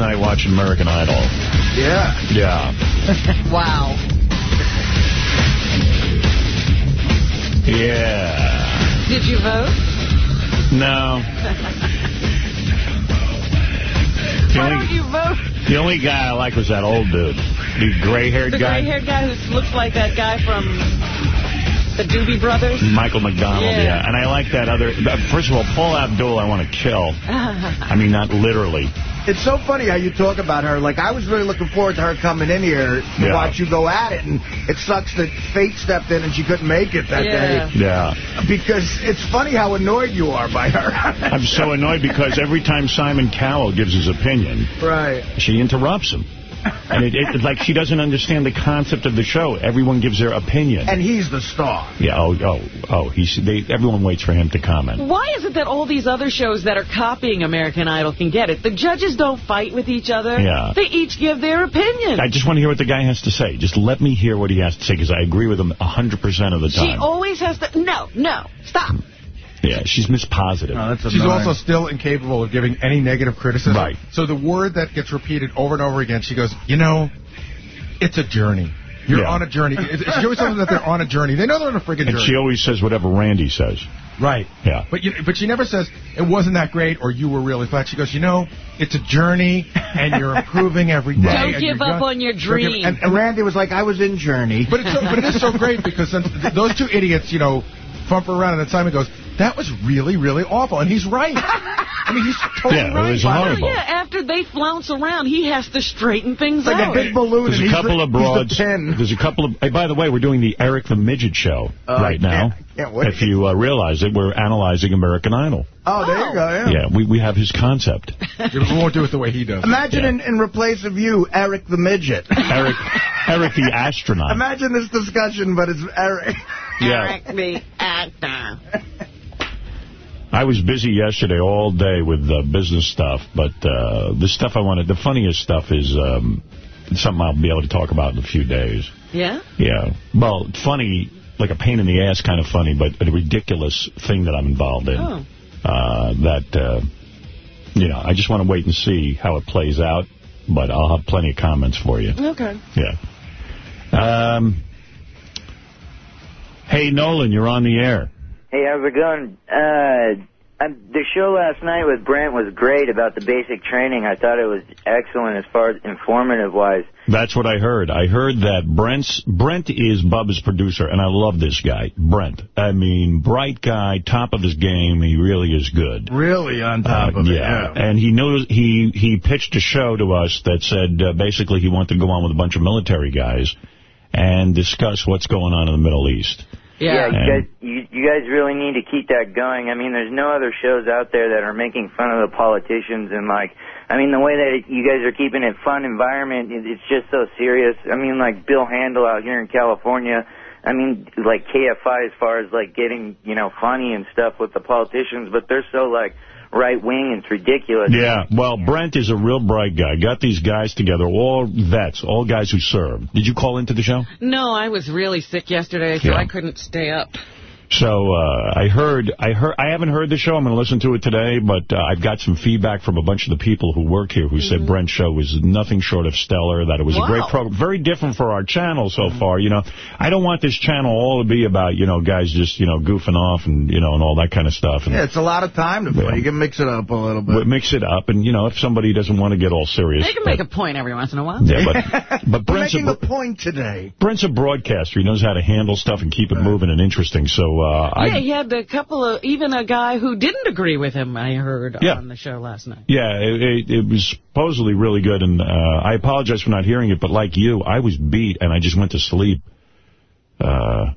for me night watching American Idol. Yeah. Yeah. wow. Yeah. Did you vote? No. The Why only, don't you vote? the only guy I like was that old dude. The gray-haired guy. The gray-haired guy who looks like that guy from the Doobie Brothers? Michael McDonald, Yeah. yeah. And I like that other... First of all, Paula Abdul I want to kill. I mean, not literally. It's so funny how you talk about her. Like, I was really looking forward to her coming in here to Yeah. watch you go at it. And it sucks that fate stepped in and she couldn't make it that Yeah. day. Yeah. Because it's funny how annoyed you are by her. I'm so annoyed because every time Simon Cowell gives his opinion, Right. she interrupts him. And it, it, it's like she doesn't understand the concept of the show. Everyone gives their opinion. And he's the star. Yeah, oh, oh, oh. He's, they, everyone waits for him to comment. Why is it that all these other shows that are copying American Idol can get it? The judges don't fight with each other. Yeah. They each give their opinion. I just want to hear what the guy has to say. Just let me hear what he has to say, because I agree with him 100% of the time. She always has to... No, no, stop. Yeah, she's Miss Positive. Oh, She's annoying. also still incapable of giving any negative criticism. Right. So the word that gets repeated over and over again, she goes, you know, it's a journey. You're Yeah. on a journey. It- She always tells them that they're on a journey. They know they're on a freaking and she always says whatever Randy says. right. Yeah. But you, but she never says, it wasn't that great or you were really flat. She goes, you know, it's a journey and you're improving every day. Don't give up go- on your dream. And, And Randy was like, I was in Journey. But it's so, but it is so great because then those two idiots, you know, bump around and then Simon goes, that was really, really awful. And he's right. I mean, he's totally Yeah, it right. was Oh, horrible. yeah, after they flounce around, he has to straighten things It's like out. a big balloon. There's a couple the, of broads. He's the. There's a couple of. Hey, by the way, we're doing the Eric the Midget show I right now. can't- can't wait. If you uh, realize it, we're analyzing American Idol. Oh, there you go, yeah. Yeah, we, we have his concept. We won't do it the way he does. Imagine Yeah. in, in replace of you, Eric the Midget. Eric, Eric the astronaut. Imagine this discussion, but it's Eric. Yeah. Eric the actor. I was busy yesterday all day with uh, business stuff, but uh, the stuff I wanted, the funniest stuff is um, something I'll be able to talk about in a few days. Yeah? Yeah. Well, funny, like a pain in the ass kind of funny, but a ridiculous thing that I'm involved in. Oh. Uh, that, uh, you know, I just want to wait and see how it plays out, but I'll have plenty of comments for you. Okay. Yeah. Um, hey, Nolan, you're on the air. Hey, how's it going? Uh, um, the show last night with Brent was great about the basic training. I thought it was excellent as far as informative-wise. That's what I heard. I heard that Brent's Brent is Bubba's producer, and I love this guy, Brent. I mean, bright guy, top of his game. He really is good. Really on top Uh, of it, yeah. yeah. and he knows he he pitched a show to us that said uh, basically he wanted to go on with a bunch of military guys and discuss what's going on in the Middle East. Yeah. you guys, you, you guys really need to keep that going. I mean, there's no other shows out there that are making fun of the politicians and like, I mean, the way that you guys are keeping it fun environment, it, it's just so serious. I mean, like Bill Handel out here in California. I mean, like KFI as far as like getting, you know, funny and stuff with the politicians, but they're so like right wing. It's ridiculous. Yeah, well, Brent is a real bright guy. Got these guys together, all vets, all guys who served. Did you call into the show? No, I was really sick yesterday, so Yeah. I couldn't stay up. So uh, I heard, I heard, I haven't heard the show. I'm going to listen to it today, but uh, I've got some feedback from a bunch of the people who work here who said Brent's show was nothing short of stellar. That it was a great program, very different for our channel so far. You know, I don't want this channel all to be about you know guys just you know goofing off and you know and all that kind of stuff. And Yeah, it's a lot of time to play. Yeah. You can mix it up a little bit. we mix it up, and you know if somebody doesn't want to get all serious, They can but- make a point every once in a while. yeah, but but Brent's a, making a point today. Brent's a broadcaster. He knows how to handle stuff and keep it moving and interesting. So uh, I yeah, he had a couple of, even a guy who didn't agree with him, I heard Yeah. on the show last night. Yeah, it, it, it was supposedly really good, and uh, I apologize for not hearing it, but like you, I was beat, and I just went to sleep. Uh,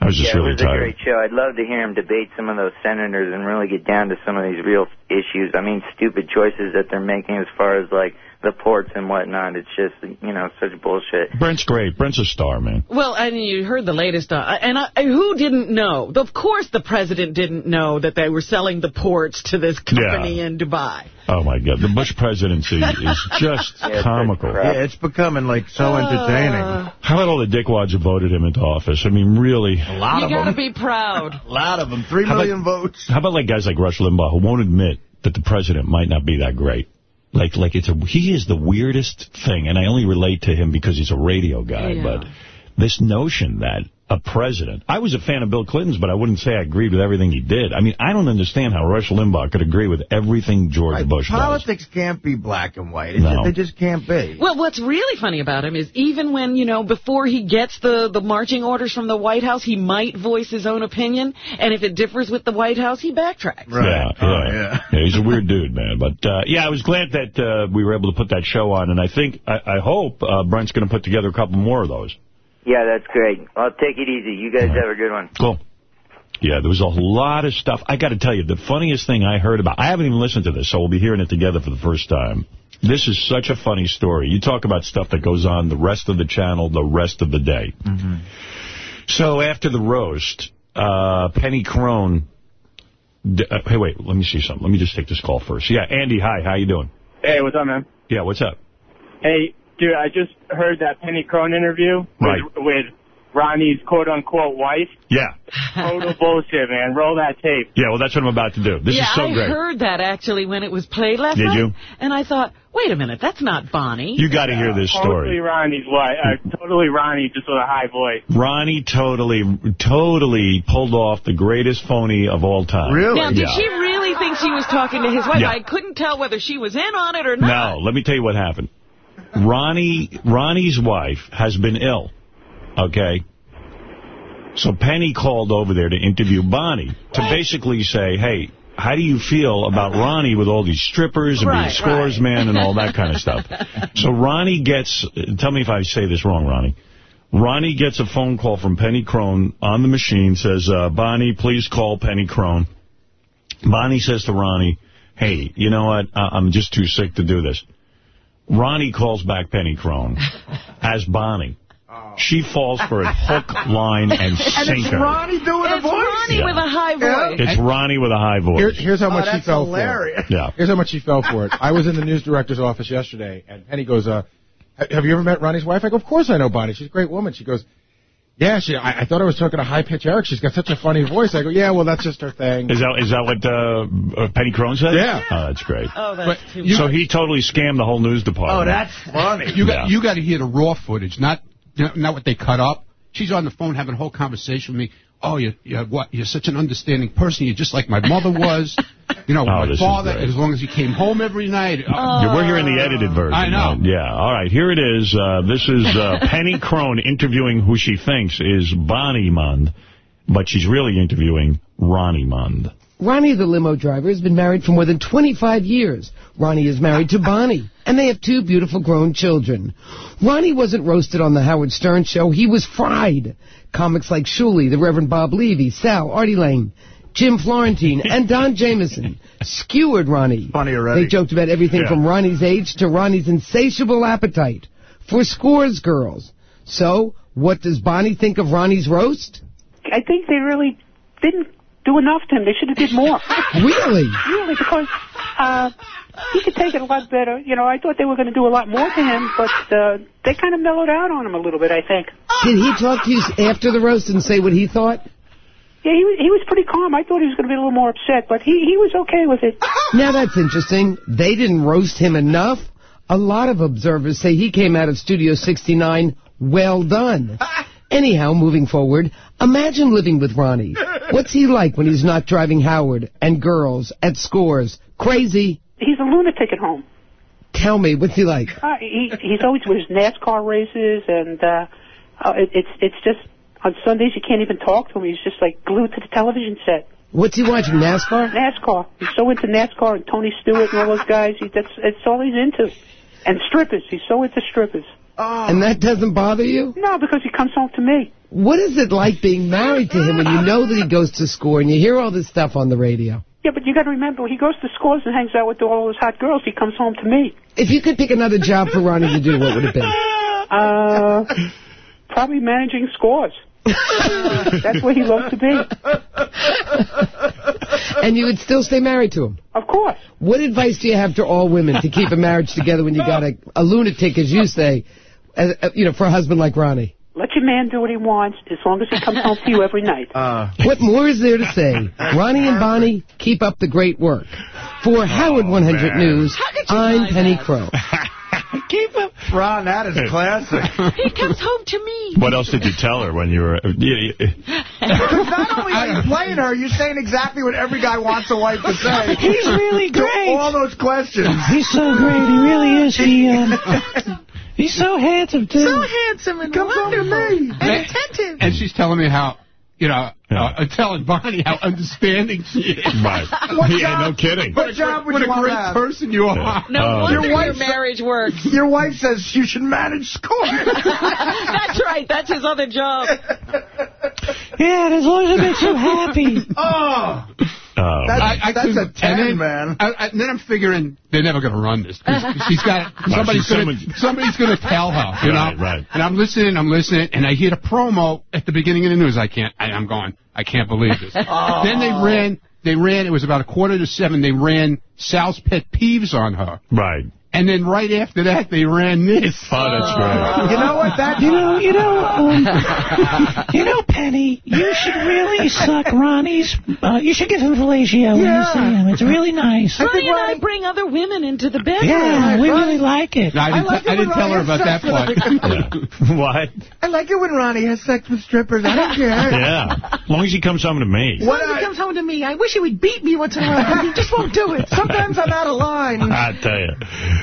I was just yeah, really it was a tired. great show. I'd love to hear him debate some of those senators and really get down to some of these real issues. I mean, stupid choices that they're making as far as like the ports and whatnot. It's just you know such bullshit. Brent's great. Brent's a star, man. Well, and you heard the latest, uh, and I, who didn't know? Of course the president didn't know that they were selling the ports to this company in Dubai. Oh, my God. The Bush presidency is just Yeah, comical. crap. Yeah, it's becoming like so entertaining. How about all the dickwads who voted him into office? I mean, really. A lot You of gotta them. be proud. A lot of them. Three How about- votes. How about like guys like Rush Limbaugh who won't admit that the president might not be that great? Like, like it's a he is the weirdest thing, and I only relate to him because he's a radio guy. Yeah. But this notion that a president, I was a fan of Bill Clinton's, but I wouldn't say I agreed with everything he did. I mean, I don't understand how Rush Limbaugh could agree with everything George Right, Bush does. Politics can't be black and white. It's No. just, they just can't be. Well, what's really funny about him is even when, you know, before he gets the, the marching orders from the White House, he might voice his own opinion. And if it differs with the White House, he backtracks. Yeah, Oh, yeah. yeah. Yeah, he's a weird dude, man. But, uh, yeah, I was glad that uh, we were able to put that show on, and I think, I, I hope uh, Brent's going to put together a couple more of those. Yeah, that's great. I'll take it easy. You guys have a good one. Cool. Yeah, there was a lot of stuff. I got to tell you, the funniest thing I heard about, I haven't even listened to this, so we'll be hearing it together for the first time. This is such a funny story. You talk about stuff that goes on the rest of the channel, the rest of the day. So after the roast, uh, Penny Crone, uh, hey, wait, let me see something. Let me just take this call first. Yeah, Andy, hi, how you doing? Hey, what's up, man? Yeah, what's up? Hey, dude, I just heard that Penny Crone interview Right. with, with Ronnie's quote-unquote wife. Yeah. Total bullshit, man. Roll that tape. Yeah, well, that's what I'm about to do. This yeah, is so I great. heard that actually when it was played last Did night. you? And I thought, wait a minute, that's not Bonnie. You got to hear this Totally story. Ronnie's wife. Uh, totally Ronnie, just with a high voice. Ronnie totally, totally pulled off the greatest phony of all time. Really? now, did Yeah. she really think she was talking to his wife? Yeah. I couldn't tell whether she was in on it or not. No, let me tell you what happened. Ronnie, Ronnie's wife has been ill, okay? So Penny called over there to interview Bonnie to basically say, hey, how do you feel about Ronnie with all these strippers and Right, a scores right. man and all that kind of stuff? So Ronnie gets, tell me if I say this wrong, Ronnie. Ronnie gets a phone call from Penny Crone on the machine, says, uh, Bonnie, please call Penny Crone. Bonnie says to Ronnie, hey, you know what, I I'm just too sick to do this. Ronnie calls back Penny Crone as Bonnie. She falls for it hook, line, and sinker. And it's sinker. Ronnie doing a It's voice. Ronnie Yeah. with a high voice. It's Ronnie with a high voice. Here, here's how Oh, much she that's fell hilarious. yeah. Here's how much she fell for it. I was in the news director's office yesterday, and Penny goes, uh, have you ever met Ronnie's wife? I go, of course I know Bonnie. She's a great woman. She goes, yeah, she, I, I thought I was talking to high-pitch Eric. She's got such a funny voice. I go, yeah, well, that's just her thing. Is that is that what uh, uh, Penny Crone said? Yeah. Oh, that's great. Oh, that's But too you- so he totally scammed the whole news department. Oh, that's funny. You Yeah. got you got to hear the raw footage, not not what they cut up. She's on the phone having a whole conversation with me. Oh, you you what? You're such an understanding person. You're just like my mother was. You know, Oh, my father. As long as he came home every night. Uh, We're hearing the edited version. I know. right? Yeah. All right. Here it is. Uh, this is uh, Penny Crone interviewing who she thinks is Bonnie Mund, but she's really interviewing Ronnie Mund. Ronnie, the limo driver, has been married for more than 25 years. Ronnie is married to Bonnie, and they have two beautiful grown children. Ronnie wasn't roasted on the Howard Stern show. He was fried. Comics like Shuli, the Reverend Bob Levy, Sal, Artie Lange, Jim Florentine, and Don Jamieson skewered Ronnie. Funny already. They joked about everything Yeah. from Ronnie's age to Ronnie's insatiable appetite for scores girls. So, what does Bonnie think of Ronnie's roast? I think they really didn't do enough to him. They should have did more. Really? really, because uh, he could take it a lot better. You know, I thought they were going to do a lot more to him, but uh, they kind of mellowed out on him a little bit, I think. Did he talk to you after the roast and say what he thought? Yeah, he was, he was pretty calm. I thought he was going to be a little more upset, but he, he was okay with it. Now that's interesting. They didn't roast him enough. A lot of observers say he came out of Studio 69 well done. Anyhow, moving forward, imagine living with Ronnie. What's he like when he's not driving Howard and girls at scores? Crazy. He's a lunatic at home. Tell me, what's he like? Uh, he, he's always with his NASCAR races, and uh, uh, it, it's it's just on Sundays you can't even talk to him. He's just like glued to the television set. What's he watching, NASCAR? NASCAR. He's so into NASCAR and Tony Stewart and all those guys. He, that's that's all he's into. And strippers. He's so into strippers. And that doesn't bother you? No, because he comes home to me. What is it like being married to him when you know that he goes to school and you hear all this stuff on the radio? Yeah, but you got to remember, he goes to scores and hangs out with all those hot girls, he comes home to me. If you could pick another job for Ronnie to do, what would it be? Uh, probably managing scores. That's where he loves to be. And you would still stay married to him? Of course. What advice do you have to all women to keep a marriage together when you got a, a lunatic, as you say, as, uh, you know, for a husband like Ronnie? Let your man do what he wants as long as he comes home to you every night. Uh, What more is there to say? Ronnie and Bonnie, keep up the great work. For Howard 100 man. News, How could you I'm Penny that? Crow. Keep him. Ron, that is classic. He comes home to me. What else did you tell her when you were... Yeah, yeah. Because not only are you playing her, you're saying exactly what every guy wants a wife to say. He's really To great. all those questions. He's so great. He really is. He, um, he's so handsome, too. So handsome and Comes home to wonderful me. and attentive. And she's telling me how, you know, Yeah. uh, telling Bonnie how understanding she is. Right. What yeah, job- no kidding. What job would What you a want great to have? person you are. No Oh, wonder Your your, wife's- marriage works. Your wife says you should manage school. That's right. That's his other job. Yeah, and as long as it makes you happy. oh, Oh, That's- I, I that's a 10, then, man. I, I, then I'm figuring they're never going to run this. 'cause She's got somebody's she's going to somebody's going to tell her, you Right, know. right. And I'm listening, I'm listening, and I hear the promo at the beginning of the news. I can't. I, I'm going. I can't believe this. Oh. Then they ran. They ran. It was about a quarter to seven. They ran Sal's pet peeves on her, right. And then right after that, they ran this. Oh, that's great. you know what? That You know, you know, um, you know, Penny, you should really suck Ronnie's. Uh, you should give him fellatio when you see him. It's really nice. Ronnie and I bring other women into the bedroom. Yeah, we Ronnie- really like it. No, I didn't, I like t- I it didn't tell her about that part. sex Yeah. what? I like it when Ronnie has sex with strippers. I don't care. Yeah. As long as he comes home to me. What He I, comes home to me. I wish he would beat me once in a while, but he just won't do it. sometimes I'm out of line. I tell you,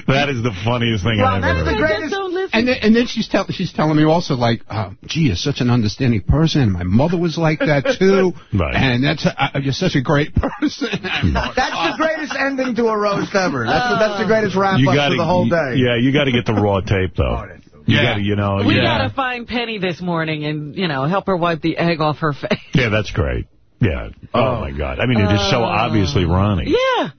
that is the funniest thing Ron, I've ever heard. Greatest- just don't listen. And then, and then she's, tell, she's telling me also, like, uh, gee, you're such an understanding person. My mother was like that, too. Right. And that's uh, you're such a great person. That's the greatest ending to a roast ever. That's the, that's the greatest wrap-up gotta, the whole day. Yeah, you got to get the raw tape though. You Yeah. gotta, you know. we yeah. gotta find Penny this morning and, you know, help her wipe the egg off her face. Yeah, that's great. Yeah. Oh, my God. I mean, it is so obviously Ronnie. Yeah.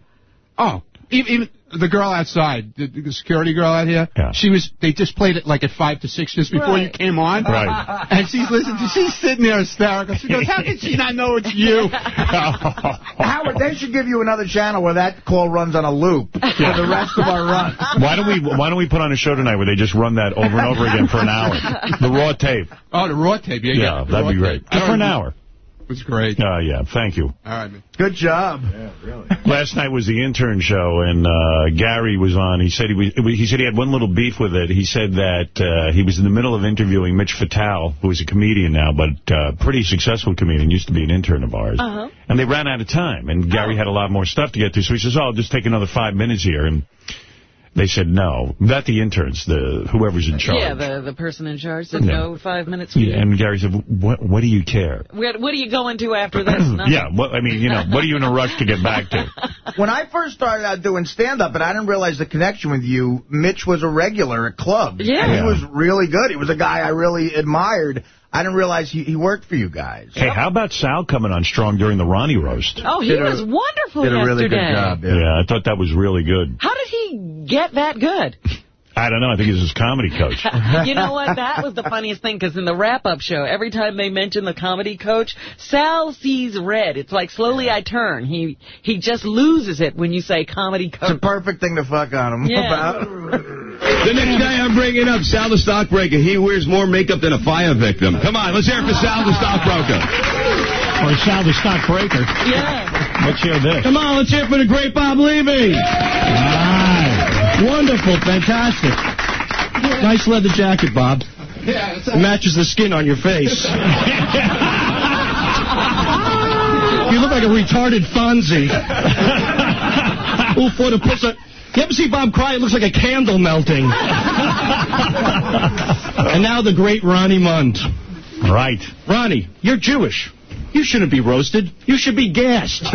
Oh, even, even the girl outside, the, the security girl out here, Yeah. she was. They just played it like at five to six just before Right. you came on. Right. And she's listening. to She's sitting there hysterical. She goes, "How did she not know it's you?" Howard, they should give you another channel where that call runs on a loop for the rest of our run. Why don't we Why don't we put on a show tonight where they just run that over and over again for an hour? The raw tape. oh, the raw tape. Yeah, Yeah, yeah. that'd be great. Just for an hour. It was great. Uh, yeah, thank you. All right, man. Good job. Yeah, really. Last night was the intern show, and uh, Gary was on. He said he was, he said he had one little beef with it. He said that uh, he was in the middle of interviewing Mitch Fatel, who is a comedian now, but uh, pretty successful comedian, used to be an intern of ours. Uh-huh. And they ran out of time, and Gary had a lot more stuff to get to, so he says, "Oh, I'll just take another five minutes here." And they said no, not the interns, the whoever's in charge. Yeah, the, the person in charge said Yeah. no five minutes Yeah, and Gary said, "What? What do you care?" What, what are you going to after this? Yeah, what, I mean, you know, what are you in a rush to get back to? When I first started out doing stand-up, and I didn't realize the connection with you, Mitch was a regular at clubs. Yeah. And he was really good. He was a guy I really admired. I didn't realize he, he worked for you guys. Hey, how about Sal coming on strong during the Ronnie roast? Oh, he Did a- was wonderful Did a really good job. Yeah. I thought that was really good. How did he get that good? I don't know. I think he's his comedy coach. you know what? That was the funniest thing, because in the wrap-up show, every time they mention the comedy coach, Sal sees red. It's like slowly I turn. He he just loses it when you say comedy coach. It's a perfect thing to fuck on him Yeah. about. The next guy I'm bringing up, Sal the Stockbroker. He wears more makeup than a fire victim. Come on, let's hear it for Sal the Stockbroker. or Sal the stockbreaker. Yeah. Let's hear this. Come on, let's hear it for the great Bob Levy. Wonderful, fantastic. Nice leather jacket, Bob. It matches the skin on your face. you look like a retarded Fonzie. Ooh, for the pussy. You ever see Bob cry? It looks like a candle melting. and now the great Ronnie Mund. Right. Ronnie, you're Jewish. You shouldn't be roasted. You should be gassed.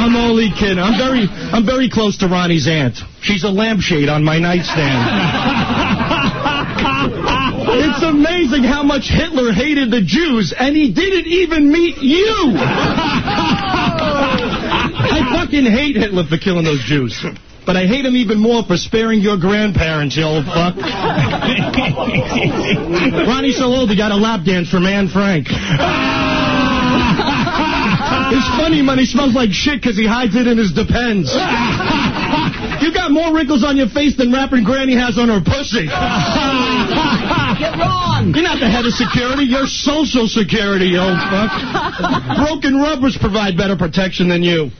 I'm only kidding. I'm very, I'm very close to Ronnie's aunt. She's a lampshade on my nightstand. It's amazing how much Hitler hated the Jews, and he didn't even meet you. I fucking hate Hitler for killing those Jews. But I hate him even more for sparing your grandparents, you old fuck. Ronnie's so old he got a lap dance from Anne Frank. It's funny, man. He smells like shit because he hides it in his Depends. You got more wrinkles on your face than rapping Granny has on her pussy. You're wrong. You're not the head of security. You're social security, you old fuck. Broken rubbers provide better protection than you.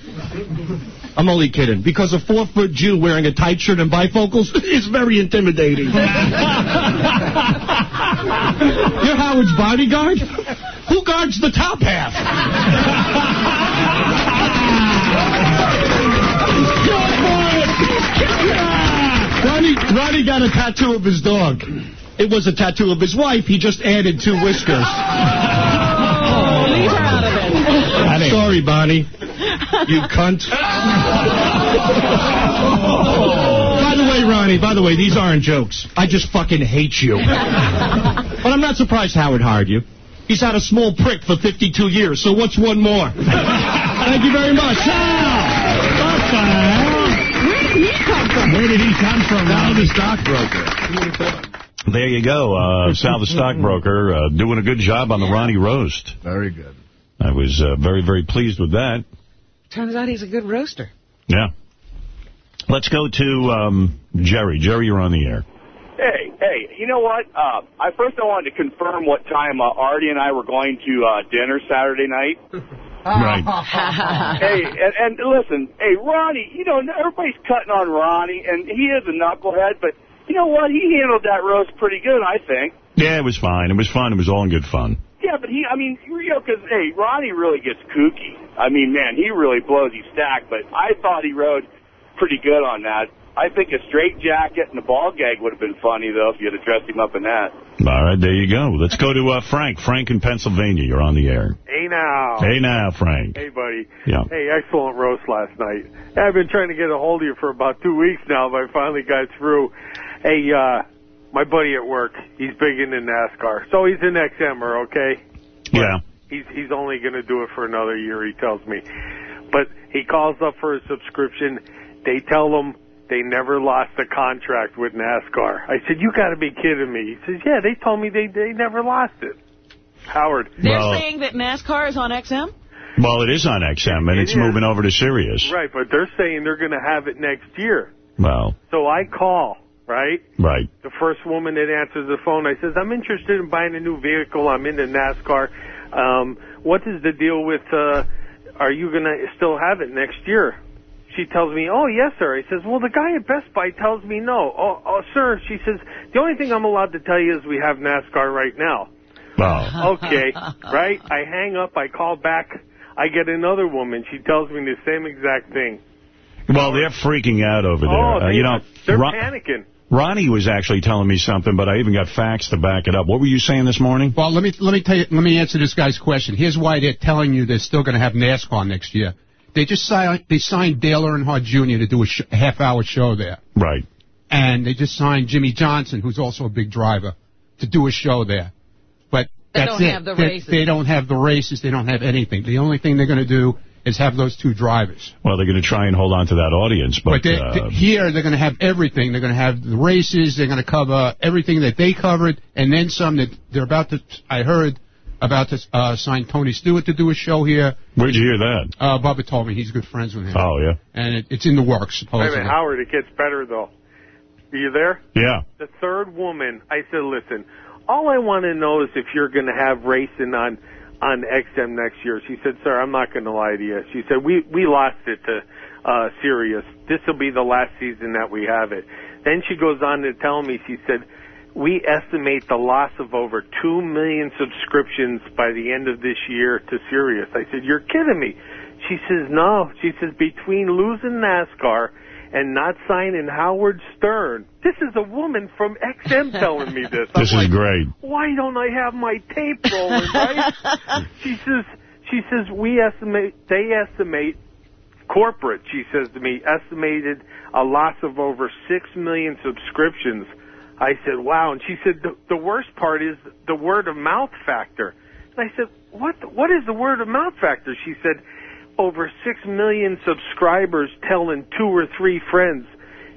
I'm only kidding. Because a four-foot Jew wearing a tight shirt and bifocals is very intimidating. You're Howard's bodyguard? Who guards the top half? Ronnie, Ronnie got a tattoo of his dog. It was a tattoo of his wife. He just added two whiskers. Oh, leave her out of it. Sorry, Bonnie. You cunt. by the way, Ronnie, by the way, these aren't jokes. I just fucking hate you. but I'm not surprised Howard hired you. He's had a small prick for 52 years, so what's one more? Thank you very much. Where did he come from? Now the stockbroker. There you go. Uh, Sal the stockbroker uh, doing a good job on the Ronnie Roast. Very good. I was uh, very, very pleased with that. Turns out he's a good roaster. Yeah. Let's go to um, Jerry. Jerry, you're on the air. Hey, hey, you know what? Uh, I first I wanted to confirm what time uh, Artie and I were going to uh, dinner Saturday night. Right. hey, and, and listen, hey, Ronnie, you know, everybody's cutting on Ronnie, and he is a knucklehead, but you know what? He handled that roast pretty good, I think. Yeah, it was fine. It was fun. It was all in good fun. Yeah, but he, I mean, you know, because, hey, Ronnie really gets kooky. I mean, man, he really blows his stack, but I thought he rode pretty good on that. I think a straight jacket and a ball gag would have been funny, though, if you had dressed him up in that. All right, there you go. Let's go to uh, Frank. Frank in Pennsylvania. You're on the air. Hey now. Hey now, Frank. Hey, buddy. Yeah. Hey, excellent roast last night. I've been trying to get a hold of you for about two weeks now, but I finally got through. Hey, uh, my buddy at work, he's big into NASCAR. So he's an XMer, okay? Yeah. He's he's only going to do it for another year, he tells me. But he calls up for a subscription. They tell him they never lost a contract with NASCAR. I said, you got to be kidding me. He says, yeah, they told me they they never lost it. Howard. They're Well- saying that NASCAR is on XM? Well, it is on XM, and It it's is. moving over to Sirius. Right, but they're saying they're going to have it next year. Well, So I call, right? right. The first woman that answers the phone, I says, I'm interested in buying a new vehicle. I'm into NASCAR. Um, what is the deal with, uh, are you going to still have it next year? She tells me, oh, yes, sir. He says, well, the guy at Best Buy tells me no. Oh, oh, sir, she says, the only thing I'm allowed to tell you is we have NASCAR right now. Well, Okay, right? I hang up, I call back, I get another woman. She tells me the same exact thing. well, they're freaking out over there. Oh, Uh, you know, they're Ron- panicking. Ronnie was actually telling me something, but I even got facts to back it up. What were you saying this morning? Well, let me let me tell you, let me answer this guy's question. Here's why they're telling you they're still going to have NASCAR next year. They just signed they signed Dale Earnhardt Jr. to do a, sh- a half hour show there, Right. and they just signed Jimmie Johnson, who's also a big driver, to do a show there. But They that's don't it. have the they, races. they don't have the races. They don't have anything. The only thing they're going to do is have those two drivers. Well, they're going to try and hold on to that audience, but, But they, uh, th- here they're going to have everything. They're going to have the races. They're going to cover everything that they covered, and then some. That they're about to. I heard about to uh, sign Tony Stewart to do a show here. where'd you hear that? Uh, Bubba told me he's good friends with him. Oh, yeah. And it, it's in the works, supposedly. Wait a supposedly. minute, Howard, it gets better though. Are you there? Yeah. The third woman, I said, listen, all I want to know is if you're going to have racing on on XM next year. She said, sir, I'm not going to lie to you. She said, we we lost it to uh, Sirius. This will be the last season that we have it. Then she goes on to tell me, she said, we estimate the loss of over 2 million subscriptions by the end of this year to Sirius. I said, you're kidding me. She says, no. She says, between losing NASCAR and not signing Howard Stern, this is a woman from XM telling me this. I'm This is like, great. why don't I have my tape rolling, right? she says, she says, we estimate, they estimate, corporate, she says to me, estimated a loss of over 6 million subscriptions. I said, wow. And she said, the, the worst part is the word of mouth factor. And I said, what, what is the word of mouth factor? She said, over 6 million subscribers telling two or three friends.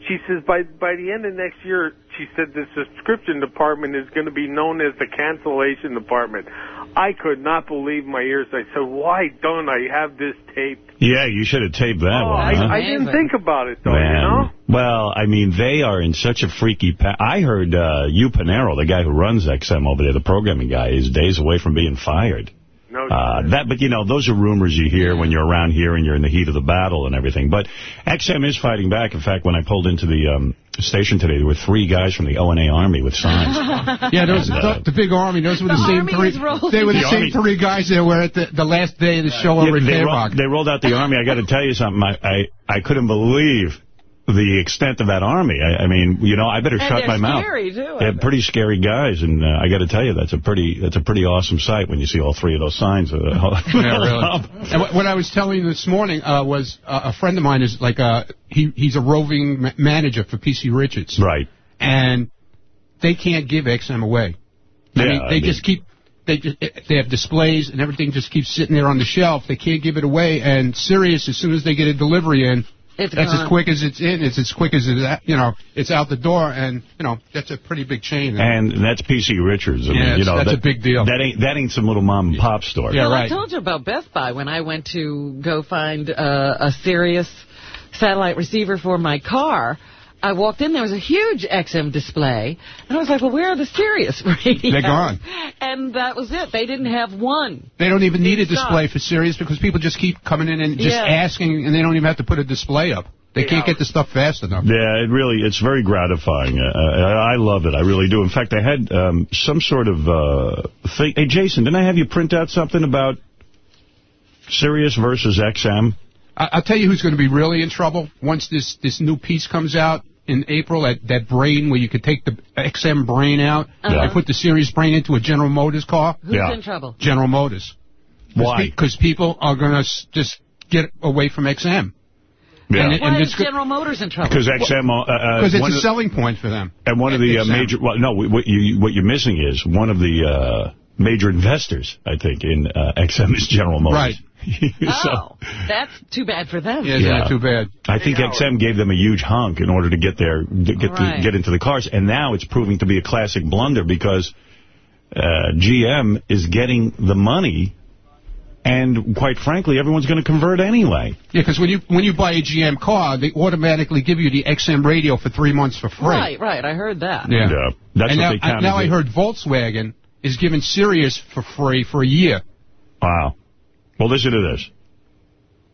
She says by by the end of next year, she said the subscription department is going to be known as the cancellation department. I could not believe my ears. I said, why don't I have this taped? Yeah, you should have taped that Oh, one. I, huh? I didn't think about it though. You know. Well, I mean, they are in such a freaky... Pa I heard uh, Hugh Panero, the guy who runs XM over there, the programming guy, is days away from being fired. No. Uh, that, but you know, those are rumors you hear when you're around here and you're in the heat of the battle and everything. But XM is fighting back. In fact, when I pulled into the um, station today, there were three guys from the O&A Army with signs. Yeah, those And, uh, the, the big army. Those were the, The same army three. is rolling. They were the, The same army- three guys that were at the, the last day of the show over Yeah, at they, K-Rock. rolled, they rolled out the army. I got to tell you something. I, I I couldn't believe the extent of that army. I, I mean, you know, I better And shut they're my mouth. scary, too, They're pretty scary guys, and uh, I got to tell you, that's a pretty that's a pretty awesome sight when you see all three of those signs. Uh, yeah, really. And what, what I was telling you this morning uh, was uh, a friend of mine is like a he he's a roving ma- manager for PC Richards. Right. And they can't give XM away. I Yeah, mean, I they mean- just keep they just they have displays and everything just keeps sitting there on the shelf. They can't give it away. And Sirius, as soon as they get a delivery in. It's that's gone. as quick as it's in. It's as quick as it's, out- you know, it's out the door, and you know that's a pretty big chain. And that's PC Richards. I mean, Yeah, you know, that's that, a big deal. That ain't that ain't some little mom and pop store. well, right. I told you about Best Buy when I went to go find uh, a Sirius satellite receiver for my car. I walked in, there was a huge XM display, and I was like, well, where are the Sirius radios? They're gone. And that was it. They didn't have one. They don't even need a Big display for Sirius because people just keep coming in and just Yeah. asking, and they don't even have to put a display up. They can't get the stuff fast enough. Yeah, it really, it's very gratifying. Uh, I, I love it. I really do. In fact, I had um, some sort of uh, thing. Hey, Jason, didn't I have you print out something about Sirius versus XM? I- I'll tell you who's going to be really in trouble once this, this new piece comes out in April, that, that brain where you could take the XM brain out Uh-huh. and put the Sirius brain into a General Motors car. Who's in trouble? General Motors. Why? Because people are going to just get away from XM. Yeah. And, Why and is it's General Motors in trouble? Because XM... uh, uh, Because it's a the- selling point for them. And one of the uh, major... Well, no, what, you, what you're missing is one of the uh, major investors, I think, in uh, XM is General Motors. Right. so, Oh, that's too bad for them. Yeah, it's not too bad. I think XM gave them a huge hunk in order to get their get Right. to get into the cars, and now it's proving to be a classic blunder because uh, GM is getting the money, and quite frankly, everyone's going to convert anyway. Yeah, because when you when you buy a GM car, they automatically give you the XM radio for three months for free. Right, right. I heard that. Yeah. Yeah, that's and what now, they counted now I heard Volkswagen is giving Sirius for free for a year. Wow. Well, listen to this.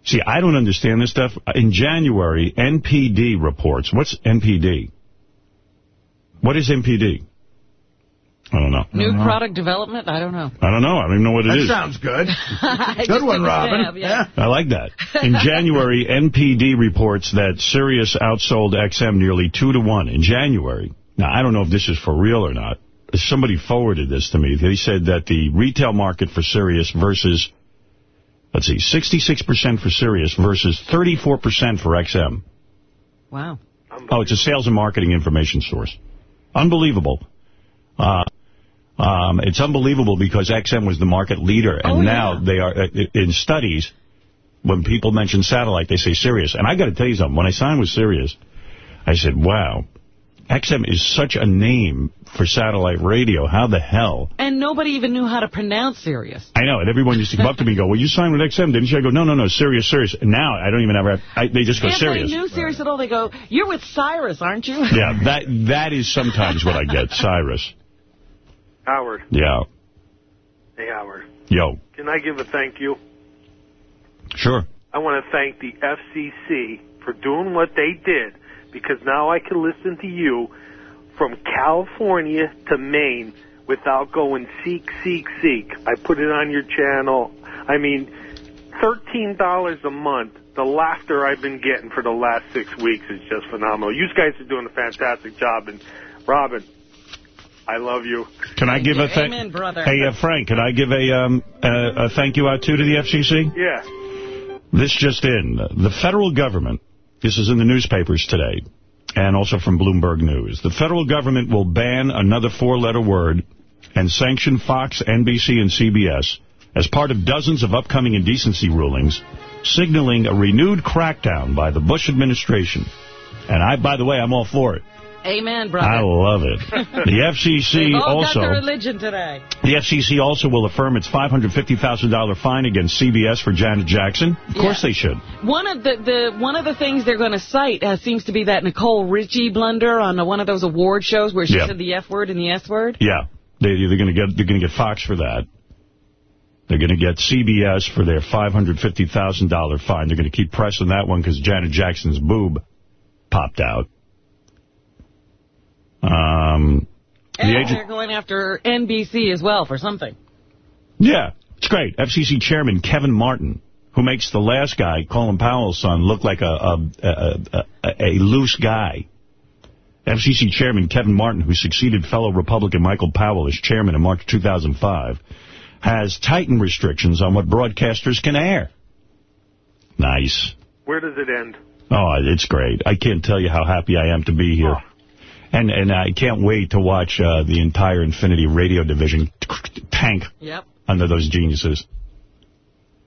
See, I don't understand this stuff. In January, NPD reports. What's NPD? What is NPD? I don't know. New product development? I don't know. I don't know. I don't even know what it That is. sounds good. Good one, took a Robin. yeah. I like that. In January, NPD reports that Sirius outsold XM nearly two to one in January. Now, I don't know if this is for real or not. Somebody forwarded this to me. They said that the retail market for Sirius versus, let's see, 66% for Sirius versus 34% for XM. Wow. Oh, it's a sales and marketing information source. Unbelievable. Uh, um, it's unbelievable because XM was the market leader, and Oh, now yeah. they are uh, in studies. When people mention satellite, they say Sirius. And I got to tell you something. When I signed with Sirius, I said, "Wow, XM is such a name for satellite radio. How the hell?" And nobody even knew how to pronounce Sirius. I know, and everyone used to come up to me and go, "Well, you signed with XM, didn't you?" I go, "No, no, no, Sirius, Sirius." And now I don't even ever. I, they just go if Sirius. they knew Sirius at all, they go, you're with Cyrus, aren't you? Yeah, that that is sometimes what I get. Cyrus. Howard. Yeah. Hey, Howard. Yo. Can I give a thank you? Sure. I want to thank the FCC for doing what they did because now I can listen to you from California to Maine without going seek, seek, seek. I put it on your channel. I mean, $13 a month. The laughter I've been getting for the last six weeks is just phenomenal. You guys are doing a fantastic job. And Robin, I love you. Can I give a thank? Amen, brother. Hey, uh, Frank, can I give a um a, a thank you out too to the FCC? Yeah. This just in: the federal government. This is in the newspapers today, and also from Bloomberg News. The federal government will ban another four-letter word and sanction Fox, NBC, and CBS as part of dozens of upcoming indecency rulings, signaling a renewed crackdown by the Bush administration. And I, by the way, I'm all for it. Amen, brother. I love it. The FCC also... religion today. The FCC also will affirm its $550,000 fine against CBS for Janet Jackson. Of course they should. One of the, the one of the things they're going to cite uh, seems to be that Nicole Richie blunder on uh, one of those award shows where she Yeah. said the F word and the S word. Yeah, they, they're going to get they're going to get Fox for that. They're going to get CBS for their $550,000 fine. They're going to keep pressing that one because Janet Jackson's boob popped out. Um, the And agent, they're going after NBC as well for something. yeah, it's great. FCC Chairman Kevin Martin, who makes the last guy, Colin Powell's son, look like a a, a, a, a loose guy. FCC Chairman Kevin Martin, who succeeded fellow Republican Michael Powell as chairman in March 2005, has tightened restrictions on what broadcasters can air. Nice. Where does it end? Oh, it's great. I can't tell you how happy I am to be here. And and I can't wait to watch uh, the entire Infinity radio division tank Yep. under those geniuses.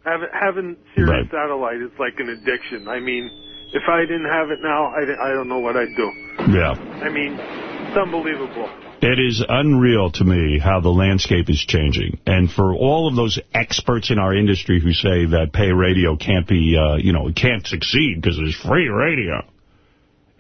Having, having Sirius Satellite is like an addiction. I mean, if I didn't have it now, I, I don't know what I'd do. Yeah. I mean, it's unbelievable. It is unreal to me how the landscape is changing. And for all of those experts in our industry who say that pay radio can't be, uh, you know, it can't succeed because there's free radio,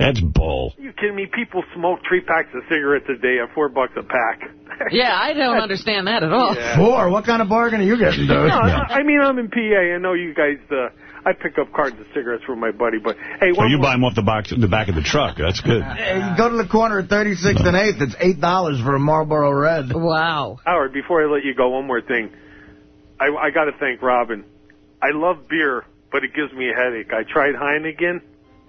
that's bull. you kidding me? People smoke three packs of cigarettes a day at four bucks a pack. Yeah, I don't understand that at all. Yeah. Four? What kind of bargain are you getting, dude? No, I I mean, I'm in PA. I know you guys, uh, I pick up cartons of cigarettes from my buddy, but hey, Well, one you more- buy them off the, box, the back of the truck. That's good. Hey, you go to the corner at 36th and 8th. It's $8 for a Marlboro Red. Wow. Howard, before I let you go, one more thing. I, I got to thank Robin. I love beer, but it gives me a headache. I tried Heineken.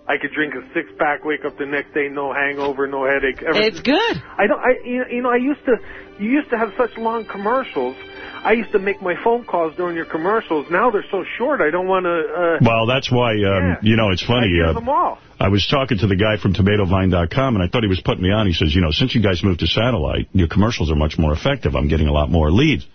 I could drink a six pack, wake up the next day, no hangover, no headache. Ever It's good. I don't. I you know, I used to. You used to have such long commercials. I used to make my phone calls during your commercials. Now they're so short. I don't want to. Uh, Well, that's why, um, you know, it's funny. I hear Uh, them all. I was talking to the guy from TomatoVine.com, and I thought he was putting me on. He says, you know, since you guys moved to satellite, your commercials are much more effective. I'm getting a lot more leads.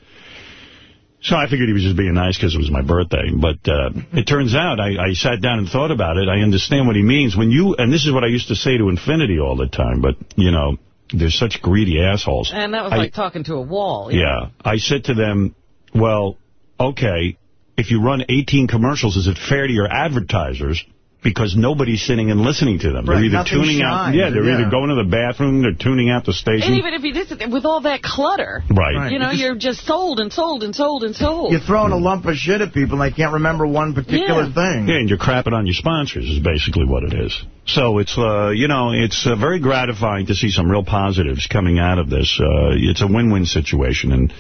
So I figured he was just being nice because it was my birthday. But uh, it turns out, I, I sat down and thought about it. I understand what he means. When you, and this is what I used to say to Infinity all the time, but, you know, they're such greedy assholes. And that was I- like talking to a wall. yeah. I said to them, well, okay, if you run 18 commercials, is it fair to your advertisers? Because nobody's sitting and listening to them. Right, they're either nothing tuning out. Yeah, they're yeah. either going to the bathroom, they're tuning out the station. And even if you did with all that clutter, Right. Right. you know, you're just sold and sold and sold and sold. You're throwing a lump of shit at people and they can't remember one particular Yeah. thing. Yeah, and you're crapping on your sponsors is basically what it is. So it's, uh, you know, it's uh, very gratifying to see some real positives coming out of this. Uh, it's a win-win situation, and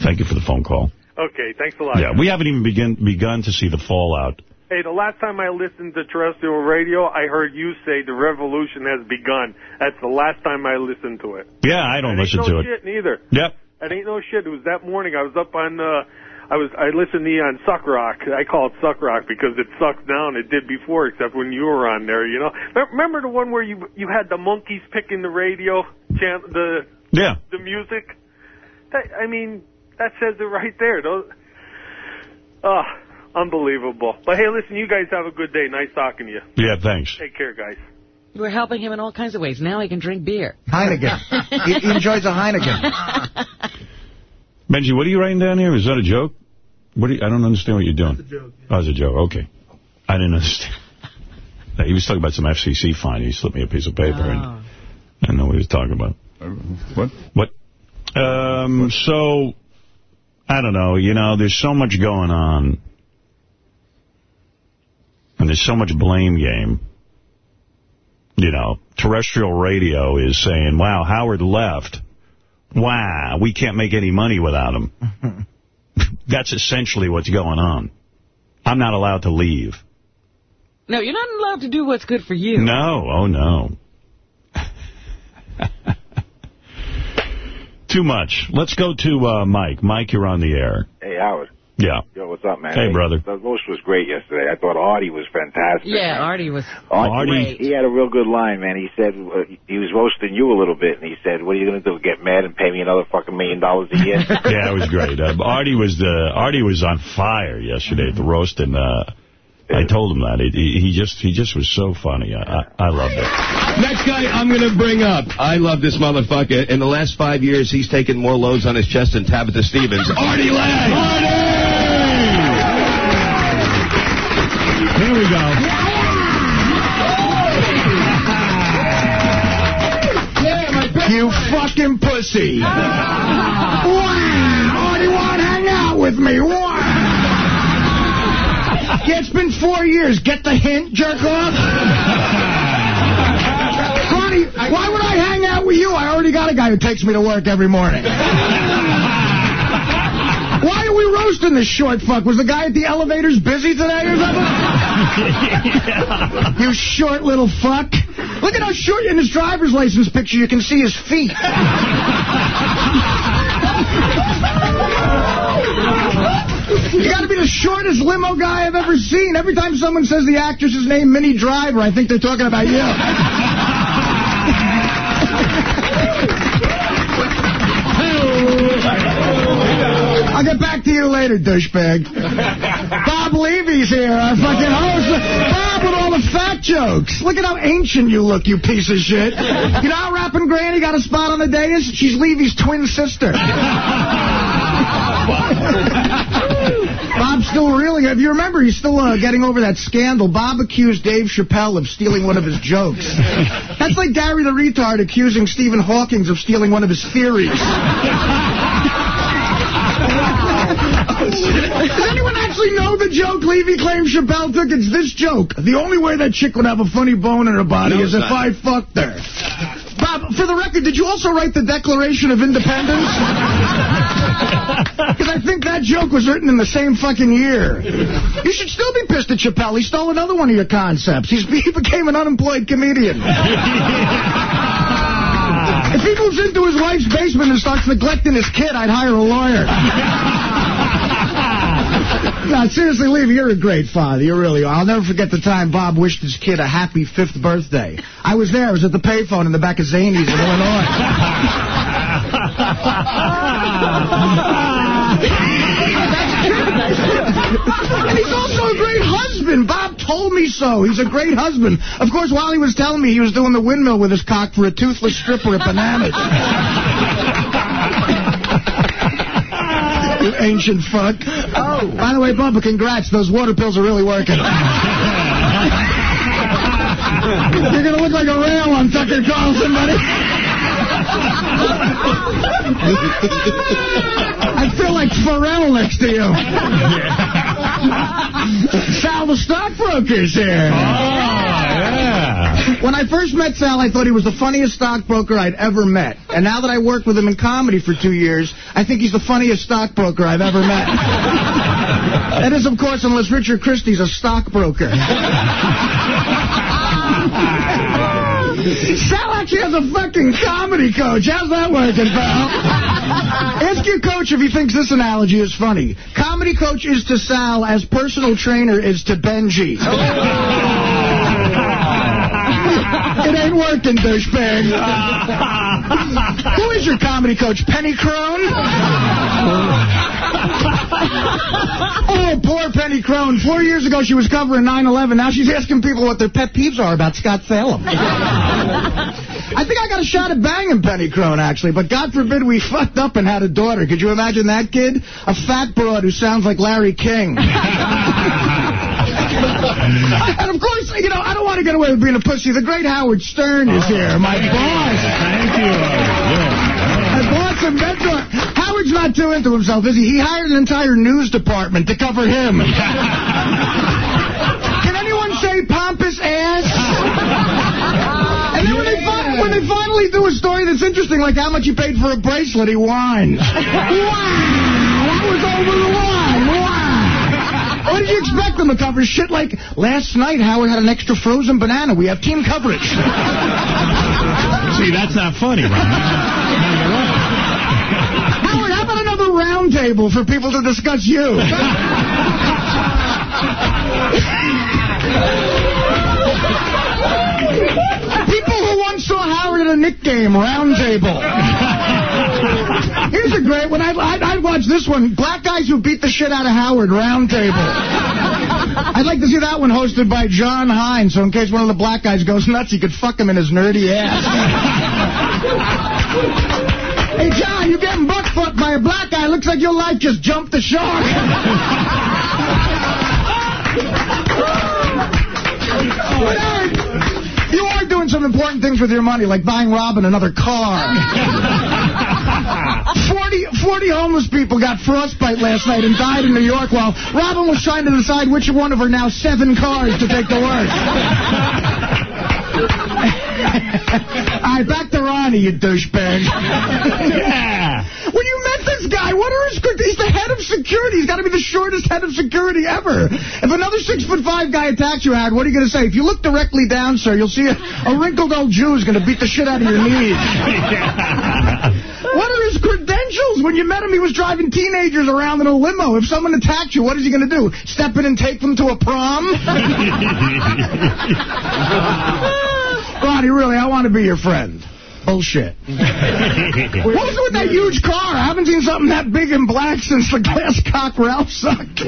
thank you for the phone call. Okay, thanks a lot. Yeah, we haven't even begin, begun to see the fallout. Hey, the last time I listened to terrestrial radio, I heard you say the revolution has begun. That's the last time I listened to it. Yeah, I don't listen ain't to no it. shit neither. Yep. That ain't no shit. It was that morning. I was up on. uh I was. I listened to you on Suck Rock. I call it Suck Rock because it sucks down. It did before, except when you were on there. You know. Me- Remember the one where you you had the monkeys picking the radio, chan- the Yeah. the music. That, I mean, that says it right there. Those. Ah, unbelievable. But hey, listen, you guys have a good day. Nice talking to you. Yeah, thanks. Take care, guys. We're helping him in all kinds of ways. Now he can drink beer. Heineken. he, he enjoys a Heineken. Benji, what are you writing down here? Is that a joke? What do you, I don't understand what you're doing. It's a joke. Oh, it's a joke. Okay. I didn't understand. No, he was talking about some FCC fine. He slipped me a piece of paper, and I didn't know what he was talking about. What? What? Um, so, I don't know. You know, there's so much going on. And there's so much blame game. You know, terrestrial radio is saying, wow, Howard left. Wow, we can't make any money without him. That's essentially what's going on. I'm not allowed to leave. No, you're not allowed to do what's good for you. No, oh no. Too much. Let's go to uh, Mike. Mike, you're on the air. Hey, Howard. Yeah. Yo, what's up, man? Hey, brother. The roast was great yesterday. I thought Artie was fantastic. Yeah, Artie was Artie, great. he had a real good line, man. He said uh, he was roasting you a little bit, and he said, "What are you going to do? Get mad and pay me another fucking million dollars a year?" yeah, it was great. Uh, Artie was the Artie was on fire yesterday at the roast, and uh, I told him that. He, he just he just was so funny. I, I, I loved it. Next guy I'm going to bring up. I love this motherfucker. In the last five years, he's taken more loads on his chest than Tabitha Stevens. Artie Lange! Here go. You fucking pussy. wow. Artie want to hang out with me. Wow. Yeah, it's been four years. Get the hint, jerk off? Ronnie, why would I hang out with you? I already got a guy who takes me to work every morning. Why are we roasting this short fuck? Was the guy at the elevators busy today or something? You short little fuck. Look at how short in his driver's license picture you can see his feet. You got to be the shortest limo guy I've ever seen. Every time someone says the actress's name, Minnie Driver, I think they're talking about you. I'll get back to you later, douchebag. Bob Levy's here, our fucking host. Bob with all the fat jokes. Look at how ancient you look, you piece of shit. You know how Rapping Granny got a spot on the dais? She's Levy's twin sister. Bob's still reeling. If you remember, he's still uh, getting over that scandal. Bob accused Dave Chappelle of stealing one of his jokes. That's like Gary the retard accusing Stephen Hawking of stealing one of his theories. Does anyone actually know the joke Levy claims Chappelle took? It's this joke. The only way that chick would have a funny bone in her body No, is if not. I fucked her. Bob, for the record, did you also write the Declaration of Independence? Because I think that joke was written in the same fucking year. You should still be pissed at Chappelle. He stole another one of your concepts. He's, he became an unemployed comedian. If he moves into his wife's basement and starts neglecting his kid, I'd hire a lawyer. No, seriously, Levy, you're a great father. You really are. I'll never forget the time Bob wished his kid a happy fifth birthday. I was there. I was at the payphone in the back of Zanies in Illinois. and he's also a great husband. Bob told me so. He's a great husband. Of course, while he was telling me he was doing the windmill with his cock for a toothless stripper at Bananas. You ancient fuck. Oh. By the way, Bubba, congrats. Those water pills are really working. You're going to look like a rail on Tucker Carlson, buddy. I feel like Pharrell next to you. Sal, the stockbroker's here. Oh, yeah. When I first met Sal, I thought he was the funniest stockbroker I'd ever met. And now that I work with him in comedy for two years, I think he's the funniest stockbroker I've ever met. that is, of course, unless Richard Christy's a stockbroker. Sal actually has a fucking comedy coach. How's that working, pal? Ask your coach if he thinks this analogy is funny. Comedy coach is to Sal as personal trainer is to Benjy. Oh. It ain't working, douchebag. Who is your comedy coach? Penny Crone? oh, poor Penny Crone. Four years ago, she was covering 9-11. Now she's asking people what their pet peeves are about Scott Salem. I think I got a shot at banging Penny Crone, actually, but God forbid we fucked up and had a daughter. Could you imagine that kid? A fat broad who sounds like Larry King. And of course, you know, I don't want to get away with being a pussy. The great Howard Stern is oh. here, my boss. Thank you. My boss and mentor. Howard's not too into himself, is he? He hired an entire news department to cover him. Can anyone say pompous ass? And then when they, fin- when they finally do a story that's interesting, like how much he paid for a bracelet, he whines. wow, that was over the line. Wow. What did you expect them to cover? Shit like, last night Howard had an extra frozen banana. We have team coverage. See, that's not funny, Ron. Howard, how about another round table for people to discuss you? People who once saw Howard at a Knick game, round table. Here's a great one. I'd, I'd, I'd watch this one. Black guys who beat the shit out of Howard, Roundtable. I'd like to see that one hosted by John Hines, so in case one of the black guys goes nuts, he could fuck him in his nerdy ass. hey, John, you're getting butt fucked by a black guy. Looks like your life just jumped the shark. You are doing some important things with your money, like buying Robin another car. 40, 40 homeless people got frostbite last night and died in New York while Robin was trying to decide which one of her now seven cars to take to work. All right, back to Ronnie, you douchebag. yeah. When you met this guy, what are his... He's the head of security. He's got to be the shortest head of security ever. If another six-foot-five guy attacks you, Howard, what are you going to say? If you look directly down, sir, you'll see a, a wrinkled old Jew is going to beat the shit out of your knees. What are his credentials? When you met him, he was driving teenagers around in a limo. If someone attacked you, what is he going to do? Step in and take them to a prom? Ronnie, really, I want to be your friend. Bullshit. what was with that huge car? I haven't seen something that big and black since the glass cock Ralph sucked.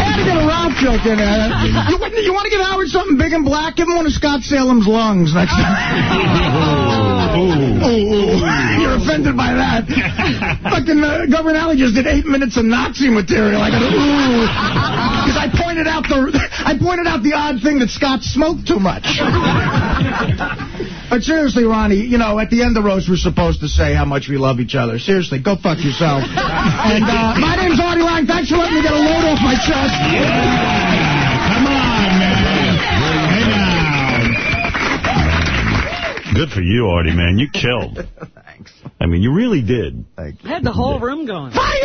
Had to get a Ralph joke in there. You, you want to give Howard something big and black? Give him one of Scott Salem's lungs next time. Ooh, ooh. You're offended by that. Fucking uh, Governor Alley just did eight minutes of Nazi material. I got ooh. Because I pointed out the I pointed out the odd thing that Scott smoked too much. But seriously, Ronnie, you know, at the end of the roast, we're supposed to say how much we love each other. Seriously, go fuck yourself. and uh, my name's Artie Lange. Thanks for letting me get a load off my chest. Come on, man. Hey, now. Good for you, Artie, man. You killed. Thanks. I mean, you really did. Thank I had the whole room going. Fire!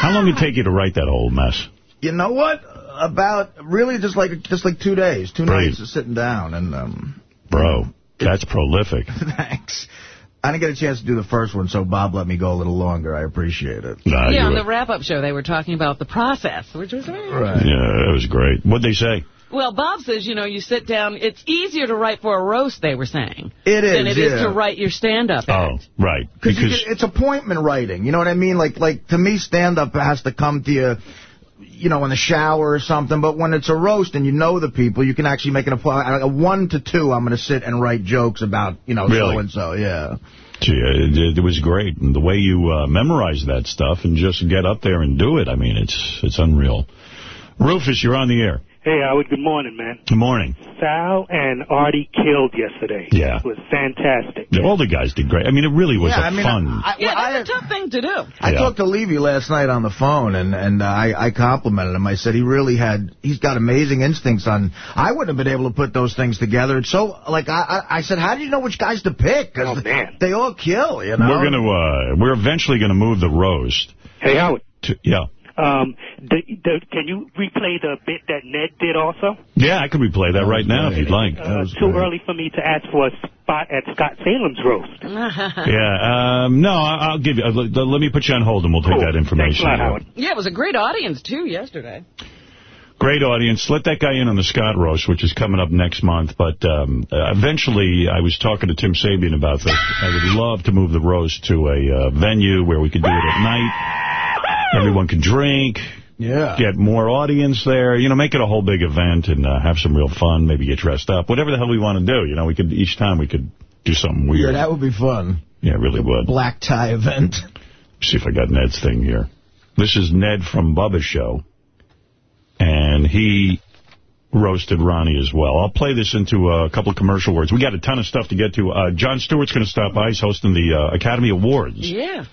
How long did it take you to write that whole mess? You know what? About really just like just like two days, two Right. nights of sitting down, and um, Bro, that's prolific. thanks. I didn't get a chance to do the first one, so Bob let me go a little longer. I appreciate it. Nah, yeah, on were- the wrap-up show, they were talking about the process, which was very Right. Yeah, it was great. What'd they say? Well, Bob says, you know, you sit down. It's easier to write for a roast, they were saying, It is, than is, it is yeah. to write your stand-up. Oh, right. Because Because it's appointment writing. You know what I mean? Like, like to me, stand-up has to come to you, you know, in the shower or something. But when it's a roast and you know the people, you can actually make an appointment. A one to two, I'm going to sit and write jokes about, you know, Really? so-and-so, yeah. Gee, it, it was great. And the way you uh, memorize that stuff and just get up there and do it, I mean, it's it's unreal. Rufus, you're on the air. Hey, Howard, good morning, man. Good morning. Sal and Artie killed yesterday. Yeah. It was fantastic. All the guys did great. I mean, it really was Yeah, a I mean, fun. I- Yeah, well, that's a tough thing to do. I Yeah. talked to Levy last night on the phone, and and uh, I, I complimented him. I said he really had, he's got amazing instincts on. I wouldn't have been able to put those things together. It's so like I I, I said, how do you know which guys to pick? 'Cause Oh, man. they all kill, you know. we're gonna uh, we're eventually gonna move the roast. Hey, Howard, To, yeah, um, the, the, can you replay the bit that Ned did also? yeah, I could replay that right now if you'd like. Uh, too early for me to ask for a spot at Scott Salem's roast. Yeah, um, no, I- I'll give you. Uh, let, let me put you on hold and we'll take Cool. that information. Thanks a lot, Howard. Yeah, it was a great audience, too, yesterday. Great audience. Let that guy in on the Scott roast, which is coming up next month. But um, uh, eventually, I was talking to Tim Sabean about this. I would love to move the roast to a uh, venue where we could do it at night. Everyone can drink. Yeah. Get more audience there. You know, make it a whole big event and uh, have some real fun. Maybe get dressed up. Whatever the hell we want to do. You know, we could each time we could do something weird. Yeah, that would be fun. Yeah, it really would. Black tie event. See if I got Ned's thing here. This is Ned from Bubba's show. And he roasted Ronnie as well. I'll play this into a couple of commercial words. We got a ton of stuff to get to. Uh, Jon Stewart's going to stop by. He's hosting the uh, Academy Awards. Yeah.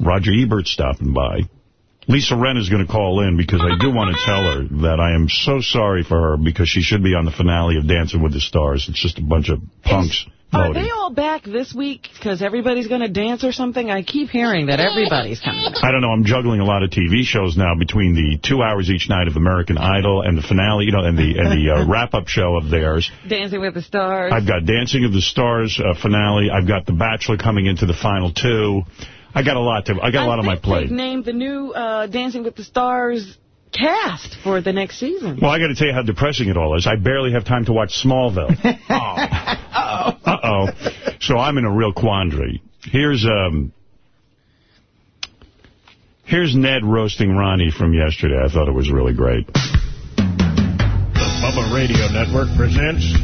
Roger Ebert's stopping by. Lisa Rinna is going to call in because I do want to tell her that I am so sorry for her because she should be on the finale of Dancing with the Stars. It's just a bunch of punks Are they all back this week because everybody's going to dance or something? I keep hearing that everybody's coming back. I don't know. I'm juggling a lot of TV shows now between the two hours each night of American Idol and the finale, you know, and the and the uh, wrap-up show of theirs. Dancing with the Stars. I've got Dancing of the Stars uh, finale. I've got The Bachelor coming into the final two. I got a lot to. I got a lot on my plate. They've named the new uh, Dancing with the Stars cast for the next season. Well, I got to tell you how depressing it all is. I barely have time to watch Smallville. Oh. Uh-oh. So I'm in a real quandary. Here's um. Here's Ned roasting Ronnie from yesterday. I thought it was really great. The Bubba Radio Network presents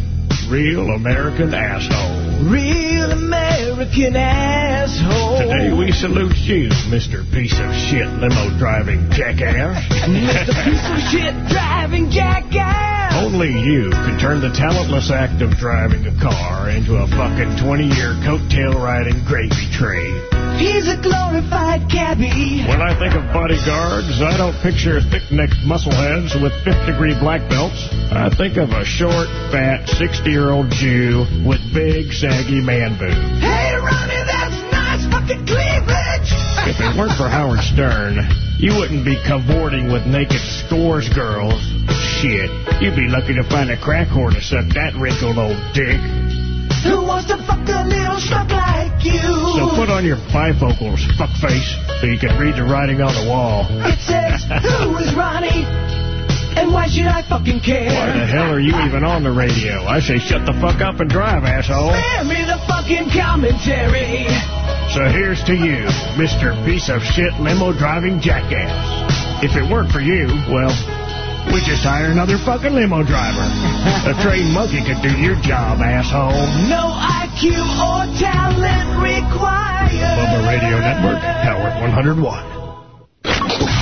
Real American Asshole. Real American asshole. Today we salute you, Mr. Piece of Shit Limo Driving Jackass. Mr. Piece of Shit Driving Jackass. Only you could turn the talentless act of driving a car into a fucking 20-year coattail riding gravy train. He's a glorified cabbie. When I think of bodyguards, I don't picture thick-necked muscleheads with fifth-degree black belts. I think of a short, fat, 60-year-old Jew with big, saggy man boobs. Hey, Ronnie, that's nice fucking cleavage. If it weren't for Howard Stern, you wouldn't be cavorting with naked scores girls. Shit, you'd be lucky to find a crack whore to suck that wrinkled old dick. Who wants to fuck a little schmuck like you? So put on your bifocals, fuckface, so you can read the writing on the wall. It says, who is Ronnie? And why should I fucking care? Why the hell are you even on the radio? I say shut the fuck up and drive, asshole. Spare me the fucking commentary. So here's to you, Mr. Piece of Shit Limo Driving Jackass. If it weren't for you, well, we just hire another fucking limo driver. A trained monkey could do your job, asshole. No IQ or talent required. Bubba Radio Network, Howard 101.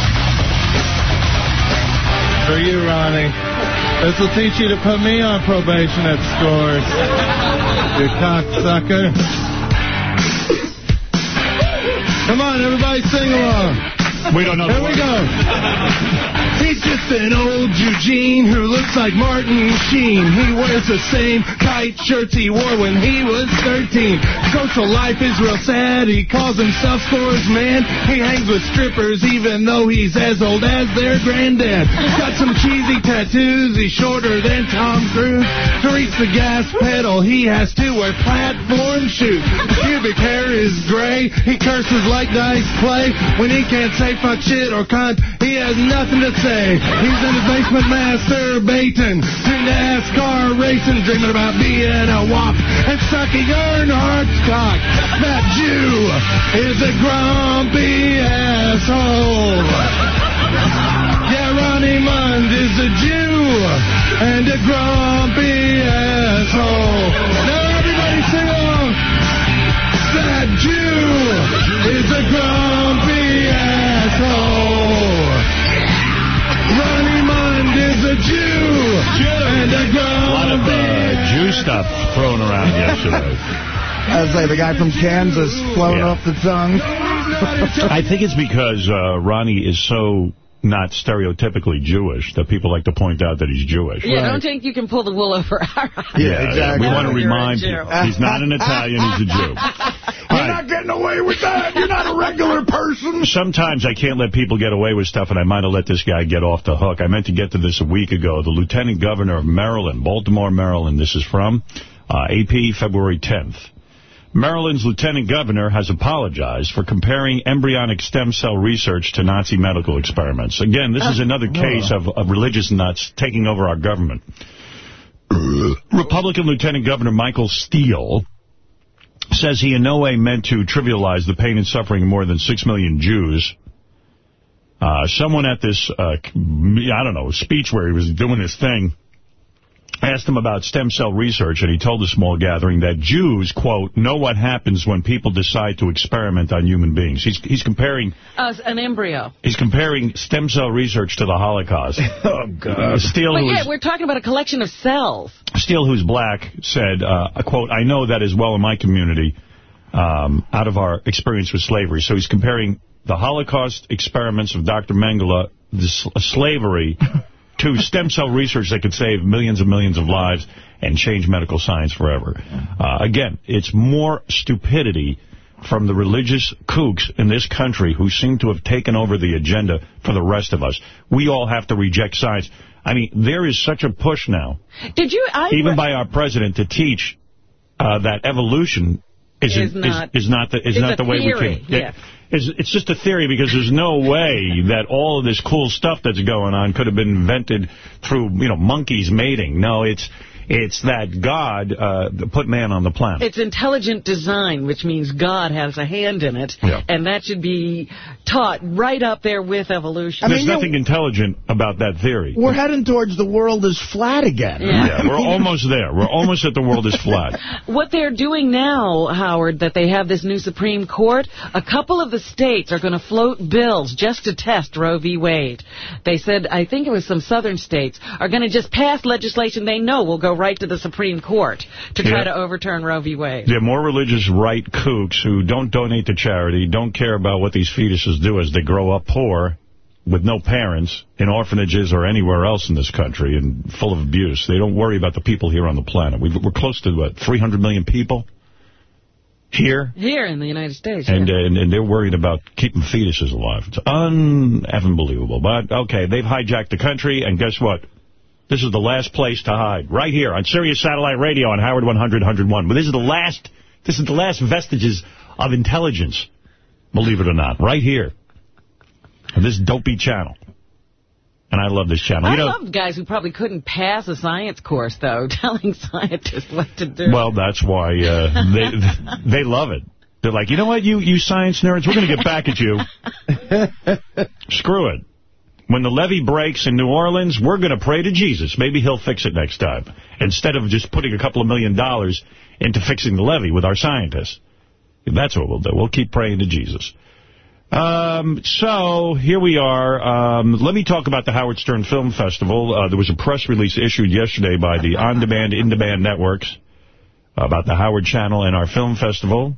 For you, Ronnie. This will teach you to put me on probation at scores. You cocksucker. Come on, everybody sing along. We don't know. Here we go. He's just an old Eugene who looks like Martin Sheen. He wears the same tight shirts he wore when he was 13. Social life is real sad. He calls himself Scores Man. He hangs with strippers even though he's as old as their granddad. Got some cheesy tattoos. He's shorter than Tom Cruise. To reach the gas pedal, he has to wear platform shoes. His Pubic hair is gray. He curses like Dice Clay. When he can't say fuck shit or cunt, he has nothing to say. He's in his basement masturbating to NASCAR racing, dreaming about being a wop and sucking Earnhardt's cock. That Jew is a grumpy asshole. Yeah, Ronnie Mund is a Jew and a grumpy asshole. A Jew and a A lot of grumpy uh, Jew stuff thrown around yesterday. I was like the guy from Kansas flown Yeah. off the tongue. I think it's because uh, Ronnie is so not stereotypically Jewish that people like to point out that he's Jewish. Yeah, don't think you can pull the wool over our eyes. Yeah, exactly. We want to remind you, he's not an Italian, he's a Jew. You're not getting away with that. You're not a regular person. Sometimes I can't let people get away with stuff, and I might have let this guy get off the hook. I meant to get to this a week ago. The Lieutenant Governor of Maryland, Baltimore, Maryland, this is from uh, AP, February 10th. Maryland's lieutenant governor has apologized for comparing embryonic stem cell research to Nazi medical experiments. Again, this is another case of, of religious nuts taking over our government. Republican Lieutenant Governor Michael Steele says he in no way meant to trivialize the pain and suffering of more than six million Jews. Uh, someone at this, uh, I don't know, speech where he was doing his thing, asked him about stem cell research, and he told a small gathering that Jews, quote, know what happens when people decide to experiment on human beings. He's, he's comparing Us, an embryo. he's comparing stem cell research to the Holocaust. oh, God. Steele, But who yeah, we're talking about a collection of cells. Steele, who's black, said, uh, quote, I know that as well in my community um, out of our experience with slavery. So he's comparing the Holocaust experiments of Dr. Mengele, the sl- slavery, to stem cell research that could save millions and millions of lives and change medical science forever. Uh, again, it's more stupidity from the religious kooks in this country who seem to have taken over the agenda for the rest of us. We all have to reject science. I mean, there is such a push now Did you? I even by our president to teach uh, that evolution is Is not- is, is not the is not the way theory, we can. yeah. It's, it's just a theory because there's no way that all of this cool stuff that's going on could have been invented through you know monkeys mating. No, it's It's that God uh, put man on the planet. It's intelligent design, which means God has a hand in it, Yeah. and that should be taught right up there with evolution. There's nothing intelligent about that theory. We're heading towards the world is flat again. Yeah, we're almost there. We're almost at the world is flat. What they're doing now, Howard, that they have this new Supreme Court, a couple of the states are going to float bills just to test Roe v. Wade. They said, I think it was some southern states, are going to just pass legislation they know will go right to the Supreme Court to try Yeah. to overturn Roe v. Wade. They're more religious right kooks who don't donate to charity, don't care about what these fetuses do as they grow up poor with no parents in orphanages or anywhere else in this country and full of abuse. They don't worry about the people here on the planet. We've, we're close to, what, 300 million people here? Here in the United States. And, yeah. uh, and and they're worried about keeping fetuses alive. It's un-believable. But, okay, they've hijacked the country, and guess what? This is the last place to hide. Right here on Sirius Satellite Radio on Howard 100, 101. But this is the last, this is the last vestiges of intelligence, believe it or not, right here. On this dopey channel. And I love this channel. I you know, love guys who probably couldn't pass a science course, though, telling scientists what to do. Well, that's why uh, they they love it. They're like, you know what, you, you science nerds, we're going to get back at you. Screw it. When the levee breaks in New Orleans, we're going to pray to Jesus. Maybe he'll fix it next time. Instead of just putting a couple of million dollars into fixing the levee with our scientists. That's what we'll do. We'll keep praying to Jesus. Um, so, here we are. Um, let me talk about the Howard Stern Film Festival. Uh, there was a press release issued yesterday by the on-demand, in-demand networks about the Howard Channel and our film festival.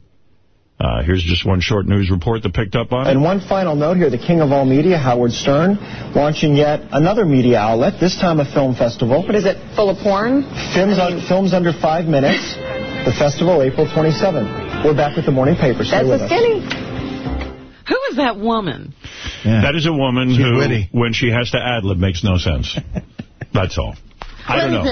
Uh, here's just one short news report that picked up on it. And one final note here, the king of all media, Howard Stern, launching yet another media outlet, this time a film festival. What is it, full of porn? Films, un- films under five minutes. The festival, April 27th. We're back with the morning paper. Stay with us. Who is that woman? That is a woman who, when she has to ad-lib, makes no sense. That's all. I don't know.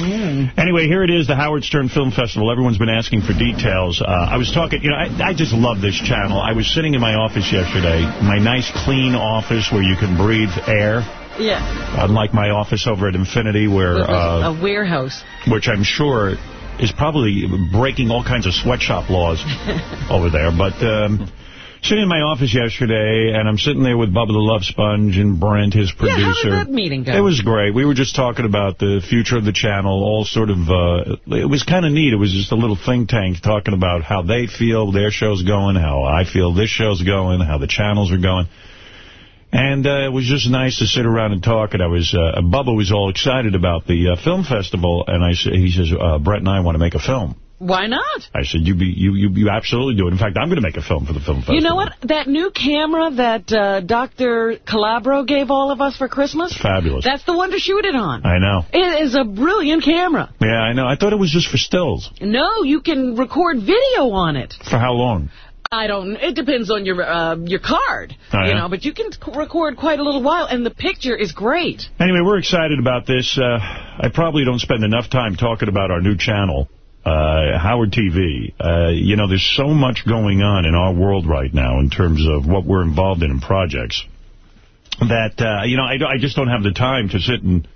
Anyway, here it is, the Howard Stern Film Festival. Everyone's been asking for details. Uh, I was talking, you know, I, I just love this channel. I was sitting in my office yesterday, my nice, clean office where you can breathe air, Yeah. unlike my office over at Infinity where, uh, a warehouse. which I'm sure is probably breaking all kinds of sweatshop laws over there. But um, sitting in my office yesterday, and I'm sitting there with Bubba the Love Sponge and Brent, his producer. Yeah, how did that meeting go? It was great. We were just talking about the future of the channel, all sort of, uh, it was kind of neat. It was just a little think tank talking about how they feel their show's going, how I feel this show's going, how the channels are going. And uh, it was just nice to sit around and talk. And I was, uh, Bubba was all excited about the uh, film festival. And I he says, uh, Brent and I want to make a film. Why not? I said, you be you you, you absolutely do it. In fact, I'm going to make a film for the film festival. You know what? That new camera that uh, Dr. Calabro gave all of us for Christmas? Fabulous. That's the one to shoot it on. I know. It is a brilliant camera. Yeah, I know. I thought it was just for stills. No, you can record video on it. For how long? I don't. It depends on your uh, your card, Oh, you yeah? know. But you can record quite a little while, and the picture is great. Anyway, we're excited about this. Uh, I probably don't spend enough time talking about our new channel, uh, Howard TV. Uh, you know, there's so much going on in our world right now in terms of what we're involved in in projects that, uh, you know, I, I just don't have the time to sit and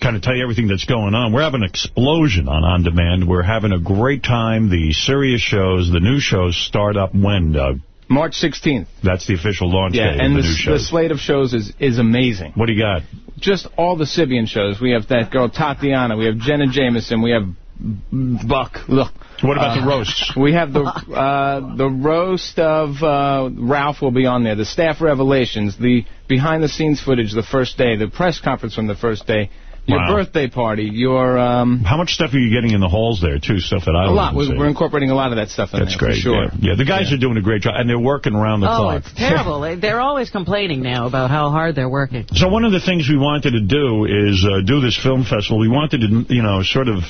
kind of tell you everything that's going on. We're having an explosion on On Demand. We're having a great time. The serious shows, the new shows start up when, Doug? March 16th. That's the official launch Yeah, day and of the, the the slate of shows is, is amazing. What do you got? Just all the Sybian shows. We have that girl Tatiana. We have Jenna Jameson. We have Buck. Look. What about Uh, the roasts? We have the uh, the roast of uh, Ralph will be on there. The staff revelations, the behind the scenes footage, the first day, the press conference from the first day, your Wow. birthday party, your um, How much stuff are you getting in the halls there, too? Stuff that I a lot. We're, we're incorporating a lot of that stuff in That's there great. for sure. Yeah, Yeah, the guys are doing a great job, and they're working around the oh, clock. it's terrible. They- They're always complaining now about how hard they're working. So one of the things we wanted to do is uh, do this film festival. We wanted to, you know, sort of,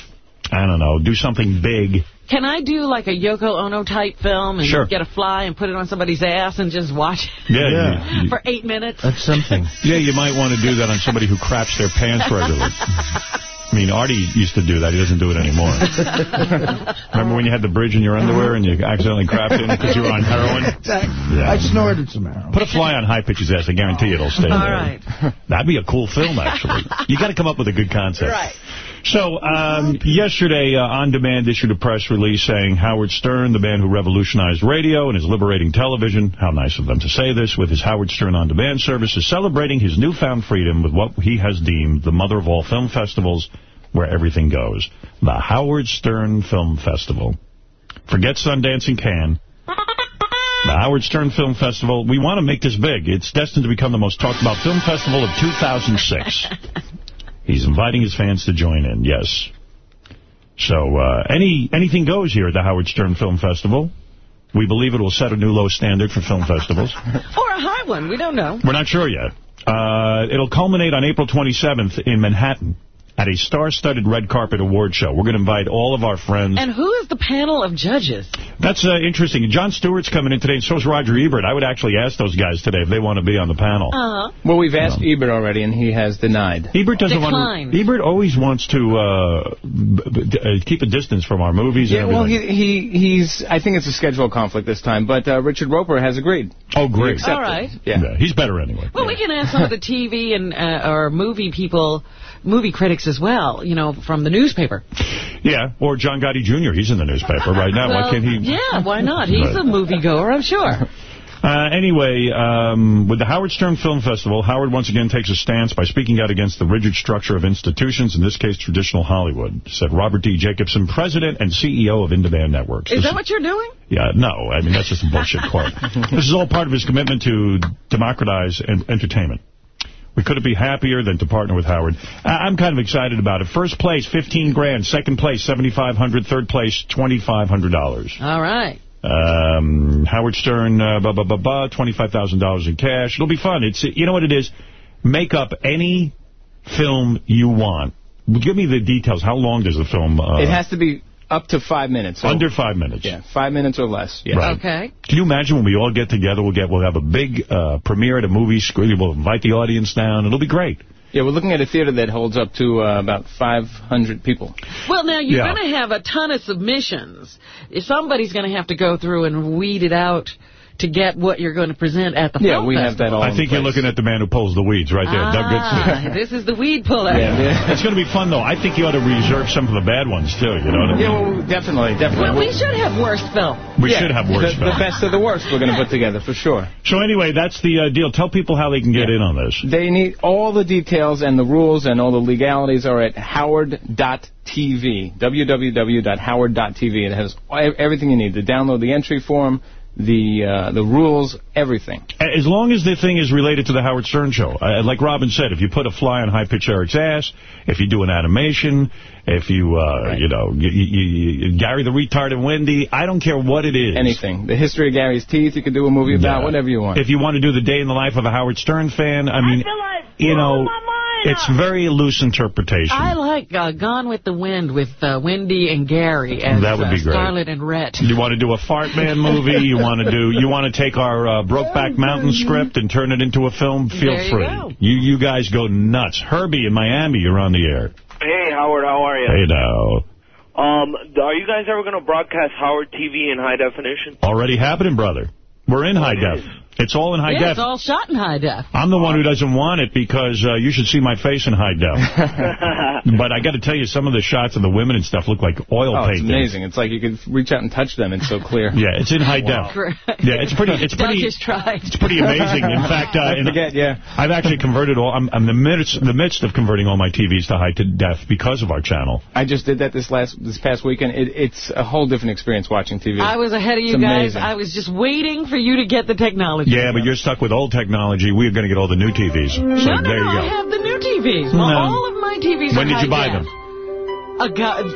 I don't know, do something big. Can I do like a Yoko Ono type film and Sure. get a fly and put it on somebody's ass and just watch it Yeah, yeah. you- for eight minutes? That's something. Yeah, you might want to do that on somebody who craps their pants regularly. I mean, Artie used to do that. He doesn't do it anymore. Remember when you had the bridge in your underwear and you accidentally crapped in because you were on heroin? Exactly. Yeah. I snorted some heroin. Put a fly on High Pitch's ass. I guarantee it'll stay All there. right. That'd be a cool film, actually. You got to come up with a good concept. Right. So, um, yesterday, uh, On Demand issued a press release saying Howard Stern, the man who revolutionized radio and is liberating television, how nice of them to say this, with his Howard Stern On Demand service, is celebrating his newfound freedom with what he has deemed the mother of all film festivals, where everything goes, the Howard Stern Film Festival. Forget Sundance and Cannes. The Howard Stern Film Festival, we want to make this big. It's destined to become the most talked about film festival of 2006. He's inviting his fans to join in, yes. So uh, any anything goes here at the Howard Stern Film Festival. We believe it will set a new low standard for film festivals. Or a high one. We don't know. We're not sure yet. Uh, it'll culminate on April 27th in Manhattan at a star-studded red carpet award show. We're going to invite all of our friends. And who is the panel of judges? That's uh, interesting. Jon Stewart's coming in today, and so is Roger Ebert. I would actually ask those guys today if they want to be on the panel. Uh-huh. Well, we've asked Ebert already, and he has denied. Ebert doesn't Declined. want to. Ebert always wants to uh, b b uh, keep a distance from our movies. Yeah, and well, he, he he's. I think it's a schedule conflict this time, but uh, Richard Roeper has agreed. oh, great. All right. Yeah. he's better anyway. Well, we can ask some of the TV and uh, or movie people, movie critics as well, you know, from the newspaper. Yeah, or John Gotti Jr. He's in the newspaper right now. well, Why can't he? Yeah, why not? He's Right. a moviegoer, I'm sure. Uh, anyway, um, with the Howard Stern Film Festival, Howard once again takes a stance by speaking out against the rigid structure of institutions, in this case, traditional Hollywood, said Robert D. Jacobson, president and CEO of In-Demand Networks. Is This- that what you're doing? Yeah, no, I mean, that's just a bullshit quote. This is all part of his commitment to democratize entertainment. We couldn't be happier than to partner with Howard. I- I'm kind of excited about it. First place, 15 grand. Second place, 7500 Third place, $2,500. All right. Um, Howard Stern, uh, blah, blah, blah, blah, $25,000 in cash. It'll be fun. It's You know what it is? Make up any film you want. Give me the details. How long does the film... Uh, it has to be up to five minutes. So, Under five minutes. Yeah, five minutes or less. Yeah. Right. Okay. Can you imagine when we all get together? We'll get we'll have a big uh, premiere at a movie screen. We'll invite the audience down. It'll be great. Yeah, we're looking at a theater that holds up to uh, about 500 people. Well, now, you're Yeah. going to have a ton of submissions. Somebody's going to have to go through and weed it out to get what you're going to present at the Yeah, film we have that all I think you're looking at the man who pulls the weeds right there, Doug Ah, Goodstein. this is the weed puller. Yeah, It's going to be fun, though. I think you ought to reserve some of the bad ones, too. You know what I mean? Yeah, well, definitely, definitely. Well, we should have worst film. we Yeah, should have the, worse the best of the worst we're going to put together, for sure. So anyway, that's the uh, deal. Tell people how they can get in on this. They need all the details and the rules and all the legalities are at howard.tv, www.howard.tv. It has everything you need to download the entry form, the uh, the rules, everything. As long as the thing is related to the Howard Stern show. Uh, like Robin said, if you put a fly on High Pitch Eric's ass, if you do an animation, if you, uh, you know, you, you, you, Gary the Retard and Wendy, I don't care what it is. Anything. The history of Gary's teeth, you could do a movie about, Yeah. whatever you want. If you want to do the day in the life of a Howard Stern fan, I mean, you know, it's very loose interpretation. I like uh, Gone with the Wind with uh, Wendy and Gary as That would be uh, great. Scarlett and Rhett. You want to do a Fart Man movie? You want to do? You want to take our uh, Brokeback Mountain script and turn it into a film? Feel There you free. go. You you guys go nuts. Herbie in Miami, you're on the air. Hey, Howard, how are you? Hey now. Um, are you guys ever going to broadcast Howard TV in high definition? Already happening, brother. We're in high def. It's all in high yeah, def. it's all shot in high def. I'm the one who doesn't want it because uh, you should see my face in high def. but I got to tell you, some of the shots of the women and stuff look like oil oh, it's amazing. It's like you could reach out and touch them. It's so clear. Yeah, it's in high def. Yeah, it's pretty. It's Doug pretty. has tried. It's pretty amazing. In fact, uh, I in- forget, yeah. I've actually converted all. I'm, I'm in the midst, the midst of converting all my TVs to high to def because of our channel. I just did that this last this past weekend. It, it's a whole different experience watching TV. I was ahead of you It's guys. amazing. I was just waiting for you to get the technology. Yeah, but you're stuck with old technology. We're going to get all the new TVs. So no, no, there no, you I go. have the new TVs. No. All of my TVs When did you buy them? A,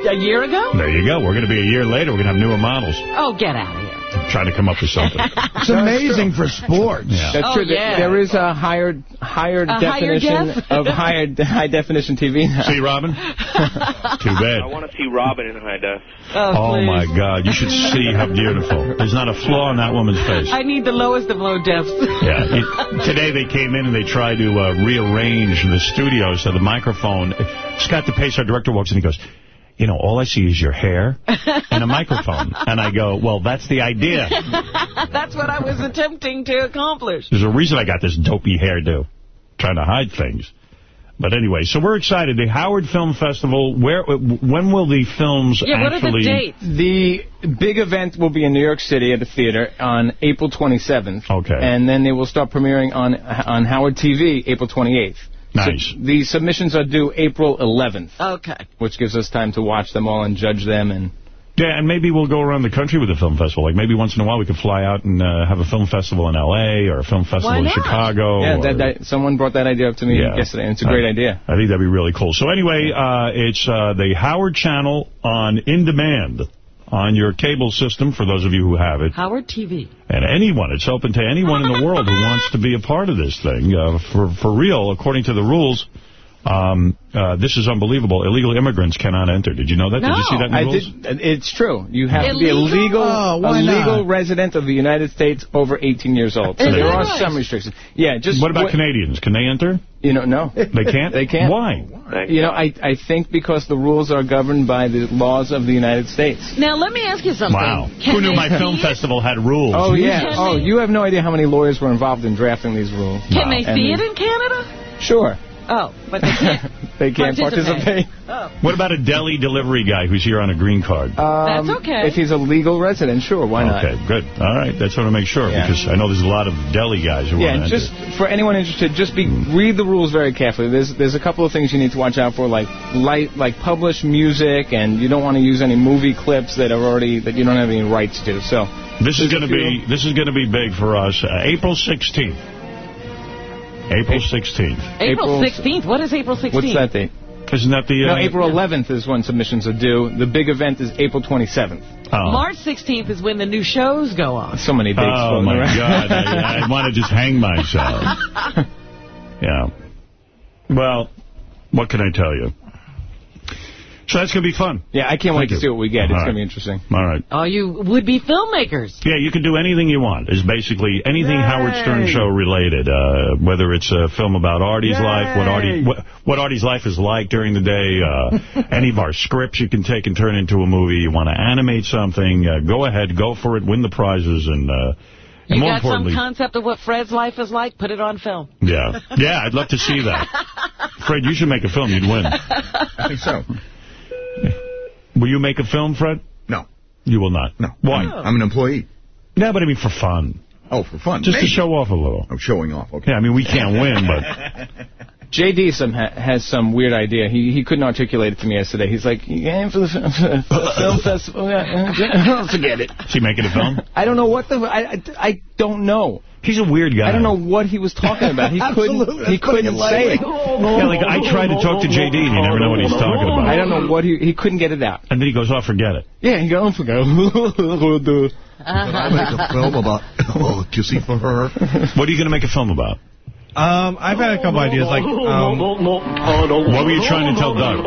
a year ago? There you go. We're going to be a year later. We're going to have newer models. Oh, get out of here. Trying to come up with something. It's amazing for sports. Yeah. That's Oh, true. There- yeah. There is a higher higher A higher definition def? of higher high definition TV now. See, Robin? Too bad. I want to see Robin in high def. Oh, Oh, my God. You should see how beautiful. There's not a flaw in that woman's face. I need the lowest of low defs. Yeah. It, today they came in and they tried to uh, rearrange the studio so the microphone. Scott DePace, our director, walks in and he goes, you know, all I see is your hair and a microphone. And I go, well, that's the idea. That's what I was attempting to accomplish. There's a reason I got this dopey hairdo, trying to hide things. But anyway, so we're excited. The Howard Film Festival, where, when will the films Yeah, what are the dates? The big event will be in New York City at the theater on April 27th. Okay. And then they will start premiering on on Howard TV April 28th. Nice. So the submissions are due April 11th, Okay. which gives us time to watch them all and judge them. And Yeah, and maybe we'll go around the country with the film festival. Like maybe once in a while we could fly out and uh, have a film festival in L.A. or a film festival in? Chicago. yeah, or- that, that, someone brought that idea up to me Yeah. yesterday, and it's a great I- idea. I think that'd be really cool. So anyway, uh, it's uh, the Howard Channel on In Demand on your cable system, for those of you who have it. Howard TV. And anyone, it's open to anyone in the world who wants to be a part of this thing. Uh, for, for real, according to the rules, um, uh, this is unbelievable. Illegal immigrants cannot enter. Did you know that? Did you see that in the I rules? did, it's true. You have to be a legal, Oh, a legal resident of the United States over 18 years old. So there are some restrictions. Yeah, just What about what- Canadians? Can they enter? You know, no. They can't? They can't. Why? You know, I I think because the rules are governed by the laws of the United States. Now, let me ask you something. Wow. Can Who knew my film it? festival had rules? Oh yeah. Can Oh, they- you have no idea how many lawyers were involved in drafting these rules. Can they And see it in Canada? Sure. Oh, but they can't. They can't participate. Oh. What about a deli delivery guy who's here on a green card? Um, That's okay. If he's a legal resident, sure, why not? Okay, good. All right, that's what I make sure, Yeah. because I know there's a lot of deli guys who Yeah, want to just for anyone interested, just be read the rules very carefully. There's there's a couple of things you need to watch out for, like light like published music, and you don't want to use any movie clips that are already that you don't have any rights to. So This is going to be this is going to be big for us. Uh, April 16th. April 16th. April April- 16th. What is April 16th? what's that date? Isn't that the... No, Uh, April 11th is when submissions are due. The big event is April 27th. Oh. March 16th is when the new shows go on. So many dates. Oh, floating my around. God. I, I want to just hang myself. Yeah. Well, what can I tell you? So that's going to be fun. Yeah, I can't wait Thank to see what we get. It's All going to be interesting. All right. All you would-be filmmakers. Yeah, you can do anything you want. It's basically anything Howard Stern show related. Uh, whether it's a film about Artie's life, what Artie what, what Artie's life is like during the day, uh, any of our scripts you can take and turn into a movie. You want to animate something, uh, go ahead, go for it, win the prizes, and, uh, and You got some concept of what Fred's life is like? Put it on film. yeah, yeah, I'd love to see that. Fred, you should make a film. You'd win. I think so. Will you make a film, Fred? No. You will not. No. Why? I'm an employee. No, but I mean for fun. Oh, for fun. Just Maybe. to show off a little. I'm showing off. Okay. Yeah, I mean, we can't win, but... JD some ha has some weird idea. He he couldn't articulate it to me yesterday. He's like, aim for the, for the film festival. Yeah, Forget it. Is he making a film? I don't know what the I, I, I don't know. He's a weird guy. I don't know what he was talking about. He couldn't he couldn't say it. Yeah, like I tried to talk to JD and you never know what he's talking about. I don't know what he he couldn't get it out. And then he goes, oh, forget it. Yeah, he goes, forget. Did I make a film about oh, kissing for her? What are you going to make a film about? Um, I've had a couple ideas. Like, um, What were you trying to tell Doug?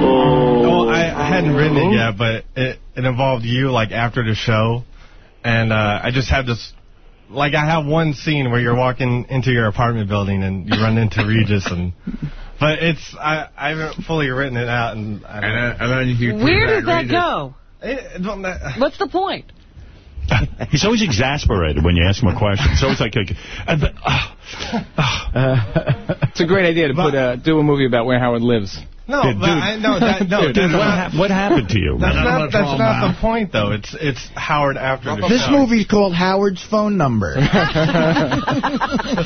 well, I, I hadn't written it yet, but it, it involved you, like, after the show. And uh, I just had this, like, I have one scene where you're walking into your apartment building and you run into Regis. and But it's, I, I haven't fully written it out. And, I don't And, uh, and then you Where does that go? It- don't What's the point? He's always exasperated when you ask him a question. It's always like, like uh, but, uh, It's a great idea to put a do a movie about where Howard lives. No, Dude, but dude. I, no, that, no, dude, that's what, not, ha- what happened to you? that's man? not, that's not the point, though. It's it's Howard after the This show. movie's called Howard's Phone Number.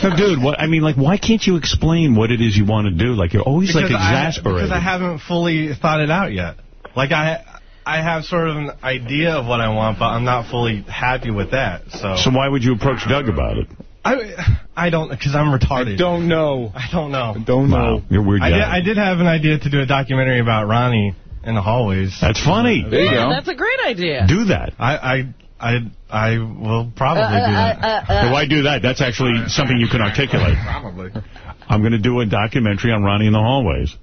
So, dude, what I mean, like, why can't you explain what it is you want to do? Like, you're always like Because I- exasperated. because I haven't fully thought it out yet. Like I, I have sort of an idea of what I want, but I'm not fully happy with that. So, so why would you approach Doug about it? I I don't because I'm retarded. I don't know. I don't know. Don't Wow, you're a weird I did, I did have an idea to do a documentary about Ronnie in the hallways. That's funny. There you yeah, go. that's a great idea. Do that. I I I I will probably Uh, do that. uh, uh, uh, Why do that? That's actually something you can articulate. Probably. I'm going to do a documentary on Ronnie in the hallways.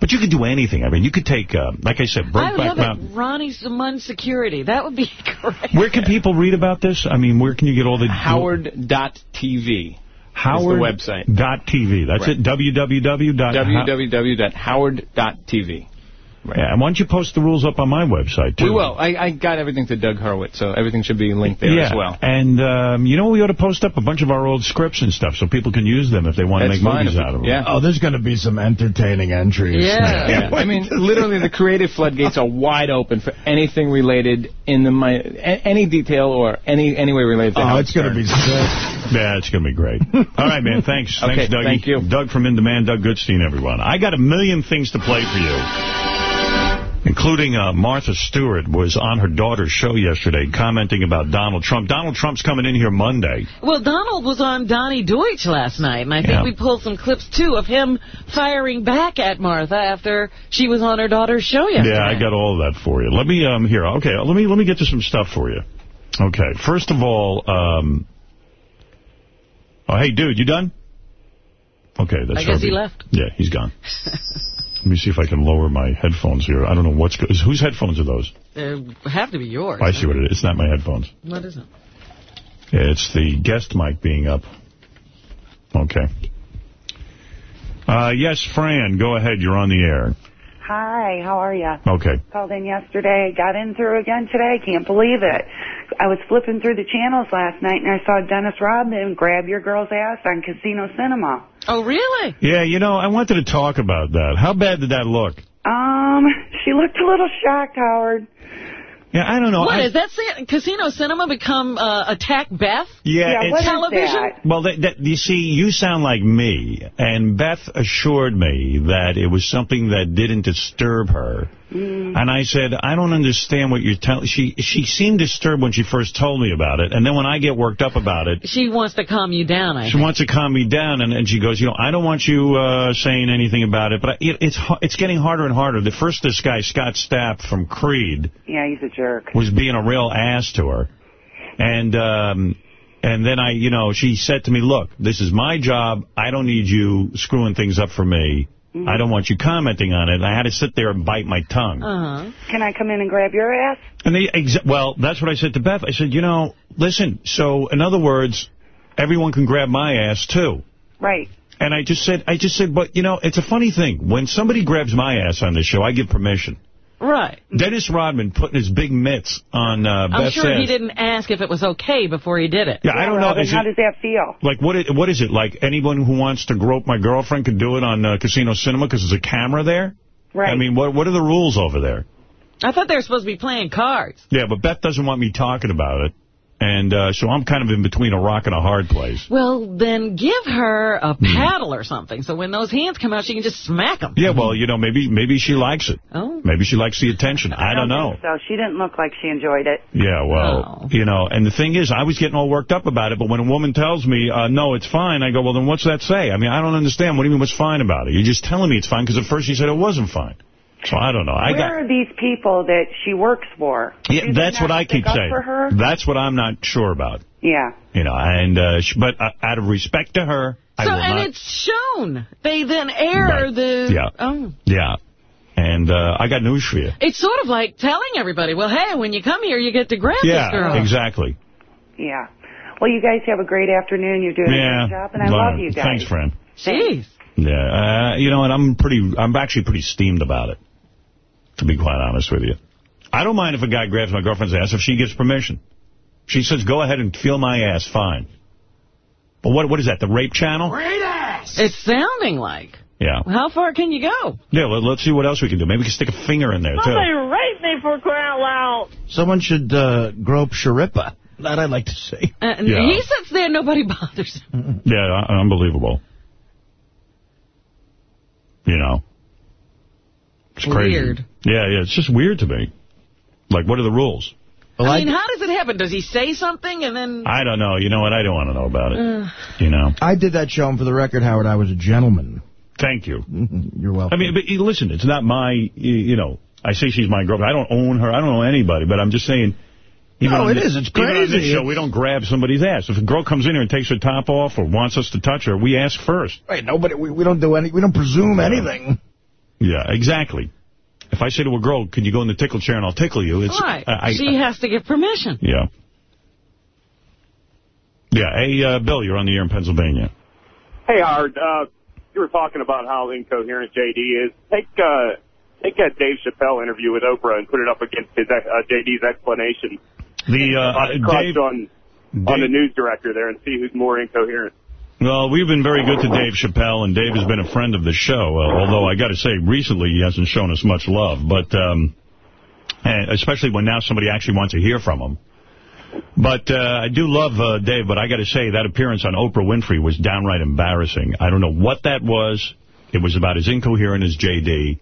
But you could do anything. I mean, you could take, uh, like I said, I would Brokeback love Mountain. it. Ronnie Simon Security. That would be great. Where can people read about this? I mean, where can you get all the... Howard.tv. Howard is the website. Dot TV. That's Right. it. www. dot- www.howard.tv. Yeah, and why don't you post the rules up on my website, too? We will. I, I got everything to Doug Hurwitz, so everything should be linked there yeah. as well. And, um, you know, we ought to post up a bunch of our old scripts and stuff so people can use them if they want to make fine movies out of them. yeah. Oh, there's going to be some entertaining entries. Yeah. I mean, literally, the creative floodgates are wide open for anything related in the mi- a- any detail or any any way related to Oh, it's going to be sick. Yeah, it's going to be great. All right, man. Thanks. Okay, Thanks, Dougie. thank you. Doug from In Demand, Doug Goodstein, everyone. I got a million things to play for you. Including uh, Martha Stewart was on her daughter's show yesterday commenting about Donald Trump. Donald Trump's coming in here Monday. Well, Donald was on Donny Deutsch last night, and I think Yeah. we pulled some clips, too, of him firing back at Martha after she was on her daughter's show yesterday. Yeah, I got all of that for you. Let me um here. Okay, let me let me get to some stuff for you. Okay, first of all, um, oh hey, dude, you done? Okay, that's. I guess he left. Yeah, he's gone. Let me see if I can lower my headphones here. I don't know what's go whose headphones are those. They have to be yours. I see what it is. It's not my headphones. What is it? It's the guest mic being up. Okay. Uh, yes, Fran, go ahead. You're on the air. Hi, how are you? Okay. Called in yesterday, got in through again today. Can't believe it. I was flipping through the channels last night and I saw Dennis Rodman grab your girl's ass on Casino Cinema. Oh, really? Yeah, you know, I wanted to talk about that. How bad did that look? Um, she looked a little shocked, Howard. Yeah, I don't know. What, I- is that Casino Cinema become uh, Attack Beth? Yeah, it's- television? Well, that, that, you see, you sound like me, and Beth assured me that it was something that didn't disturb her. And I said, I don't understand what you're telling. She she seemed disturbed when she first told me about it, and then when I get worked up about it, She wants to calm you down, I she think. wants to calm me down, and, and she goes, you know, I don't want you uh, saying anything about it, but I, it, it's hu- it's getting harder and harder. The first, this guy Scott Stapp from Creed Yeah, he's a jerk. was being a real ass to her. And um, and then I, you know, she said to me, look, this is my job. I don't need you screwing things up for me. I don't want you commenting on it. And I had to sit there and bite my tongue. Uh-huh. Can I come in and grab your ass? And they, well, that's what I said to Beth. I said, you know, listen, so in other words, everyone can grab my ass too. Right. And I just said, I just said, but you know, it's a funny thing. When somebody grabs my ass on this show, I give permission. Right. Dennis Rodman putting his big mitts on uh, I'm Beth's sure ass. he didn't ask if it was okay before he did it. Yeah, I don't know. Robin, Is how it- does that feel? Like, what? Is, what is it? Like, anyone who wants to grope my girlfriend could do it on uh, Casino Cinema because there's a camera there? Right. I mean, what what are the rules over there? I thought they were supposed to be playing cards. Yeah, but Beth doesn't want me talking about it. And uh, so I'm kind of in between a rock and a hard place. Well, then give her a paddle or something, so when those hands come out, she can just smack them. Yeah, well, you know, maybe maybe she likes it. Oh. Maybe she likes the attention. I don't know. So she didn't look like she enjoyed it. Yeah, well, you know, and the thing is, I was getting all worked up about it, but when a woman tells me, uh, no, it's fine, I go, well, then what's that say? I mean, I don't understand. What do you mean what's fine about it? You're just telling me it's fine because at first you said it wasn't fine. So I don't know. I Where got. are these people that she works for? Yeah, Do that's what I keep saying. For her? That's what I'm not sure about. Yeah. You know, and uh, sh- but uh, out of respect to her, I So, will and not. it's shown. They then air Right. the... Yeah. Oh. Yeah, and uh, I got news for you. It's sort of like telling everybody, well, hey, when you come here, you get to grab Yeah, this girl. Yeah, exactly. Yeah. Well, you guys have a great afternoon. You're doing yeah, a good job, and I Well, love you guys. Thanks, friend. Jeez. Yeah, uh, you know, and I'm pretty. I'm actually pretty steamed about it. To be quite honest with you, I don't mind if a guy grabs my girlfriend's ass if she gives permission. She says, "Go ahead and feel my ass." Fine. But what? What is that? The rape channel? Great ass! It's sounding like. Yeah. How far can you go? Yeah. Well, let's see what else we can do. Maybe we can stick a finger in there too. Somebody raped me for crying out loud. Someone should uh, grope Sharippa. That I'd like to see. Uh, Yeah. He sits there, nobody bothers him. Yeah, un- unbelievable. You know. It's crazy. Weird. Yeah, yeah, it's just weird to me. Like, what are the rules? I mean, how does it happen? Does he say something and then... I don't know. You know what? I don't want to know about it. Uh, You know. I did that show, and for the record, Howard, I was a gentleman. Thank you. You're welcome. I mean, but listen, it's not my, you- you know, I say she's my girlfriend. I don't own her. I don't know anybody, but I'm just saying. Even No, on it this- is. It's Even on this crazy. show, we don't grab somebody's ass. If a girl comes in here and takes her top off or wants us to touch her, we ask first. Wait, nobody. We, we don't do any. We don't presume anything. Yeah, exactly. If I say to a girl, "Can you go in the tickle chair and I'll tickle you?" It's right. I, I- she has to get permission. yeah. Yeah. Hey, uh, Bill, you're on the air in Pennsylvania. Hey, Howard, uh, you were talking about how incoherent JD is. Take, uh, take that Dave Chappelle interview with Oprah and put it up against his, uh, JD's explanation. The uh, uh, Dave. on, on the news director there and see who's more incoherent. Well, we've been very good to Dave Chappelle, and Dave has been a friend of the show, uh, although I got to say, recently he hasn't shown us much love, but um, and especially when now somebody actually wants to hear from him. But uh, I do love uh, Dave, but I got to say, that appearance on Oprah Winfrey was downright embarrassing. I don't know what that was. It was about as incoherent as J.D.,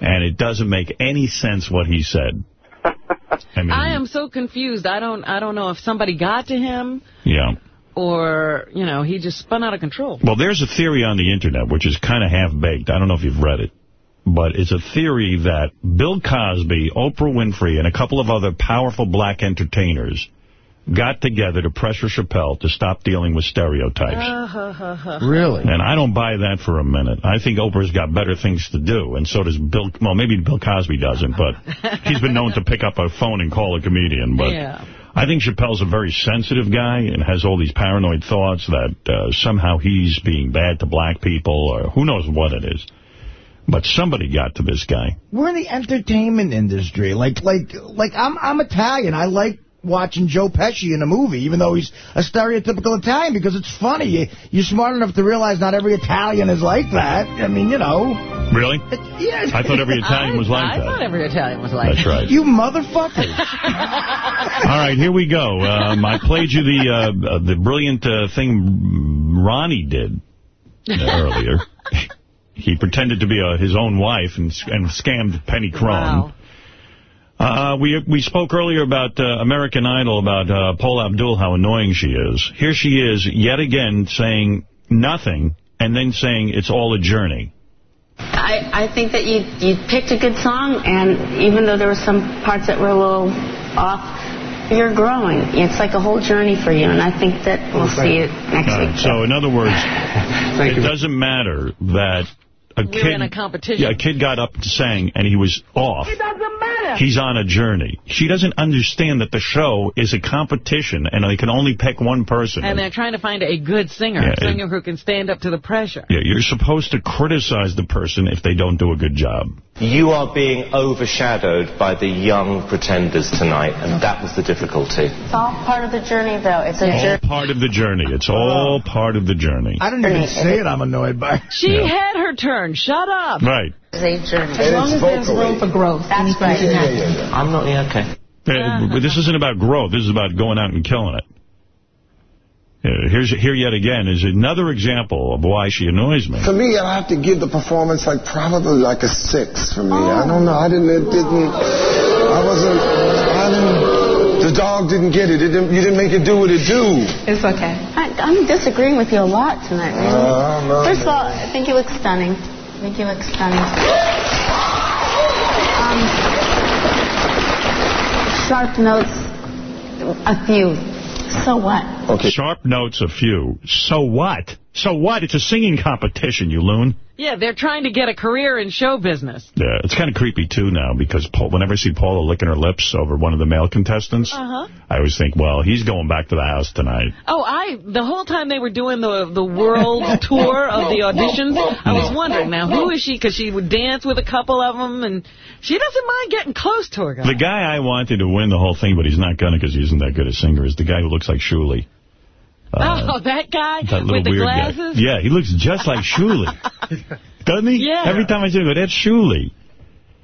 and it doesn't make any sense what he said. I mean, I am so confused. I don't I don't know if somebody got to him yeah. Or, you know, he just spun out of control. Well, there's a theory on the Internet, which is kind of half-baked. I don't know if you've read it. But it's a theory that Bill Cosby, Oprah Winfrey, and a couple of other powerful black entertainers got together to pressure Chappelle to stop dealing with stereotypes. Really? And I don't buy that for a minute. I think Oprah's got better things to do, and so does Bill. Well, maybe Bill Cosby doesn't, but he's been known to pick up a phone and call a comedian. But Yeah. I think Chappelle's a very sensitive guy and has all these paranoid thoughts that uh, somehow he's being bad to black people, or who knows what it is. But somebody got to this guy. We're in the entertainment industry. Like, like, like I'm, I'm Italian. I like watching Joe Pesci in a movie, even though he's a stereotypical Italian, because it's funny. You, you're smart enough to realize not every Italian is like that. I mean, you know. Really? Yeah. I thought every Italian was like I that. I thought every Italian was like That's that. right. You motherfuckers. All right, here we go. Um, I played you the uh, uh, the brilliant uh, thing Ronnie did earlier. he pretended to be uh, his own wife and, and scammed Penny Crone. Uh, we we spoke earlier about uh, American Idol, about uh, Paula Abdul, how annoying she is. Here she is, yet again, saying nothing, and then saying it's all a journey. I, I think that you you picked a good song, and even though there were some parts that were a little off, you're growing. It's like a whole journey for you, and I think that we'll see it next right, week. so, in other words, it doesn't matter that a We're kid, in a competition. yeah, a kid got up and sang, and he was off. It doesn't matter. He's on a journey. She doesn't understand that the show is a competition, and they can only pick one person. And they're trying to find a good singer, Yeah, a singer who can stand up to the pressure. yeah, you're supposed to criticize the person if they don't do a good job. You are being overshadowed by the young pretenders tonight, and that was the difficulty. It's all part of the journey, though. It's a All journey. part of the journey. It's all part of the journey. I didn't even say it. I'm annoyed by. She had her turn. Shut up. Right. It's a journey. As long as there's room for growth, that's right. I'm not, yeah, okay. Uh, but this isn't about growth. This is about going out and killing it. Uh, here's here yet again is another example of why she annoys me. For me, I have to give the performance like probably like a six for me. I don't know. I didn't. It didn't. I wasn't. I didn't. The dog didn't get it. it didn't, you didn't make it do what it do. It's okay. I, I'm disagreeing with you a lot tonight, really. Uh, no. First of all, I think you look stunning. I think you look stunning. Um, sharp notes, a few. So what? Okay. Sharp notes, a few. So what? So what? It's a singing competition, you loon. Yeah, they're trying to get a career in show business. Yeah, it's kind of creepy, too, now, because Paul, whenever I see Paula licking her lips over one of the male contestants, Uh-huh. I always think, well, he's going back to the house tonight. Oh, I the whole time they were doing the the world tour of the auditions, I was wondering now who is she? Because she would dance with a couple of them, and she doesn't mind getting close to her guy. The guy I wanted to win the whole thing, but he's not going to because he isn't that good a singer, is the guy who looks like Shuli. oh, that guy That little with the weird glasses. guy. Yeah, he looks just like Shuli. Doesn't he? Yeah. Every time I see him, I go, that's Shuli.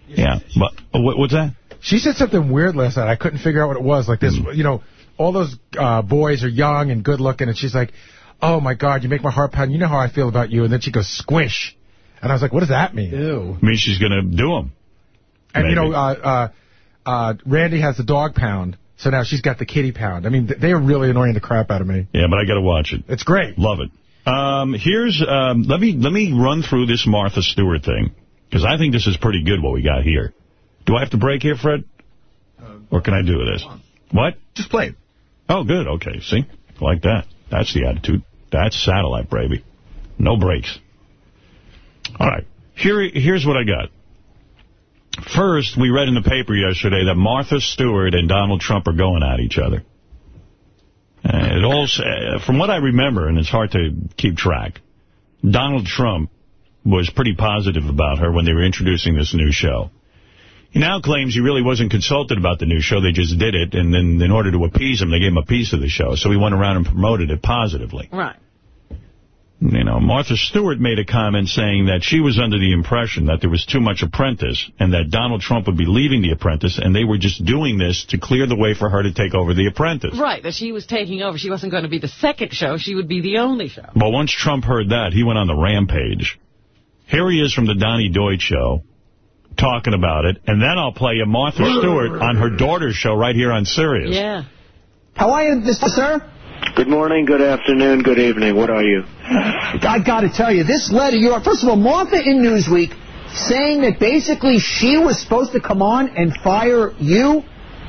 Yeah. But, uh, what, what's that? She said something weird last night. I couldn't figure out what it was. Like this, you know, all those uh, boys are young and good looking, and she's like, "Oh my God, you make my heart pound. You know how I feel about you." And then she goes, "Squish," and I was like, "What does that mean?" Ew. I mean, she's going to do him. And you know, uh, uh, uh, Randy has the dog pound, So now she's got the kitty pound. I mean, they are really annoying the crap out of me. Yeah, but I got to watch it. It's great. Love it. Um, here's um, let me let me run through this Martha Stewart thing because I think this is pretty good what we got here. Do I have to break here, Fred, or can I do this? What? Just play it. Oh, good. Okay. See, like that. That's the attitude. That's satellite, baby. No breaks. All right. Here, here's what I got. First, we read in the paper yesterday that Martha Stewart and Donald Trump are going at each other. Uh, it all, uh, from what I remember, and it's hard to keep track, Donald Trump was pretty positive about her when they were introducing this new show. He now claims he really wasn't consulted about the new show. They just did it, and then in order to appease him, they gave him a piece of the show. So he went around and promoted it positively. Right. You know, Martha Stewart made a comment saying that she was under the impression that there was too much Apprentice and that Donald Trump would be leaving The Apprentice, and they were just doing this to clear the way for her to take over The Apprentice. Right, that she was taking over. She wasn't going to be the second show. She would be the only show. But once Trump heard that, he went on the rampage. Here he is from the Donny Deutsch show talking about it, and then I'll play you Martha Stewart on her daughter's show right here on Sirius. Yeah. How are you, Mr. Sir? Good morning, good afternoon, good evening. What are you? I got to tell you, this letter, you are, first of all, Martha in Newsweek saying that basically she was supposed to come on and fire you,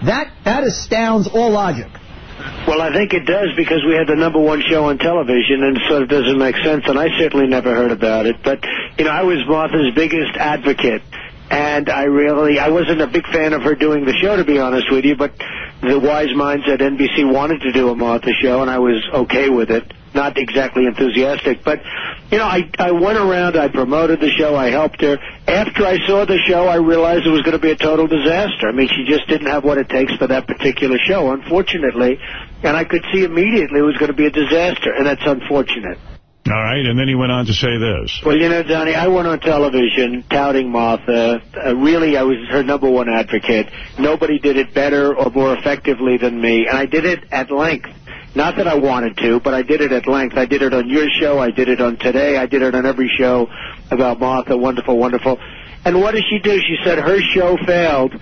that that astounds all logic. Well, I think it does because we had the number one show on television, and so it doesn't make sense, and I certainly never heard about it. But, you know, I was Martha's biggest advocate, and I really, I wasn't a big fan of her doing the show, to be honest with you, but the wise minds at NBC wanted to do a Martha show, and I was okay with it. Not exactly enthusiastic, but, you know, I, I went around, I promoted the show, I helped her. After I saw the show, I realized it was going to be a total disaster. I mean, she just didn't have what it takes for that particular show, unfortunately, and I could see immediately it was going to be a disaster, and that's unfortunate. All right, and then he went on to say this. Well, you know, Donny, I went on television touting Martha. Uh, really, I was her number one advocate. Nobody did it better or more effectively than me, and I did it at length. Not that I wanted to, but I did it at length. I did it on your show. I did it on Today. I did it on every show about Martha. Wonderful, wonderful. And what did she do? She said her show failed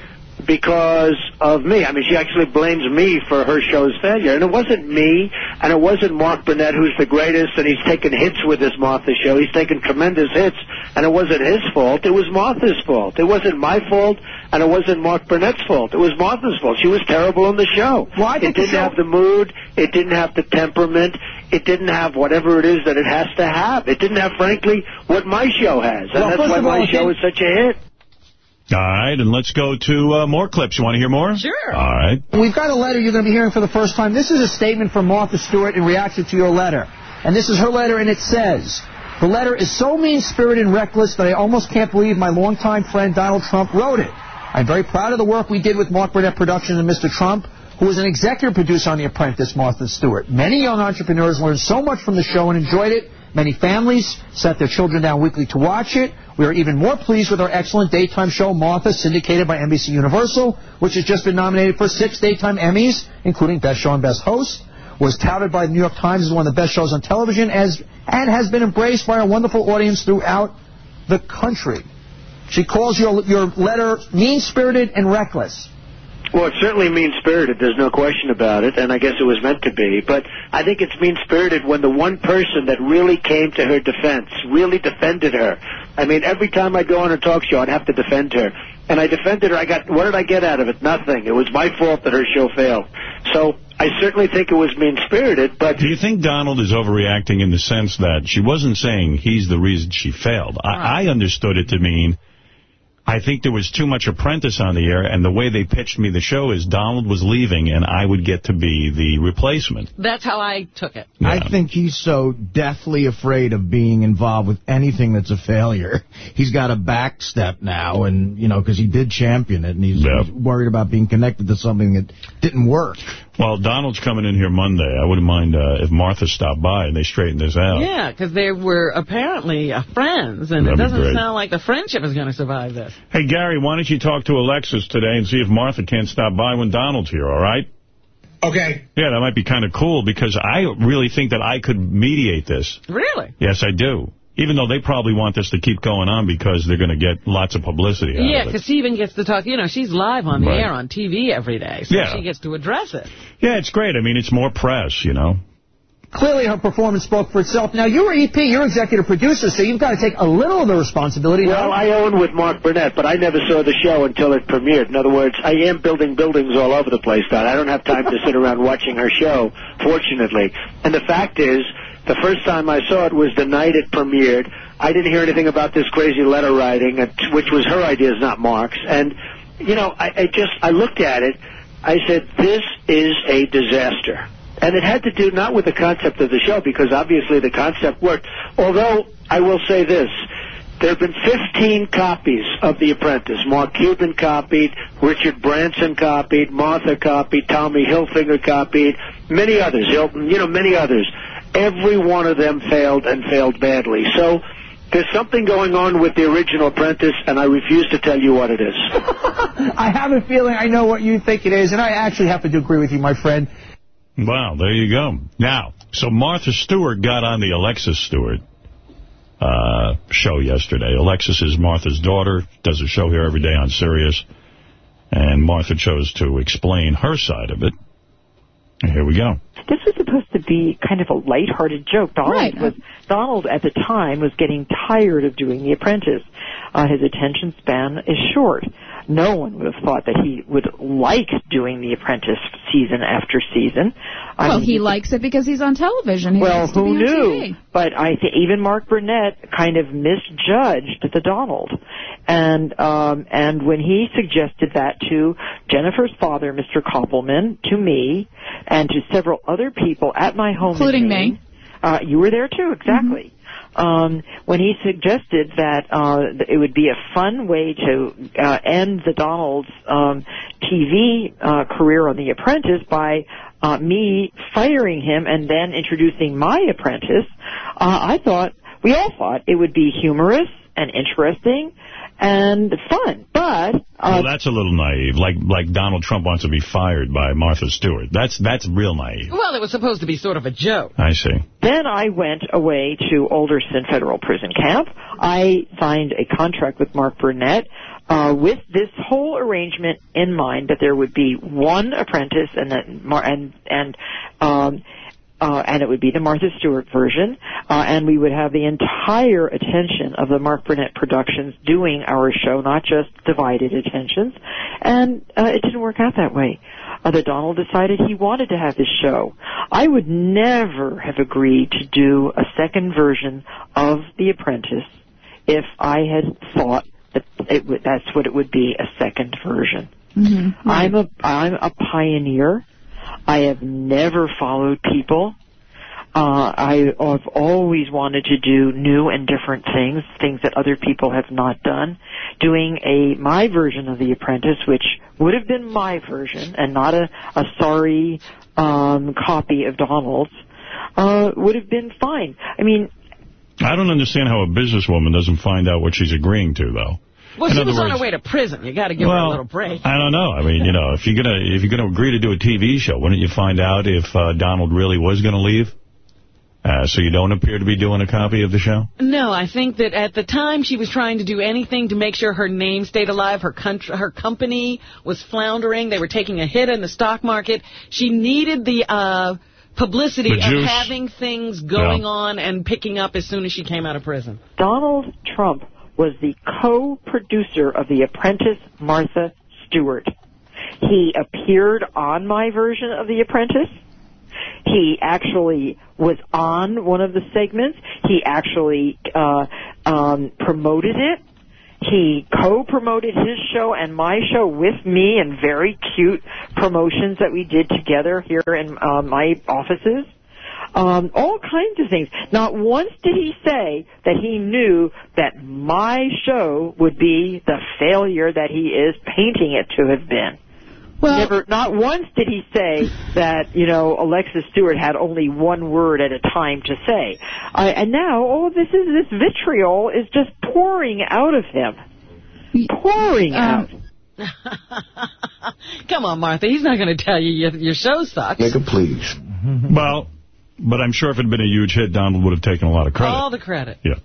because of me. I mean, she actually blames me for her show's failure. And it wasn't me, and it wasn't Mark Burnett, who's the greatest, and he's taken hits with this Martha show. He's taken tremendous hits, and it wasn't his fault. It was Martha's fault. It wasn't my fault, and it wasn't Mark Burnett's fault. It was Martha's fault. She was terrible on the show. Well, it didn't have the mood. It didn't have the temperament. It didn't have whatever it is that it has to have. It didn't have, frankly, what my show has. And Well, that's why all, my show is such a hit. All right, and let's go to uh, more clips. You want to hear more? Sure. All right. We've got a letter you're going to be hearing for the first time. This is a statement from Martha Stewart in reaction to your letter. And this is her letter, and it says, The letter is so mean-spirited and reckless that I almost can't believe my longtime friend Donald Trump wrote it. I'm very proud of the work we did with Mark Burnett Productions and Mr. Trump, who was an executive producer on The Apprentice, Martha Stewart. Many young entrepreneurs learned so much from the show and enjoyed it. Many families sat their children down weekly to watch it. We are even more pleased with our excellent daytime show, Martha, syndicated by NBC Universal, which has just been nominated for six daytime Emmys, including Best Show and Best Host. Was touted by the New York Times as one of the best shows on television, as and has been embraced by a wonderful audience throughout the country. She calls your your letter mean-spirited and reckless. Well, it's certainly mean-spirited. There's no question about it, and I guess it was meant to be. But I think it's mean-spirited when the one person that really came to her defense, really defended her. I mean, every time I'd go on a talk show, I'd have to defend her. And I defended her. I got, what did I get out of it? Nothing. It was my fault that her show failed. So I certainly think it was mean-spirited, but... Do you think Donald is overreacting in the sense that she wasn't saying he's the reason she failed? I, I understood it to mean... I think there was too much apprentice on the air, and the way they pitched me the show is Donald was leaving, and I would get to be the replacement. That's how I took it. I think he's so deathly afraid of being involved with anything that's a failure. He's got a backstep now, and, you know, because he did champion it, and he's, he's worried about being connected to something that didn't work. Well, Donald's coming in here Monday. I wouldn't mind uh, if Martha stopped by and they straightened this out. Yeah, because they were apparently uh, friends, and That'd it doesn't sound like the friendship is going to survive this. Hey, Gary, why don't you talk to Alexis today and see if Martha can't stop by when Donald's here, all right? Okay. Yeah, that might be kind of cool because I really think that I could mediate this. Really? Yes, I do. Even though they probably want this to keep going on because they're going to get lots of publicity out Yeah, because she even gets to talk. You know, she's live on the Right. air on TV every day, so Yeah. she gets to address it. Yeah, it's great. I mean, it's more press, you know. Clearly, her performance spoke for itself. Now, you were EP, you're executive producer, so you've got to take a little of the responsibility. Well, I own with Mark Burnett, but I never saw the show until it premiered. In other words, I am building buildings all over the place, Don. I don't have time to sit around watching her show, fortunately. And the fact is, the first time I saw it was the night it premiered. I didn't hear anything about this crazy letter writing, uh, which was her ideas, not Mark's. And, you know, I, I just, I looked at it. I said, this is a disaster. And it had to do not with the concept of the show, because obviously the concept worked. Although, I will say this. There have been 15 copies of The Apprentice. Mark Cuban copied, Richard Branson copied, Martha copied, Tommy Hilfiger copied, many others, Hilton, you know, many others. Every one of them failed and failed badly. So there's something going on with the original Apprentice, and I refuse to tell you what it is. I have a feeling I know what you think it is, and I actually have to agree with you, my friend. Wow, there you go. Now, so Martha Stewart got on the Alexis Stewart uh, show yesterday. Alexis is Martha's daughter, does a show here every day on Sirius. And Martha chose to explain her side of it. And here we go. this was supposed to be kind of a lighthearted joke. Donald Right. was Donald at the time was getting tired of doing The Apprentice. Uh, his attention span is short. No one would have thought that he would like doing The Apprentice season after season. I well, mean, he likes it because he's on television. He well, who knew? But I think even Mark Burnett kind of misjudged the Donald, and um, and when he suggested that to Jennifer's father, Mr. Koppelman, to me, and to several other people at my home, in Including Maine, me. Uh, you were there too, exactly. Um, when he suggested that uh, it would be a fun way to uh, end the Donald's um, TV uh, career on The Apprentice by uh, me firing him and then introducing my apprentice, uh, I thought we all thought it would be humorous and interesting and fun. But well, that's a little naive. Like like Donald Trump wants to be fired by Martha Stewart. That's that's real naive. Well, it was supposed to be sort of a joke. I see. Then I went away to Alderson Federal Prison Camp. I signed a contract with Mark Burnett uh, with this whole arrangement in mind that there would be one apprentice and that Mar- and and um, uh, and it would be the Martha Stewart version, uh, and we would have the entire attention of the Mark Burnett Productions doing our show, not just divided attentions. And uh, it didn't work out that way. Uh, the Donald decided he wanted to have his show. I would never have agreed to do a second version of The Apprentice if I had thought that it would, that's what it would be, a second version. Mm-hmm. I'm a I'm a pioneer. I have never followed people. Uh, I have always wanted to do new and different things, things that other people have not done. Doing a my version of The Apprentice, which would have been my version and not a a sorry um, copy of Donald's, uh, would have been fine. I mean, I don't understand how a businesswoman doesn't find out what she's agreeing to, though. Well, In she other was on her way to prison. You got to give her a little break. I don't know. I mean, you know, if you're gonna if you're gonna agree to do a TV show, wouldn't you find out if uh, Donald really was gonna leave? Uh, so you don't appear to be doing a copy of the show? No, I think that at the time she was trying to do anything to make sure her name stayed alive. Her country, her company was floundering. They were taking a hit in the stock market. She needed the uh, publicity The of having things going Yeah. on and picking up as soon as she came out of prison. Donald Trump was the co-producer of The Apprentice, Martha Stewart. He appeared on my version of The Apprentice. He actually was on one of the segments. He actually uh, um, promoted it. He co-promoted his show and my show with me in very cute promotions that we did together here in uh, my offices. Um, all kinds of things. Not once did he say that he knew that my show would be the failure that he is painting it to have been. Well, Never, not once did he say that, you know, Alexis Stewart had only one word at a time to say. Uh, and now all of this is, this vitriol is just pouring out of him. Pouring out. Come on, Martha. He's not going to tell you your, your show sucks. Make it please. Well, but I'm sure if it had been a huge hit, Donald would have taken a lot of credit. All the credit. Yeah.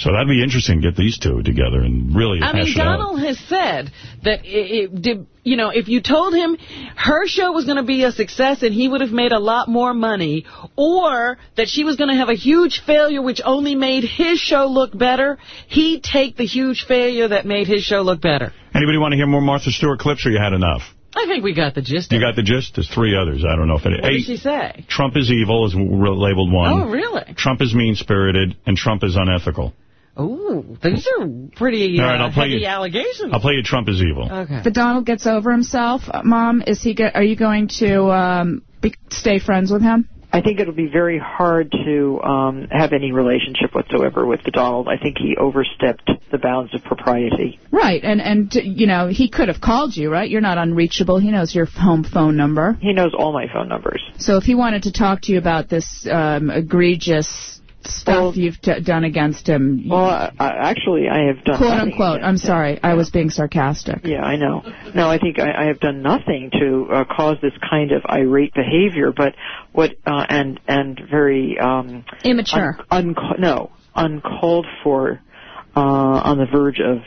So that'd be interesting to get these two together and really I mean. Donald has said that it, it did, you know, if you told him her show was going to be a success and he would have made a lot more money, or that she was going to have a huge failure which only made his show look better, he'd take the huge failure that made his show look better. Anybody want to hear more Martha Stewart clips, or you had enough? I think we got the gist You of it. got the gist? There's three others. I don't know if it... What Hey, did she say? Trump is evil is labeled one. Oh, really? Trump is mean-spirited, and Trump is unethical. Ooh, these are pretty All right, uh, I'll play heavy you- allegations. I'll play you Trump is evil. Okay. But Donald gets over himself. Uh, Mom, is he? Get, are you going to um, be, stay friends with him? I think it'll be very hard to um, have any relationship whatsoever with the Donald. I think he overstepped the bounds of propriety. Right, and and you know he could have called you, right? You're not unreachable. He knows your home phone number. He knows all my phone numbers. So if he wanted to talk to you about this um, egregious stuff you've d- done against him, Well, I, I, actually, I have done quote unquote. I'm him. sorry, I was being sarcastic. Yeah, I know. No, I think I, I have done nothing to uh, cause this kind of irate behavior, but what uh, and and very um, Immature. un, unca- no, uncalled for, uh, on the verge of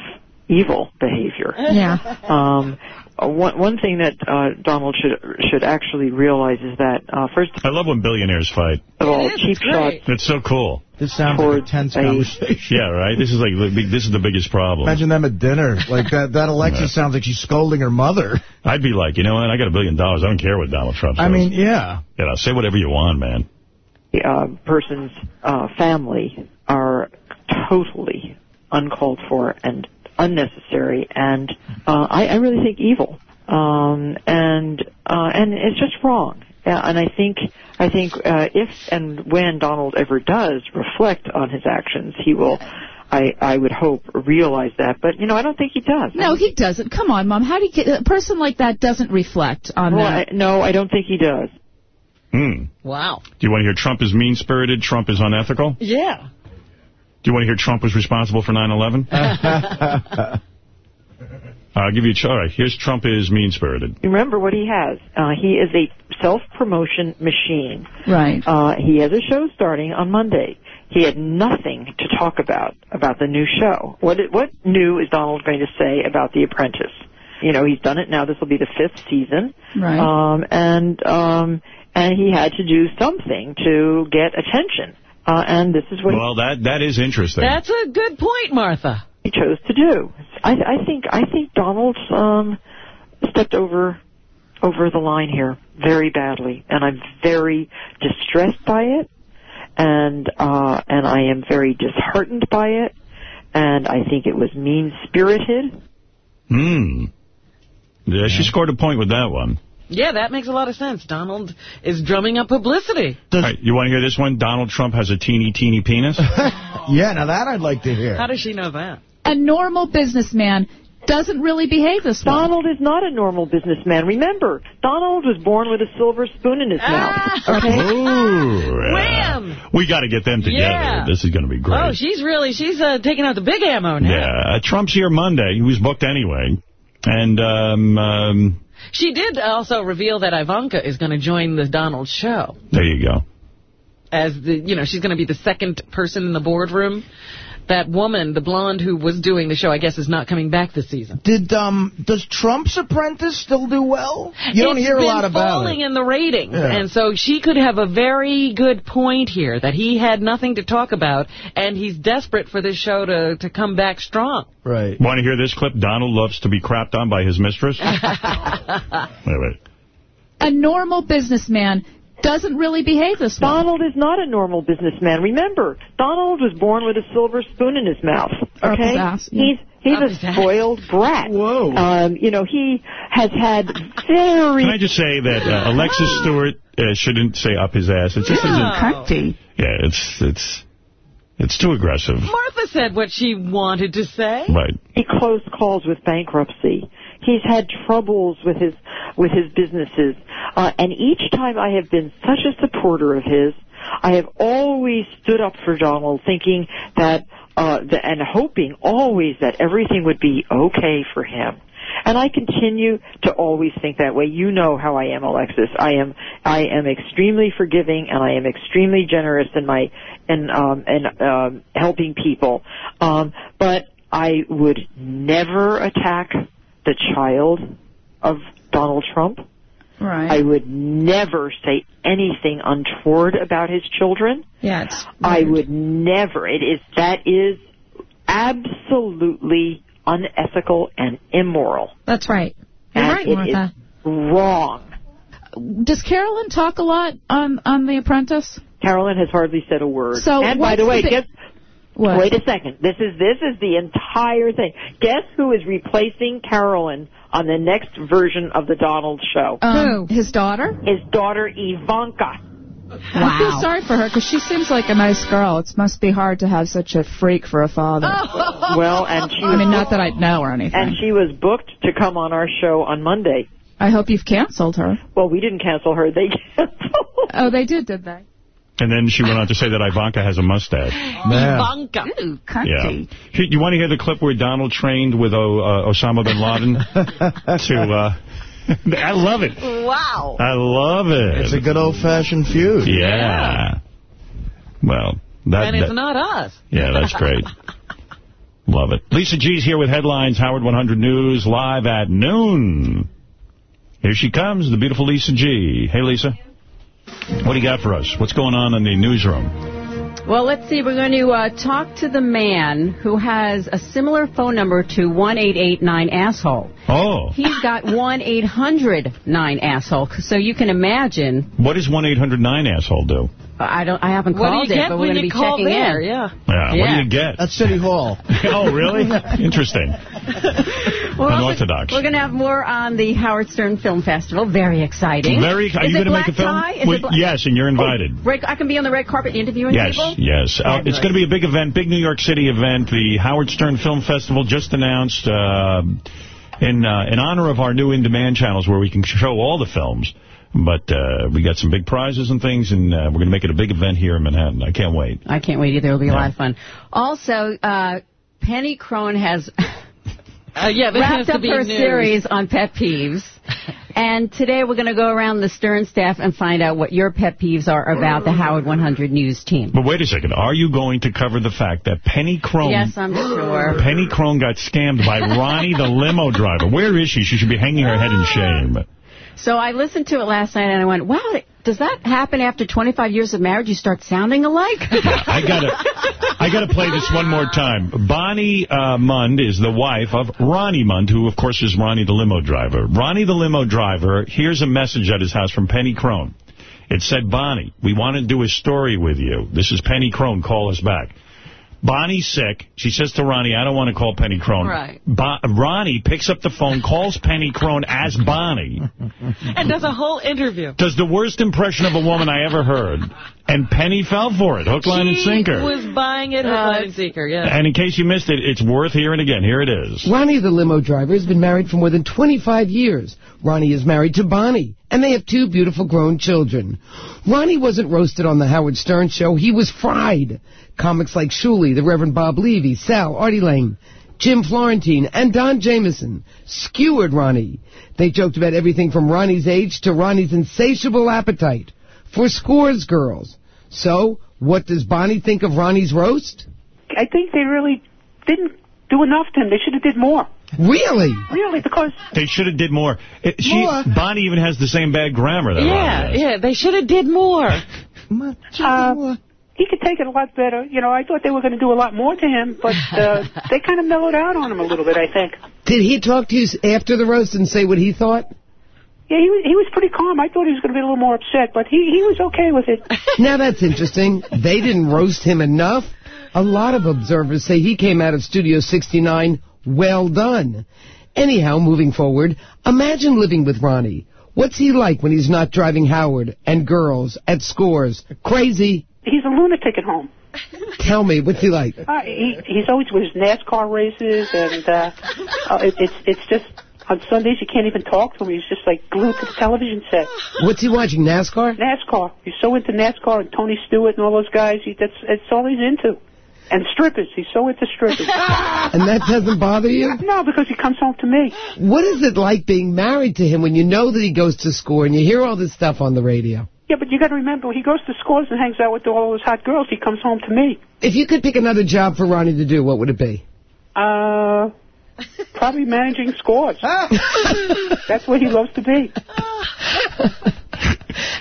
evil behavior. Yeah. Um, uh, one one thing that uh, Donald should should actually realize is that uh, first I love when billionaires fight. of all, cheap shots It's so cool. This sounds like a tense conversation. Yeah, right? This is like this is the biggest problem. Imagine them at dinner. Like that, that Alexis Yeah. sounds like she's scolding her mother. I'd be like, you know what? I got a billion dollars. I don't care what Donald Trump says. I mean, yeah. you know, say whatever you want, man. uh, person's uh, family are totally uncalled for and unnecessary, and uh, I, I really think evil. Um, and uh, and it's just wrong. Yeah, and I think I think uh, if and when Donald ever does reflect on his actions, he will. I, I would hope realize that, but you know I don't think he does. No, he doesn't. Come on, Mom. How do you get a person like that doesn't reflect on Well, that? I, no, I don't think he does. Hmm. Wow. Do you want to hear Trump is mean-spirited, Trump is unethical? Yeah. Do you want to hear Trump was responsible for 9-11? I'll give you a ch- All right, here's Trump is mean-spirited. Remember what he has. Uh, he is a self-promotion machine. Right. Uh, he has a show starting on Monday. He had nothing to talk about about the new show. What what new is Donald going to say about The Apprentice? You know, he's done it now. This will be the fifth season. Right. Um, and um, and he had to do something to get attention. Uh, and this is what Well, that that is interesting. That's a good point, Martha. he chose to do. I, I think I think Donald's um, stepped over over the line here very badly, and I'm very distressed by it, and uh, and I am very disheartened by it, and I think it was mean spirited. Hmm. Yeah, she scored a point with that one. Yeah, that makes a lot of sense. Donald is drumming up publicity. All right, you want to hear this one? Donald Trump has a teeny, teeny penis? yeah, now that I'd like to hear. How does she know that? A normal businessman doesn't really behave this way. Donald is not a normal businessman. Remember, Donald was born with a silver spoon in his mouth. Okay. Ooh, yeah. Wham! We got to get them together. Yeah. This is going to be great. Oh, she's really, she's uh, taking out the big ammo now. Yeah, uh, Trump's here Monday. He was booked anyway. And, um, um, She did also reveal that Ivanka is going to join the Donald show. there you go. As the, you know, she's going to be the second person in the boardroom. That woman, the blonde who was doing the show, I guess is not coming back this season. Did um does Trump's Apprentice still do well? You don't It's hear a lot about falling it. in the ratings, Yeah. and so she could have a very good point here that he had nothing to talk about, and he's desperate for this show to to come back strong. Right. Want to hear this clip? Donald loves to be crapped on by his mistress. wait, wait. A normal businessman doesn't really behave this way. Donald is not a normal businessman. Remember, Donald was born with a silver spoon in his mouth. Up his Okay, ass, yeah. he's he's Up a his ass. spoiled brat. Whoa. Um, you know, he has had very Can I just say that uh, Alexis Stewart uh, shouldn't say up his ass. It just isn't. Cunty. Yeah, it's it's it's too aggressive. Martha said what she wanted to say. Right. he close calls with bankruptcy. He's had troubles with his with his businesses, uh, and each time I have been such a supporter of his, I have always stood up for Donald, thinking that uh, the, and hoping always that everything would be okay for him. And I continue to always think that way. You know how I am, Alexis. I am I am extremely forgiving and I am extremely generous in my in um in um helping people. Um but I would never attack the child of Donald Trump. Right. I would never say anything untoward about his children. yeah, it's I would never. It is that is absolutely unethical and immoral. That's right. You're and right, Martha. wrong. Does Carolyn talk a lot on on The Apprentice? Carolyn has hardly said a word. So and by the way, the guess What? wait a second. This is this is the entire thing. Guess who is replacing Carolyn on the next version of the Donald show? Um, His daughter? His daughter Ivanka. Wow. I feel sorry for her because she seems like a nice girl. It must be hard to have such a freak for a father. Well, and she I mean, not that I'd know or anything. and she was booked to come on our show on Monday. I hope you've canceled her. Well, we didn't cancel her. They Oh, they did, did they? And then she went on to say that Ivanka has a mustache. Ivanka. Ooh, Yeah. cunty. Hey, You want to hear the clip where Donald trained with o, uh, Osama bin Laden to... Uh, I love it. Wow. I love it. It's a good old-fashioned feud. Yeah. Well, that, and it's that- not us. yeah, that's great. Love it. Lisa G's here with headlines, Howard 100 News, live at noon. Here she comes, the beautiful Lisa G. Hey, Lisa. What do you got for us? What's going on in the newsroom? Well, let's see. We're going to uh, talk to the man who has a similar phone number to 1-888-9-ASSHOLE. Oh. He's got 1-800-9-ASSHOLE. So you can imagine, What does 1-800-9-asshole do? I don't. I haven't What called you it, but we're going to be call checking there? in. Yeah. Yeah, what do you get? At City Hall. oh, really? Interesting. We're Unorthodox. We're going to have more on the Howard Stern Film Festival. Very exciting. Very. Are Is you it going to black make a film? tie? Is Well, it black- yes, and you're invited. Red, I can be on the red carpet interviewing Yes, people? yes. Uh, it's going to be a big event, big New York City event. The Howard Stern Film Festival just announced uh, in uh, in honor of our new in-demand channels where we can show all the films. But uh, we got some big prizes and things, and uh, we're going to make it a big event here in Manhattan. I can't wait. I can't wait either. It'll be a lot of fun. Also, uh, Penny Crone has Uh, yeah, this has wrapped up her news. series on pet peeves. and today we're going to go around the Stern staff and find out what your pet peeves are about the Howard 100 News team. But wait a second. Are you going to cover the fact that Penny Crone... Yes, I'm sure. Penny Crone got scammed by Ronnie the limo driver. Where is she? She should be hanging her head in shame. So I listened to it last night and I went, wow, does that happen after 25 years of marriage? You start sounding alike? I gotta, I gotta play this one more time. Bonnie uh, Mund is the wife of Ronnie Mund, who of course is Ronnie the limo driver. Ronnie the limo driver. Here's a message at his house from Penny Crone. It said, Bonnie, we want to do a story with you. This is Penny Crone. Call us back. Bonnie's sick. She says to Ronnie, I don't want to call Penny Crone. Right. Bo Ronnie picks up the phone, calls Penny Crone as Bonnie, And does a whole interview. does the worst impression of a woman I ever heard. And Penny fell for it, hook, line, and sinker. She was buying it, hook, line, and sinker, yeah. And in case you missed it, it's worth hearing again. Here it is. Ronnie, the limo driver, has been married for more than 25 years. Ronnie is married to Bonnie, and they have two beautiful grown children. Ronnie wasn't roasted on the Howard Stern show. He was fried. Comics like Shuli, the Reverend Bob Levy, Sal, Artie Lange, Jim Florentine, and Don Jamieson skewered Ronnie. They joked about everything from Ronnie's age to Ronnie's insatiable appetite for Scores girls. So, what does Bonnie think of Ronnie's roast? I think they really didn't do enough to him. They should have did more. Really? Really, because They should have did more. It- she, More? Bonnie even has the same bad grammar that Yeah, yeah, they should have did more. Much uh, he could take it a lot better. You know, I thought they were going to do a lot more to him, but uh, they kind of mellowed out on him a little bit, I think. Did he talk to you after the roast and say what he thought? Yeah, he was, he was pretty calm. I thought he was going to be a little more upset, but he, he was okay with it. Now that's interesting. They didn't roast him enough. A lot of observers say he came out of Studio 69 well done. Anyhow, moving forward, imagine living with Ronnie. What's he like when he's not driving Howard and girls at Scores? Crazy. He's a lunatic at home. Tell me, what's he like? Uh, he, he's always with his NASCAR races, and uh, uh, it, it's it's just on Sundays you can't even talk to him. He's just like glued to the television set. What's he watching, NASCAR? NASCAR. He's so into NASCAR and Tony Stewart and all those guys. He, that's that's all he's into. And strippers. He's so into strippers. And that doesn't bother you? No, because he comes home to me. What is it like being married to him when you know that he goes to school and you hear all this stuff on the radio? Yeah, but you got to remember, he goes to schools and hangs out with all those hot girls, he comes home to me. If you could pick another job for Ronnie to do, what would it be? Uh, probably managing Scores. That's what he loves to be.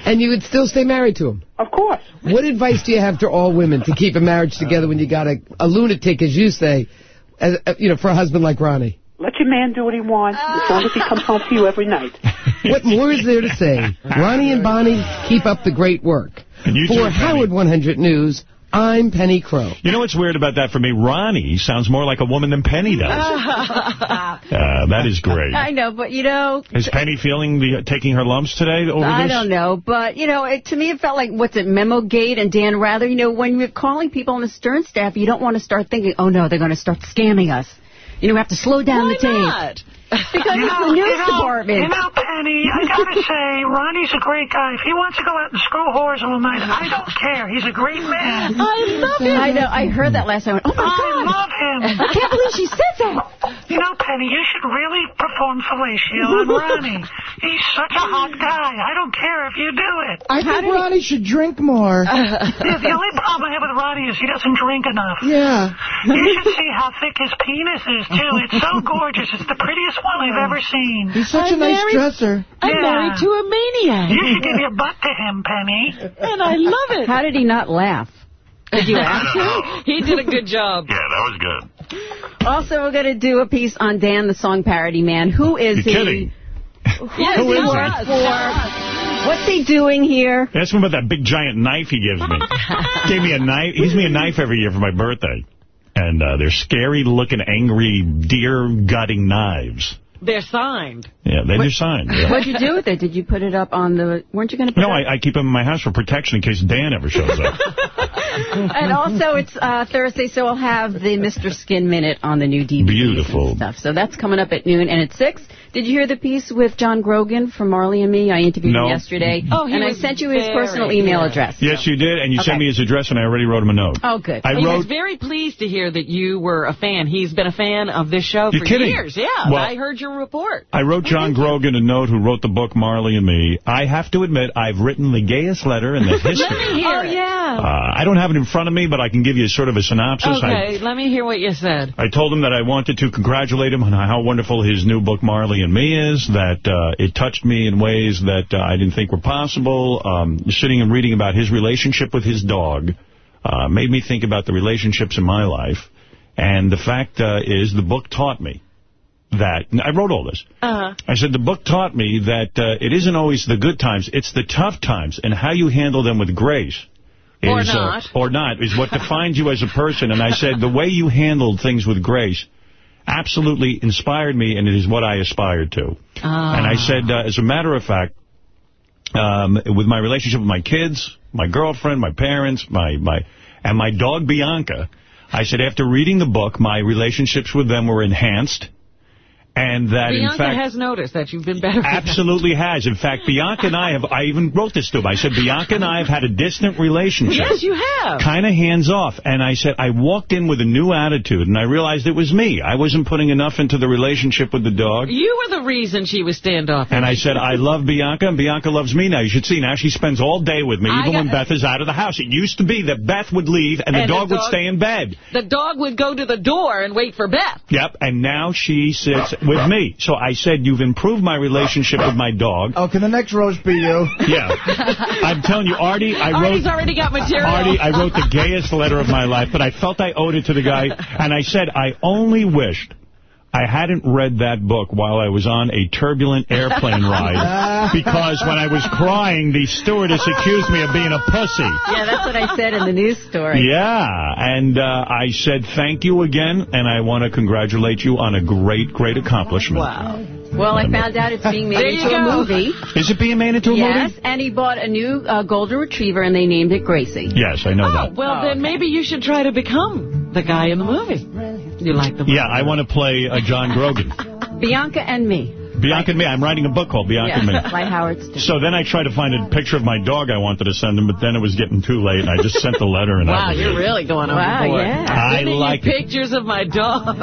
And you would still stay married to him? Of course. What advice do you have to all women to keep a marriage together when you got a, a lunatic, as you say, as, uh, you know, for a husband like Ronnie? Let your man do what he wants, as long as he comes home to you every night. What more is there to say? Ronnie and Bonnie, keep up the great work. You For too, Howard 100 News, I'm Penny Crone. You know what's weird about that for me? Ronnie sounds more like a woman than Penny does. Uh, that is great. I know, but you know, Is Penny feeling the taking her lumps today over I this? don't know, but, you know, it, to me it felt like, what's it, Memo Gate and Dan Rather, you know, when you're calling people on the Stern staff, you don't want to start thinking, oh, no, they're going to start scamming us. You know, we have to slow down Why the tape. not? Because You it's know, the news you know, department. You know, Penny, I gotta say, Ronnie's a great guy. If he wants to go out and screw whores all night, I don't care. He's a great man. I love him. I know. I heard that last night. I went, oh, my I God. love him. I can't believe she said that. You know, Penny, you should really perform fellatio on Ronnie. He's such a hot guy. I don't care if you do it. I think Ronnie should drink more. Yeah, the only problem I have with Ronnie is he doesn't drink enough. yeah. You should see how thick his penis is, too. It's so gorgeous. It's the prettiest one I've ever seen. He's such a I'm nice married- dresser. I'm Yeah. married to a maniac. You should give your butt to him, Penny. And I love it. How did he not laugh? Did you ask him? He did a good job. Yeah, that was good. Also, we're going to do a piece on Dan, the song parody man. Who is You're he? kidding. Yes, Who he is works for. What's he doing here? Ask him about that big giant knife he gives me. Gave me a knife. He gives me a knife every year for my birthday. And uh, they're scary-looking, angry, deer-gutting knives. They're signed. Yeah, they What- do sign. Yeah. What'd you do with it? Did you put it up on the... Weren't you going to put No, it up? I, I keep them in my house for protection in case Dan ever shows up. And also, it's uh, Thursday, so we'll have the Mr. Skin Minute on the new DVD Beautiful. stuff. So that's coming up at noon. And at 6, did you hear the piece with John Grogan from Marley and Me? I interviewed No. him yesterday. Oh, he and I sent you his very personal email address. Yes, you did, and you sent me his address, and I already wrote him a note. Oh, good. I he wrote was very pleased to hear that you were a fan. He's been a fan of this show You're for kidding. years. Yeah, Well- I heard your report. I wrote John Grogan a note who wrote the book Marley and Me. I have to admit, I've written the gayest letter in the history. Let me hear oh, yeah. Uh, I don't have it in front of me, but I can give you sort of a synopsis. okay, let me hear what you said. I, I told him that I wanted to congratulate him on how wonderful his new book, Marley and Me, is, that uh, it touched me in ways that uh, I didn't think were possible. Um, sitting and reading about his relationship with his dog uh, made me think about the relationships in my life. And the fact uh, is, the book taught me that, I wrote all this. Uh-huh. I said, the book taught me that uh, it isn't always the good times, it's the tough times, and how you handle them with grace. Or is, uh, not. or not, is what defines you as a person. And I said, the way you handled things with grace absolutely inspired me, and it is what I aspired to. Ah. And I said, uh, as a matter of fact, um, with my relationship with my kids, my girlfriend, my parents, my my and my dog Bianca, I said after reading the book, my relationships with them were enhanced, and that Bianca in fact has noticed that you've been better absolutely has. In fact, Bianca and I have. I even wrote this to him. I said Bianca and I have had a distant relationship. Yes, you have. Kind of hands off. And I said, I walked in with a new attitude, and I realized it was me. I wasn't putting enough into the relationship with the dog. You were the reason she was standoffish. And I said, I love Bianca, and Bianca loves me now. You should see, now she spends all day with me, I even when Beth is out of the house. It used to be that Beth would leave, and, And the the dog would stay in bed. The dog would go to the door and wait for Beth. Yep, and now she sits with me. So I said, you've improved my relationship with my dog. Oh, can the next roast be you? Yeah. I'm telling you, Artie, I wrote... Artie's already got material. Artie, I wrote the gayest letter of my life, but I felt I owed it to the guy, and I said I only wished I hadn't read that book while I was on a turbulent airplane ride, because when I was crying, the stewardess accused me of being a pussy. Yeah, that's what I said in the news story. Yeah, and uh, I said thank you again, and I want to congratulate you on a great, great accomplishment. Wow. Well, I found out it's being made There you into a movie. Is it being made into a Yes, movie? Yes, and he bought a new uh, golden retriever, and they named it Gracie. Yes, I know Oh, that. well, then maybe you should try to become the guy in the movie. You like the movie. Yeah, I want to play uh, John Grogan. Bianca and me. Bianca and Me. I'm writing a book called Bianca and Me. By Howard Stern. So then I tried to find a picture of my dog I wanted to send him, but then it was getting too late, and I just sent the letter. And Wow, that was you're really going Wow, overboard. yeah. I Sending you like it. pictures of my dog.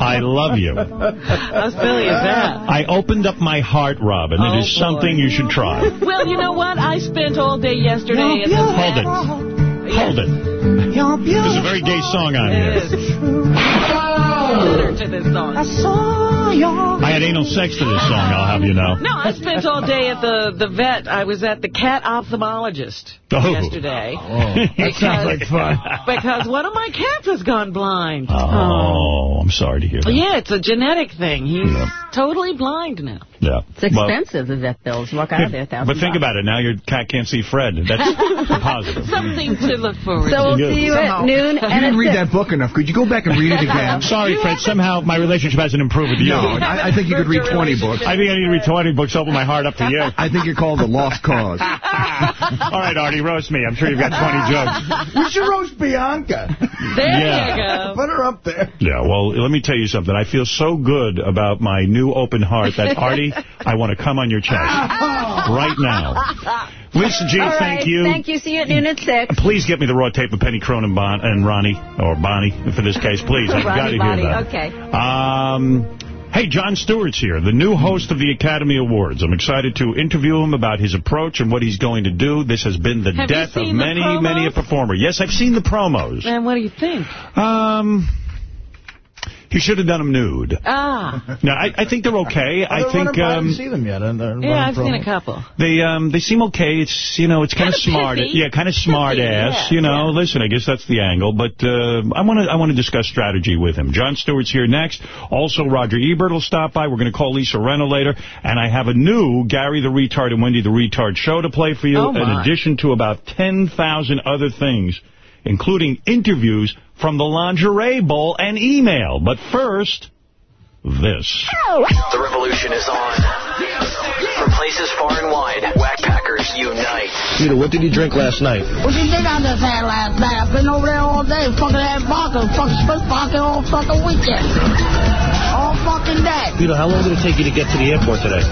I love you. How silly is that? I opened up my heart, Robin. Oh, it is something you should try. Well, you know what? I spent all day yesterday at the Hold it. Hold it. There's a very gay song on here. Listener to this song. I had anal sex to this song, I'll have you know. No, I spent all day at the, the vet. I was at the cat ophthalmologist Oh. yesterday. Oh. that sounds like fun. Because one of my cats has gone blind. Oh, oh, I'm sorry to hear that. Yeah, it's a genetic thing. He's totally blind now. Yeah. It's Well, expensive, the vet bills. Walk out of there, 1,000. but think about it. Now your cat can't see Fred. That's a positive. Something to look forward So to. So we'll see you at noon. You and didn't read six. that book enough. Could you go back and read it again? Sorry, Fred. Somehow my relationship hasn't improved with you. No, I, I think you could read 20 books. I think I need to read 20 books, open my heart up to you. I think you're called The Lost Cause. All right, Artie, roast me. I'm sure you've got 20 jokes. We should roast Bianca. There Yeah. you go. Put her up there. Yeah, well, let me tell you something. I feel so good about my new open heart that, Artie, I want to come on your chest right now. Lisa G, right, thank you. Thank you. See you at noon at 6. Please get me the raw tape of Penny Crone and, bon and Ronnie, or Bonnie, for this case, please. I've got to hear that. Okay. Um, hey, Jon Stewart's here, the new host of the Academy Awards. I'm excited to interview him about his approach and what he's going to do. This has been the Have death of many, many a performer. Yes, I've seen the promos. And what do you think? Um, he should have done them nude. Ah. No, I, I think they're okay. I don't think wanna- I um, haven't seen them yet. And they're Yeah, I've running seen a couple. they um they seem okay. It's you know it's kind of Kinda smart. pithy. Yeah, kind of smart Pithy, ass. yeah, you know, listen, I guess that's the angle. But uh, I want to I want to discuss strategy with him. Jon Stewart's here next. Also, Roger Ebert will stop by. We're going to call Lisa Rinna later, and I have a new Gary the Retard and Wendy the Retard show to play for you. Oh, in my. addition to about ten thousand other things, including interviews from the lingerie bowl and email. But first, this. Oh. The revolution is on. From places far and wide, Whack Packers unite. Peter, what did you drink last night? What you think I just had last night? I've been over there all day, fucking had vodka, fucking spit vodka all fucking weekend. All fucking day. Peter, how long did it take you to get to the airport today?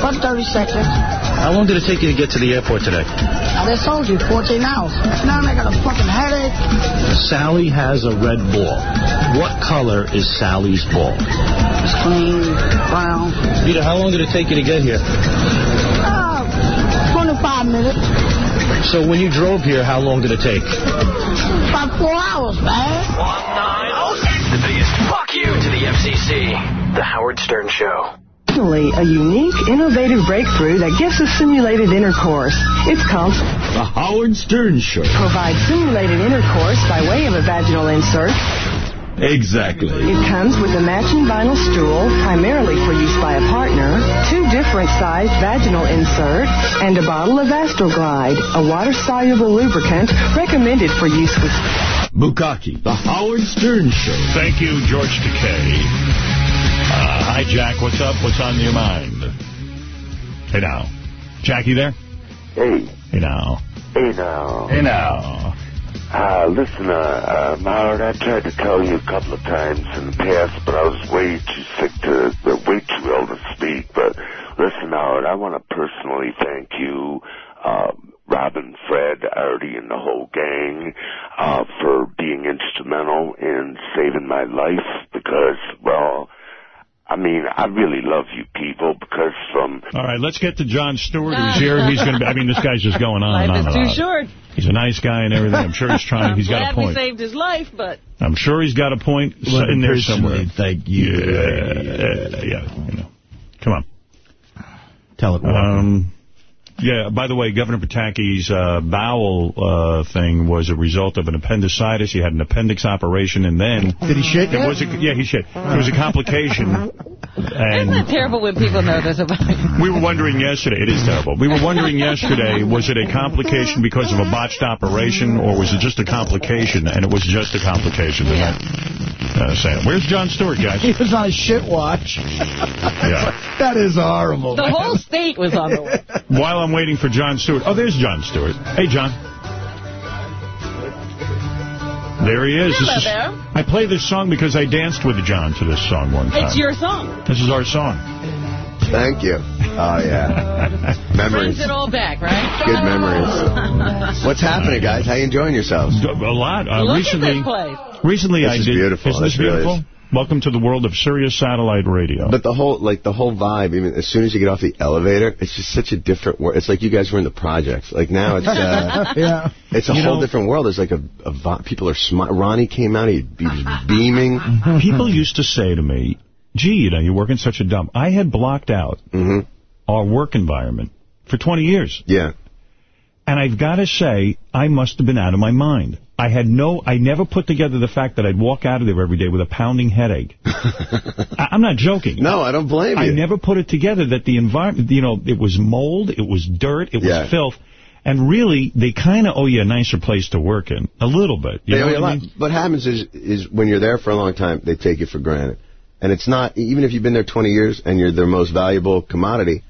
For 30 seconds. How long did it take you to get to the airport today? I just told you, 14 hours. Now I got a fucking headache. Sally has a red ball. What color is Sally's ball? It's clean, brown. Peter, how long did it take you to get here? Uh, 25 minutes. So when you drove here, how long did it take? About four hours, man. The the FCC. The Howard Stern Show. Finally, a unique, innovative breakthrough that gives us simulated intercourse. It's called The Howard Stern Show. Provides Simulated Intercourse by way of a vaginal insert. Exactly. It comes with a matching vinyl stool, primarily for use by a partner, two different sized vaginal inserts, and a bottle of Astroglide, a water-soluble lubricant recommended for use with Bukaki, The Howard Stern Show. Thank you, George Takei. Uh, hi, Jack. What's up? What's on your mind? Hey, now. Jackie there? Hey. Hey, now. Hey now. Hey, now. Uh, listen, uh, uh, Howard, I tried to tell you a couple of times in the past, but I was way too sick to, uh, way too ill to speak. But listen, Howard, I want to personally thank you, uh, Robin, Fred, Artie, and the whole gang, uh, for being instrumental in saving my life because, well, I mean, I really love you people because from All right, let's get to Jon Stewart, who's here. He's going to be, I mean, this guy's just going on and Life on is too short. He's a nice guy and everything. I'm sure he's trying. I'm He's got a point. we saved his life, but I'm sure he's got a point Let in there somewhere. Thank you. Yeah, yeah, you know. Come on. Tell it. Um, yeah, by the way, Governor Pataki's uh, bowel uh, thing was a result of an appendicitis. He had an appendix operation, and then... Did he shit It was a, yeah, he shit. It was a complication, isn't and it terrible when people know this about you? we were wondering yesterday, it is terrible, we were wondering yesterday, was it a complication because of a botched operation, or was it just a complication, and it was just a complication. They're not uh, saying. Where's Jon Stewart, guys? He was on a shit watch. Yeah. That is horrible. The man. whole state was on the way. While I'm waiting for Jon Stewart. Oh, there's Jon Stewart. Hey, Jon. There he is. Hello is there. I play this song because I danced with Jon to this song one time. It's your song. This is our song. Thank you. Oh, yeah. Memories. Brings it all back, right? Good memories. What's happening, guys? How you enjoying yourselves? A lot. Uh, Look recently, at this place. recently This I is did. beautiful. Isn't this This really beautiful? Welcome to the world of Sirius Satellite Radio. But the whole, like, the whole vibe, even as soon as you get off the elevator, it's just such a different world. It's like you guys were in the projects. Like, now it's, uh, yeah. it's a You whole know- different world. There's like a, a vi- people are smiling. Ronnie came out, he, he was beaming. People used to say to me, gee, you know, you're working such a dump. I had blocked out Mm-hmm. our work environment for 20 years. Yeah. And I've got to say, I must have been out of my mind. I had no, I never put together the fact that I'd walk out of there every day with a pounding headache. I, I'm not joking. No, I don't blame I you. I never put it together that the environment, you know, it was mold, it was dirt, it was Yeah. filth. And really, they kind of owe you a nicer place to work in. A little bit. You They know owe what a I lot. mean? What happens is, is when you're there for a long time, they take you for granted. And it's not, even if you've been there 20 years and you're their most valuable commodity,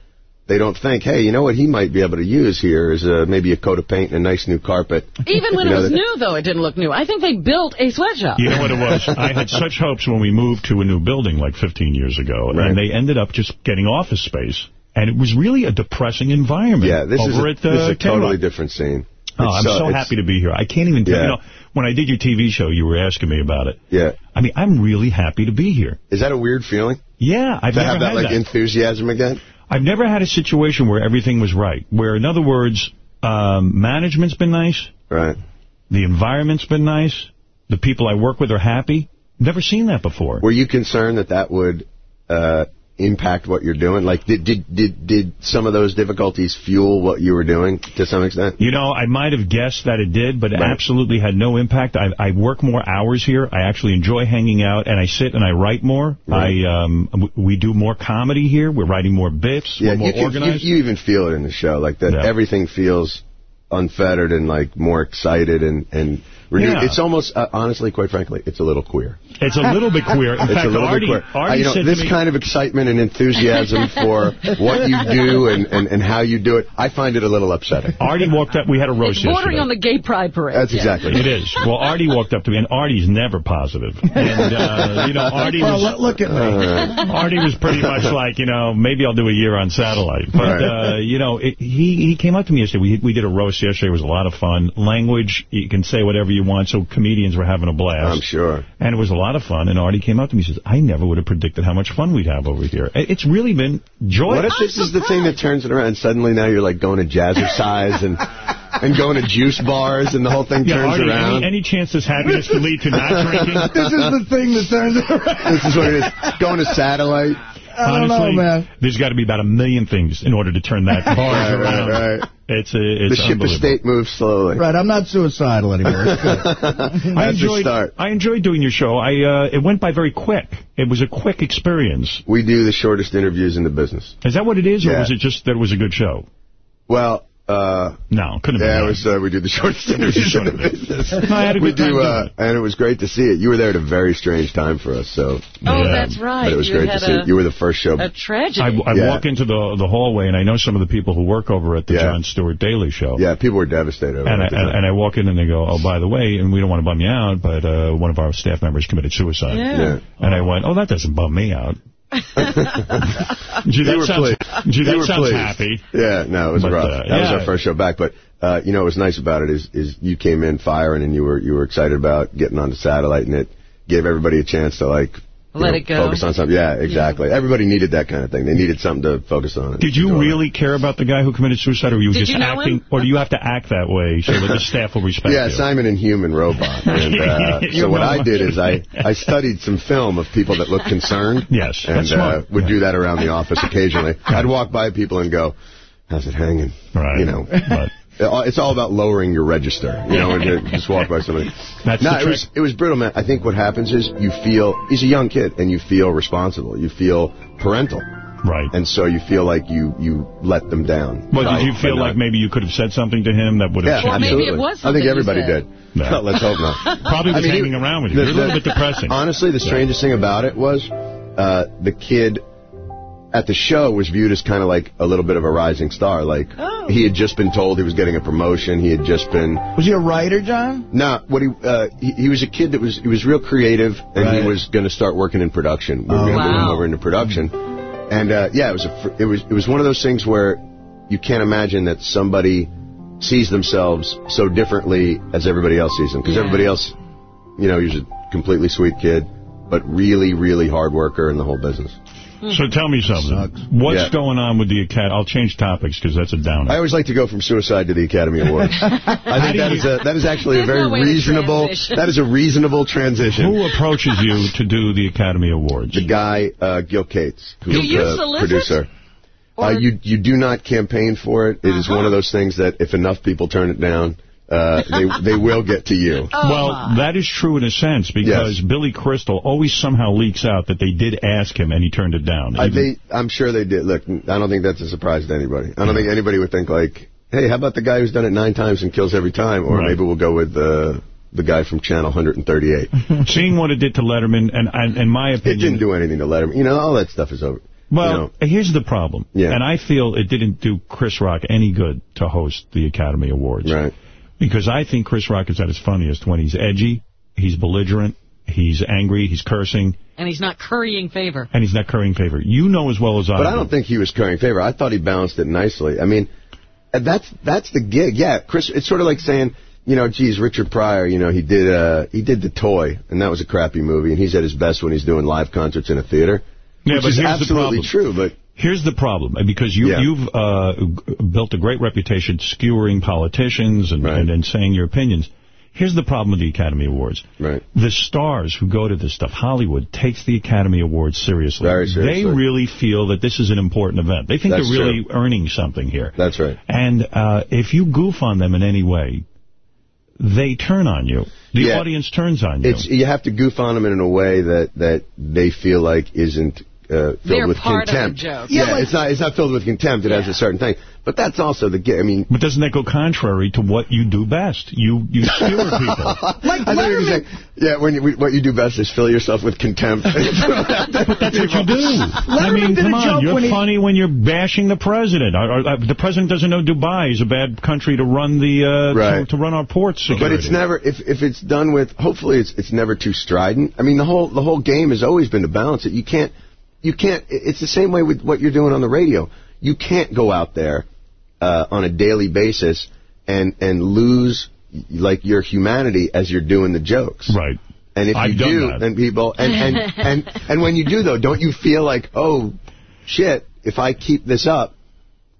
they don't think, hey, you know what he might be able to use here is uh, maybe a coat of paint and a nice new carpet. Even when You it was new, though, it didn't look new. I think they built a sweatshop. You know what it was? I had such hopes when we moved to a new building like 15 years ago, Right. and they ended up just getting office space. And it was really a depressing environment Yeah, this is, a, at uh, this is a K-Rock. totally different scene. Oh, I'm so, it's- happy to be here. I can't even tell Yeah. you know, when I did your TV show, you were asking me about it. Yeah. I mean, I'm really happy to be here. Is that a weird feeling? Yeah, I've to never have that, had like, that. enthusiasm again? I've never had a situation where everything was right. Where, in other words, um, management's been nice. Right. The environment's been nice. The people I work with are happy. Never seen that before. Were you concerned that that would uh, impact what you're doing? Like, did, did did did some of those difficulties fuel what you were doing to some extent? You know, I might have guessed that it did, but it Right. absolutely had no impact. I, I work more hours here. I actually enjoy hanging out, and I sit and I write more. Right. I um, We do more comedy here. We're writing more bits. Yeah, We're more you, can, you, you even feel it in the show, like that. Yeah. Everything feels unfettered and like more excited and and. Yeah. It's almost, uh, honestly, quite frankly, it's a little queer. It's a little bit queer. In it's fact, a little Artie, bit queer. Artie Uh, you know, said this to me, kind of excitement and enthusiasm for what you do and, and, and how you do it, I find it a little upsetting. Artie walked up. We had a roast It's bordering yesterday. on the gay pride parade. That's yeah. exactly It is. Well, Artie walked up to me, and Artie's never positive. And, uh, you know, Artie Well, was... look- look at me. Artie was pretty much like, you know, maybe I'll do a year on satellite. But, Right. uh, you know, it, he he came up to me yesterday. We we did a roast yesterday. It was a lot of fun. Language, you can say whatever you want, so comedians were having a blast. I'm sure. And it was a lot of fun. And Artie came up to me and says, I never would have predicted how much fun we'd have over here. It's really been joyous. What if this is the thing that turns it around? Suddenly now you're like going to jazzercise and and going to juice bars and the whole thing Yeah, turns Artie, around. any, any chance this happiness could lead to not drinking? This is the thing that turns it around. this is what it is. Going to satellite. I don't Honestly, know, man. there's got to be about a million things in order to turn that barge Right, around. right, right. It's a, it's The ship of state moves slowly. Right, I'm not suicidal anymore. It's good. I That's the enjoyed, start. I enjoyed doing your show. I uh, It went by very quick. It was a quick experience. We do the shortest interviews in the business. Is that what it is, or was it just that it was a good show? Well, uh, No, couldn't have yeah, it been. was. Uh, we do the shortest interviews in the business. No, I had a we good time do, uh, it. and it was great to see it. You were there at a very strange time for us, so. Oh, Yeah. that's right. But it was you great to see. a, it. You were the first show. a tragedy. I, I Yeah. walk into the the hallway, and I know some of the people who work over at the Yeah. Jon Stewart Daily Show. yeah, people were devastated. Over And I, and, and I walk in and they go, oh, by the way, and we don't want to bum you out, but uh, one of our staff members committed suicide. Yeah. yeah. And I went, oh, that doesn't bum me out. They were sounds, pleased. They were sounds pleased. happy. Yeah, no, it was But, rough. uh, that was our first show back, but uh, you know what was nice about it is is you came in firing and you were you were excited about getting on the satellite and it gave everybody a chance to like Let know, it go. focus on something. Yeah, exactly. Everybody needed that kind of thing. They needed something to focus on. Did you really care about the guy who committed suicide, or were you Did just you know acting, him? or do you have to act that way so that the staff will respect Yeah, you? Simon and Human Robot. And, uh, so what I did is I, I studied some film of people that looked concerned. Yes, and that's smart. Uh, would do that around the office occasionally. I'd walk by people and go, "How's it hanging?" Right. You know. But It's all about lowering your register, you know, and to just walk by somebody. That's no, the it trick. was it was brutal, man. I think what happens is you feel he's a young kid, and you feel responsible. You feel parental, right. and so you feel like you you let them down. Well, Right. did you feel like maybe you could have said something to him that would have Yeah, Or maybe absolutely. it was I think something you everybody said. did. No. No, let's hope not. Probably was I mean, he- hanging around with you. the- You're a little bit depressing. Honestly, the strangest thing about it was uh, the kid at the show was viewed as kind of like a little bit of a rising star. Like he had just been told he was getting a promotion. He had just been. Was he a writer, Jon? No, what he, uh, he he was a kid that was he was real creative, and Right. he was going to start working in production. We were Oh, going to move him wow. over into production, and uh, yeah, it was a fr- it was it was one of those things where you can't imagine that somebody sees themselves so differently as everybody else sees them because Yeah. everybody else, you know, he was a completely sweet kid, but really really hard worker in the whole business. So tell me something. What's Yeah. going on with the Academy? I'll change topics because that's a downer. I always like to go from suicide to the Academy Awards. I think that is a that is actually a very no reasonable that is a reasonable transition. Who approaches you to do the Academy Awards? The guy, uh, Gil Cates, who's Do you the solicit? producer. Uh, you you do not campaign for it. It is Uh-huh. one of those things that if enough people turn it down, uh, they they will get to you. well, that is true in a sense because Billy Crystal always somehow leaks out that they did ask him and he turned it down. I, Even- they, I'm sure they did. Look, I don't think that's a surprise to anybody. I don't think anybody would think like, hey, how about the guy who's done it nine times and kills every time? Or maybe we'll go with uh, the guy from Channel 138. Seeing what it did to Letterman, and, and in my opinion... It opinion... didn't do anything to Letterman. You know, all that stuff is over. Well, you know. here's the problem. Yeah. And I feel it didn't do Chris Rock any good to host the Academy Awards. Right. Because I think Chris Rock is at his funniest when he's edgy, he's belligerent, he's angry, he's cursing, And he's not currying favor. and he's not currying favor. You know as well as I But. I don't think he was currying favor. I thought he balanced it nicely. I mean, that's that's the gig. Yeah, Chris. It's sort of like saying, you know, geez, Richard Pryor. You know, he did uh, he did the toy, and that was a crappy movie. And he's at his best when he's doing live concerts in a theater, Yeah, which but is here's the absolutely problem. true. But Here's the problem, because you, Yeah. you've uh, built a great reputation skewering politicians and, and, and saying your opinions. Here's the problem with the Academy Awards. Right. The stars who go to this stuff, Hollywood, takes the Academy Awards seriously. Very seriously. They really feel that this is an important event. They think That's they're really earning something here. That's right. And uh, if you goof on them in any way, they turn on you. The Yeah. audience turns on you. it's you have to goof on them in a way that that they feel like isn't uh, filled They're with part of the contempt. joke. Yeah, Yeah, like- it's not it's not filled with contempt. It has a certain thing. But that's also the gig. I mean, but doesn't that go contrary to what you do best? You you skewer people. I thought you were saying, yeah, when you, what you do best is fill yourself with contempt. But that's what you do. I mean, did a come on, joke you're when he- funny when you're bashing the president. Or, or, uh, the president doesn't know Dubai is a bad country to run the uh, Right. to, to run our ports security. But it's never if if it's done with hopefully it's it's never too strident. I mean the whole the whole game has always been to balance it. You can't you can't it's the same way with what you're doing on the radio. You can't go out there uh, on a daily basis and and lose like your humanity as you're doing the jokes. Right. And if I've you done do, that. then people and and, and and when you do though, don't you feel like, "Oh shit, if I keep this up,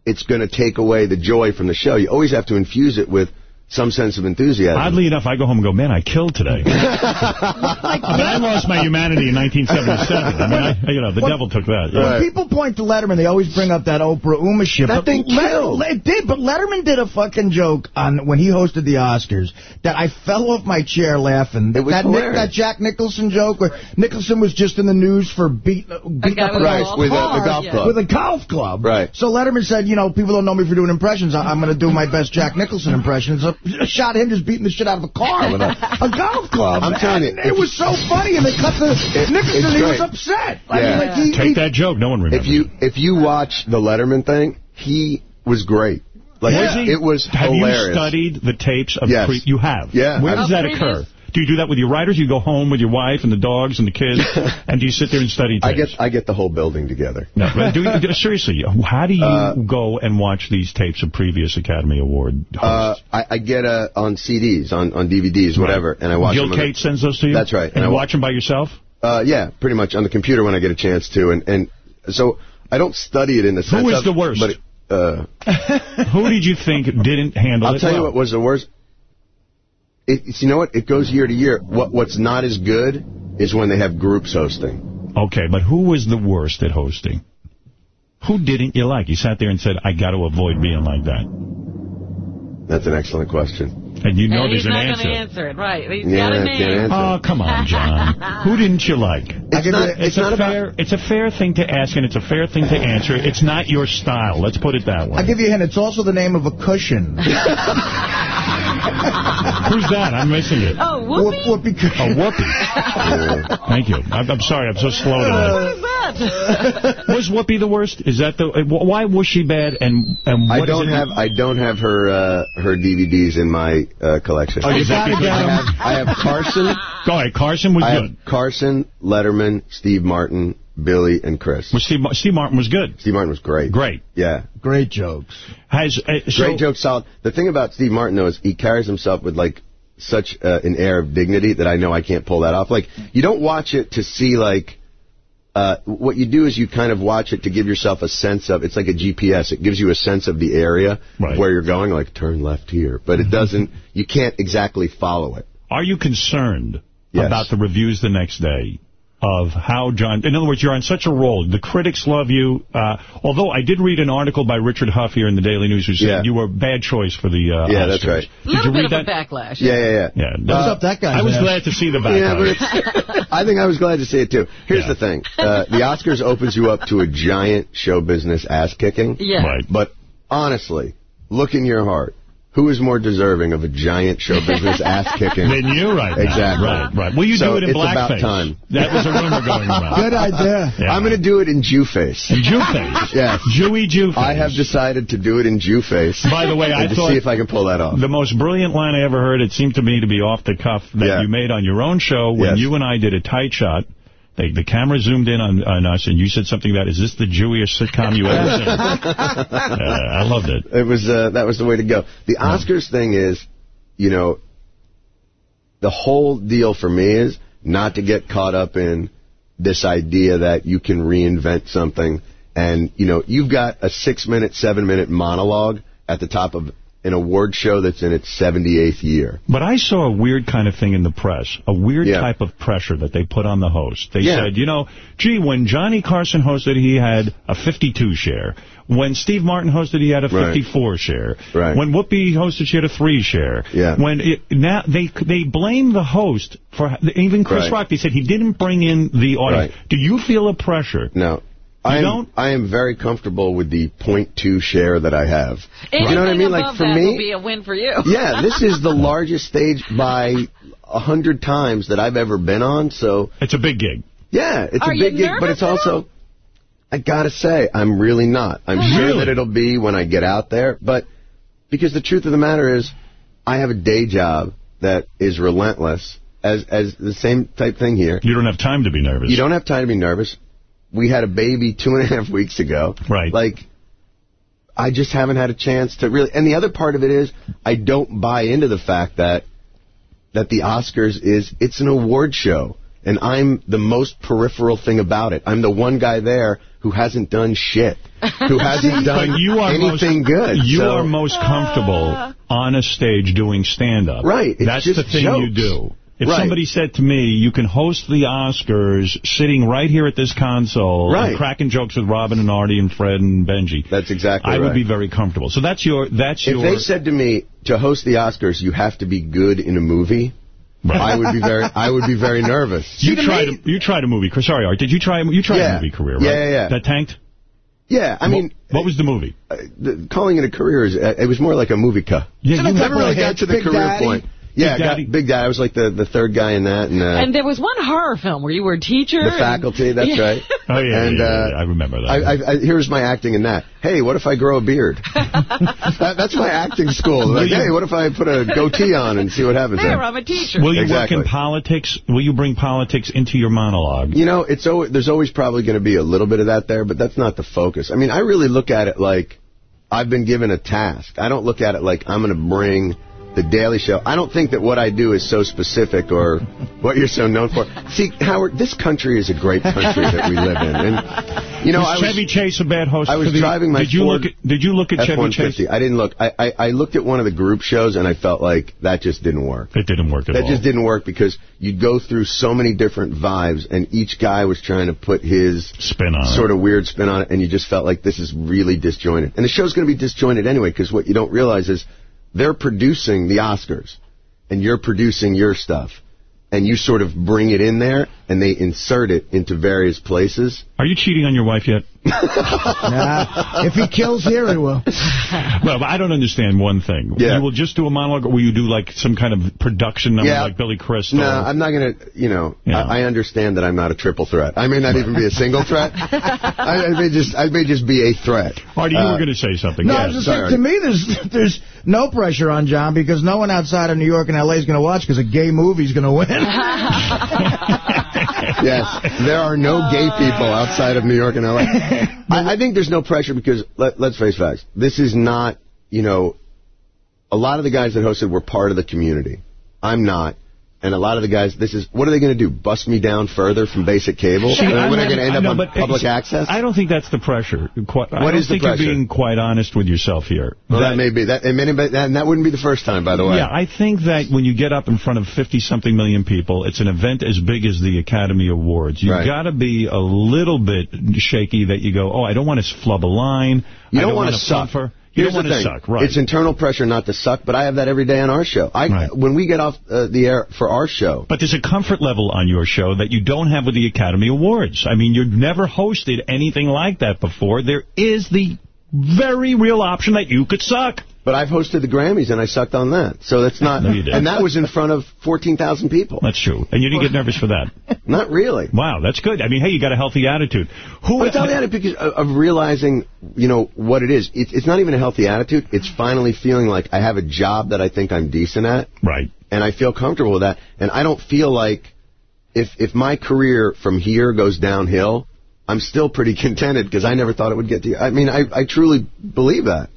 it's going to take away the joy from the show." You always have to infuse it with some sense of enthusiasm. Oddly enough, I go home and go, man, I killed today. I mean, I lost my humanity in 1977. I mean, I, you know, the devil took that. yeah. When people point to Letterman, they always bring up that Oprah Uma shit. That but thing killed. It did, but Letterman did a fucking joke on when he hosted the Oscars that I fell off my chair laughing. It was that, Nick, that Jack Nicholson joke where Nicholson was just in the news for beating, uh, beating up a with a guy's golf with a- the car golf club. with a golf club. Right. So Letterman said, you know, people don't know me for doing impressions. I, I'm going to do my best Jack Nicholson impression. So I shot him just beating the shit out of a car with a, a golf club. I'm telling you, it was so funny, and they cut the Nicholson. it's He was great. upset. I Yeah. mean, like he, Take he, that joke. No one remembers. If you if you watch the Letterman thing, he was great. Like Was he? it was Have hilarious. you studied the tapes of Yes. pre- You have? Yeah. Where does that previous? occur? Do you do that with your writers? You go home with your wife and the dogs and the kids, and do you sit there and study tapes? I get I get the whole building together. No, but do you, do- seriously, how do you Uh, go and watch these tapes of previous Academy Award Uh. I, I get uh, on CDs, on, on DVDs, whatever, and I watch Gil them. on the- sends those to you? That's right. And I you watch them by yourself? Uh, yeah, pretty much on the computer when I get a chance to, and and so I don't study it in the sense. Who is of- the worst? But uh, Who did you think didn't handle I'll it tell you what was the worst. It, it's- you know what? It goes year to year. What what's not as good is when they have groups hosting. Okay, but who was the worst at hosting? Who didn't you like? You sat there and said, I got to avoid being like that. That's an excellent question. And you know and there's he's an not answer. going to answer it. Right. He's Yeah, got a I name. answer. Oh, come on, Jon. Who didn't you like? It's not. It's, It's a not fair. It's a fair thing to ask, and it's a fair thing to answer. It's not your style. Let's put it that way. I'll give you a hint. It's also the name of a cushion. Who's that? I'm missing it. Oh, whoopee? Whoop, whoopee Oh. Whoopi. Thank you. I'm, I'm sorry. I'm so slow today. What is that? that? was Whoopi the worst? Is that the? Why was she bad? And and what I don't is it- have I don't have her uh, her DVDs in my uh, collection. Oh, you gotta get I 'em. have, I have Carson. Go ahead. Carson was I good. have Carson, Letterman, Steve Martin, Billy, and Chris. Well, Steve, Steve Martin was good. Steve Martin was great. Great. Yeah. Great jokes. Has uh, so, Great jokes, solid. The thing about Steve Martin, though, is he carries himself with, like, such uh, an air of dignity that I know I can't pull that off. Like, you don't watch it to see, like, uh, what you do is you kind of watch it to give yourself a sense of, it's like a GPS. It gives you a sense of the area where you're going, like, turn left here. But it doesn't, you can't exactly follow it. Are you concerned Yes. about the reviews the next day of how John... In other words, you're on such a roll. The critics love you. Uh, although I did read an article by Richard Huff here in the Daily News who said Yeah. you were a bad choice for the uh, Yeah, that's Oscars. right. A little Did you bit read of that? a backlash. Yeah, yeah, yeah. Yeah. What's Uh, up that guy. I was ass? glad to see the Yeah, backlash. but it's, I think I was glad to see it too. Here's the thing: uh, the Oscars opens you up to a giant show business ass kicking. Yeah. Right. But honestly, look in your heart. Who is more deserving of a giant show business ass kicking Than you right now. Exactly. Right, right. Will you So do it in it's blackface? about time. That was a rumor going around. Good idea. Yeah. I'm going to do it in Jew face. In Jew face? yes. Jewy Jew face. I have decided to do it in Jew face. By the way, I and to thought see if I can pull that off. The most brilliant line I ever heard, it seemed to me to be off the cuff, that Yeah. you made on your own show when Yes. you and I did a tight shot. They, the camera zoomed in on, on us, and you said something about, is this the Jewish sitcom you ever seen? uh, I loved it. It was uh, that was the way to go. The Oscars thing is, you know, the whole deal for me is not to get caught up in this idea that you can reinvent something, and you know, you've got a six-minute, seven-minute monologue at the top of an award show that's in its 78th year. But I saw a weird kind of thing in the press, a weird Yeah. type of pressure that they put on the host. They Yeah. said, you know, gee, when Johnny Carson hosted, he had a 52 share. When Steve Martin hosted, he had a Right. 54 share. Right. When Whoopi hosted, she had a 3 share. Yeah. When it, now they they blame the host for even Chris Right. Rock. They said he didn't bring in the audience. Right. Do you feel a pressure? No. You I'm, don't? I am very comfortable with the .2 share that I have. Anything you know what I mean? Like for me, will be a win for you. yeah, this is the largest stage by a hundred times that I've ever been on. So It's a big gig. yeah, it's Are a big gig, but it's also. I gotta say, I'm really not. I'm sure Really? that it'll be when I get out there, but because the truth of the matter is, I have a day job that is relentless. As as the same type thing here. You don't have time to be nervous. You don't have time to be nervous. We had a baby two and a half weeks ago. Right. Like, I just haven't had a chance to really. And the other part of it is, I don't buy into the fact that that the Oscars is it's an award show, and I'm the most peripheral thing about it. I'm the one guy there who hasn't done shit, who hasn't done you are anything most, good. You So- are most comfortable ah. on a stage doing stand-up. Right, it's That's just the thing you do. If Right. somebody said to me, you can host the Oscars sitting right here at this console Right. and cracking jokes with Robin and Artie and Fred and Benjy, That's exactly I right. would be very comfortable. So that's your... That's If your. they said to me to host the Oscars, you have to be good in a movie, I would be very, I would be very nervous. you tried, a, you tried a movie. Sorry, Art. Did you try? You tried a movie career, right? Yeah, yeah, yeah. That tanked. Yeah, I mean, what was the movie? uh, the, calling it a career is uh, it was more like a movie cut. Yeah, you you never really got to the career Daddy. point. Yeah, Big I got Daddy. Big Daddy. I was like the, the third guy in that, and, uh, And there was one horror film where you were a teacher. the and- faculty. That's Yeah. right. Oh yeah, and yeah, uh, yeah, I remember that. I, I, I, here's my acting in that. Hey, what if I grow a beard? that, that's my acting school. Like, hey, what if I put a goatee on and see what happens? There, there? I'm a teacher. Will you Exactly. work in politics? Will you bring politics into your monologue? You know, it's always, there's always probably going to be a little bit of that there, but that's not the focus. I mean, I really look at it like I've been given a task. I don't look at it like I'm going to bring the Daily Show. I don't think that what I do is so specific or what you're so known for. See, Howard, this country is a great country that we live in, and you know, was I was Chevy Chase a bad host? I was for the- driving my Did you Ford look at Did you look at Chevy Chase? I didn't look. I, I I looked at one of the group shows and I felt like that just didn't work. It didn't work at That all. That just didn't work because you'd go through so many different vibes, and each guy was trying to put his spin on sort of weird spin on it, and you just felt like this is really disjointed. And the show's going to be disjointed anyway, because what you don't realize is they're producing the Oscars, and you're producing your stuff, and you sort of bring it in there, and they insert it into various places. Are you cheating on your wife yet? Nah, if he kills here, he will. well, I don't understand one thing. Yeah. You will just do a monologue, or will you do like some kind of production number Yeah. like Billy Crystal? No, I'm not going to, you know, I, I understand that I'm not a triple threat. I may not even be a single threat. I, I may just I may just be a threat. Artie, you Uh, were going to say something. No, Yeah. I was just sorry. saying, to me, there's there's no pressure on Jon because no one outside of New York and L.A. is going to watch because a gay movie's going to win. yes, there are no gay people outside of New York and L.A. I, I think there's no pressure because, let, let's face facts, this is not, you know, a lot of the guys that hosted were part of the community. I'm not. And a lot of the guys, this is, what are they going to do? Bust me down further from basic cable? See, I I know- going to end up know, on public access? I don't think that's the pressure. Quite, I What is the think pressure? you're being quite honest with yourself here. Well, that, may be. That, and, that, and that wouldn't be the first time, by the way. Yeah, I think that when you get up in front of 50-something million people, it's an event as big as the Academy Awards. You've Right. got to be a little bit shaky that you go, oh, I don't want to flub a line. You I don't, don't want wanna suffer. You Here's don't want to thing. suck, right. It's internal pressure not to suck, but I have that every day on our show. I When we get off uh, the air for our show, But there's a comfort level on your show that you don't have with the Academy Awards. I mean, you've never hosted anything like that before. There is the very real option that you could suck. But I've hosted the Grammys, and I sucked on that. So that's not... No, you didn't. And that was in front of 14,000 people. That's true. And you didn't get nervous for that. Not really. Wow, that's good. I mean, hey, you got a healthy attitude. Who? But it's healthy attitude because of of realizing, you know, what it is. It's, it's not even a healthy attitude. It's finally feeling like I have a job that I think I'm decent at. Right. And I feel comfortable with that. And I don't feel like if if my career from here goes downhill, I'm still pretty contented because I never thought it would get to. I mean, I I truly believe that.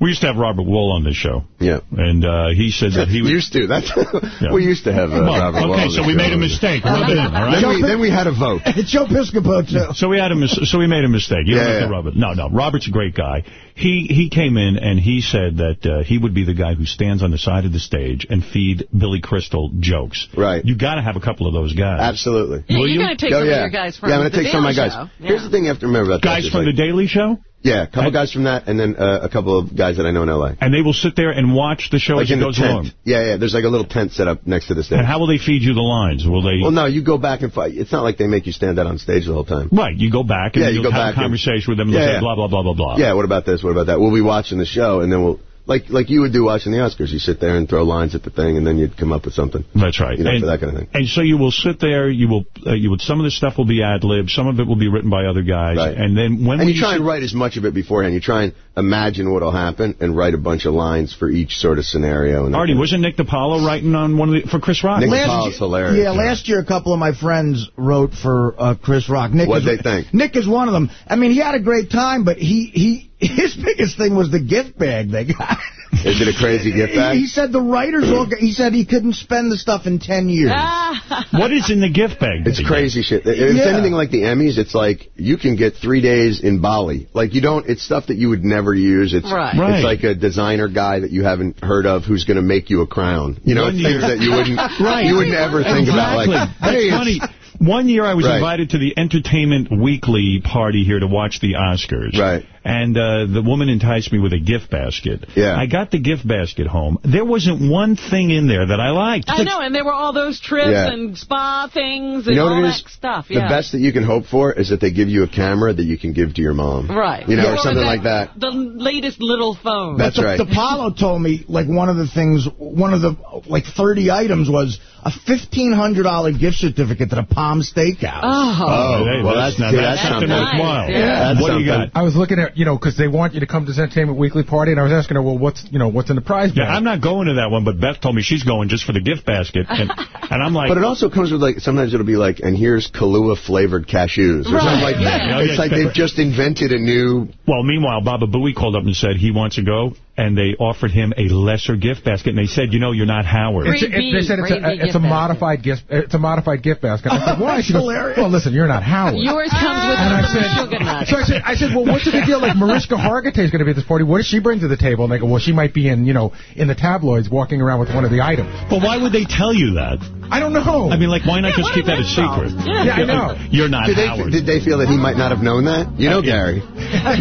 We used to have Robert Wuhl on this show. Yeah. And uh, he said that he was... used to. That's we used to have uh, Well, Robert Wuhl okay, so we show. made a mistake. Rub it in, all right? Then we, then we had a vote. It's Joe Piscopo, too. So we had a mis- so we made a mistake. You don't Yeah, have yeah. rub. No, no. Robert's a great guy. He he came in and he said that uh, he would be the guy who stands on the side of the stage and feed Billy Crystal jokes. Right. You got to have a couple of those guys. Absolutely. Yeah, Will you're you? going to take Oh, some yeah. of your guys from yeah, I'm gonna the take some of my guys. Show. Here's the thing you have to remember about that. Guys is, from like- the Daily Show, Yeah, a couple guys from that, and then uh, a couple of guys that I know in L.A. and they will sit there and watch the show Like as it goes tent. along. Yeah, yeah. There's like a little tent set up next to the stage. And how will they feed you the lines? Will they? well, no, you go back and fight. It's not like they make you stand out on stage the whole time. Right. You go back and Yeah, you you'll go have back a and- conversation with them and Yeah, they'll say yeah. blah blah blah blah blah. Yeah, what about this? What about that? We'll be watching the show, and then we'll like like you would do watching the Oscars. You sit there and throw lines at the thing, and then you'd come up with something. That's right. You know, and, for that kind of thing. and so you will sit there. You will. Uh, you would. Some of the stuff will be ad lib. Some of it will be written by other guys. Right. And then when and will you try sit- and write as much of it beforehand. You try and imagine what'll happen and write a bunch of lines for each sort of scenario. And Artie, kind of- wasn't Nick DiPaolo writing on one of the for Chris Rock? Nick Last DiPaolo's year- hilarious. Yeah, last year a couple of my friends wrote for uh, Chris Rock. Nick What'd is, they think? Nick is one of them. I mean, he had a great time, but he he his biggest thing was the gift bag they got. Is it a crazy gift bag? He said the writers all. got- He said he couldn't spend the stuff in ten years. Ah. what is in the gift bag? It's crazy shit. If it's Yeah. anything like the Emmys, it's like you can get three days in Bali. Like you don't. It's stuff that you would never use. It's Right. Right. it's like a designer guy that you haven't heard of who's going to make you a crown. You know, One it's year- things that you wouldn't Right. you wouldn't ever think about. Like, That's hey, funny. One year I was Right. invited to the Entertainment Weekly party here to watch the Oscars. Right. And uh, the woman enticed me with a gift basket. Yeah. I got the gift basket home. There wasn't one thing in there that I liked. I know, and there were all those trips Yeah. and spa things You and know all what it that is? stuff. The best that you can hope for is that they give you a camera that you can give to your mom. Right. You know, Or or something like that. The latest little phone. That's the, right. The Apollo told me like one of the things, one of the like 30 items was a $1,500 gift certificate to the Palm Steakhouse. Oh. Oh, well, that's, that's, now, that's, that's something something. worthwhile. Yeah. That's what do you got? I was looking at, you know, because they want you to come to this Entertainment Weekly party, and I was asking her, well, what's, you know, what's in the prize bag? Yeah, I'm not going to that one, but Beth told me she's going just for the gift basket. And, and I'm like, But it also comes with like sometimes it'll be like, and here's Kahlua flavored cashews or Right, something like that. yeah. It's like they've just invented a new. well, meanwhile, Baba Booey called up and said he wants to go, and they offered him a lesser gift basket, and they said, you know, you're not Howard. It's, Grade it, they said it's grade B a, it's gift a basket. modified gift. It's a modified gift basket. I said, oh, why? She goes, hilarious. well, listen, you're not Howard. Yours comes with and I said, sugar nuts. so I said, I said, well, what's the big deal? Like Mariska Hargitay is going to be at this party. What does she bring to the table? And they go, well, she might be in, you know, in the tabloids, walking around with one of the items. But why would they tell you that? I don't know. I mean, like, why not just keep that a secret? Yeah, I know. You're not Did they, Howard. did they feel that he might not have known that? You know uh, Gary.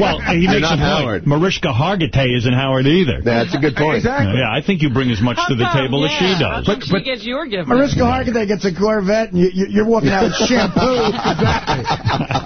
well, he makes not a Howard. point. Mariska Hargitay isn't Howard either. That's a good point. Exactly. Yeah, I think you bring as much to the table as she does. But, she gets your gift. Mariska Hargitay gets a Corvette, and you, you, you're walking out with shampoo. exactly.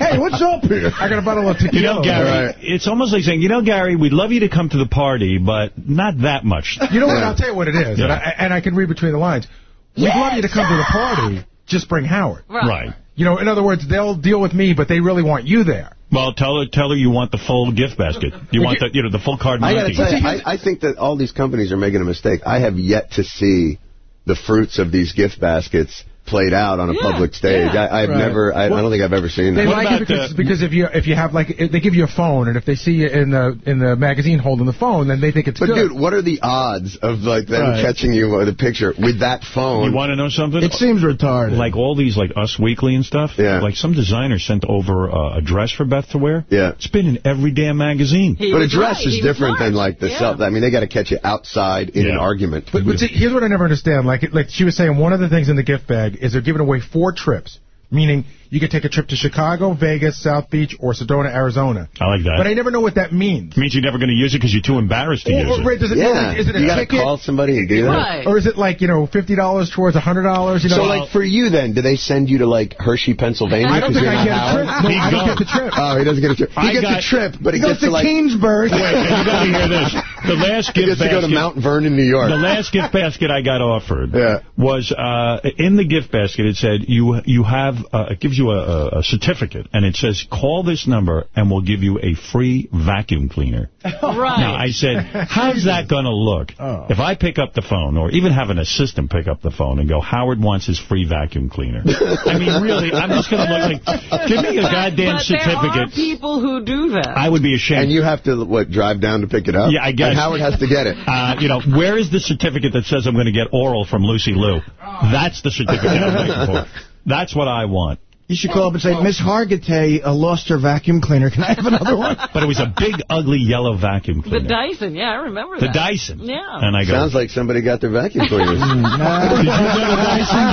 Hey, what's up here? I got a bottle of tequila. You know, Gary, it's almost like saying, you know, Gary, we'd love you to come to the party, but not that much. You know what? I'll tell you what it is, and, I, and I can read between the lines. We'd love you to come to the party. Just bring Howard. Right. You know, in other words, they'll deal with me, but they really want you there. Well, tell her, tell her you want the full gift basket. You want the, you know, the full card I got to Monty. tell you, I, I think that all these companies are making a mistake. I have yet to see the fruits of these gift baskets played out on a public stage. yeah. I, I've Right. never, I, I don't think I've ever seen that. They that. like it because, because if you if you have like if they give you a phone and if they see you in the in the magazine holding the phone, then they think it's But good. dude, what are the odds of like them Right. catching you with a picture with that phone? You want to know something? It seems retarded. Like all these, like Us Weekly and stuff. Yeah. Like some designer sent over uh, a dress for Beth to wear. Yeah. It's been in every damn magazine. but a dress is different than like the self. I mean, they got to catch you outside in an argument. But, but see, here's what I never understand. Like like she was saying, one of the things in the gift bag is they're giving away four trips, meaning you could take a trip to Chicago, Vegas, South Beach, or Sedona, Arizona. I like that. But I never know what that means. It means you're never going to use it because you're too embarrassed to Or- use or, it. wait, does it Yeah. is it a You gotta ticket? call somebody and do that? Right. Or is it like, you know, $50 towards $100? You know, so, like, for you then, do they send you to, like, Hershey, Pennsylvania? I don't 'cause think you're I not get a trip. No, I don't get the trip. Oh, he doesn't get a trip. He I gets got- a trip, but he, He goes gets to to, like... Kingsburg. Wait, you got to hear this. The last He gift gets to go to basket- Mount Vernon, New York. The last gift basket I got offered Yeah. was uh, in the gift basket. It said you you have uh, it gives you a, a, a certificate, and it says call this number and we'll give you a free vacuum cleaner. Right. Now I said, how's that going to look Oh. if I pick up the phone, or even have an assistant pick up the phone and go, Howard wants his free vacuum cleaner. I mean, really, I'm just going to look like, give me a goddamn but there are certificate. people who do that. I would be ashamed. And you have to, what, drive down to pick it up? Yeah, I guess. And Howard has to get it. Uh, you know, where is the certificate that says I'm going to get oral from Lucy Liu? That's the certificate I'm looking for. That's what I want. You should call up and say, Miss Hargitay uh, lost her vacuum cleaner. Can I have another one? But it was a big, ugly yellow vacuum cleaner. the. Dyson, yeah, I remember The that. Dyson. Yeah. And I go, Sounds like somebody got their vacuum cleaners. Did you get a Dyson?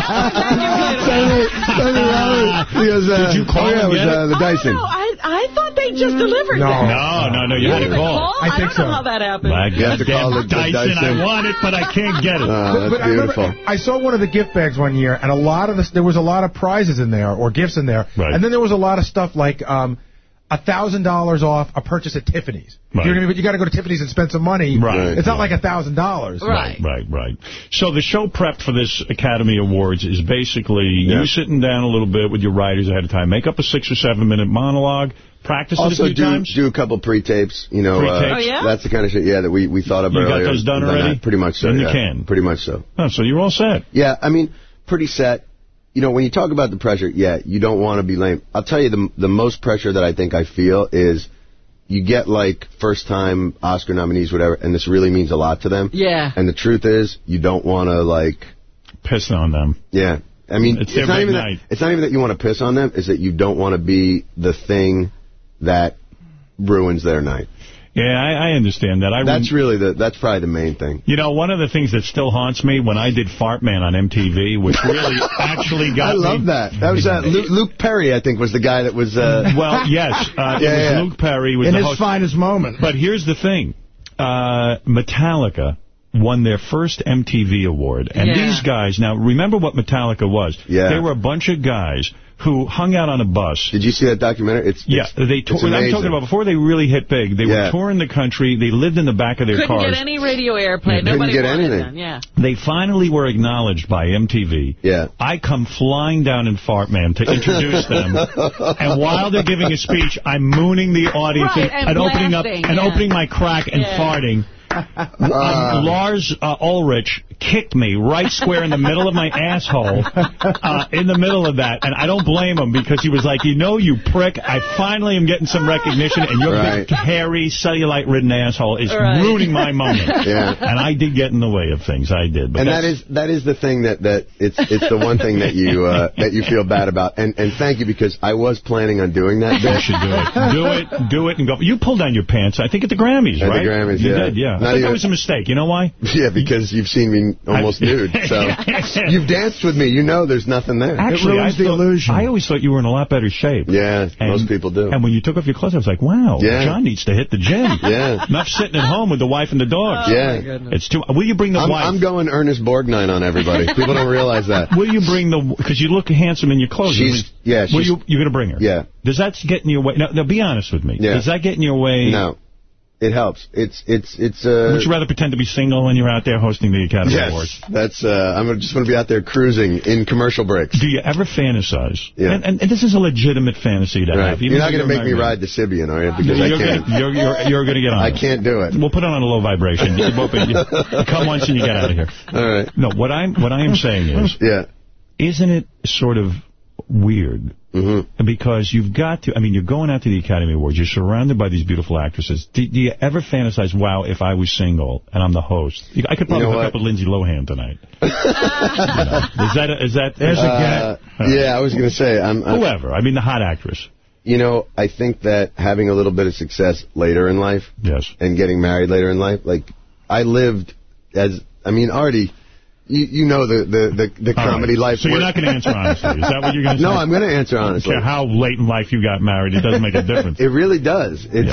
He goes, uh, Did you call oh, yeah, and it was get uh, the Dyson. No, I, I thought they just delivered No. that. No, no, no, you, You had to didn't call. call? I think don't so. know how that happened. My You have to call goddamn it the Dyson, Dyson. I want it, but I can't get it. Oh, that's but I remember. I saw one of the gift bags one year, and a lot of this, there was a lot of prizes in there or gifts in there, Right. and then there was a lot of stuff like um, a thousand dollars off a purchase at Tiffany's. Right. You know what I mean? But you got to go to Tiffany's and spend some money. Right. It's not like a thousand dollars. Right. Right, right. So the show prep for this Academy Awards is basically Yeah. you sitting down a little bit with your writers ahead of time, make up a six or seven minute monologue, practice it a Also, few do times. do a couple pre-tapes. You know, Pre-tapes? uh, Oh, yeah? that's the kind of shit. Yeah, that we we thought of You got earlier. those done We've already? Pretty much so. In the yeah. can? Pretty much so. Oh, so you're all set. Yeah, I mean, pretty set. You know, when you talk about the pressure, yeah, you don't want to be lame. I'll tell you the the most pressure that I think I feel is you get like first time Oscar nominees, whatever, and this really means a lot to them. Yeah. And the truth is, you don't want to like, Piss on them. yeah. I mean, It's their not even night. that, it's not even that you want to piss on them. It's that you don't want to be the thing that ruins their night. Yeah, I, I understand that. I That's really the that's probably the main thing. You know, one of the things that still haunts me when I did Fart Man on MTV, which really actually got I love me. that. That was uh, Luke, Luke Perry, I think, was the guy that was. Uh, Well, yes, uh, Yeah, it was yeah. Luke Perry was In the his host. finest moment. But here's the thing. Uh, Metallica won their first MTV award. And Yeah. these guys, now remember what Metallica was. Yeah. They were a bunch of guys who hung out on a bus. Did you see that documentary? It's, Yeah, it's they it's toured. I'm talking about before they really hit big. They Yeah. were touring the country. They lived in the back of their Couldn't cars. get any radio airplay. Couldn't get anything. them. Yeah. They finally were acknowledged by MTV. Yeah. I come flying down in Fart Man to introduce them. and while they're giving a speech, I'm mooning the audience Right, and opening up and yeah. opening my crack and Yeah. farting. Um, Lars uh, Ulrich kicked me right square in the middle of my asshole, uh, in the middle of that, and I don't blame him because he was like, you know, you prick, I finally am getting some recognition, and your Right. big, hairy, cellulite-ridden asshole is Right. ruining my moment. Yeah. And I did get in the way of things, I did. But and that is that is the thing that, that it's it's the one thing that you uh, that you feel bad about. And and thank you because I was planning on doing that. You bit. should do it. Do it, do it, and go. You pulled down your pants, I think, at the Grammys, At the right? Grammys, you yeah. did, yeah. I thought that was a mistake. You know why? Yeah, because you've seen me almost nude. So you've danced with me. You know there's nothing there. Actually, I thought- I always thought you were in a lot better shape. Yeah, most people do. And when you took off your clothes, I was like, wow, Yeah. John needs to hit the gym. Yeah. Enough sitting at home with the wife and the dogs. Oh, yeah. It's too. Will you bring the I'm, wife? I'm going Ernest Borgnine on everybody. People don't realize that. Will you bring the? Because you look handsome in your clothes. She's- yeah, Will you? You're going to bring her. Yeah. Does that get in your way? Now, no. Be honest with me. Yeah. Does that get in your way? No. It helps. It's it's it's uh Would you rather pretend to be single when you're out there hosting the Academy Awards? Yes, that's. Uh, I'm just going to be out there cruising in commercial breaks. Do you ever fantasize? Yeah. And, and, and this is a legitimate fantasy to Right. have. You're not going to make me ride. ride the Sybian, are you? Because I you're can't. Gonna, you're, you're, you're going to get on I it. can't do it. We'll put it on a low vibration. You, both- you- you come once and you get out of here. All right. No, what I'm what I am saying is, yeah, isn't it sort of weird? Mm-hmm. Because you've got to, I mean, you're going out to the Academy Awards, you're surrounded by these beautiful actresses. Do, do you ever fantasize, wow, if I was single and I'm the host? I could probably You know hook what? up with Lindsay Lohan tonight. You know, is that, is that, there's Uh, yeah, I was going to say. I'm, I'm- Whoever, I mean the hot actress. You know, I think that having a little bit of success later in life, yes, and getting married later in life, like I lived as, I mean, Artie, you, you know the the the, the All right. comedy life. So you're not going to answer honestly. Is that what you're going to say? No, I'm going to answer honestly. care how late in life you got married, it doesn't make a difference. It really does. It's,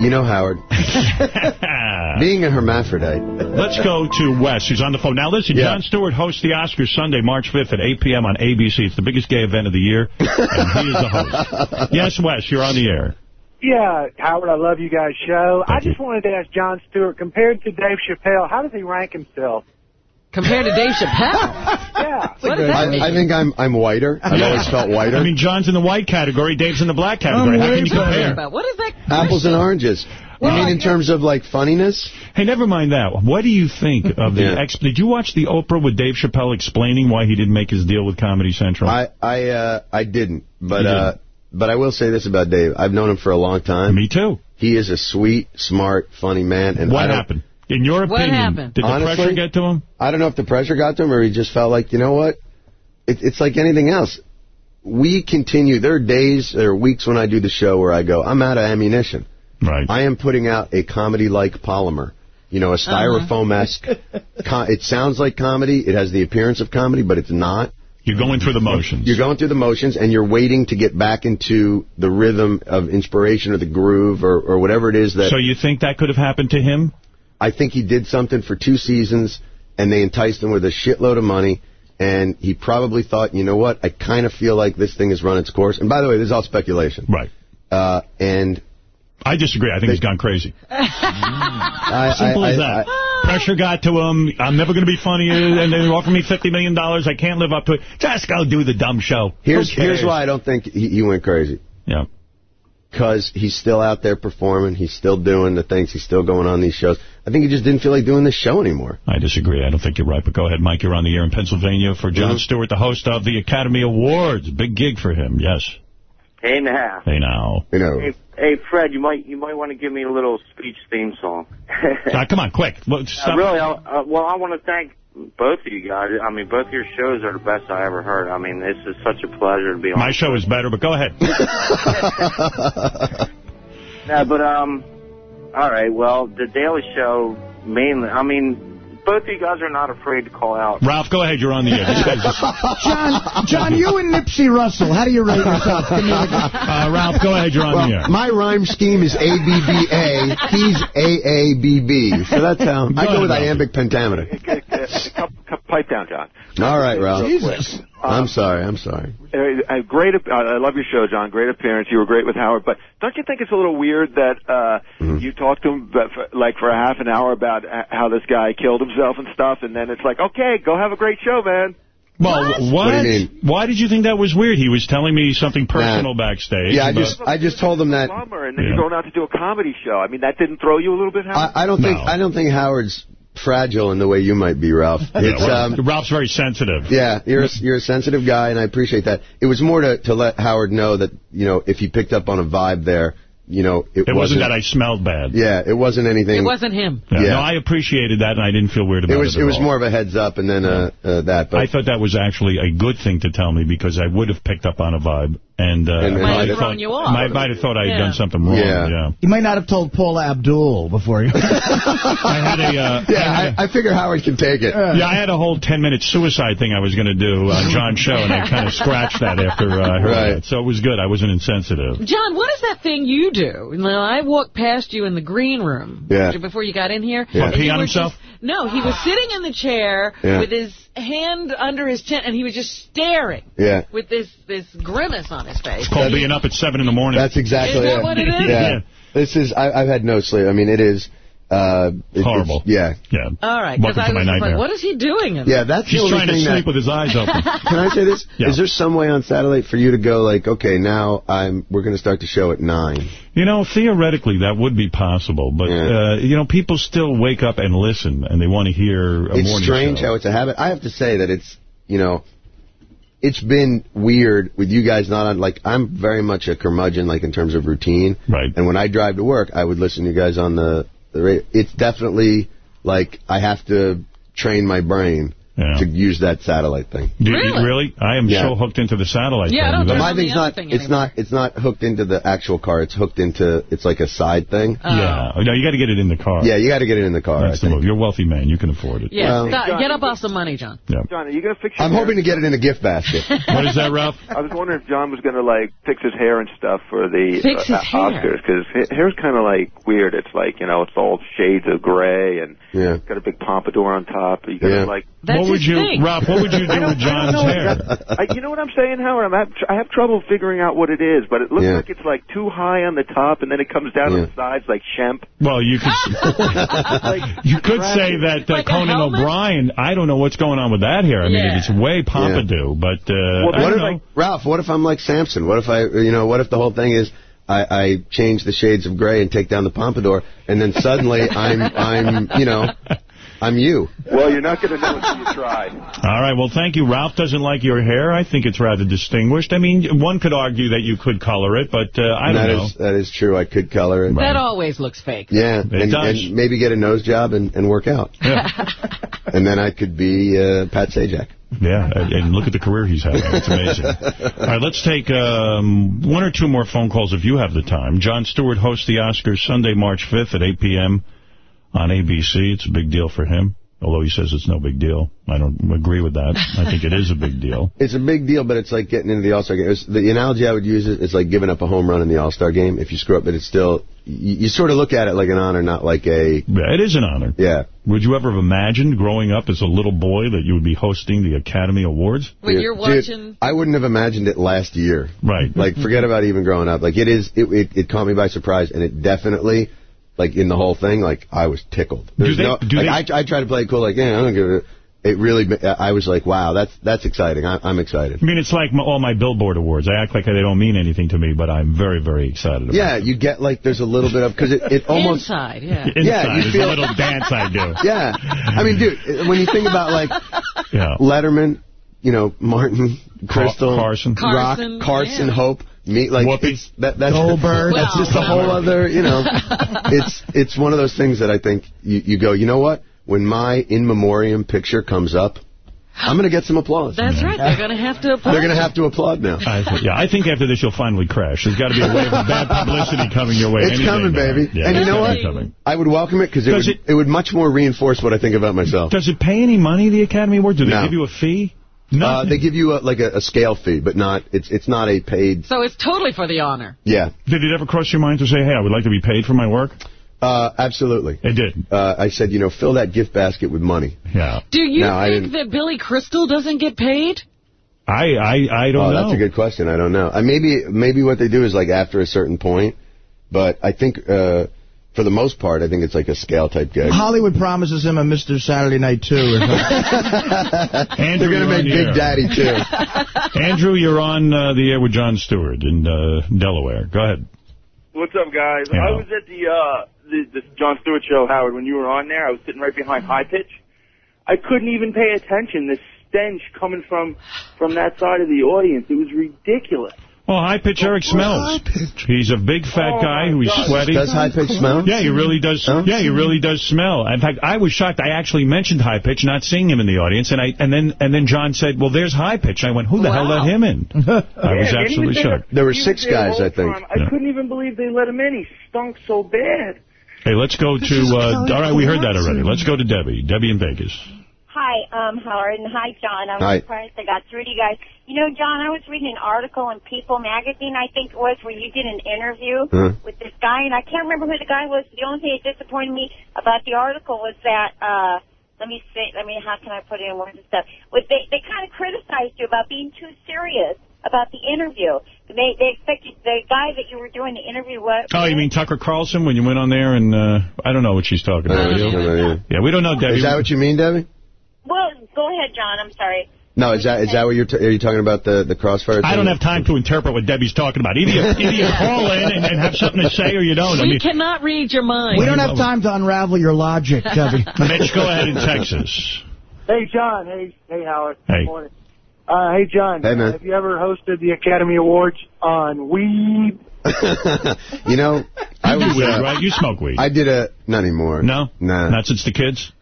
you know, Howard, being a hermaphrodite. Let's go to Wes, who's on the phone. Now, listen, Yeah. Jon Stewart hosts the Oscars Sunday, March 5th at 8 p.m. on ABC. It's the biggest gay event of the year, and he is the host. Yes, Wes, you're on the air. Yeah, Howard, I love you guys' show. I just wanted to ask Jon Stewart, compared to Dave Chappelle, how does he rank himself? Compared to Dave Chappelle? yeah. What does that mean? I, I think I'm I'm whiter. I've always felt whiter. I mean, John's in the white category, Dave's in the black category. How can you compare? What is that? Apples and oranges. You mean in terms of like funniness? Hey, never mind that. What do you think of the Yeah. ex? Did you watch the Oprah with Dave Chappelle explaining why he didn't make his deal with Comedy Central? I I uh, I didn't, but You uh, but I will say this about Dave. I've known him for a long time. Me too. He is a sweet, smart, funny man. And what happened? In your What opinion, happened? did the Honestly, pressure get to him? I don't know if the pressure got to him or he just felt like, you know what? It, it's like anything else. We continue. There are days or weeks when I do the show where I go, I'm out of ammunition. Right. I am putting out a comedy-like polymer. You know, a uh-huh. styrofoam-esque. co- it sounds like comedy. It has the appearance of comedy, but it's not. You're going through the motions. You're going through the motions, and you're waiting to get back into the rhythm of inspiration or the groove or, or whatever it is that. So you think that could have happened to him? I think he did something for two seasons, and they enticed him with a shitload of money, and he probably thought, you know what, I kind of feel like this thing has run its course. And by the way, this is all speculation. Right. Uh, and I disagree. I think he's gone crazy. I, Simple I- as I- that. Pressure got to him. I'm never going to be funny, and they offer me $50 million. I can't live up to it. Just go do the dumb show. here's here's why I don't think he, he went crazy. Yeah. Because he's still out there performing, he's still doing the things, he's still going on these shows. I think he just didn't feel like doing this show anymore. I disagree. I don't think you're right. But go ahead, Mike. You're on the air in Pennsylvania for John Mhm. Stewart, the host of the Academy Awards. Big gig for him. Yes. Hey now. Hey, now. You know. Hey, hey, Fred, you might you might want to give me a little speech theme song. Ah, come on, quick. Well, Uh, really, uh, well, I want to thank both of you guys. I mean, both your shows are the best I ever heard. I mean, this is such a pleasure to be on. My show is better, but go ahead. No, but um, all right. Well, the Daily Show mainly. I mean, both of you guys are not afraid to call out. Ralph, go ahead. You're on the air. This guy's just... John, John, you and Nipsey Russell, how do you rate yourself? Give me a- Uh, Ralph, go ahead. You're on the air. My rhyme scheme is A-B-B-A. He's A-A-B-B. So that's how I go with iambic pentameter. Pipe down, John. All right, Ralph. Jesus. I'm sorry. I'm sorry. Uh, a great. ap- I love your show, John. Great appearance. You were great with Howard. But don't you think it's a little weird that uh Mm-hmm. you talked to him but for, like for a half an hour about uh, how this guy killed himself and stuff, and then it's like, okay, go have a great show, man. Well, what? What do you mean? Why did you think that was weird? He was telling me something personal backstage. Yeah, I just I just told him that. Bummer, and then Yeah. you're going out to do a comedy show. I mean, that didn't throw you a little bit, Howard? I, I don't think I don't think Howard's fragile in the way you might be, Ralph. It's Yeah, um, Ralph's very sensitive. Yeah, you're a, you're a sensitive guy, and I appreciate that. It was more to to let Howard know that you know if he picked up on a vibe there, you know it, It wasn't that I smelled bad. Yeah, it wasn't anything. It wasn't him. Yeah, Yeah. No, I appreciated that, and I didn't feel weird about It it. was at it was all. more of a heads up, and then uh, uh that. But I thought that was actually a good thing to tell me because I would have picked up on a vibe And, uh, And- Might have thrown thought, you off. Might, might have thought I had Yeah. done something wrong. Yeah. Yeah. You might not have told Paula Abdul before you. I had a. Uh, Yeah, I, I figure Howard can take it. Yeah, I had a whole 10-minute suicide thing I was going to do on John's show, and I kind of scratched that after uh, I heard Right. that. So it was good. I wasn't insensitive. John, what is that thing you do? Now, I walked past you in the green room Yeah. before you got in here. Yeah. Pee on himself? just- no, he was sitting in the chair Yeah. with his hand under his chin, and he was just staring Yeah. with this this grimace on his face. It's called being up at 7 in the morning. That's exactly Is that it. what it is? Yeah. This is, I, I've had no sleep. I mean, it is, uh, it- it's- Horrible. yeah. Yeah. All right, because Welcome I to my was just nightmare. like, what is he doing? In Yeah, that's He's the only trying to thing sleep that, with his eyes open. Can I say this? Is there some way on satellite for you to go like, okay, now I'm we're going to start the show at nine? You know, theoretically, that would be possible, but, uh, you know, people still wake up and listen, and they want to hear a It's morning strange show. how it's a habit. I have to say that it's you know, it's been weird with you guys not on like I'm very much a curmudgeon like in terms of routine. Right. And when I drive to work, I would listen to you guys on the the radio. It's definitely like I have to train my brain Yeah. to use that satellite thing. Do you- really? I am Yeah. so hooked into the satellite Yeah, I don't that- My thing's not. thing It's anymore. not. It's not hooked into the actual car. It's hooked into. It's like a side thing. Oh. Yeah. No, you got to get it in the car. Yeah, you got to get it in the car. That's the move. You're a wealthy man. You can afford it. Yeah, Well- stop, get up off some money, John. Yeah. John, are you going to fix your I'm hair? hoping to get it in a gift basket. What is that, Ralph? I was wondering if John was going to, like, fix his hair and stuff for the Fix uh, hair? Oscars, because his hair's kind of, like, weird. It's like, you know, it's all shades of gray and Yeah. got a big pompadour on top. You got to, Yeah. like... That's what would you, thing. Ralph? What would you do with John's hair? I, you know what I'm saying, Howard? I'm have, I have trouble figuring out what it is, but it looks Yeah. like it's, like, too high on the top, and then it comes down Yeah. on the sides like Shemp. Well, you could you could say that uh, Like Conan? O'Brien. I don't know what's going on with that hair. I mean, Yeah. it's way pompadour, but uh, Well, I what don't if, know. like, Ralph, what if I'm like Samson? What if I, you know, what if the whole thing is I, I change the shades of gray and take down the pompadour, and then suddenly I'm, I'm, you know, I'm you. Well, you're not going to know until you try. All right. Well, thank you. Ralph doesn't like your hair. I think it's rather distinguished. I mean, one could argue that you could color it, but uh, I And don't that know. is- that is true. I could color it. That always looks fake. Yeah, It and, does. and maybe get a nose job and, and work out. Yeah. And then I could be uh, Pat Sajak. Yeah, and, and look at the career he's having. It's amazing. All right, let's take um, one or two more phone calls if you have the time. Jon Stewart hosts the Oscars Sunday, March 5th at 8 p.m. on ABC. It's a big deal for him, although he says it's no big deal. I don't agree with that. I think it is a big deal. It's a big deal, but it's like getting into the All-Star game. It's, the analogy I would use is it's like giving up a home run in the All-Star game. If you screw up, but it's still, you, you sort of look at it like an honor, not like a... Yeah, it is an honor. Yeah. Would you ever have imagined growing up as a little boy that you would be hosting the Academy Awards? When you're dude, watching... I wouldn't have imagined it last year. Right. Like, forget about even growing up. Like, it is, it, it, it caught me by surprise, and it definitely, like, in the whole thing, like, I was tickled. There's they- no, do like, I, I try to play it cool, like, yeah, I don't give a... It really, I was like, wow, that's that's exciting. I, I'm excited. I mean, it's like my, all my Billboard awards. I act like they don't mean anything to me, but I'm very, very excited about Yeah, you get like there's a little bit of because it, it almost Inside, yeah. Inside Yeah, you feel- a little dance I do. yeah. I mean, dude, when you think about like Yeah. Letterman, you know, Martin, Crystal, Carson. Rock, Carson, Carson, yeah. Hope, me, like it's that that's Goldberg. That's just a Well, whole other, you know. it's it's one of those things that I think you you go, you know what? When my in memoriam picture comes up, I'm going to get some applause. That's right. They're going to have to apply. They're going to have to applaud now. I th- yeah, I think after this you'll finally crash. There's got to be a wave of bad publicity coming your way. It's any coming, now. baby. Yeah, and you know what? Coming. I would welcome it because it would, it- it would much more reinforce what I think about myself. Does it pay any money, the Academy Award? Do they No. give you a fee? Uh, they give you a, like a, a scale fee, but not it's it's not a paid. So it's totally for the honor. Yeah, Did it ever cross your mind to say, hey, I would like to be paid for my work? uh, absolutely. It did. Uh, I said, you know, fill that gift basket with money. Yeah. Do you No, I think that Billy Crystal doesn't get paid? I I, I don't oh, know. that's a good question. I don't know. Uh, maybe maybe what they do is like after a certain point, but I think uh, for the most part, I think it's like a scale type gig. Hollywood promises him a Mr. Saturday Night too. or something. They're gonna make Big air. Daddy too. Andrew, you're on uh, the air with Jon Stewart in uh, Delaware. Go ahead. What's up, guys? Yeah. I was at the uh the, the Jon Stewart show, Howard, when you were on there. I was sitting right behind High Pitch. I couldn't even pay attention. The stench coming from from that side of the audience, it was ridiculous. Well, high pitch Eric smells. He's a big fat Oh, guy who's God. sweaty. Does high pitch smell? Yeah, he really does. Yeah, he really does smell. In fact, I was shocked. I actually mentioned high pitch, not seeing him in the audience, and I and then and then John said, "Well, there's high pitch." I went, "Who the hell let him in?" I was Yeah, man, he absolutely there- shocked. There were six there guys, I think. time. I couldn't even believe they let him in. He stunk so bad. Hey, let's go to. Uh, all right, we heard that already. Let's go to Debbie. Debbie in Vegas. Hi, um, Howard, and hi, John. I'm Hi. surprised I got through to you guys. You know, John, I was reading an article in People magazine, I think it was, where you did an interview Huh? with this guy, and I can't remember who the guy was. The only thing that disappointed me about the article was that, uh, let me say, let me, how can I put it in words and stuff? Was they, they kind of criticized you about being too serious about the interview. They, they expected the guy that you were doing the interview with. Oh, you mean Tucker Carlson when you went on there and uh, I don't know what she's talking about. Uh, You? Yeah, we don't know, Debbie. Is that what you mean, Debbie? Well, go ahead, John. I'm sorry. No, is that is that what you're t- are you talking about the the crossfire? I don't have time to interpret what Debbie's talking about. Either you, either you call in and, and have something to say or you don't. I We mean, cannot read your mind. We don't have time to unravel your logic, Debbie. Mitch, go ahead in Texas. Hey, John. Hey, hey, Howard. Hey. Good morning. Uh, hey, John. Hey, man. Have you ever hosted the Academy Awards on Weed? you know, I You was weed, uh, right? You smoke weed. I did a not anymore. No? Nah. Not since the kids?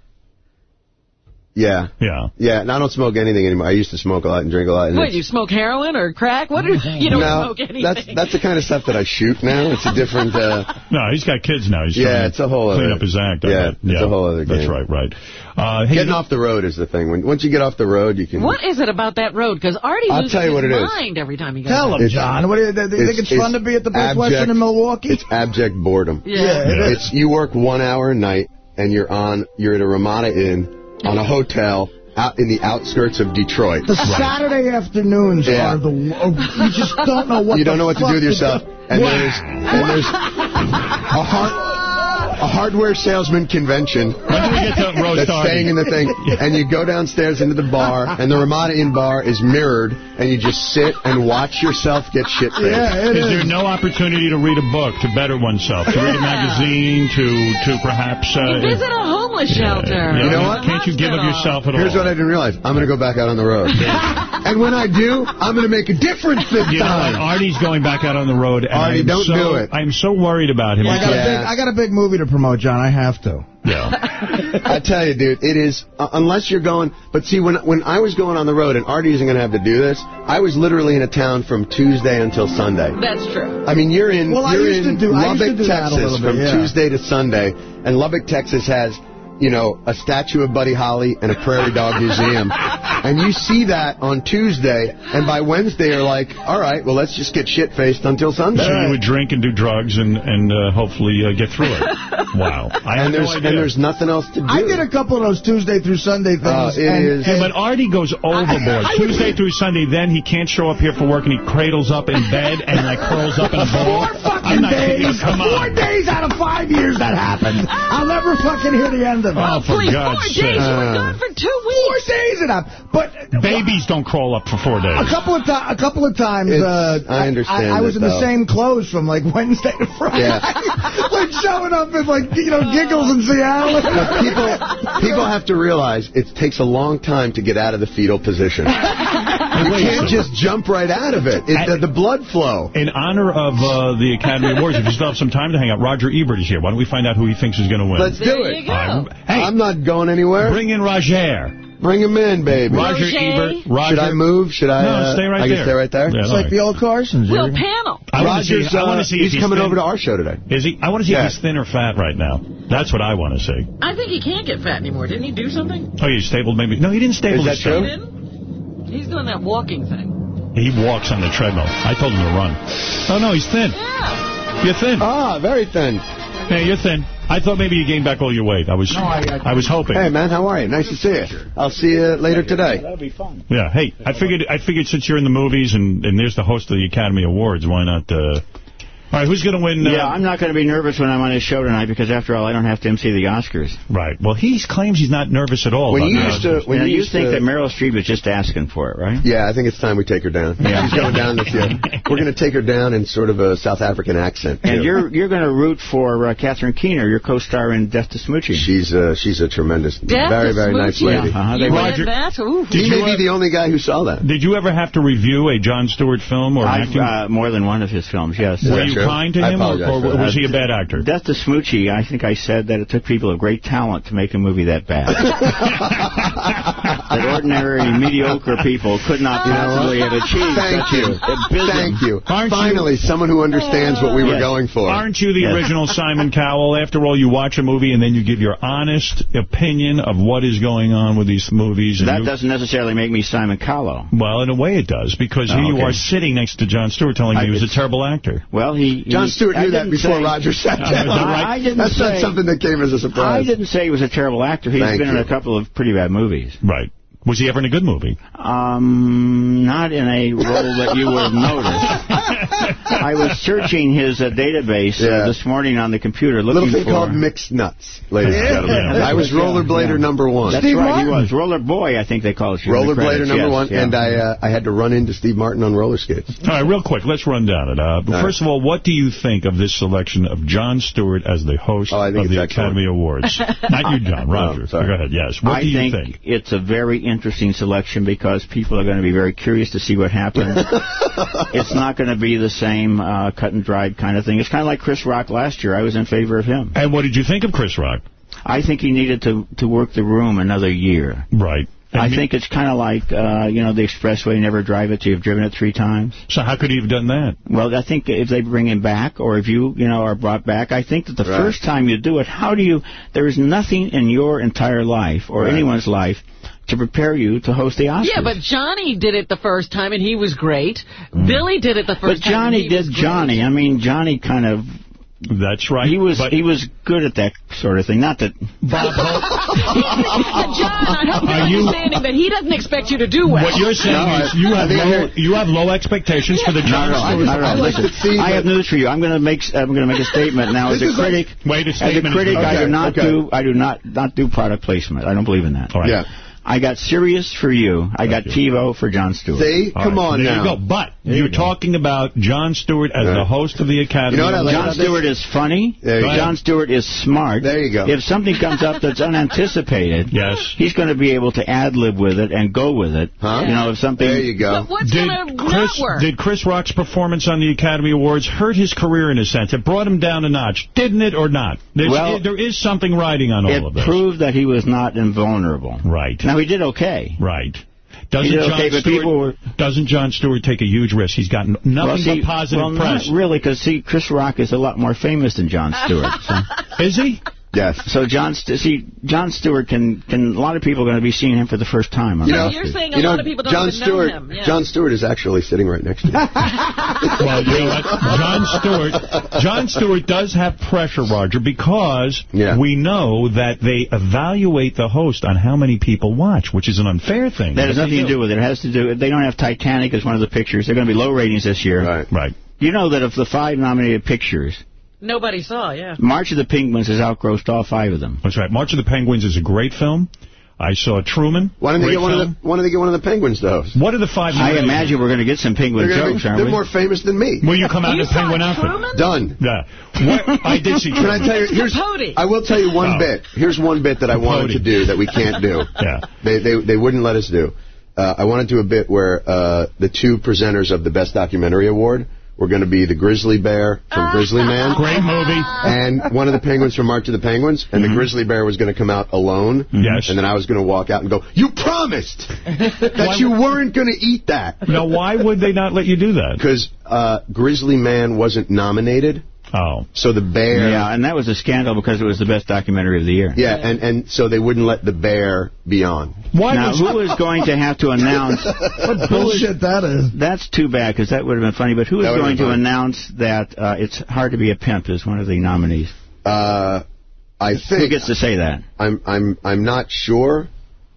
Yeah. Yeah. Yeah, and I don't smoke anything anymore. I used to smoke a lot and drink a lot. And What, it's- you smoke heroin or crack? What? Do, you don't no, smoke anything. that's that's the kind of stuff that I shoot now. It's a different. Uh, No, he's got kids now. He's Yeah, it's a whole clean other- up his act. Yeah, bet. it's a whole other That's right, right. Uh, hey, getting off the road is the thing. When once you get off the road, you can. What is it about that road? Because Artie I'll loses tell you what his it is. mind every time he goes. Tell out. him, John. What do you, they, they think it's, fun to be at the Best Western in Milwaukee? It's abject boredom. Yeah. Yeah, it is. It's you work one hour a night and you're on you're at a Ramada Inn on a hotel out in the outskirts of Detroit. The Saturday afternoons Yeah. are the. Oh, you just don't know what. you don't know what to do with yourself. And Wow. there's and there's a hard a hardware salesman convention. When do we get to roast That's Artie? staying in the thing, and you go downstairs into the bar, and the Ramada Inn bar is mirrored, and you just sit and watch yourself get shit faced. is, there no opportunity to read a book, to better oneself, to read a magazine, to to perhaps... Uh, Visit a homeless shelter. Yeah, You know what? Can't you give of yourself at all? Here's what I didn't realize. I'm going to go back out on the road. and when I do, I'm going to make a difference this You know time. Artie's going back out on the road. And Artie, I'm don't so, do it. I'm so worried about him. I got, a Yeah. big, I got a big movie to promote, John. I have to. Yeah. I tell you, dude, it is, uh, unless you're going, but see, when when I was going on the road, and Artie isn't going to have to do this, I was literally in a town from Tuesday until Sunday. That's true. I mean, you're in Well, I you're used to in do- I used to Lubbock, do that a Texas, little bit, from yeah. Tuesday to Sunday, and Lubbock, Texas has, you know, a statue of Buddy Holly and a prairie dog museum, and you see that on Tuesday, and by Wednesday you're like, all right, well, let's just get shit faced until Sunday. So you would drink and do drugs and and uh, hopefully uh, get through it. Wow. I and there's idea. and there's nothing else to do. I did a couple of those Tuesday through Sunday things. Oh, it and, is- Yeah, but Artie goes overboard. I- I would- Tuesday through Sunday, then he can't show up here for work, and he cradles up in bed and like curls up in a ball. Four fucking I'm not days. Come Four days out of five years that happened. I'll never fucking hear the end of it. Oh, for Please, God's four sake. days. You were gone for two weeks. Four days it happened. But Babies don't crawl up for four days. a couple of times, a couple of times, uh, I understand I, I was it, in the though. same clothes from like Wednesday to Friday, Yeah. like showing up in like you know giggles in Seattle. But people, people have to realize it takes a long time to get out of the fetal position. You wait, can't just jump right out of it. it the, the blood flow. In honor of uh, the Academy Awards, if you still have some time to hang out, Roger Ebert is here. Why don't we find out who he thinks is going to win? Let's do it. I'm- hey, I'm not going anywhere. bring in Roger. Bring him in, baby. Roger Roger. Ebert. Roger. Should I move? Should I? No, uh, stay right I there. can stay right there. Yeah, It's all like the old Carsons. you Will ever- panel. I want to see. Roger's, I want uh, to see if he's he's coming thin. over to our show today. Is he? I want to see Yeah. if he's thin or fat right now. That's what I want to see. I think he can't get fat anymore. Didn't he do something? Oh, you stabled maybe? No, he didn't stable Is that true? He stomach. didn't? He's doing that walking thing. He walks on the treadmill. I told him to run. Oh no, he's thin. Yeah. You're thin. Ah, very thin. Hey, you're thin. I thought maybe you gained back all your weight. I was, I, was hoping. Hey, man, how are you? Nice to see you. I'll see you later today. That'll be fun. Yeah. Hey, I figured, I figured since you're in the movies and and there's the host of the Academy Awards, why not? Uh, All right, who's going to win? uh, Yeah, I'm not going to be nervous when I'm on his show tonight because, after all, I don't have to MC the Oscars. Right. Well, he claims he's not nervous at all. When about you used to- Oscars. when Now, you you used think to- that Meryl Streep is just asking for it, right? Yeah, I think it's time we take her down. Yeah. She's going down this year. We're going to take her down in sort of a South African accent. And too. you're you're going to root for uh, Catherine Keener, your co-star in Death to Smoochy. She's uh, she's a tremendous, Death very to very nice lady. Yeah, You they- read Roger- that? Ooh. He Did may you, be the only guy who saw that. Did you ever have to review a Jon Stewart film or I've, acting? uh, more than one of his films, yes. Were you true? kind to him, or, or for that. was he a bad actor? Death to Smoochy, I think I said that it took people of great talent to make a movie that bad. that ordinary, mediocre people could not possibly have achieved Thank such you. a abysm. Thank you. Aren't you- Finally, someone who understands what we were going for. Aren't you the Yes. original Simon Cowell? After all, you watch a movie and then you give your honest opinion of what is going on with these movies. And That you- doesn't necessarily make me Simon Cowell. Well, in a way it does, because Oh, here you are sitting next to Jon Stewart telling me I- he was a terrible actor. Well, he... Jon Stewart knew that before say- Roger sat Uh, down. I didn't That's not something that came as a surprise. I didn't say he was a terrible actor. He's Thank been in a couple of pretty bad movies. Right. Was he ever in a good movie? Um, not in a role that you would have noticed. I was searching his uh, database uh, this morning on the computer A looking little thing for... called mixed nuts, ladies and gentlemen. Yeah. I was rollerblader Yeah. number one. That's right, he was. Roller Boy, I think they call it. Rollerblader number yes, one, yeah. and I uh, I had to run into Steve Martin on roller skates. All right, real quick, let's run down it. Uh, right. first of all, what do you think of this selection of Jon Stewart as the host Oh, of the it's. Academy Awards? Not you, John, Roger. Sorry. Go ahead, yes. What I do you think, think? it's a very interesting selection because people are going to be very curious to see what happens. it's not going to be the same uh, cut and dried kind of thing. It's kind of like Chris Rock last year. I was in favor of him. And what did you think of Chris Rock? I think he needed to to work the room another year. Right. I think it's kind of like, uh, you know, the expressway, never drive it till you've driven it three times. So how could he have done that? Well, I think if they bring him back, or if you, you know, are brought back, I think that the Right. first time you do it, how do you, there is nothing in your entire life, or Right. anyone's life, to prepare you to host the Oscars. Yeah, but Johnny did it the first time, and he was great. Mm. Billy did it the But first time. But Johnny and he was did great. Johnny. I mean, Johnny kind of That's right. he was But he was good at that sort of thing. Not that Bob Hope, John, I hope Are you're you- understanding that he doesn't expect you to do well. what you're saying No, is you I have I low, hear- you have low expectations for the John no, no, Stewart. no, no, I'd listen, I have news for you. I'm going to make I'm going to make a statement now. As a is like- critic, Wait, a as a statement. critic, I do not okay. do I do not not do product placement. I don't believe in that. All right. Yeah. I got Sirius for you. I got you. TiVo for Jon Stewart. See, All come right, on there now. you go. But There you're you go. talking about Jon Stewart as Yeah. the host of the Academy. You know what I like John? Stewart is funny. There you go. Jon Stewart is smart. There you go. If something comes up that's unanticipated, Yes. he's going to be able to ad lib with it and go with it. Huh? You know, if something. There you go. But what's Did going to Chris, not work? did Chris Rock's performance on the Academy Awards hurt his career in a sense? It brought him down a notch, didn't it, or not? There's, Well, there is something riding on all of this. It proved that he was not invulnerable. Right. Now he did okay. Right. Doesn't John okay, Stewart were- doesn't Jon Stewart take a huge risk? He's got n- nothing well, see, but positive well, press. not really, because see, Chris Rock is a lot more famous than John Stewart. So, Is he? Yes. so John, see, Jon Stewart can can a lot of people are going to be seeing him for the first time. on You that know, you're saying a you know, of people don't John even know Stewart, him, yeah. Jon Stewart is actually sitting right next to you. Well, you know what? Jon Stewart, Jon Stewart does have pressure, Roger, because Yeah. we know that they evaluate the host on how many people watch, which is an unfair thing. That has But they nothing to do with it. It has to do. They don't have Titanic as one of the pictures. They're going to be low ratings this year. right. Right. You know that of the five nominated pictures, Nobody saw, yeah. March of the Penguins has outgrossed all five of them. That's right. March of the Penguins is a great film. I saw Truman. Why don't they Great get one of the Why don't they get one of the penguins though? host? What are the five? I nominations? imagine we're going to get some penguin jokes, be, aren't they're we? more famous than me. Will you come out You in a penguin saw outfit? Done. Yeah. What, I did see Can I tell you? Here's, Capote. I will tell you one Oh. bit. Here's one bit that I wanted to do that we can't do. Yeah. They they they wouldn't let us do. Uh, I want to do a bit where uh, the two presenters of the Best Documentary Award were going to be the Grizzly Bear from ah. Grizzly Man. Great movie. And one of the penguins from March of the Penguins, and the mm-hmm. grizzly bear was going to come out alone. Mm-hmm. Yes. And then I was going to walk out and go, "You promised that you weren't going to eat that." Now, why would they not let you do that? Because uh, Grizzly Man wasn't nominated, Oh. so the bear. Yeah, and that was a scandal because it was the best documentary of the year. Yeah, and, and so they wouldn't let the bear be on. Why Now, who is going to have to announce? What bullshit that is. That's too bad because that would have been funny. But who is going to announce that uh, it's hard to be a pimp as one of the nominees? Uh, I Who gets to say that? I'm I'm I'm not sure,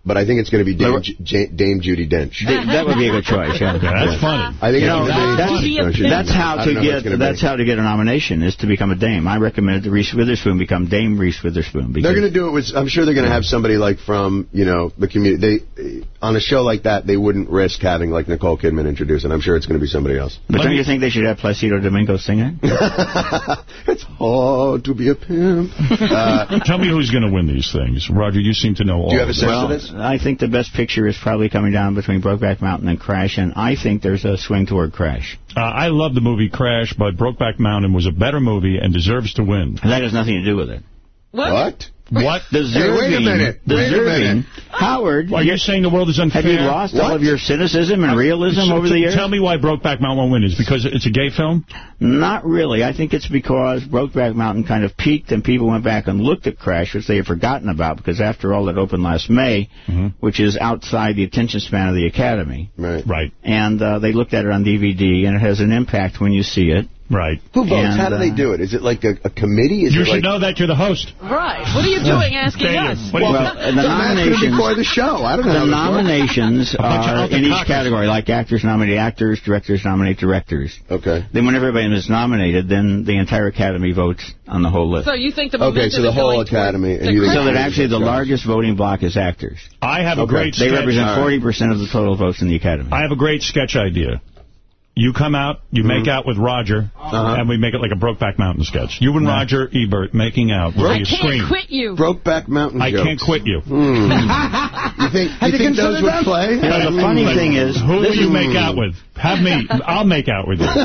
but I think it's going to be Dame, Ju- J- Dame Judi Dench. Th- that would be a good choice. Yeah, that's funny. I think You know, gonna that's, that's how to don't know who it's get gonna be. that's how to get a nomination is to become a dame. I recommend that Reese Witherspoon become Dame Reese Witherspoon. They're going to do it with. I'm sure they're going to have somebody like from you know the community. They on a show like that they wouldn't risk having like Nicole Kidman introduce it. I'm sure it's going to be somebody else. But don't you think they should have Placido Domingo singing? it's hard to be a pimp. Uh, Tell me who's going to win these things. Roger, you seem to know all Do you have a sense of this. Well, I think the best picture is probably coming down between Brokeback Mountain and Crash, and I think there's a swing toward Crash. Uh, I love the movie Crash, but Brokeback Mountain was a better movie and deserves to win. And that has nothing to do with it. What? What? Deserving, Hey, wait a minute. Wait a Deserving. minute. Howard. Are you saying the world is unfair? Have you lost all of your cynicism and realism So, over the years? Tell me why Brokeback Mountain won't win. Is because it's a gay film? Not really. I think it's because Brokeback Mountain kind of peaked and people went back and looked at Crash, which they had forgotten about because after all, it opened last May, Mm-hmm. which is outside the attention span of the Academy. Right. Right. And uh, they looked at it on DVD, and it has an impact when you see it. Right. Who votes? And, How do they uh, do it? Is it like a, a committee? Is You it should like, know that you're the host. Right. What are you doing asking Thank us? What do Well, the nominations before the show. I don't know. The how this works. nominations A bunch of are in each category, like actors nominate actors, directors nominate directors. Okay. Then when everybody is nominated, then the entire Academy votes on the whole list. So you think the Okay, so the is whole Academy, and the you so that actually the largest voting block is actors. I have a great They sketch. represent 40% of the total votes in the Academy. I have a great sketch idea. You come out, you make out with Roger, Uh-huh. and we make it like a Brokeback Mountain sketch. You and Roger Ebert making out will I be a can't screen. quit you. Brokeback Mountain I jokes. can't quit you. Hmm. you think, Have you you think those considered would play? You know, the funny Like, thing is, who will you is- make out with? Have me. I'll make out with you.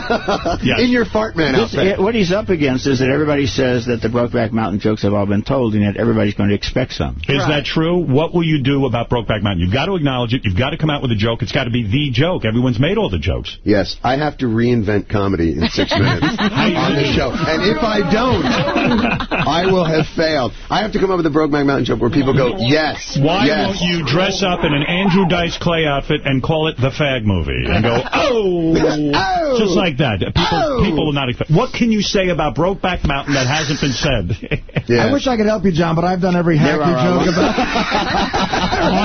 Yes. In your fart man This, outfit. what he's up against is that everybody says that the Brokeback Mountain jokes have all been told, and yet everybody's going to expect some. Is Right. that true? What will you do about Brokeback Mountain? You've got to acknowledge it. You've got to come out with a joke. It's got to be the joke. Everyone's made all the jokes. Yes, I have to reinvent comedy in six minutes on the show. And if I don't, I will have failed. I have to come up with a Brokeback Mountain joke where people go, yes, Why yes. won't you dress up in an Andrew Dice Clay outfit and call it the fag movie and go, oh, Oh. just like that? People, Oh. people will not expect. What can you say about Brokeback Mountain that hasn't been said? Yeah. I wish I could help you, John, but I've done every hacky There joke lot- about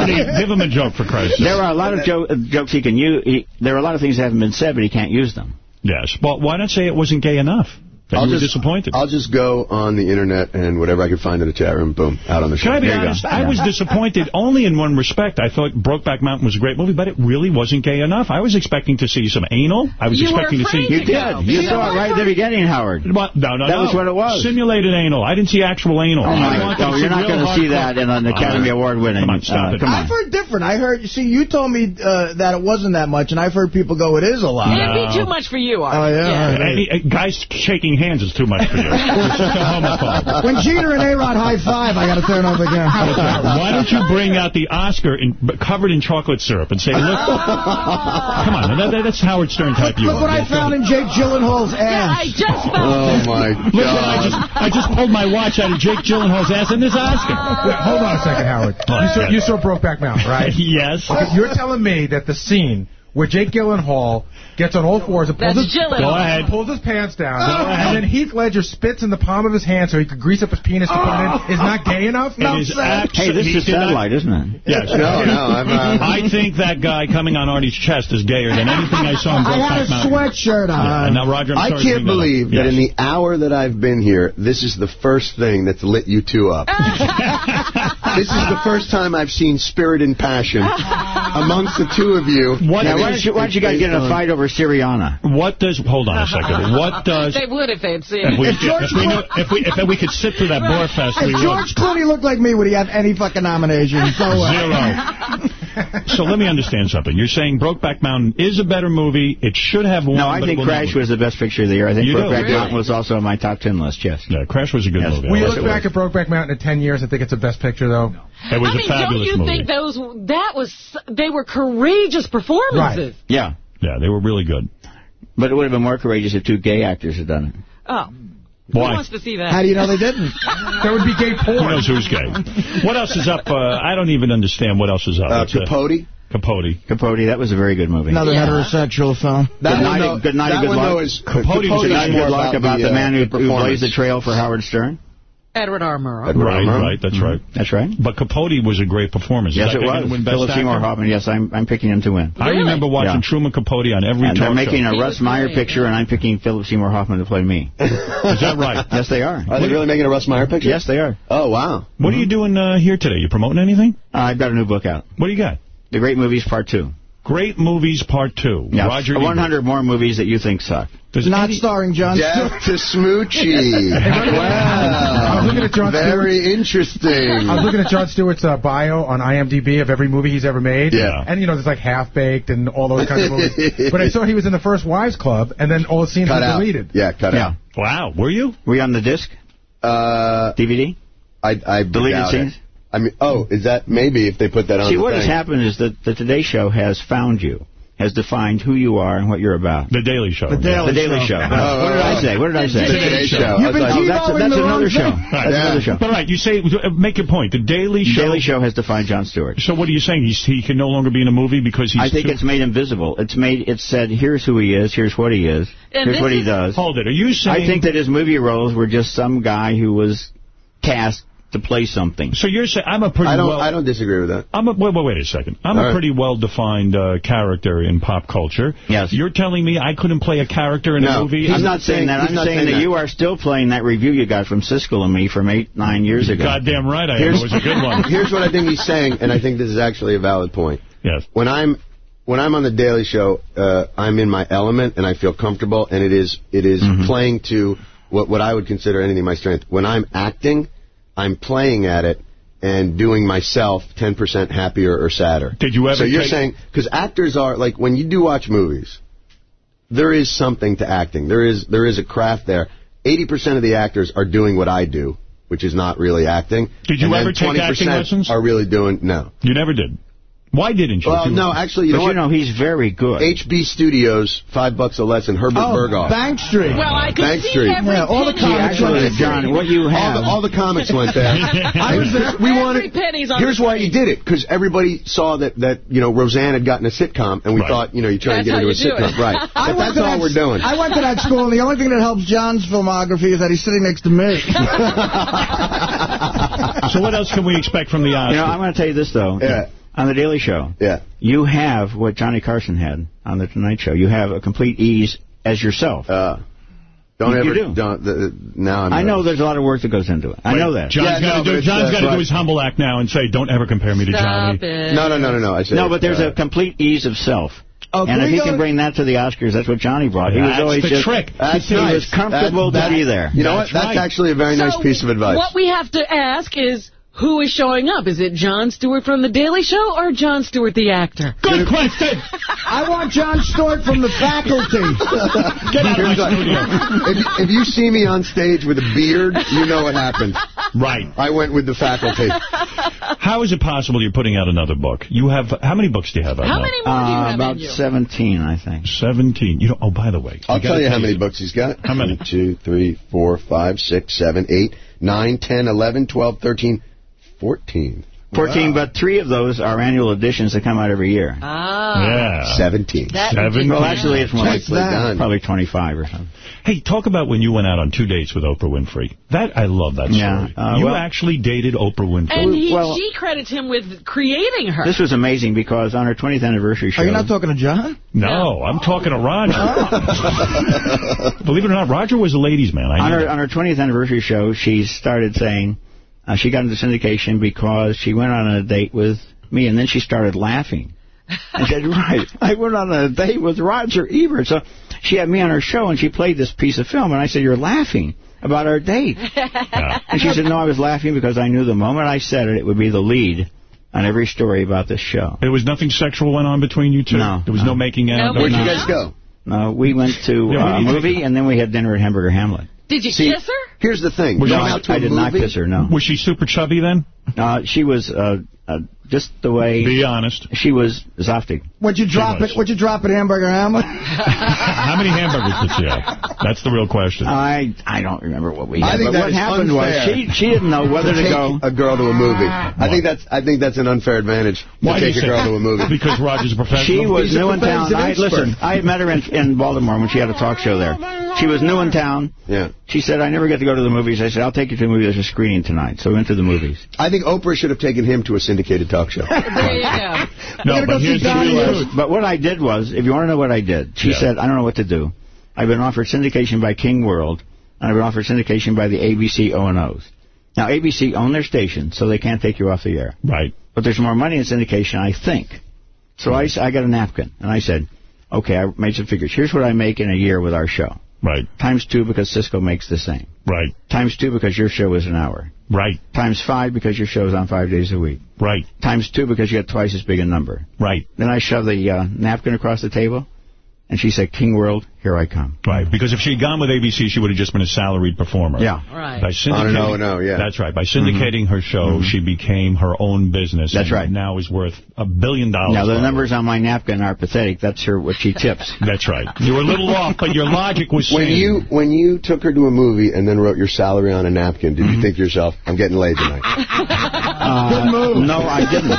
Arnie, give him a joke for Christ's sake. There are a lot of jo- jokes he can use. He, there are a lot of things that haven't been said, but he can't use them. Yes. Well, why not say it wasn't gay enough? That I'll you were just, disappointed. I'll just go on the internet and whatever I can find in the chat room, boom, out on the show. Can I be There honest? I was disappointed only in one respect. I thought Brokeback Mountain was a great movie, but it really wasn't gay enough. I was expecting to see some anal. I was You were expecting to see... afraid You did. You saw it right at the beginning, Howard. Well, no, no, That no. was what it was. Simulated anal. I didn't see actual anal. Oh, my God. to You're not going to see that in an Academy Uh, Award winning. Come on, stop uh, it. Come I've heard different. I heard, see, you told me uh, that it wasn't that much, and I've heard people go, it is a lot. It'd be too much for you, Art. Oh, yeah. And guys shaking hands is too much for you. You're such a homophobe. When Jeter and A-Rod high five, I got to turn over again. Why don't you bring out the Oscar in, covered in chocolate syrup and say, look, come on, that, that- that's Howard Stern type you. Look what I found in Jake Gyllenhaal's Yeah, I ass. just found Oh, it. my Look, what I just, I just pulled my watch out of Jake Gyllenhaal's ass in this Oscar. Wait, hold on a second, Howard. Oh, You saw, yeah. you saw Brokeback Mountain, right? yes. Okay, you're telling me that the scene where Jake Gyllenhaal gets on all fours and pulls That's his, Gyllenhaal. Go ahead. pulls his pants down, and then Heath Ledger spits in the palm of his hand so he could grease up his penis to put it in, is not gay enough? It is abs- Hey, this is did not- satellite, isn't it? Yes. No, no, I'm, uh, I think that guy coming on Artie's chest is gayer than anything I saw in I had a Mountain. sweatshirt on. and now, Roger, I'm I sorry can't bring that up. believe that Yes. in the hour that I've been here, this is the first thing that's lit you two up. this is the first time I've seen spirit and passion amongst the two of you. What Now, And why it's- don't you, why don't you guys get in a fight over Syriana? What does? Hold on a second. What does? They would if they'd seen If we, it. if, we knew, if we if we could sit through that bore fest, we If would. George Clooney looked like me, would he have any fucking nominations? So, uh, Zero. so let me understand something. You're saying Brokeback Mountain is a better movie. It should have won. No, I think Crash was the best picture of the year. I think You? Brokeback Really? Mountain was also on my top ten list, yes. Yeah, Crash was a good Yes. movie. We you I look like back at Brokeback Mountain in 10 years I think it's the best picture, though? It was I mean, a fabulous don't you movie. think those that was they were courageous performances? Right. Yeah. Yeah, they were really good. But it would have been more courageous if two gay actors had done it. Oh, Why? who wants to see that? how do you know they didn't? there would be gay porn. Who knows who's gay? What else is up? Uh, I don't even understand what else is up. Uh, Capote? Capote. Capote, that was a very good movie. Another Yeah. heterosexual film. That Good night- though, good night that and good luck. though, is Capote was a Good night more good luck about the, uh, man who, who blazed the trail for Howard Stern. Edward R. Murrow. Edward right, Murrow. right, that's right. That's right. But Capote was a great performance. Yes, it was. Win Best Philip Seymour Hoffman. Yes, I'm I'm picking him to win. I remember watching Yeah. Truman Capote on every And talk they're making show. a Russ Meyer picture, and I'm picking Philip Seymour Hoffman to play me. Is that right? Yes, they are. Are they really making a Russ Meyer picture? Yes, they are. Oh, wow. What are you doing uh, here today? You promoting anything? Uh, I've got a new book out. What do you got? The Great Movies Part 2. Great Movies Part 2. Yeah, Roger 100 more movies that you think suck. Does Not any- starring John Death Stewart. to Smoochy. I was wow. looking at John Very Stewart. interesting. I was looking at Jon Stewart's uh, bio on IMDb of every movie he's ever made. Yeah. And, you know, there's like Half Baked and all those kinds of movies. But I saw he was in the first Wives Club, and then all the scenes Cut were out. deleted. Yeah, cut Yeah. out. Wow, were you? Were you on the disc? Uh, DVD? I, I Deleted doubt it. Scenes? I mean, oh, is that maybe if they put that on See, what thing. has happened is that the Today Show has found you, has defined who you are and what you're about. The Daily Show. The Daily The Daily Show. Show. Oh, what did oh, I say? What did I say? The Today Show. You've been I was Oh, that's, T-bowing that's the wrong another show. thing. That's Yeah. another show. But right, you say, uh, make your point. The Daily Show. Daily Show has defined Jon Stewart. So what are you saying? He's, he can no longer be in a movie because he's I think too... it's made him visible. It's made. It said, here's who he is. Here's what he is. And here's what he is- does. Hold it. Are you saying... I think that his movie roles were just some guy who was cast to play something. So you're saying... I'm a pretty I don't, well... I don't disagree with that. I'm a, wait, wait, wait a second. I'm All a right. pretty well-defined uh, character in pop culture. Yes. You're telling me I couldn't play a character in a No, movie? he's I'm not not saying saying- that. I'm not saying saying that, that. you are still playing that review you got from Siskel and me from eight, nine years ago. Goddamn right I am. Here's- It was a good one. Here's what I think he's saying, and I think this is actually a valid point. Yes. When I'm when I'm on the Daily Show, uh, I'm in my element and I feel comfortable, and it is it is Mm-hmm. playing to what what I would consider anything my strength. When I'm acting, I'm playing at it and doing myself 10% happier or sadder. Did you ever So you're take- saying because actors are like when you do watch movies, there is something to acting. There is there is a craft there. 80% of the actors are doing what I do, which is not really acting. Did you and ever take acting 20% lessons? Are really doing no. You never did. Why didn't you? Well, If you- no, actually, you but know you what? know, he's very good. HB Studios, five bucks a lesson. Herbert Oh, Berghof. Bank Street. Well, I could Bank see Street. every Yeah, all the penny. Comics actually, went to John, what you all have... the all the comics went there. I was there. We Every wanted. penny's on Here's why he did it because everybody saw that that you know Roseanne had gotten a sitcom, and we Right. thought you know you try That's to get into a sitcom, it. right? I But that's all that- we're doing. I went to that school, and the only thing that helps John's filmography is that he's sitting next to me. so what else can we expect from the Oscars? You know, I'm going to tell you this, though. Yeah. On the Daily Show, yeah. you have what Johnny Carson had on the Tonight Show. You have a complete ease as yourself. Uh, don't You ever. do. Don't. The, now I'm. I know there's a lot of work that goes into it. I Wait, know that. John's Yeah, got no, to but do. John's uh, got to do his humble act now and say, "Don't ever compare me to Johnny." It. No, no, no, no, no. I said. No, but there's uh, a complete ease of self. Oh, and if he can bring that to the Oscars, that's what Johnny brought. He was That's always the just, trick. That's he was comfortable That- to be there. You know That's what? That's right. actually a very nice piece of advice. What we have to ask is, who is showing up? Is it Jon Stewart from The Daily Show or Jon Stewart the actor? Good question. I want Jon Stewart from the faculty. Get out of Here's my studio. if, you- if you see me on stage with a beard, you know what happened. Right. I went with the faculty. How is it possible you're putting out another book? You have how many books do you have out How now? many more do you Uh, have about you? 17, I think. Seventeen. You know. Oh, by the way, I'll tell you how many books he's got. How many? One, two, three, four, five, six, seven, eight, nine, ten, eleven, twelve, thirteen, fourteen. 14, but three of those are annual editions that come out every year. Ah. Yeah. Seventeen. That- Seven. Well, actually, it's more like done. probably 25 or something. Hey, talk about when you went out on two dates with Oprah Winfrey. That I love that story. Yeah, uh, you well- actually dated Oprah Winfrey. And he, Well- she credits him with creating her. This was amazing because on her 20th anniversary show... Are you not talking to John? no, I'm talking to Roger. Believe it or not, Roger was a ladies' man. I on her that. on her 20th anniversary show, she started saying uh, she got into syndication because she went on a date with me, and then she started laughing. I said, "Right, I went on a date with Roger Ebert." So she had me on her show, and she played this piece of film, and I said, "You're laughing about our date?" And she said, "No, I was laughing because I knew the moment I said it, it would be the lead on every story about this show." There was nothing sexual went on between you two? No, There was no, no. making out? No, Where'd you guys go? No, we went to Yeah, uh, a movie, and then we had dinner at Hamburger Hamlet. Did you See, kiss her? Here's the thing. Was Going she- out to I a did not kiss her. No. Was she super chubby then? Uh, she was uh, uh, just the way... Be honest. She was zaftig. Would you drop it? Would you drop it hamburger hamlet? How many hamburgers did she have? That's the real question. I I don't remember what we I think but that what is happened unfair was she she didn't know whether to take go. a girl to a movie. Ah. I think that's I think that's an unfair advantage to Why take a girl to a movie. Because Roger's a professional? She was He's new in town. professional I, listen, I met her in, in Baltimore when she had a talk show there. She was new in town. Yeah. She said, I never get to go to the movies. I said, I'll take you to the movie. There's a screening tonight. So we went to the movies. I think Oprah should have taken him to a syndicated talk show. There you go. No, but here's the real truth. But what I did was, if you want to know what I did, she Yeah. said, I don't know what to do. I've been offered syndication by King World, and I've been offered syndication by the ABC O&Os. Now, ABC own their station, so they can't take you off the air. Right. But there's more money in syndication, I think. So I, I got a napkin, and I said, okay, I made some figures. Here's what I make in a year with our show. Right. Times two because Siskel makes the same. Right. Times two because your show is an hour. Right. Times five because your show's on five days a week. Right. Times two because you get twice as big a number. Right. Then I shoved the uh, napkin across the table, and she said, King World, here I come. Right. Because if she had gone with ABC, she would have just been a salaried performer. Yeah. Right. By On an syndicating, O&O, yeah. That's right. By syndicating her show, she became her own business. That's and right. Now is worth a billion dollars. Now, the probably. numbers on my napkin are pathetic. That's her what she tips. That's right. You were a little off, but your logic was When sane. you when you took her to a movie and then wrote your salary on a napkin, did you think to yourself, I'm getting laid tonight? Uh, No, I didn't.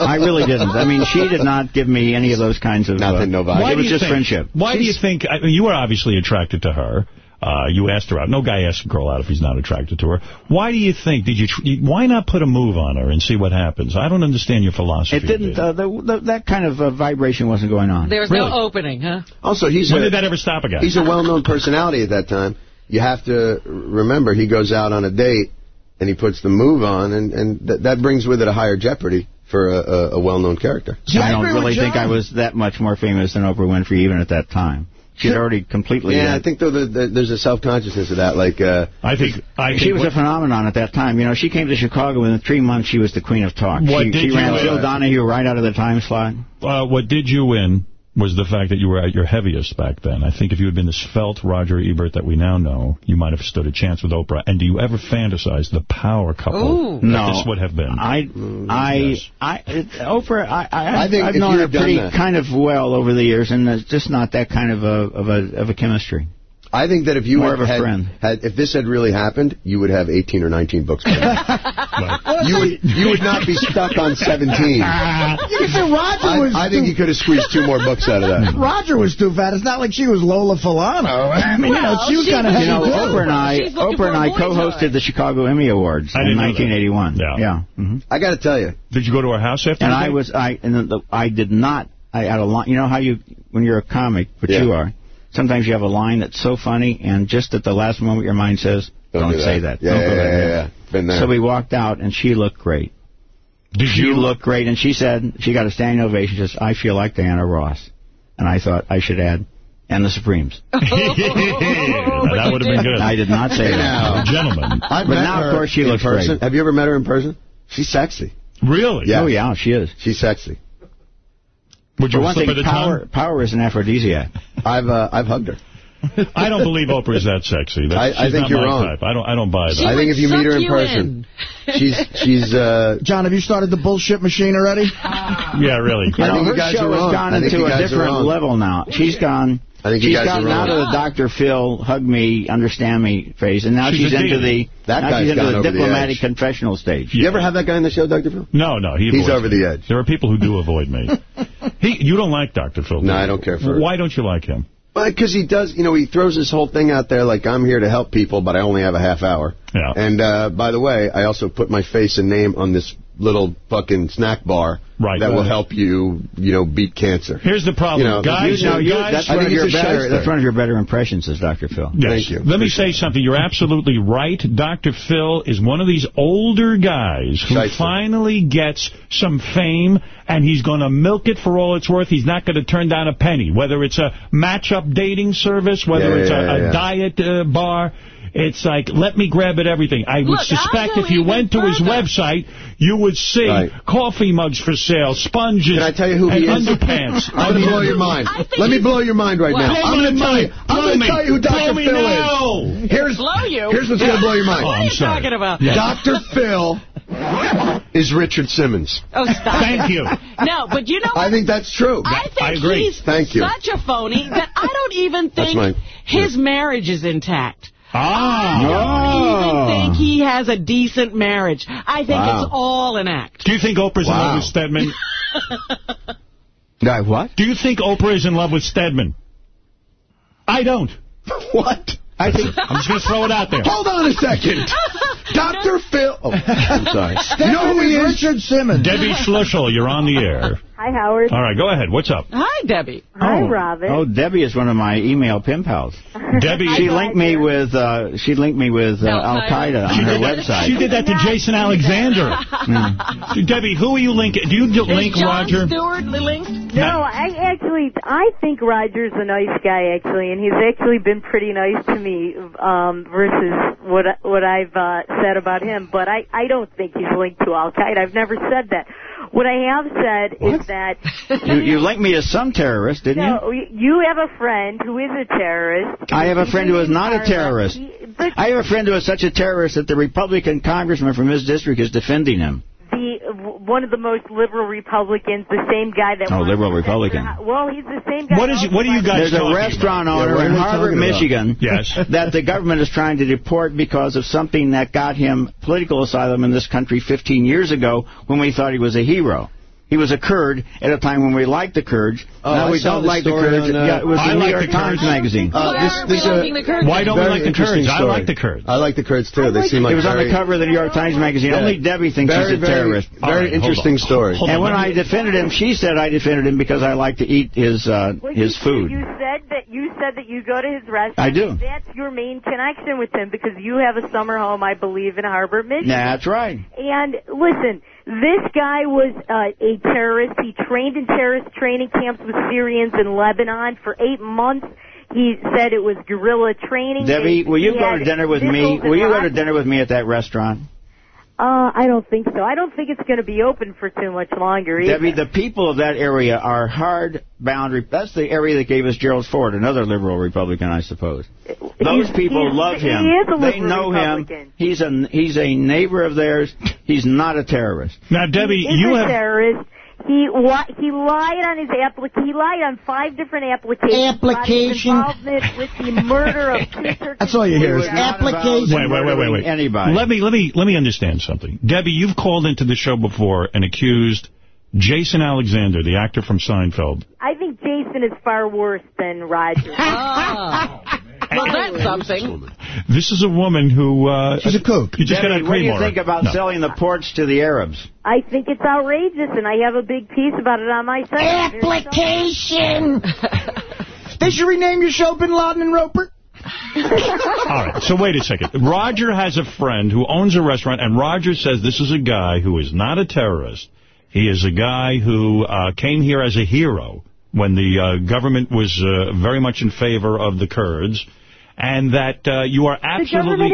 I really didn't. I mean, she did not give me any of those kinds of... uh, Nothing, no vibe. Why It was just think, friendship. Why do you think, I mean, you were obviously attracted to her. Uh, you asked her out. No guy asks a girl out if he's not attracted to her. Why do you think, did you, tr- why not put a move on her and see what happens? I don't understand your philosophy. It didn't... Uh, the, the, that kind of uh, vibration wasn't going on. There was Really? no opening, huh? Also, he's when a, did that ever stop a guy? he's a well-known personality at that time. You have to remember he goes out on a date and he puts the move on, and and th- that brings with it a higher jeopardy for a, a, a well-known character. Yeah, I I don't agree really think I was that much more famous than Oprah Winfrey even at that time. She'd already completely... Yeah, uh, I think though the, the, there's a self-consciousness of that. Like, uh, I think, I She think was what- a phenomenon at that time. You know, she came to Chicago within three months. She was the queen of talk. What she did she you ran win? Phil Donahue right out of the time slot. uh, what did you win was the fact that you were at your heaviest back then. I think if you had been the svelte Roger Ebert that we now know, you might have stood a chance with Oprah. And do you ever fantasize the power couple Ooh. that No. this would have been? I, I, yes. I, Oprah, I, I, I think I've known her done pretty that- kind of well over the years, and it's just not that kind of a of a of a chemistry. I think that if you More had, had, had if this had really happened, you would have 18 or 19 books. by you would you would not be stuck on 17. You can say Roger I, was. I think too, you could have squeezed two more books out of that. Roger was too fat. It's not like she was Lola Falana. I mean, you know, she was kind of was- You know, too. Oprah and I, Oprah and for a I boy co-hosted the Chicago Emmy Awards I in didn't know that. 1981. Yeah. yeah. hmm I got to tell you, Did you go to our house after And I was I and the, I did not. I had a line. You know how you when you're a comic, which Yeah. you are. Sometimes you have a line that's so funny, and just at the last moment, your mind says, "Don't, do say that." Yeah, Don't yeah, go yeah, there." yeah, yeah. Been there. So we walked out, and she looked great. Did She you looked great, and she said she got a standing ovation. She says, "I feel like Diana Ross," and I thought I should add, "And the Supremes." Now, that would have been good. I did not say that. Now, Gentlemen. I've But now, of course, she in looks person. great. Have you ever met her in person? She's sexy. Really? Yeah. Oh yeah, she is. She's sexy. Would you one slip thing, of the power tongue? power is an aphrodisiac. I've uh, I've hugged her. I don't believe Oprah's that sexy. That's, I- I think you're wrong. Type. I don't. I don't buy that. She I think if you meet her in person, in. she's she's uh Jon, have you started the bullshit machine already? yeah, really. You I know, think you her guys show are has gone I into a different level now. She's gone. I think you she's guys are gotten out of the Dr. Phil, hug me, understand me phase, and now She's she's, into the That now guy's she's into the over the diplomatic confessional stage. You ever have that guy on the show, Dr. Phil? No, no, he He's over me. the edge. There are people who do avoid me. he, you don't like Dr. Phil. No, you? I don't care for it. Why don't you like him? Because he does, you know, he throws this whole thing out there like I'm here to help people, but I only have a half hour. Yeah. And uh, by the way, I also put my face and name on this little fucking snack bar Right. that will help you, you know, beat cancer. Here's the problem, You know, guys. You know, you, guys, that's I one of think your better. That's one of your better impressions, is Dr. Phil. Yes. Thank you. Let me say something. You're absolutely right. Dr. Phil is one of these older guys who Shyster. finally gets some fame, and he's going to milk it for all it's worth. He's not going to turn down a penny, whether it's a match-up dating service, whether Yeah, it's yeah, a, yeah, a yeah. diet uh, bar. It's like, let me grab at everything. I would Look, I'll suspect if you went to his website, you would see Right. coffee mugs for sale, sponges, Can I tell you who he is? underpants. I'm going to blow your mind. Let me blow your mind right Well, now. I'm going to tell you. mind. I'm going to tell you who Blow Dr. me Phil now. is. Here's Blow you. Here's what's going to blow your mind. Oh, I'm What are you sorry. talking about? Yeah. Dr. Phil is Richard Simmons. Oh, stop Thank you. No, but you know what? I think that's true. I think I agree. he's Thank you. such a phony that I don't even think my- his marriage is intact. Ah. I don't even think he has a decent marriage. I think Wow. it's all an act. Do you think Oprah's in love with Stedman? Guy, what? Do you think Oprah is in love with Stedman? I don't. What? I think I'm just going to throw it out there. Hold on a second. Dr. Phil. Oh, I'm sorry. You know who he is? Richard Simmons. Debbie Schlussel, you're on the air. Hi, Howard. All right, go ahead. What's up? Hi, Debbie. Hi, oh. Robin. Oh, Debbie is one of my email pen pals. Debbie, She linked me with uh, she linked me with uh, Al Qaeda on She her website. She did that to Jason Alexander. Debbie, who are you linking? Do you d- link Is Jon Roger? Stewart linked? No, I actually, I think Roger's a nice guy actually, and he's actually been pretty nice to me um, versus what I- what I've uh, said about him. But I I don't think he's linked to Al Qaeda. I've never said that. What I have said is that You, you linked me as some terrorist, didn't you? no, you have a friend who is a terrorist. I have a friend who is not a terrorist. but I have a friend who is such a terrorist that the Republican congressman from his district is defending him. the one of the most liberal Republicans, the same guy that. Oh, liberal to censor- Republican. Well, he's the same guy. What is? What are you guys There's a restaurant about? owner what in Harbert. Michigan, Yes. that the government is trying to deport because of something that got him political asylum in this country 15 years ago when we thought he was a hero. He was a Kurd at a time when we liked the Kurds. Oh, now I we saw don't like the story Kurds. on, uh, yeah, it was I the New like York the Times magazine. Uh, Why this, this, uh, liking the Kurds? Why don't we like the Kurds? interesting I like the Kurds. I like the Kurds too. They seem like it was on the cover of the New York Times magazine. Yeah. Only Debbie thinks very, he's a very, terrorist. Very All right, hold interesting on. story. Hold And on, when I defended him, she said I defended him because I like to eat his uh, Well, his you, food. You said that you said that you go to his restaurant. I do. That's your main connection with him because you have a summer home, I believe, in Harbert, Michigan. That's right. And listen, this guy was uh, a terrorist. He trained in terrorist training camps with Syrians in Lebanon for eight months. He said it was guerrilla training. Debbie, will you go to dinner with me? Will you go to dinner with me at that restaurant? Uh, I don't think so. I don't think it's going to be open for too much longer. Either. Debbie, the people of that area are hard boundary. That's the area that gave us Gerald Ford, another liberal Republican, I suppose. Those He's- people he's- love him. He is a they know Republican. him. He's a he's a neighbor of theirs. He's not a terrorist. Now, Debbie, He is you a have terrorist. He wa- he lied on his applic- He lied on five different applications. Application. Involvement with the murder of two Turkish That's all you hear is application. Wait, wait, wait, wait, wait. Anybody. Let me let me let me understand something. Debbie, you've called into the show before and accused Jason Alexander, the actor from Seinfeld. I think Jason is far worse than Roger. Oh. Well, that's something. This is a woman who uh, She's a kook. You just got Debbie, to what do you think about No. selling the ports to the Arabs? I think it's outrageous, and I have a big piece about it on my site. Application. they should rename your show Bin Laden and Roeper. All right, so wait a second. Roger has a friend who owns a restaurant, and Roger says this is a guy who is not a terrorist. He is a guy who uh, came here as a hero when the uh, government was uh, very much in favor of the Kurds, and that uh, you are absolutely...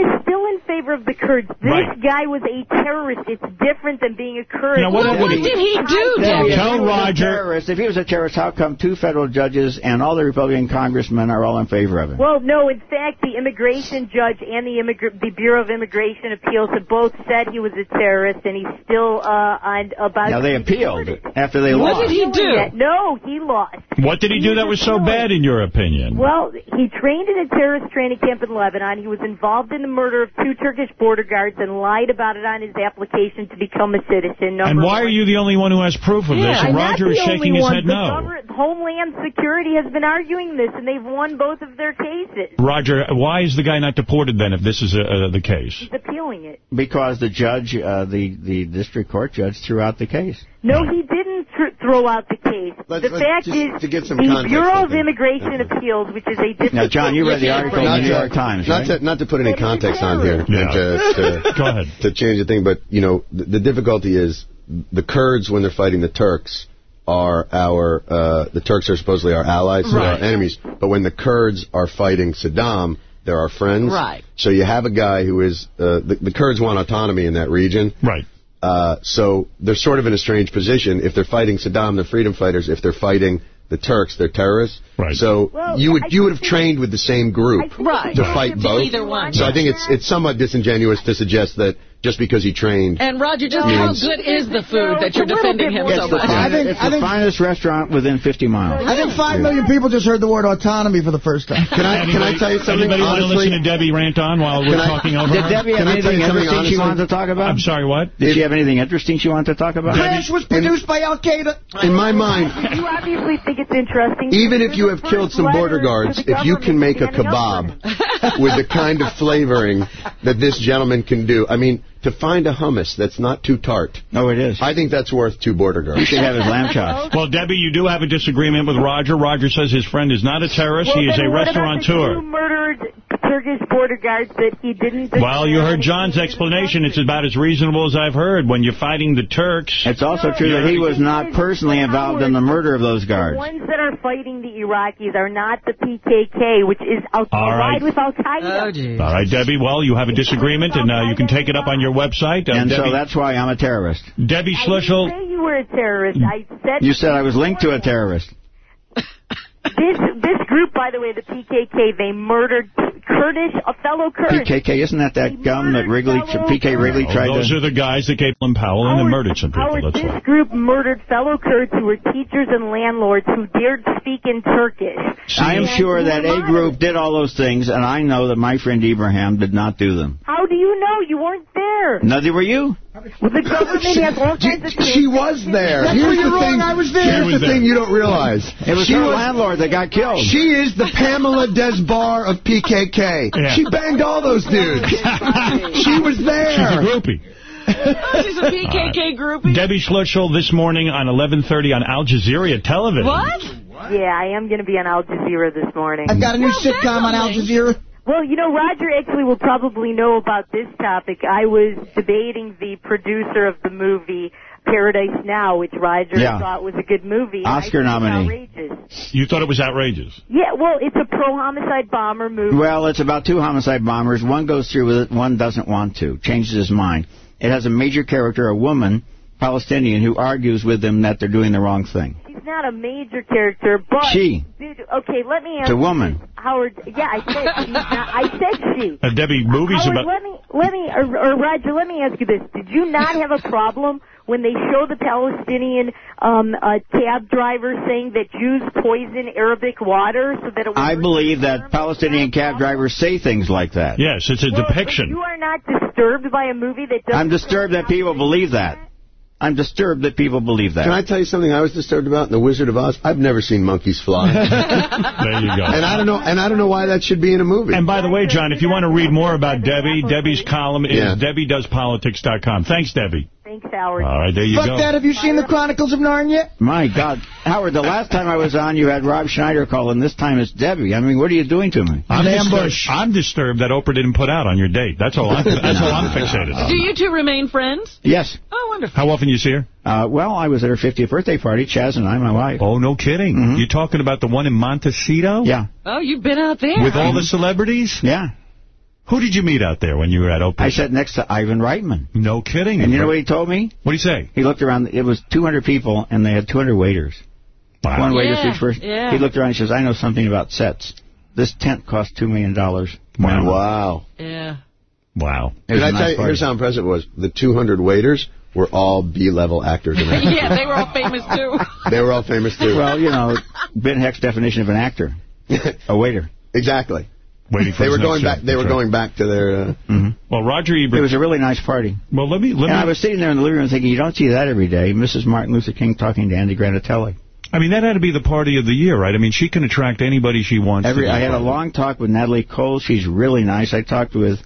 favor of the Kurds. This Right. guy was a terrorist. It's different than being a Kurd. Now, what- Well, what did he do, Debbie, Tell if he was a Roger- terrorist- If he was a terrorist, how come two federal judges and all the Republican congressmen are all in favor of him? Well, no. In fact, the immigration judge and the immigra- the Bureau of Immigration Appeals have both said he was a terrorist, and he's still uh, on about. now, they to appealed after they What lost. did he do? No, he lost. What did he do that was so bad, in your opinion? Well, he trained in a terrorist training camp in Lebanon. He was involved in the murder of two Turkish border guards and lied about it on his application to become a citizen. Number And why are you the only one who has proof of this? And Roger is shaking his one. head the no. Homeland Security has been arguing this, and they've won both of their cases. Roger, why is the guy not deported then if this is uh, uh, the case? He's appealing it. Because the judge, uh, the, the district court judge, threw out the case. No, he didn't th- throw out the case. Let's- the let's fact is, to get some the context, Bureau I of think. Immigration Appeals, which is a different... Now, Jon, you read the article in the New York Times, not to not to put any context on here, Yeah. To, to, Go ahead. to change the thing, but you know the, the difficulty is the Kurds when they're fighting the Turks are our uh, the Turks are supposedly our allies, they're our enemies, but when the Kurds are fighting Saddam, they're our friends. Right. So you have a guy who is uh, the, the Kurds want autonomy in that region. Right. Uh, so they're sort of in a strange position. If they're fighting Saddam, they're freedom fighters. If they're fighting the Turks, they're terrorists. Right. So Well, you I would you would have trained with the same group Right. to fight both. either one. So I think it's it's somewhat disingenuous to suggest that just because he trained. And Roger, just how good is the food that you're defending him so much? I think, think- it's I the finest restaurant within 50 miles. I think five million people just heard the word autonomy for the first time. Can I can I tell you something? Anybody want to listen to Debbie rant on while we're I- talking over Did her? Debbie have Can I tell anything you something interesting she honestly? wanted to talk about? I'm sorry, what? Did she have anything interesting she wanted to talk about? Crash was produced by Al Qaeda. In my mind, You obviously think it's interesting. even if you have killed some border guards, if you can make a standing up for kebab with the kind of flavoring that this gentleman can do, I mean, to find a hummus that's not too tart, No, it is. I think that's worth two border girls. You guards. should have his lamb chops. Well, Debbie, you do have a disagreement with Roger. Roger says his friend is not a terrorist. Well, he is then a what about the two restaurateur. murdered Turkish border guards that he didn't... Well, you heard Jon's explanation. It's about as reasonable as I've heard. When you're fighting the Turks, It's also true that he was not personally involved in the murder of those guards. The guards. ones that are fighting the Iraqis are not the PKK, which is al- All right. allied with Al-Qaeda. Oh, all right, Debbie. Well, you have a disagreement, and uh, you can take it up on your website. Uh, And Debbie, so that's why I'm a terrorist. Debbie I didn't Schlussel. say you were a terrorist. I said You said I was linked to a terrorist. this this group, by the way, the PKK, they murdered Kurdish, a fellow Kurd. PKK, isn't that that gum that Wrigley, PK Wrigley Oh, tried those to... Those are the guys that gave Colin Powell and then murdered some people. Howard, That's this all. group murdered fellow Kurds who were teachers and landlords who dared speak in Turkish. I am sure that a group did all those things, and I know that my friend Ibrahim did not do them. How do you know? You weren't there. Neither were you. Well, the government has all kinds of... She was there. That's Here's you're the wrong. thing. I was there. Here's She was the thing you don't realize. It was she her landlord that got killed. She is the Pamela Des Barres of PKK. Yeah. She banged all those dudes. she was there. She's a there. groupie. Oh, she's a PKK groupie. Debbie Schlussel this morning on 11:30 on Al Jazeera television. What? Yeah, I am going to be on Al Jazeera this morning. I've got a new sitcom on Al Jazeera. Well, you know, Roger actually will probably know about this topic. I was debating the producer of the movie Paradise Now, which Roger Yeah. thought was a good movie. Oscar nominee. Outrageous. You thought it was outrageous. Yeah, well, it's a pro-homicide bomber movie. Well, it's about two homicide bombers. One goes through with it, one doesn't want to. Changes his mind. It has a major character, a woman, Palestinian, who argues with them that they're doing the wrong thing. She's not a major character, but... She. Dude, okay, let me It's ask a woman. Howard, yeah, I said she's not, I said she. Uh, Debbie, movies Howard, about. let me, let me, or, or Roger, let me ask you this. Did you not have a problem when they show the Palestinian um, uh, cab driver saying that Jews poison Arabic water so that it was... I believe that Palestinian cab drivers say things like that. Yes, it's a Well, depiction. You are not disturbed by a movie that doesn't... I'm disturbed that people believe that. I'm disturbed that people believe that. Can I tell you something I was disturbed about in The Wizard of Oz? I've never seen monkeys fly. There you go. and I don't know and I don't know why that should be in a movie. And by the way, Jon, if you want to read more about Debbie, Debbie's column is Yeah. debbiedoespolitics.com. Thanks, Debbie. Thanks, Howard. All right, there you Fuck go. that. Have you seen the Chronicles of Narnia? My God. Howard, the last time I was on, you had Rob Schneider calling. this time it's Debbie. I mean, what are you doing to me? I'm An disturbed, ambush. I'm disturbed that Oprah didn't put out on your date. That's all I'm, that's all I'm fixated on. Do you two remain friends? Yes. Oh, wonderful. How often you see her? Uh, well, I was at her 50th birthday party, Chaz and I, my wife. Oh, no kidding. You're talking about the one in Montecito? Yeah. Oh, you've been out there. With all the celebrities? Yeah. Who did you meet out there when you were at Oprah? I sat next to Ivan Reitman. No kidding. And you know what he told me? What do you say? He looked around. It was 200 people, and they had 200 waiters. Wow. One waiter Yeah, for each person. yeah. He looked around and says, I know something about sets. This tent cost $2 million. Wow. Wow. Yeah. Wow. It was Can I a nice tell you, party. here's how impressive it was. The 200 waiters were all B-level actors. And actors. yeah, they were all famous, too. They were all famous, too. Well, you know, Ben Hecht's definition of an actor. A waiter. exactly. Waiting for They were next going show. back. They That's were right. going back to their. Uh, hmm Well, Roger It was a really nice party. Well, let me let And me. I was sitting there in the living room thinking, you don't see that every day. Mrs. Martin Luther King talking to Andy Granatelli. I mean, that had to be the party of the year, right? I mean, she can attract anybody she wants. Every, to I the had a long talk with Natalie Cole. She's really nice. I talked with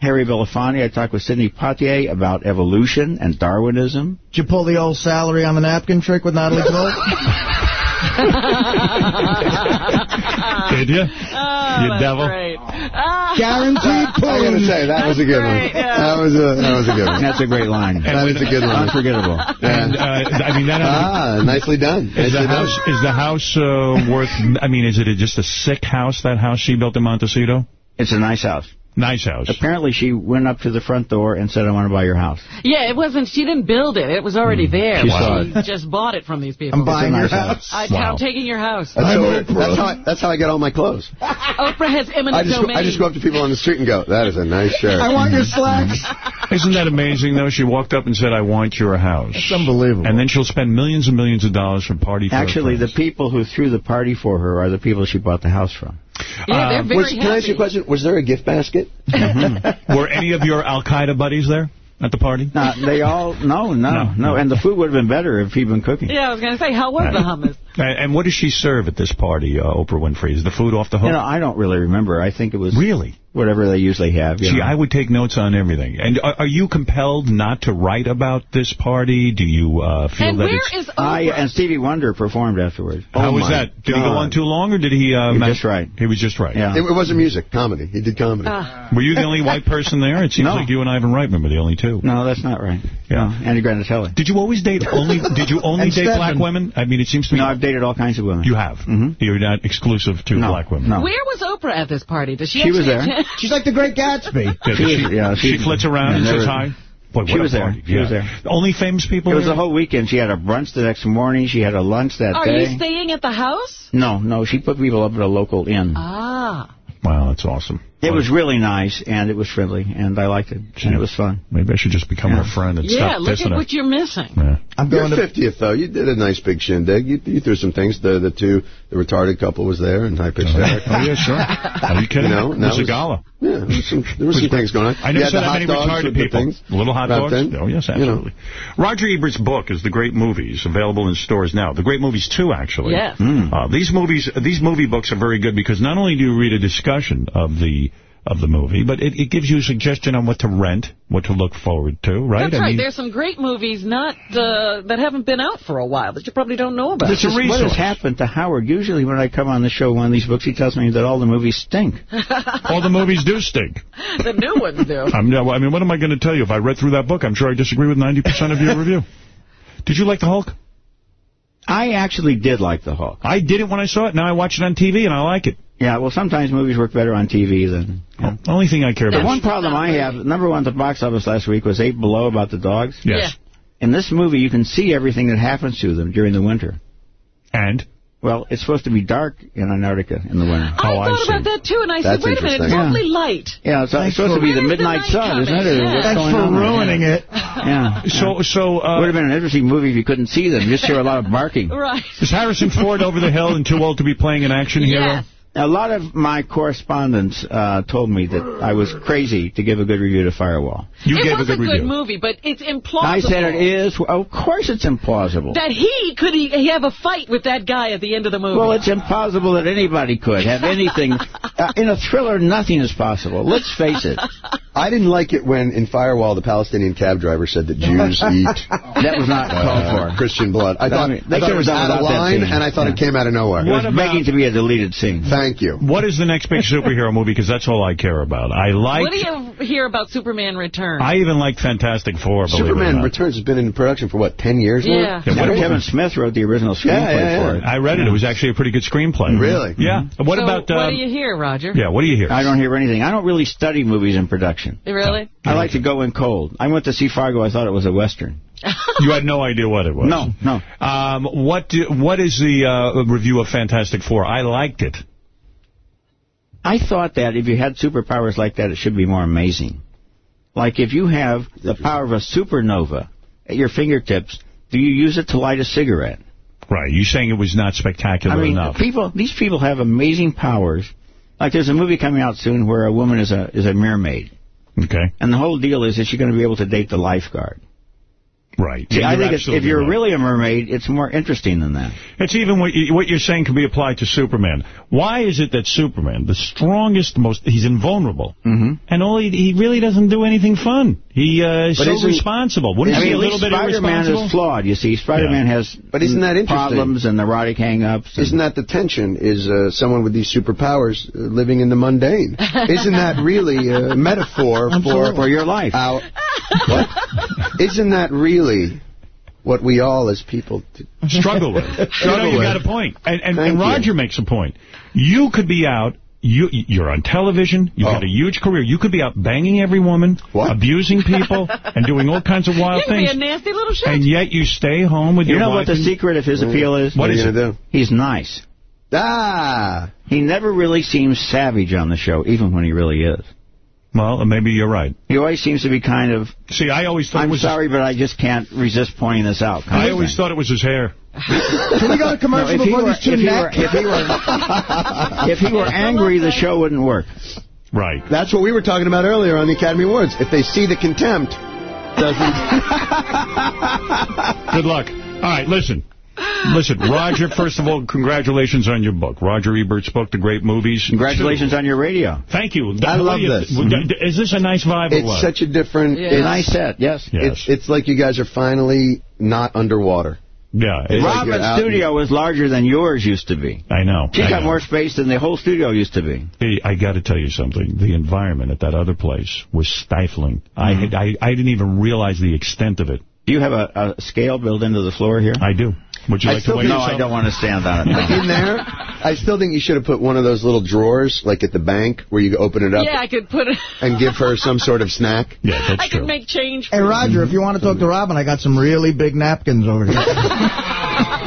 Harry Belafonte. I talked with Sidney Poitier about evolution and Darwinism. Did you pull the old salary on the napkin trick with Natalie Cole? Did you? Oh, You devil. Great. Ah. Guaranteed I gotta say that was a good one. yeah. That was a that was a good one. That's a great line. That is a good one. Unforgettable. And uh, I mean, that. Ah, nicely done. Is Nicely the done. house is the house uh, worth? I mean, is it just a sick house? That house she built in Montecito? It's a nice house. Nice house. Apparently, she went up to the front door and said, I want to buy your house. Yeah, it wasn't. She didn't build it. It was already there. Hmm. She saw She just bought it from these people. I'm buying your house. I, Wow. I'm taking your house. That's, how, that's, how I, that's how I get all my clothes. Oprah has eminent I just, domain. I just go up to people on the street and go, that is a nice shirt. I want your slacks. Isn't that amazing, though? She walked up and said, I want your house. It's unbelievable. And then she'll spend millions and millions of dollars for party for Actually, the people who threw the party for her are the people she bought the house from. Yeah, they're very was, can I ask you a question? Was there a gift basket? Were any of your Al-Qaeda buddies there at the party? No, they all, no, no, no, And the food would have been better if he'd been cooking. Yeah, I was going to say, how was the hummus? And, and what does she serve at this party, uh, Oprah Winfrey? Is the food off the hook? You know, I don't really remember. I think it was Really? Whatever they usually have. you See, know. I would take notes on everything. And are, are you compelled not to write about this party? Do you uh, feel And that where it's... is I Oprah? and Stevie Wonder performed afterwards. How Oh was that? Did he go on too long, or did he... Uh, He was just right. He was just right. Yeah. It, it wasn't music, comedy. He did comedy. Ah. Were you the only white person there? It seems No. like you and Ivan Reitman were the only two. No, that's not right. Yeah. No, Andy Granatelli. Did you always date only? Did you only And date black women? I mean, it seems to me No, I've dated all kinds of women. you have. Mhm. You're not exclusive to No, black women. no. Where was Oprah at this party? Does she She was actually- there. She's like the Great Gatsby. Yeah, She she, yeah, she, she- flits around yeah, and says hi. Boy, She was there. party. She was there. Only famous people. It was there? the whole weekend. She had a brunch the next morning. She had a lunch that Are day. you staying at the house? no, no, she put people up at a local inn. Ah. Wow, that's awesome. It was really nice, and it was friendly, and I liked it, and it was fun. Maybe I should just become Yeah. her friend and Yeah, stop look at what you're missing. Yeah. I'm Your going to 50th, though. You did a nice big shindig. You, you threw some things. The the two, the retarded couple was there, and high pitched Eric. Oh, yeah, sure. Are you kidding? You know, it was a was- gala. Yeah, there was some, there were some things going on. I You never had saw that many retarded people. Things Little hot wrapped dogs? in. Oh, yes, You know. absolutely. Roger Ebert's book is The Great Movies, available in stores now. The Great Movies 2, actually. Yes. Mm. Uh, these movies, these movie books are very good because not only do you read a discussion of the of the movie, but it, it gives you a suggestion on what to rent, what to look forward to, right? That's I right. mean, There's some great movies not uh, that haven't been out for a while that you probably don't know about. It's a This is what has happened to Howard. Usually when I come on the show, one of these books, he tells me that all the movies stink. all the movies do stink. the new ones do. I'm, I mean, what am I going to tell you? If I read through that book, I'm sure I disagree with 90% of your review. Did you like the Hulk? I actually did like The Hulk. I did it when I saw it. Now I watch it on TV, and I like it. Yeah, well, sometimes movies work better on TV than... The only thing I care about... The one problem I have, number one at the box office last week was Eight Below about the dogs. Yes. In this movie, you can see everything that happens to them during the winter. And? Well, it's supposed to be dark in Antarctica in the winter. I thought about that too, and I That's said, wait a minute, it's interesting. awfully light. Yeah, it's, it's supposed to be the Where's the midnight night sun, isn't it? Yeah. what's Thanks for on there? ruining it. Yeah. So, so uh, Would have been an interesting movie if you couldn't see them. You just hear a lot of barking. Right. is Harrison Ford over the hill and too old to be playing an action hero? Yes. A lot of my correspondents uh, told me that I was crazy to give a good review to Firewall. You it gave was a good review. movie, but it's implausible. I said it is. Of course it's implausible. That he could he, he have a fight with that guy at the end of the movie. Well, it's impossible that anybody could have anything. uh, in a thriller, nothing is possible. Let's face it. I didn't like it when in Firewall the Palestinian cab driver said that Jews eat. That was not called uh, for. Christian blood. I I thought, mean, they I thought it was out of line, and I thought it came out of nowhere. It was about- begging to be a deleted scene. Thank you. What is the next big superhero movie? Because that's all I care about. I like. what do you hear about Superman Returns? I even like Fantastic Four. Believe it or Superman not. Returns has been in production for, what, 10 years now? Yeah. Yeah, Yeah, what- Kevin Smith wrote the original screenplay Yeah, yeah, for it. I read it. It was actually a pretty good screenplay. Really? Yeah. What so about? what um, do you hear, Roger? Yeah. What do you hear? I don't hear anything. I don't really study movies in production. Really? I like to go in cold. I went to see Fargo. I thought it was a western. You had no idea what it was. No, no. Um, what do, What is the uh, review of Fantastic Four? I liked it. I thought that if you had superpowers like that, it should be more amazing. Like if you have the power of a supernova at your fingertips, do you use it to light a cigarette? Right. You're saying it was not spectacular I mean, enough. people. These people have amazing powers. Like there's a movie coming out soon where a woman is a is a mermaid, Okay. and the whole deal is that she's going to be able to date the lifeguard. Right. See, Yeah, I think it's, if you're right. really a mermaid, it's more interesting than that. It's even what, you, what you're saying can be applied to Superman. Why is it that Superman, the strongest, most, he's invulnerable, Mm-hmm. and all he, he really doesn't do anything fun. He uh, is But so responsible. Wouldn't I you mean, be at a little least bit Spider-Man is flawed. You see, Spider-Man Yeah. has But isn't that interesting? problems and neurotic hang-ups. Isn't that the tension? Is uh, someone with these superpowers uh, living in the mundane? Isn't that really a metaphor for for your life? our? What? Isn't that really what we all as people struggle with. you know, you with. got a point. And, and, Thank and you. Roger makes a point. You could be out You, you're on television. You've Oh. got a huge career. You could be out banging every woman, abusing people, and doing all kinds of wild You can be things. a nasty little shit. And yet you stay home with your. You know what the secret of his appeal is? What is it? He's nice. Ah. He never really seems savage on the show, even when he really is. Well, maybe you're right. He always seems to be kind of... See, I always thought I'm it was... sorry, but I just can't resist pointing this out. I always thing. thought it was his hair. Can we go to commercial No, if he before were- these two if he were- if he were- If he were angry, the show wouldn't work. Right. That's what we were talking about earlier on the Academy Awards. If they see the contempt, doesn't... Good luck. All right, listen. Listen, Roger, first of all, congratulations on your book. Roger Ebert's book, The Great Movies. Congratulations on your radio. Thank you. I What love you- this. Is this a nice vibe or It's what? such a different... Yeah. it's- Nice set, yes. It's, it's like you guys are finally not underwater. Yeah. It's like Robin's studio is larger than yours used to be. I know. She I got know. more space than the whole studio used to be. Hey, I got to tell you something. The environment at that other place was stifling. I, Mm-hmm. had, I I didn't even realize the extent of it. Do you have a, a scale built into the floor here? I do. Would you I like to still weigh do- No, yourself? I don't want to stand on it. no. In there, I still think you should have put one of those little drawers, like at the bank, where you open it up Yeah, I could put it. and give her some sort of snack. Yeah, that's I could make change. Hey, for Roger, if you want to talk to Robin, I got some really big napkins over here.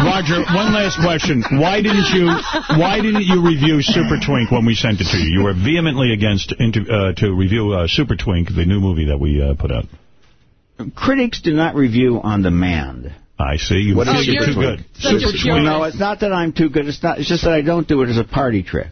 Roger, one last question. Why didn't you Why didn't you review Super Twink when we sent it to you? You were vehemently against uh, to review uh, Super Twink, the new movie that we uh, put out. Critics do not review on demand. I see. You What feel is you're too good. Super jerk. Twink. No, it's not that I'm too good. It's not. It's just that I don't do it as a party trick.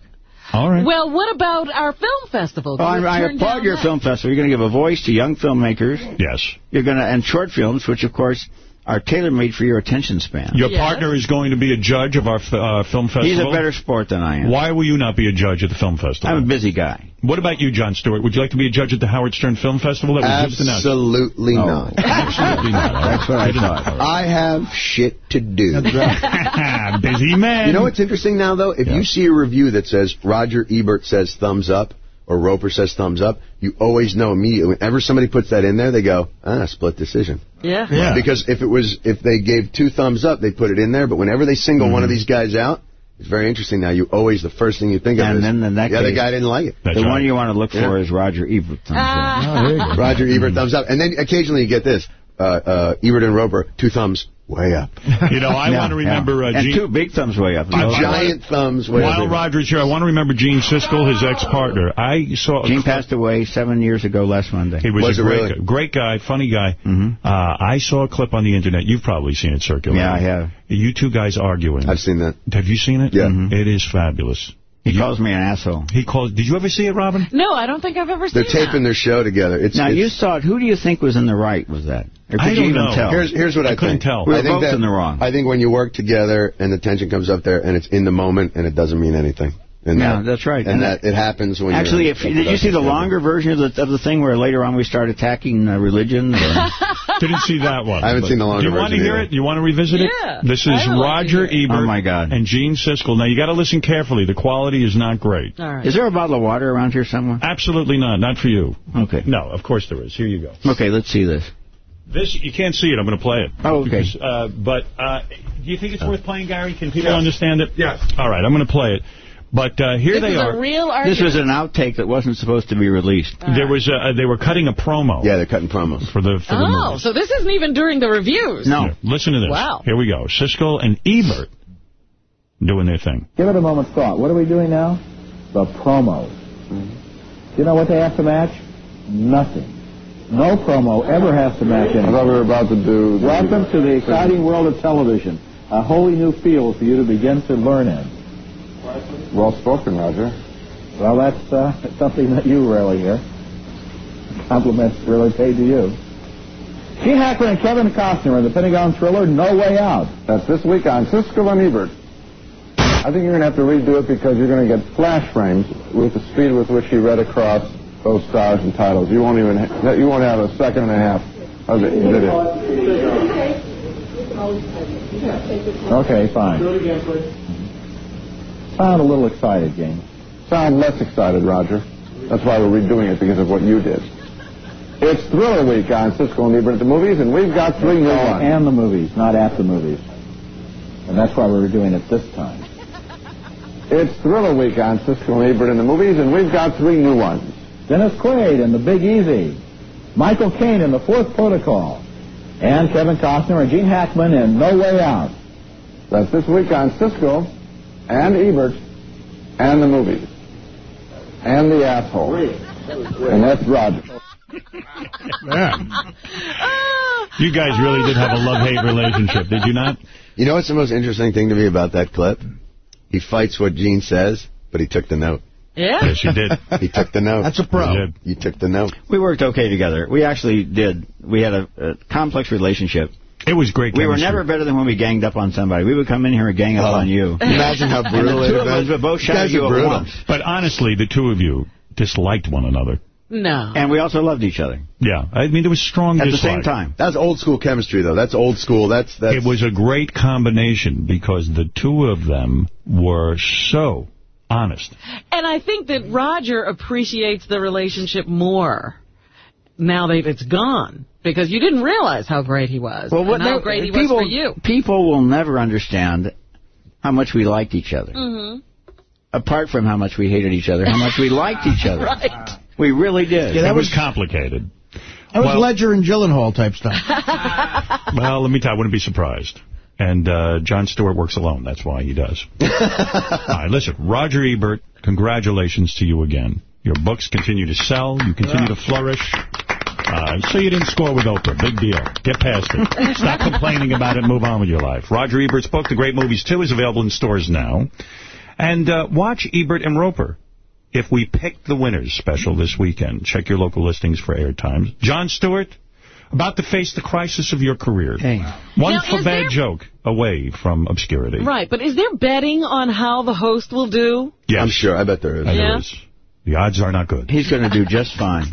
All right. Well, what about our film festival? Oh, I, you I applaud your that? film festival. You're going to give a voice to young filmmakers. Yes. You're going to and short films, which of course are tailor-made for your attention span. Your Yes. partner is going to be a judge of our f- uh, film festival. He's a better sport than I am. Why will you not be a judge at the film festival? I'm a busy guy. What about you, Jon Stewart? Would you like to be a judge at the Howard Stern Film Festival? That was just announced. Absolutely No. not. Absolutely not. That's what I Good enough. thought. I have shit to do. Busy man. You know what's interesting now, though? If you see a review that says Roger Ebert says thumbs up or Roeper says thumbs up, you always know immediately. Whenever somebody puts that in there, they go, ah, split decision. Yeah. Yeah. Because if it was, if they gave two thumbs up, they put it in there. But whenever they single one of these guys out, it's very interesting. Now you always the first thing you think of And is, then in that yeah, the case- guy didn't like it. That's the right. one you want to look for Yeah. is Roger Ebert. thumbs up. Ah. Roger Ebert thumbs up, and then occasionally you get this: uh, uh, Ebert and Roeper, two thumbs way up. You know, I Yeah, want to remember yeah. uh, and Gene. two big thumbs way up. I- I- Giant thumbs way While up. While Roger's here, I want to remember Gene Siskel, his ex-partner. I saw. Gene passed away seven years ago last Monday. He was, Was a great, really? guy, great guy, funny guy. Mhm. Uh, I saw a clip on the internet. You've probably seen it circulating. Yeah, I have. You two guys arguing. I've seen that. Have you seen it? Yeah. Mhm. It is fabulous. He calls me an asshole. He calls. Did you ever see it, Robin? No, I don't think I've ever seen it. They're taping that. their show together. It's, Now, it's you saw it. Who do you think was in the right with that? Or could I don't even know. tell? Here's here's what I, I couldn't think. tell. We were I think both that, in the wrong. I think when you work together and the tension comes up there and it's in the moment and it doesn't mean anything. And Yeah, that, that's right. And, And that it happens when Actually, you're if did you see the longer version of the of the thing where later on we start attacking uh, religion? Or, Didn't see that one. I haven't seen the longer Do you want to hear either. it? You want to revisit it? Yeah, This is I like Roger hear Ebert Oh, my God. and Gene Siskel. Now, you got to listen carefully. The quality is not great. All right. is there a bottle of water around here somewhere? Absolutely not. Not for you. Okay. No, of course there is. Here you go. Okay, let's see this. This You can't see it. I'm going to play it. Oh, okay. Because, uh, but uh, do you think it's worth playing, Gary? Can people understand it? Yes. All right, I'm going to play it. But uh, here This they is are. a real argument. This was an outtake that wasn't supposed to be released. There was uh, they were cutting a promo. Yeah, they're cutting promos for the for the Oh, movie. so this isn't even during the reviews. Here, listen to this. Wow. Here we go. Siskel and Ebert doing their thing. Give it a moment's thought. What are we doing now? The promos. Do you know what they have to match? Nothing. No promo ever has to match anything. I thought we were about to do... Welcome to the exciting world of television. A wholly new field for you to begin to learn in. Well spoken, Roger. Well, that's uh, something that you rarely hear. Compliments really paid to you. Gene Hackman and Kevin Costner in the Pentagon thriller No Way Out. That's this week on Siskel and Ebert. I think you're going to have to redo it because you're going to get flash frames with the speed with which you read across those stars and titles. You won't even ha- you won't have a second and a half of it. video. Okay, fine. Do it again, please. Sound a little excited, Gene. Sound less excited, Roger. That's why we're redoing it because of what you did. It's Thriller Week on Siskel and Ebert at the movies, and we've got three new oh, ones. And the movies, not at the movies. And that's why we're doing it this time. It's Thriller Week on Siskel and Ebert in the movies, and we've got three new ones. Dennis Quaid in The Big Easy, Michael Caine in The Fourth Protocol, and Kevin Costner and Gene Hackman in No Way Out. That's this week on Siskel and Ebert and the movies. And the asshole. And that's Roger. You guys really did have a love-hate relationship, did you not? You know what's the most interesting thing to me about that clip? He fights what Gene says, but he took the note. Yeah? Yes, you did. He took the note. That's a pro. He. You took the note. We worked okay together. We actually did. We had a, a complex relationship. It was great We were never better than when we ganged up on somebody. We would come in here and gang up Oh. on you. Imagine how And brutal it two would of have us been. would both You shout guys at you are at once. But honestly, the two of you disliked one another. No. And we also loved each other. Yeah, I mean, there was strong At the same time. That's old school chemistry, though. That's old school. That's that's. It was a great combination because the two of them were so honest. And I think that Roger appreciates the relationship more now that it's gone. Because you didn't realize how great he was. Well, what and how they- great he people, was for you. People will never understand how much we liked each other. hmm Apart from how much we hated each other, how much we liked each other. Right. We really did. That was, complicated. That was Well- Ledger and Gyllenhaal type stuff. Well, let me tell you, I wouldn't be surprised. And uh, Jon Stewart works alone. That's why he does. All right, listen, Roger Ebert, congratulations to you again. Your books continue to sell. You continue to flourish. Uh, so you didn't score with Oprah. Big deal. Get past it. Stop complaining about it. Move on with your life. Roger Ebert's book, The Great Movies 2, is available in stores now. And uh, watch Ebert and Roeper. If we pick the winners special this weekend, check your local listings for air times. Jon Stewart, about to face the crisis of your career. One Now, for bad there- joke away from obscurity. Right, but is there betting on how the host will do? Yes. I'm sure. I bet there is. Yeah. is. The odds are not good. He's going to do just fine.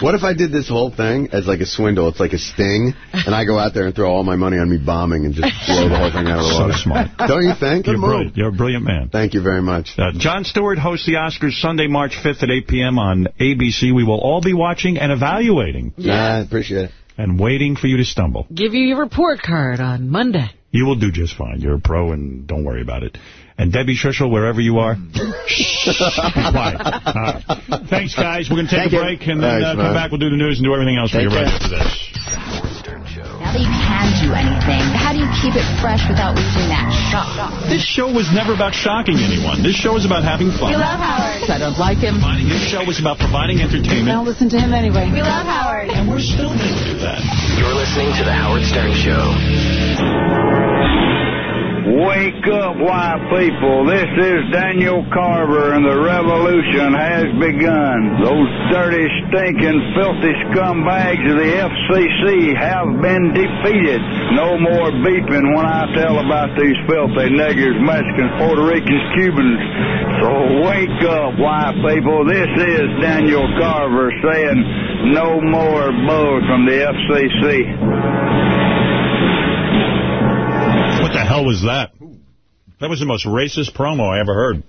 What if I did this whole thing as like a swindle? It's like a sting, and I go out there and throw all my money on me bombing and just blow the whole thing out of the water. So water. smart. Don't you think? You're Good brilliant. You're a brilliant man. Thank you very much. Uh, Jon Stewart hosts the Oscars Sunday, March 5th at 8 p.m. on ABC. We will all be watching and evaluating Yeah, I appreciate it. and waiting for you to stumble. Give you your report card on Monday. You will do just fine. You're a pro, and don't worry about it. And Debbie Schlussel, wherever you are, shh, be quiet. All right. Thanks, guys. We're going to take Thank a you. break, and then Thanks, uh, come man. back. We'll do the news and do everything else for Take you right after this. Now that you can do anything, how do you keep it fresh without losing that shock? This show was never about shocking anyone. This show is about having fun. We love Howard. I don't like him. This show was about providing entertainment, Don't listen to him anyway. We love Howard. and we're still going to do that. You're listening to The Howard Stern Show. Wake up, white people. This is Daniel Carver, and the revolution has begun. Those dirty, stinking, filthy scumbags of the FCC have been defeated. No more beeping when I tell about these filthy niggers, Mexicans, Puerto Ricans, Cubans. So wake up, white people. This is Daniel Carver saying no more bull from the FCC. What the hell was that? That was the most racist promo I ever heard.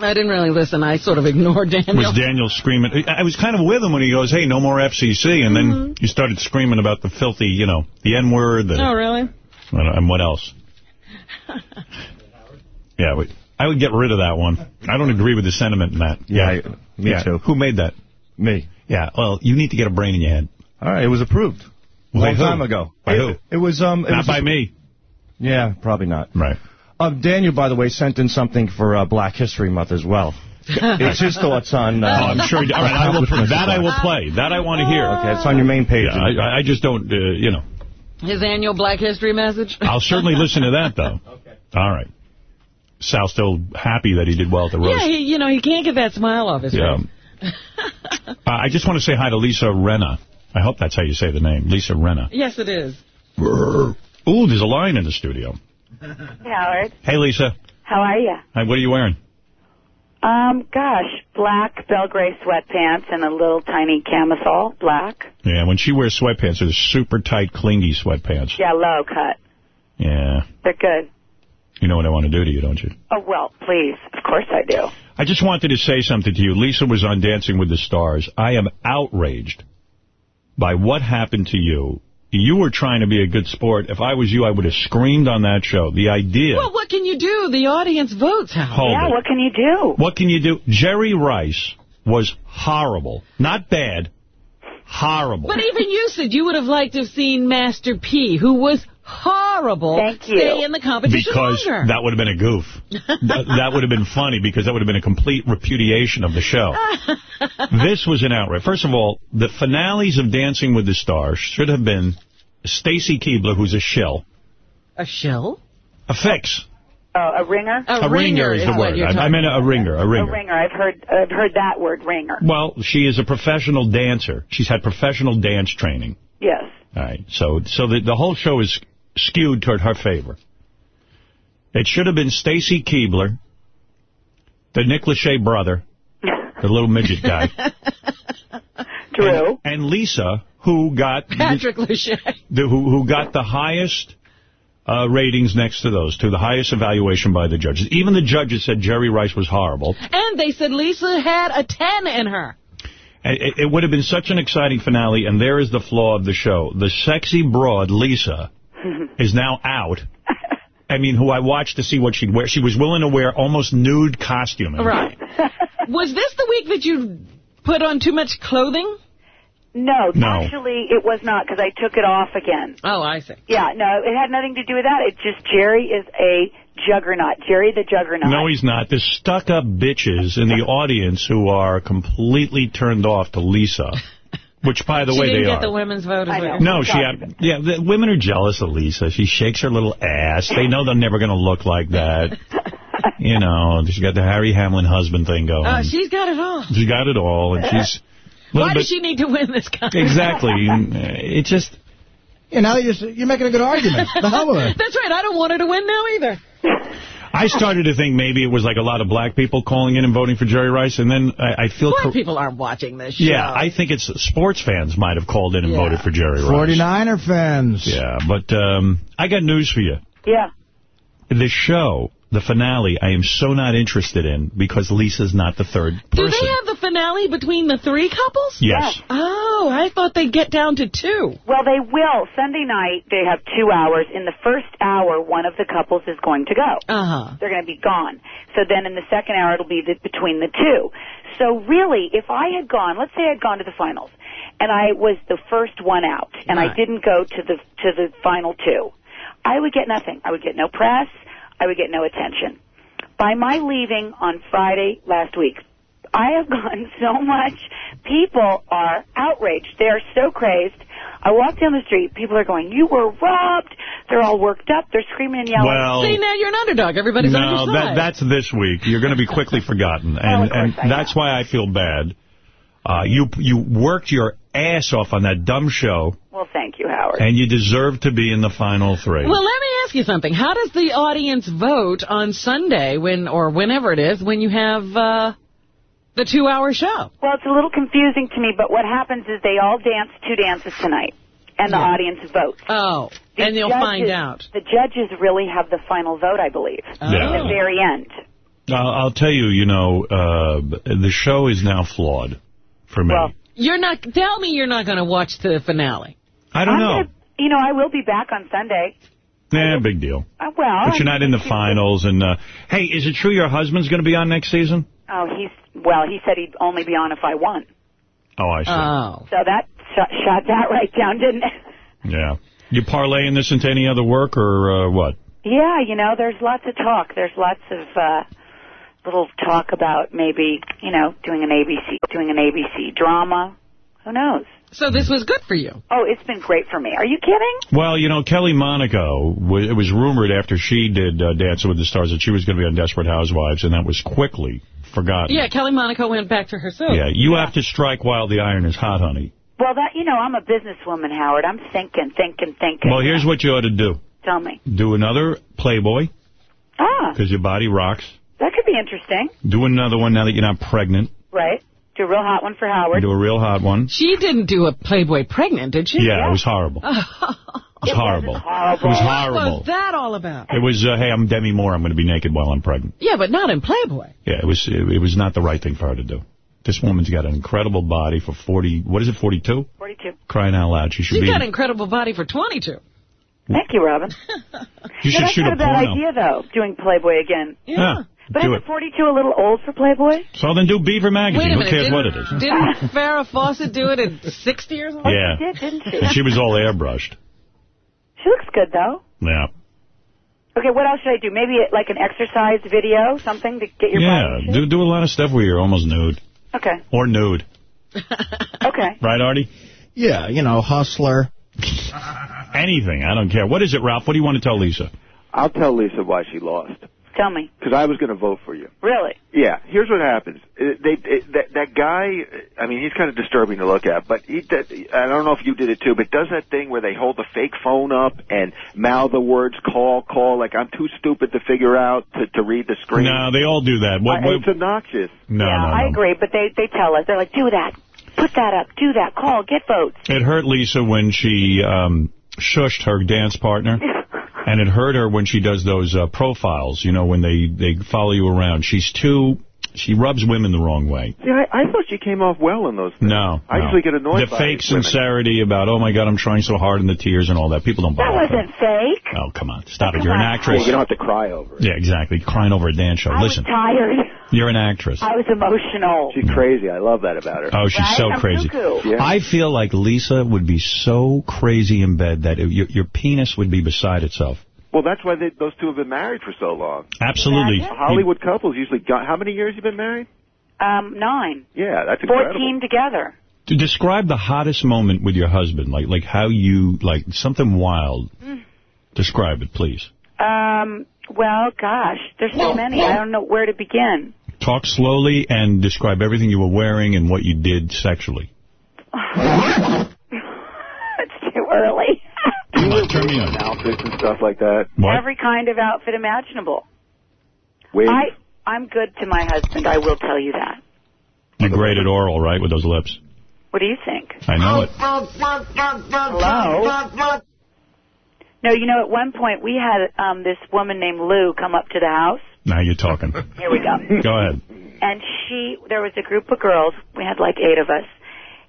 I didn't really listen. I sort of ignored Daniel. Was Daniel screaming? I I was kind of with him when he goes, hey, no more FCC. And then mm-hmm. you started screaming about the filthy, you know, the N-word. oh, really? And what else? Yeah, we- I would get rid of that one. I don't agree with the sentiment in that. Yeah, me too. Who made that? Me. Yeah, well, you need to get a brain in your head. All right, it was approved. A long time ago. By it, who? It was um. It Not was by me. Yeah, probably not. Right. Um, Daniel, by the way, sent in something for uh, Black History Month as well. it's his thoughts on. Uh, oh, I'm sure. All right, I will, that I will play. That I want to hear. Okay, it's on your main page. Yeah, I, I just don't, uh, you know. His annual Black History message? I'll certainly listen to that, though. Okay. All right. Sal's still happy that he did well at the roast. Yeah, he, you know, he can't get that smile off his Yeah. face. Uh, I just want to say hi to Lisa Rinna. I hope that's how you say the name. Lisa Rinna. Yes, it is. Ooh, there's a lion in the studio. Hey, Howard. Hey, Lisa. How are you? Hi, what are you wearing? Um, gosh, black Belgray sweatpants and a little tiny camisole, black. Yeah, when she wears sweatpants, they're super tight, clingy sweatpants. Yeah, low cut. Yeah. They're good. You know what I want to do to you, don't you? Oh, well, please. Of course I do. I just wanted to say something to you. Lisa was on Dancing with the Stars. I am outraged by what happened to you you were trying to be a good sport. If I was you, I would have screamed on that show. The idea... Well, what can you do? The audience votes, Howard. Hold yeah, it. what can you do? What can you do? Jerry Rice was horrible. Not bad. Horrible. But even you said you would have liked to have seen Master P, who was horrible, Thank you. stay in the competition because longer. that would have been a goof. that, that would have been funny because that would have been a complete repudiation of the show. this was an outrage. First of all, the finales of Dancing with the Stars should have been Stacy Keibler, who's a shill. A shill? A fix. Oh, a ringer? A, ringer is the what word. I, I talking meant a, a ringer. A A ringer. ringer. I've heard I've heard that word, ringer. Well, she is a professional dancer. She's had professional dance training. Yes. All right. So so the, the whole show is skewed toward her favor. It should have been Stacy Keibler, the Nick Lachey brother, the little midget guy. True. And, and Lisa, who got Patrick Lachey. the, who, who got the highest uh, ratings next to those two, the highest evaluation by the judges. Even the judges said Jerry Rice was horrible. And they said Lisa had a 10 in her. It, it would have been such an exciting finale, and there is the flaw of the show. The sexy broad, Lisa, is now out. I mean, who I watched to see what she'd wear. She was willing to wear almost nude costuming. Right. was this the week that you put on too much clothing? No, No. actually, it was not because I took it off again. Oh, I see. Yeah, no, it had nothing to do with that. It's just Jerry is a juggernaut. Jerry the juggernaut. No, he's not. The stuck-up bitches in the audience who are completely turned off to Lisa, which, by the she way, didn't get the women's vote as I know. well. No, she had, yeah, the women are jealous of Lisa. She shakes her little ass. They know they're never going to look like that. You know, she's got the Harry Hamlin husband thing going. Oh, she's got it all. she's got it all, and she's... Why bit- does she need to win this contest? Exactly. It just... Yeah, now you're, you're making a good argument. the hell with it. That's right. I don't want her to win now either. I started to think maybe it was like a lot of black people calling in and voting for Jerry Rice, and then I, I feel... Black cor- people aren't watching this show. yeah, I think it's sports fans might have called in and Yeah. voted for Jerry Rice. 49er fans. Yeah, but um, I got news for you. Yeah. The show, the finale, I am so not interested in because Lisa's not the third person. Do person. they have the finale between the three couples? Yes. Oh, I thought they'd get down to two. Well, they will. Sunday night, they have two hours. In the first hour, one of the couples is going to go. Uh-huh. They're going to be gone. So then in the second hour, it'll be the, between the two. So really, if I had gone, let's say I'd gone to the finals, and I was the first one out, and I didn't go to the to the final two, I would get nothing. I would get no press. I would get no attention. By my leaving on Friday last week, I have gone so much. People are outraged. They are so crazed. I walk down the street. People are going, "You were robbed." They're all worked up. They're screaming and yelling. Well, See, now you're an underdog. Everybody's on no, your that, side. that's this week. You're going to be quickly forgotten, and of course and I that's why I feel bad. Uh, you you worked your ass off on that dumb show, Well, thank you, Howard. and you deserve to be in the final three. Well, let me ask you something. How does the audience vote on Sunday when or whenever it is when you have uh, the two-hour show? Well, it's a little confusing to me, but what happens is they all dance two dances tonight, and the Yeah. audience votes. Oh, The and they'll judges- find out. The judges really have the final vote, I believe, Oh. Yeah. at the very end. I'll, I'll tell you, you know, uh, the show is now flawed for me. Well, You're not. Tell me you're not going to watch the finale. I don't I'm know. Gonna, you know, I will be back on Sunday. Nah, big deal. Uh, well, But you're not in the finals. And uh, hey, is it true your husband's going to be on next season? Oh, he's well. He said he'd only be on if I won. Oh, I see. Oh. So that shot, shot that right down, didn't it? yeah. You parlaying this into any other work or uh, what? Yeah, you know, there's lots of talk. There's lots of uh little talk about maybe, you know, doing an ABC doing an ABC drama. Who knows? So this was good for you. Oh, it's been great for me. Are you kidding? Well, you know, Kelly Monaco, it was rumored after she did uh, Dancing with the Stars that she was going to be on Desperate Housewives, and that was quickly forgotten. Yeah, Kelly Monaco went back to her soap. Yeah, you have to strike while the iron is hot, honey. Well, that you know, I'm a businesswoman, Howard. I'm thinking, thinking, thinking. Well, here's what you ought to do. Tell me. Do another Playboy, Ah, because your body rocks. that could be interesting, Do another one now that you're not pregnant. right? Do a real hot one for Howard. Do a real hot one. She didn't do a Playboy pregnant, did she? Yeah, it was horrible. It was horrible. horrible. It was horrible. What horrible. was that all about? It was, uh, hey, I'm Demi Moore. I'm going to be naked while I'm pregnant. Yeah, but not in Playboy. Yeah, it was it, it was not the right thing for her to do. This woman's got an incredible body for 40, what is it, 42? 42. Crying out loud. She should She's be. got an incredible body for 22. Thank you, Robin. You yeah, should that's shoot not a a bad porno. idea, though, doing Playboy again. Yeah. But do isn't it. 42 a little old for Playboy? So then do Beaver Magazine. Wait a Who minute. cares what it is? Didn't Farrah Fawcett do it at 60 years old? Yeah. She did, didn't she? And she was all airbrushed. She looks good, though. Yeah. Okay, what else should I do? Maybe like an exercise video, something to get your Yeah. body in shape? Do, do a lot of stuff where you're almost nude. Okay. Or nude. Okay. Right, Artie? Yeah, you know, hustler. Anything. I don't care. What is it, Ralph? What do you want to tell Lisa? I'll tell Lisa why she lost. Tell me. Because I was going to vote for you. Really? Yeah. Here's what happens. Uh, They, they, that, that guy, I mean, he's kind of disturbing to look at, but he, does- I don't know if you did it too, but does that thing where they hold the fake phone up and mouth the words call, call, like I'm too stupid to figure out to, to read the screen. No, they all do that. What, I- what, it's obnoxious. no, yeah, no, I agree, but they, they tell us. They're like, do that. Put that up. Do that. Call. Get votes. It hurt Lisa when she um, shushed her dance partner. And it hurt her when she does those uh, profiles, you know, when they, they follow you around. She's too, she rubs women the wrong way. See, I, I thought she came off well in those things. No. I no. usually get annoyed The by fake women. sincerity about, oh, my God, I'm trying so hard, and the tears and all that. People don't buy That that. wasn't fake. Oh, come on. Stop oh, it. You're an actress. Yeah, you don't have to cry over it. Yeah, exactly. Crying over a dance show. I Listen, was tired. you're an actress. I was emotional. She's crazy. I love that about her. Oh, she's Right? so I'm crazy. cuckoo. Yeah. I feel like Lisa would be so crazy in bed that it, your, your penis would be beside itself. Well, that's why they, those two have been married for so long. Absolutely. Hollywood couples usually got. How many years you been married? Um, nine. Yeah, that's incredible. Fourteen together. To describe the hottest moment with your husband, like like how you, like something wild. Mm. Describe it, please. Um, well, gosh, there's so many. I don't know where to begin. Talk slowly and describe everything you were wearing and what you did sexually. it's too early. Come on, turn me on. Outfits and stuff like that. What? Every kind of outfit imaginable. Wigs. I I'm good to my husband. I will tell you that. You're great at oral, right, with those lips? What do you think? I know it. Hello. No, you know, at one point we had um this woman named Lou come up to the house. Now you're talking. Here we go. Go ahead. And she, there was a group of girls. We had like eight of us,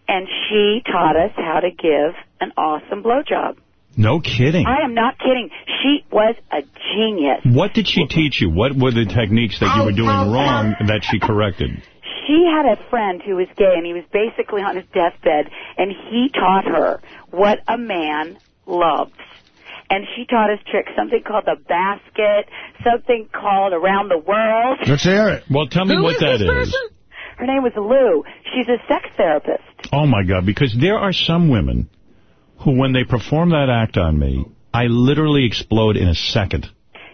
and she taught us how to give an awesome blowjob. No kidding. I am not kidding. She was a genius. What did she teach you? What were the techniques that you were doing wrong that she corrected? She had a friend who was gay, and he was basically on his deathbed, and he taught her what a man loves. And she taught us tricks, something called the basket, something called around the world. Let's hear it. Well, tell me Who what is that this is. person? Her name was Lou. She's a sex therapist. Oh, my God, because there are some women who, when they perform that act on me, I literally explode in a second.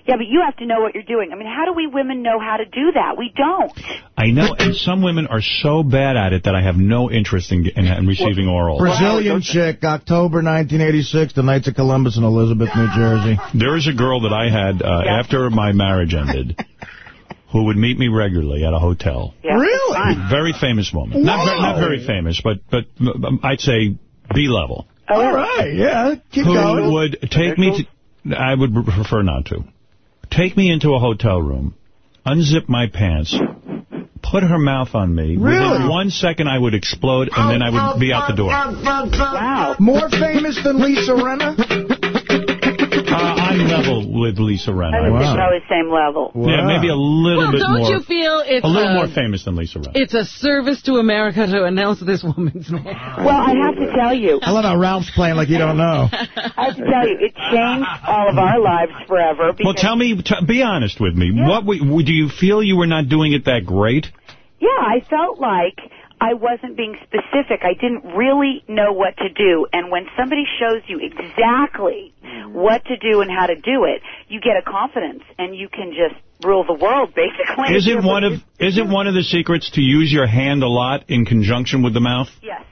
Yeah, but you have to know what you're doing. I mean, how do we women know how to do that? We don't. I know, and some women are so bad at it that I have no interest in, in, in receiving oral. Brazilian chick, October 1986, the Knights of Columbus in Elizabeth, New Jersey. There is a girl that I had uh, after my marriage ended who would meet me regularly at a hotel. Really? Very famous woman. Not, very, not very famous, but, but um, I'd say B-level. All oh. right, yeah, keep who going. would take me to... I would prefer not to. Take me into a hotel room, unzip my pants, put her mouth on me. Really? Within one second, I would explode, and then I would be out the door. Wow. More famous than Lisa Rinna? I'm level with Lisa Rinna. I I would would think probably same level. Yeah, maybe a little Well, bit don't more. you feel it's a little a- more famous than Lisa Rinna. It's a service to America to announce this woman's name. Well, I have to tell you. I love how Ralph's playing like you don't know. I have to tell you, it changed all of our lives forever. Well, tell me, t be honest with me. What w w- do you feel you were not doing it that great? Yeah, I felt like I wasn't being specific. I didn't really know what to do. And when somebody shows you exactly mm-hmm. what to do and how to do it, you get a confidence and you can just rule the world, basically. Isn't one of isn't one of the secrets to use your hand a lot in conjunction with the mouth? Yes.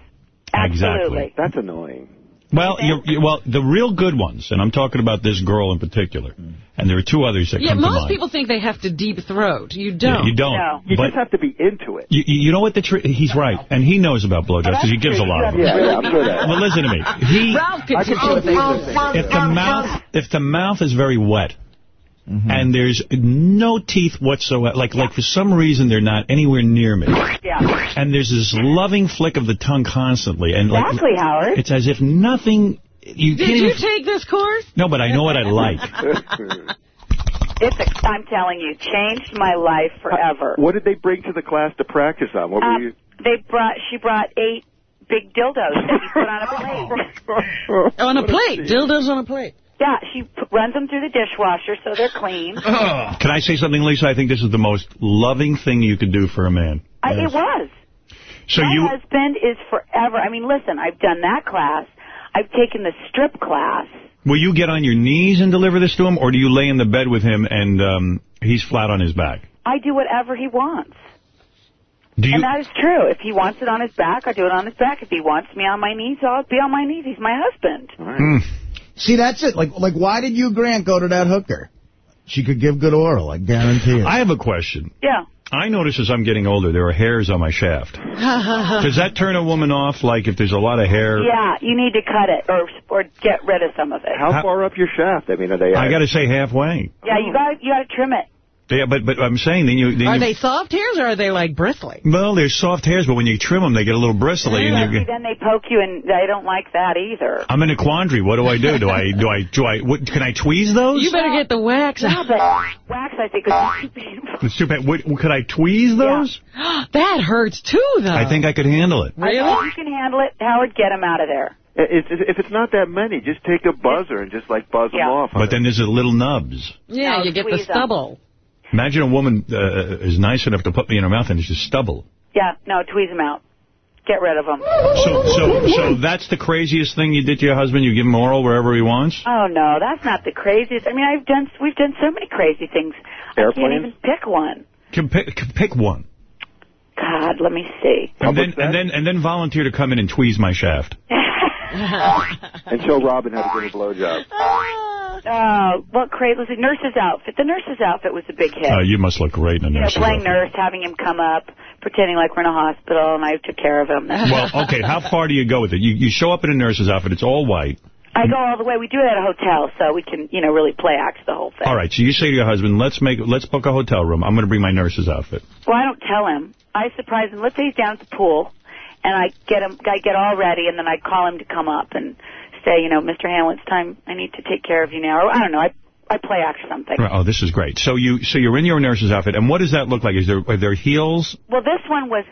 Exactly. That's annoying. Well, you're, you well, the real good ones, and I'm talking about this girl in particular, mm. and there are two others that Yeah, come to most people think they have to deep throat. You don't. you don't. You but just have to be into it. you, you know what the trick? He's right, and he knows about blowjobs because he gives a lot of them. Yeah, yeah, I'm good at it. Well, listen to me. He, Ralph can I can tell put things in if the mouth, if the mouth is very wet, and there's no teeth whatsoever. Like, like for some reason, they're not anywhere near me. Yeah. And there's this loving flick of the tongue constantly. And like, Exactly, Howard. It's as if nothing... You Did you take this course? No, but I know what I like. It's a, I'm telling you, changed my life forever. What did they bring to the class to practice on? What were Um, you? they brought, she brought eight big dildos that you put on a plate. On a plate. Dildos on a plate. Yeah, she p- runs them through the dishwasher so they're clean. Can I say something, Lisa? I think this is the most loving thing you could do for a man. I, it was. So my you... husband is forever. I mean, listen, I've done that class. I've taken the strip class. Will you get on your knees and deliver this to him, or do you lay in the bed with him and um, he's flat on his back? I do whatever he wants. Do you? And that is true. If he wants it on his back, I do it on his back. If he wants me on my knees, I'll be on my knees. He's my husband. See, that's it. Like, like, why did you, Grant, go to that hooker? She could give good oral, I guarantee it. I have a question. Yeah. I notice as I'm getting older, there are hairs on my shaft. Does that turn a woman off, like if there's a lot of hair? Yeah, you need to cut it or or get rid of some of it. How far up your shaft? I mean, are they? I got to say halfway. Yeah, you got you got to trim it. Yeah, but but I'm saying then you then Are you, they soft hairs or are they like bristly? well, they're soft hairs, but when you trim them, they get a little bristly. Yeah, And you see, then they poke you, and I don't like that either. I'm in a quandary. What do I do? Do I do I do I? What, can I tweeze those? You better get the wax Yeah, out. but wax I think is too painful. It's too bad. What, could I tweeze those? that hurts too, though. I think I could handle it. If you can handle it, Howard, get them out of there. If, if if it's not that many, just take a buzzer and just like buzz them off. But then there's a little nubs. Yeah, No, you get the squeeze 'em. Stubble. Imagine a woman uh, is nice enough to put me in her mouth and it's just stubble. Yeah, no, tweeze him out. Get rid of him. So, so, so that's the craziest thing you did to your husband? You give him oral wherever he wants? Oh no, that's not the craziest. I mean, I've done we've done so many crazy things. I can't Airplanes? even pick one. Can pick, can pick one. God, let me see. And then, and then, and then volunteer to come in and tweeze my shaft. and show Robin how to give a blowjob. Oh, what crazy? Let's see, nurse's outfit. The nurse's outfit was a big hit. Uh, you must look great in a you know, playing outfit. nurse, having him come up, pretending like we're in a hospital, and I took care of him. Well, okay, how far do you go with it? You, you show up in a nurse's outfit, it's all white. I go all the way. We do it at a hotel, so we can, you know, really play act the whole thing. All right, so you say to your husband, let's make, let's book a hotel room. I'm going to bring my nurse's outfit. Well, I don't tell him. I surprise him. Let's say he's down at the pool, and I get him, I get all ready, and then I call him to come up and say, you know, Mr. Hamlin, it's time. I need to take care of you now. Or I don't know. I I play act something. Oh, this is great. So you, so you're in your nurse's outfit, and what does that look like? Is there, are there heels? Well, this one was,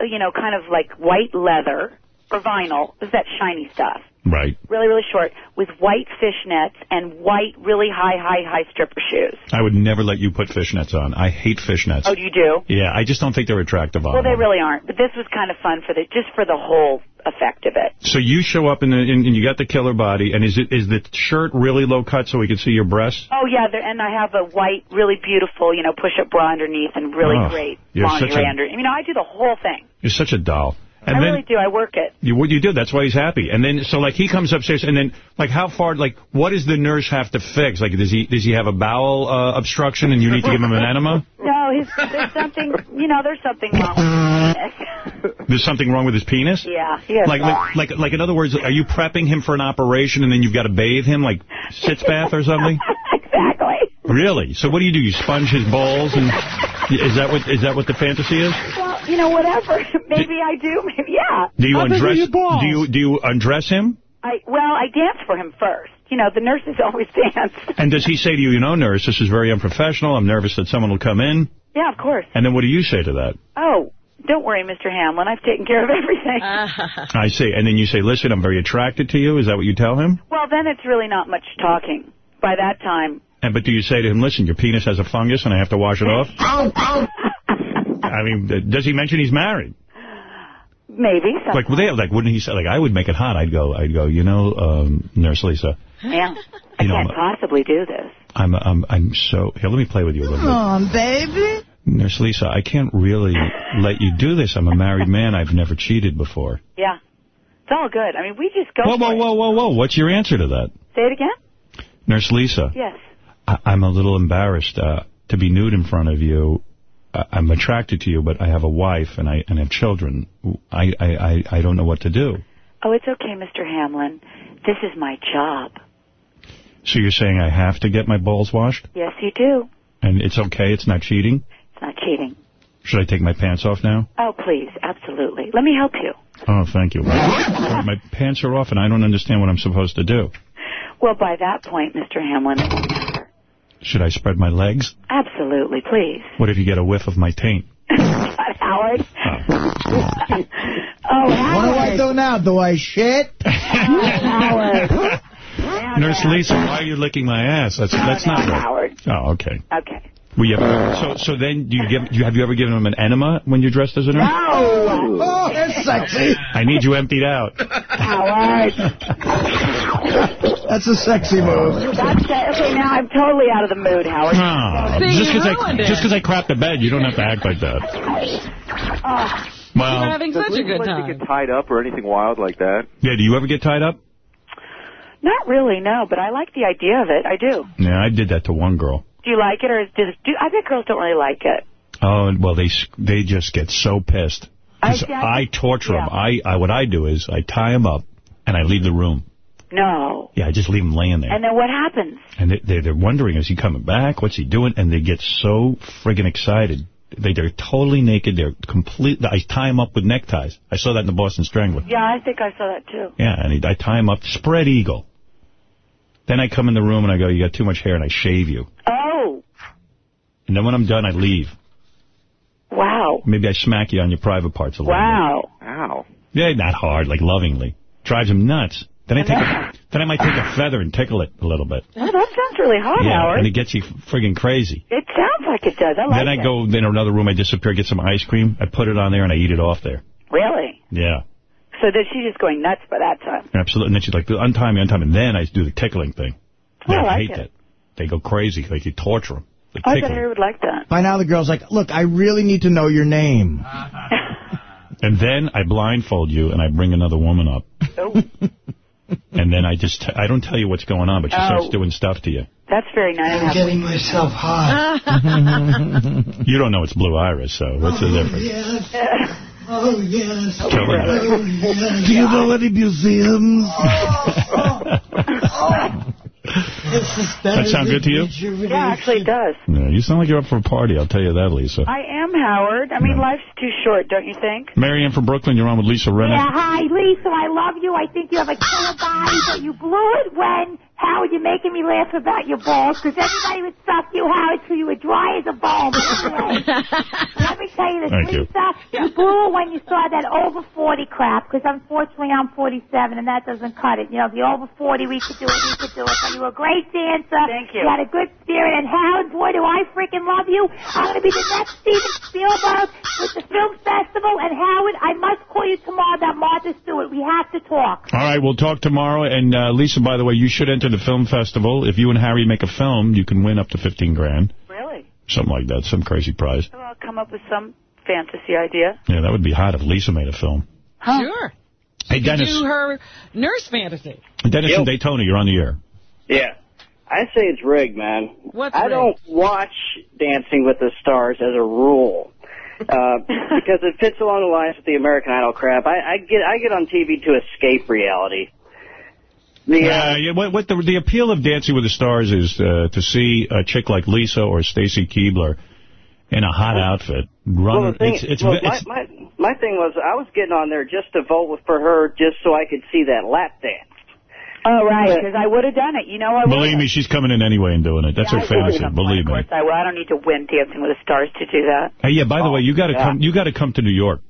you know, kind of like white leather or vinyl. It was that shiny stuff. Right. Really, really short, with white fishnets and white, really high, high, high stripper shoes. I would never let you put fishnets on. I hate fishnets. Oh, do you do? Yeah, I just don't think they're attractive on Well, they really aren't. But this was kind of fun for the just for the whole effect of it. So you show up in the, in, and you got the killer body, and is it is the shirt really low cut so we can see your breasts? Oh yeah, and I have a white, really beautiful, you know, push-up bra underneath, and really Oh, great lingerie a- under. I mean, I do the whole thing. You're such a doll. And I then really do. I work it. you what you do? That's why he's happy. And then so like he comes upstairs, and then like how far? Like what does the nurse have to fix? Like does he does he have a bowel uh, obstruction, and you need to give him an enema? No, his, there's something, you know, there's something wrong. There's something wrong with his penis. Yeah, Like, like, like, like, in other words, are you prepping him for an operation and then you've got to bathe him, like sitz bath or something? exactly. Really? So what do you do? You sponge his balls, and is that what is that what the fantasy is? Well, you know, whatever. maybe I do. Maybe yeah. Do you I'll undress? balls. Do you do you undress him? I well, I dance for him first. You know, the nurses always dance. And does he say to you, you know, nurse, this is very unprofessional. I'm nervous that someone will come in. Yeah, of course. And then what do you say to that? Oh, don't worry, Mr. Hamlin. I've taken care of everything. I see. And then you say, listen, I'm very attracted to you. Is that what you tell him? well, then it's really not much talking. By that time, And but do you say to him, listen, your penis has a fungus and I have to wash it off? I mean, does he mention he's married? maybe. Some, Like, would they, like, wouldn't he say, like, I would make it hot. I'd go, I'd go, you know, um, Nurse Lisa, yeah. I know, can't I'm- possibly do this. I'm, I'm, I'm so, here, let me play with you a little bit. Come on, baby. Nurse Lisa, I can't really let you do this. I'm a married man. I've never cheated before. Yeah. It's all good. I mean, we just go Whoa, whoa, whoa, whoa, whoa. What's your answer to that? Say it again? Nurse Lisa, Yes. I, I'm a little embarrassed uh, to be nude in front of you. I, I'm attracted to you, but I have a wife and I and have children. I, I, I, I don't know what to do. Oh, it's okay, Mr. Hamlin. This is my job. So you're saying I have to get my balls washed? Yes, you do. And it's okay? It's not cheating? It's not cheating. Should I take my pants off now? Oh, please, absolutely. Let me help you. Oh, thank you. my pants are off, and I don't understand what I'm supposed to do. Well, by that point, Mr. Hamlin, Should I spread my legs? absolutely, please. What if you get a whiff of my taint? Howard. Oh, Howard. What do I do now? Do I shit? Howard. Nurse Lisa, why are you licking my ass? That's that's not right. Howard. Oh, okay. Okay. Well, you have, uh. so so then do you give do you have you ever given him an enema when you're dressed as a nurse? Oh, that's sexy. I need you emptied out. Howard. That's a sexy move. That's okay, now I'm totally out of the mood, Howard. Oh, See, just you because I ruined it. just because I crapped the bed, you don't have to act like that. Oh, Well, you're having such a good Like time. to get tied up or anything wild like that? yeah. Do you ever get tied up? not really, no, but I like the idea of it. I do. Yeah, I did that to one girl. Do you like it, or does do I bet girls don't really like it? Oh, well, they they just get so pissed. I- I, torture them. I, I what I do is I tie them up and I leave the room. No. Yeah, I just leave them laying there. And then what happens? And they, they, they're wondering, is he coming back? What's he doing? And they get so friggin' excited. They, they're totally naked. They're complete. I tie them up with neckties. I saw that in the Boston Strangler. Yeah, I think I saw that too. Yeah, and I tie them up, spread eagle. Then I come in the room and I go, you got too much hair, and I shave you. Oh, And then when I'm done, I leave. wow. Maybe I smack you on your private parts a little Wow. Ow. bit. Yeah, not hard, like lovingly. Drives him nuts. Then I take a, then I might take a feather and tickle it a little bit. Oh, that sounds really hot, yeah, Howard. and it gets you friggin' crazy. It sounds like it does. I like then I it. go in another room, I disappear, get some ice cream, I put it on there, and I eat it off there. Really? Yeah, So then she's just going nuts by that time. absolutely. And then she's like, untie me, untie me. And then I do the tickling thing. Oh, Yeah, I like hate it. that. They go crazy, like you torture them. The I bet tickling. Harry would like that. By now the girl's like, look, I really need to know your name. And then I blindfold you, and I bring another woman up. Oh. And then I just, t- I don't tell you what's going on, but she Oh. starts doing stuff to you. That's very nice. I'm getting myself hot. You don't know it's Blue Iris, so what's the oh, difference? yes. Oh, yes. Tell me. Oh, yes. Do you know any museums? Oh, oh, That sound good to you? Yeah, actually it does. No, you sound like you're up for a party, I'll tell you that, Lisa. I am, Howard. I mean, life's too short, don't you think? Marianne from Brooklyn, you're on with Lisa Rinna. Yeah, hi, Lisa. I love you. I think you have a killer body, but you blew it when, Howard, you're making me laugh about your balls, because everybody would suck you, Howard, till you were dry as a bone. Let me tell you this, Thank you. Lisa. You blew when you saw that over 40 crap, because unfortunately I'm 47, and that doesn't cut it. You know, the over 40, we could do it, we could do it. But you were a great dancer. Thank you. You had a good spirit, and Howard, boy, do I freaking love you. I'm going to be the next Steven Spielberg with the film festival, and Howard, I must call you tomorrow about Martha Stewart. We have to talk. All right, we'll talk tomorrow. And uh, Lisa, by the way, you should enter the film festival. If you and Harry make a film, you can win up to 15 grand. Really? Something like that, some crazy prize. Well, I'll come up with some fantasy idea. Yeah, that would be hot if Lisa made a film. Sure. Hey, Dennis. Do her nurse fantasy. Dennis in Daytona, you're on the air. Yeah. I say it's rigged, man. What's I rigged? don't watch Dancing with the Stars as a rule. Uh, because it fits along the lines with the American Idol crap. I, I get I get on TV to escape reality. The, uh, yeah, what, what the, the appeal of Dancing with the Stars is uh, to see a chick like Lisa or Stacy Keibler in a hot outfit. Run, well, the thing, it's, it's, well, it's, my, my my thing was I was getting on there just to vote for her, just so I could see that lap dance. Oh, right, because I would have done it. You know I would believe me, she's coming in anyway and doing it. That's Yeah, her I will. fantasy. Believe Of me. course I will. I don't need to win Dancing with the Stars to do that. Hey, yeah. By the way, you got to yeah. come. You got to come to New York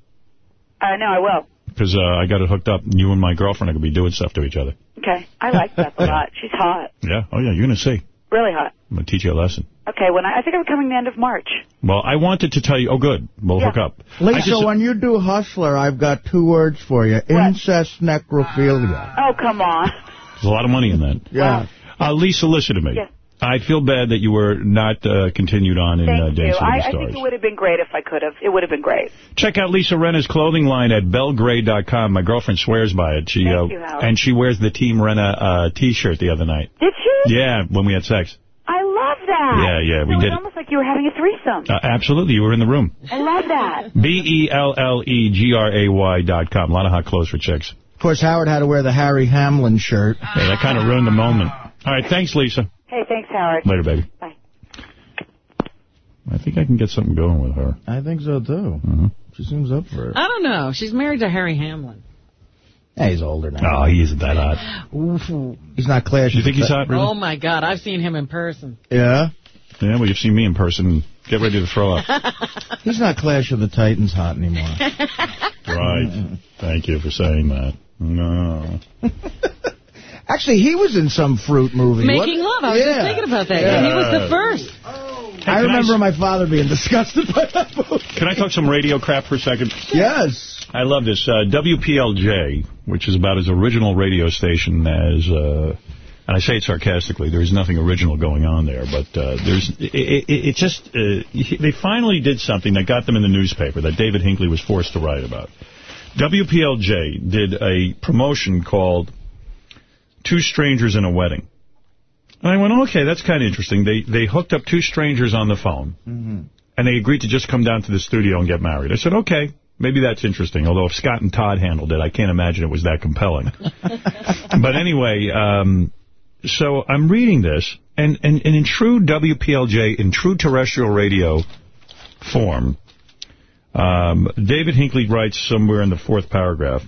Uh, no, I will. Because uh, I got it hooked up. You and my girlfriend are gonna be doing stuff to each other. Okay. I like Beth a lot. She's hot. Yeah. Oh yeah. You're gonna see. Really hot. I'm gonna teach you a lesson. Okay, when I, I think I'm coming the end of March. Well, I wanted to tell you. Oh, good. We'll hook up. Lisa, just- when you do Hustler, I've got two words for you. Incest necrophilia. Oh, come on. There's a lot of money in that. Yeah. Uh, Lisa, listen to me. Yes. I feel bad that you were not uh, continued on in uh, Thank Dancing you. with the I, I think it would have been great if I could have. It would have been great. Check out Lisa Rinna's clothing line at bellegray.com. My girlfriend swears by it. She Thank uh, you, Howard. And she wears the Team Rinna uh, T-shirt the other night. Did she? Yeah, when we had sex. I love that. Yeah, yeah, we So did It's it. almost like you were having a threesome. Uh, absolutely, you were in the room. I love that. E B-E-L-L-E-G-R-A-Y dot com. A lot of hot clothes for chicks. Of course, Howard had to wear the Harry Hamlin shirt. Yeah, that kind of ruined the moment. All right, thanks, Lisa. Hey, thanks, Howard. Later, baby. Bye. I think I can get something going with her. I think so, too. Mm-hmm. She seems up for it. I don't know. She's married to Harry Hamlin. Yeah, he's older now. Oh, he isn't that hot. He's not Clash. You think he's hot, really? Oh, my God. I've seen him in person. Yeah? Yeah, well, you've seen me in person. Get ready to throw up. He's not Clash of the Titans hot anymore. right. Thank you for saying that. No. Actually, he was in some fruit movie. Making What- Love. I was yeah. just thinking about that. Yeah. He was the first. I remember my father being disgusted by that movie. Can I talk some radio crap for a second? Yes. I love this. Uh, WPLJ, which is about as original radio station as, uh, and I say it sarcastically, there's nothing original going on there, but uh, there's it, it, it just, uh, they finally did something that got them in the newspaper that David Hinckley was forced to write about. WPLJ did a promotion called Two Strangers in a Wedding. And I went, okay, that's kind of interesting. They they hooked up two strangers on the phone, and they agreed to just come down to the studio and get married. I said, okay, maybe that's interesting. Although if Scott and Todd handled it, I can't imagine it was that compelling. but anyway, um, so I'm reading this, and, and, and in true WPLJ, in true terrestrial radio form, um, David Hinckley writes somewhere in the fourth paragraph,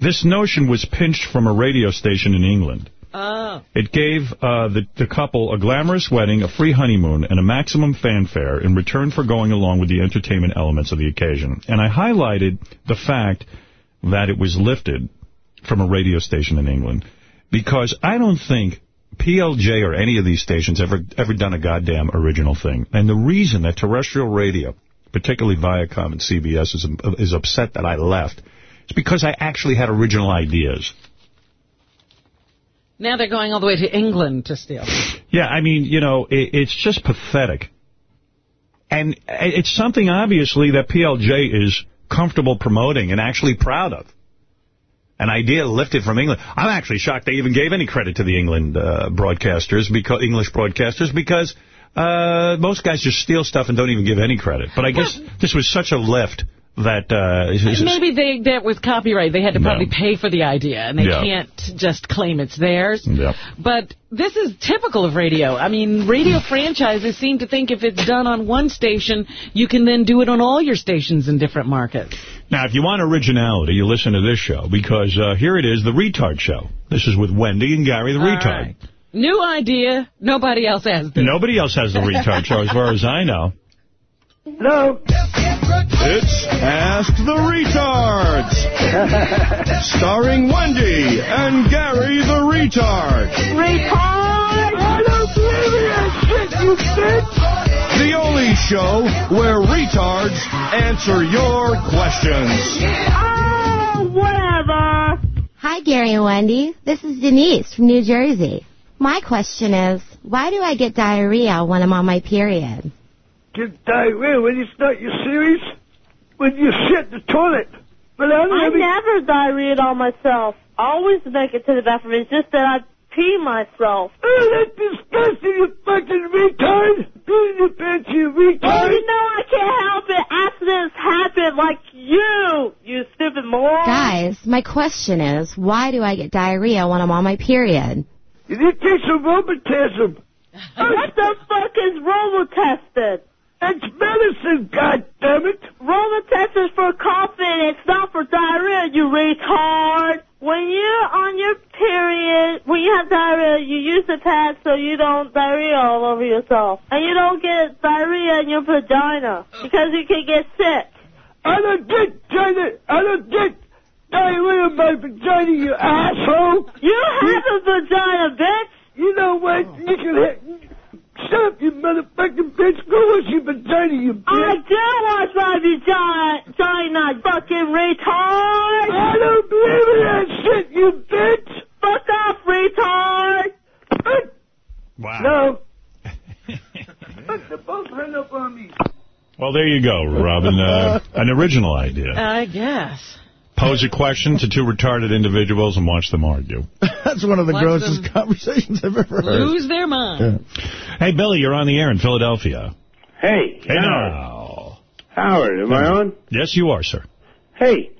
this notion was pinched from a radio station in England. Oh. It gave uh, the, the couple a glamorous wedding, a free honeymoon, and a maximum fanfare in return for going along with the entertainment elements of the occasion. And I highlighted the fact that it was lifted from a radio station in England because I don't think PLJ or any of these stations ever ever done a goddamn original thing. And the reason that terrestrial radio, particularly Viacom and CBS, is, is upset that I left is because I actually had original ideas. Now they're going all the way to England to steal. Yeah, I mean, you know, it, it's just pathetic. And it's something, obviously, that PLJ is comfortable promoting and actually proud of. An idea lifted from England. I'm actually shocked they even gave any credit to the England uh, broadcasters, because English broadcasters, because uh, most guys just steal stuff and don't even give any credit. But I guess this was such a lift that... Uh, Maybe they that with copyright, they had to probably pay for the idea, and they Yeah. can't just claim it's theirs. Yep. But this is typical of radio. I mean, radio franchises seem to think if it's done on one station, you can then do it on all your stations in different markets. Now, if you want originality, you listen to this show, because uh, here it is, The Retard Show. This is with Wendy and Gary the All Retard. right. New idea. Nobody else has this. Nobody else has The Retard Show, as far as I know. No. It's Ask the Retards. Starring Wendy and Gary the Retard. Retard! I don't believe in that shit, you bitch! The only show where retards answer your questions. Oh, whatever. Hi, Gary and Wendy. This is Denise from New Jersey. My question is, why do I get diarrhea when I'm on my period? Get diarrhea when you start your series? When you shit in the toilet. But I, I never diarrhea on myself. I always make it to the bathroom. It's just that I pee myself. Oh, that's disgusting, you fucking retard! Pee in your pants, you retard! Well, you know I can't help it. Accidents happen like you, you stupid moron. Guys, my question is, why do I get diarrhea when I'm on my period? You need to take some Robitussin. what the fuck is Robitussin? It's medicine, goddammit! Robitussin is for coughing, it's not for diarrhea, you retard! When you're on your period, when you have diarrhea, you use the pad so you don't diarrhea all over yourself. And you don't get diarrhea in your vagina, because you can get sick. I don't get diarrhea, I don't get diarrhea in my vagina, you asshole! You have a vagina, bitch! You know what? You can hit... Shut up, you motherfucking bitch! Go wash your vagina, you bitch! I do wash my vagina, vagina, fucking retard! I don't believe in that shit, you bitch! Fuck off, retard! Wow. No. Fuck, they both hung up on me. Well, there you go, Robin. Uh, an original idea. I guess. Pose a question to two retarded individuals and watch them argue. That's one of the Watch grossest conversations I've ever heard. Lose their mind. Hey, Billy, you're on the air in Philadelphia. Hey, Hey, Howard. now. Howard, am I on? Yes, you are, sir. Hey,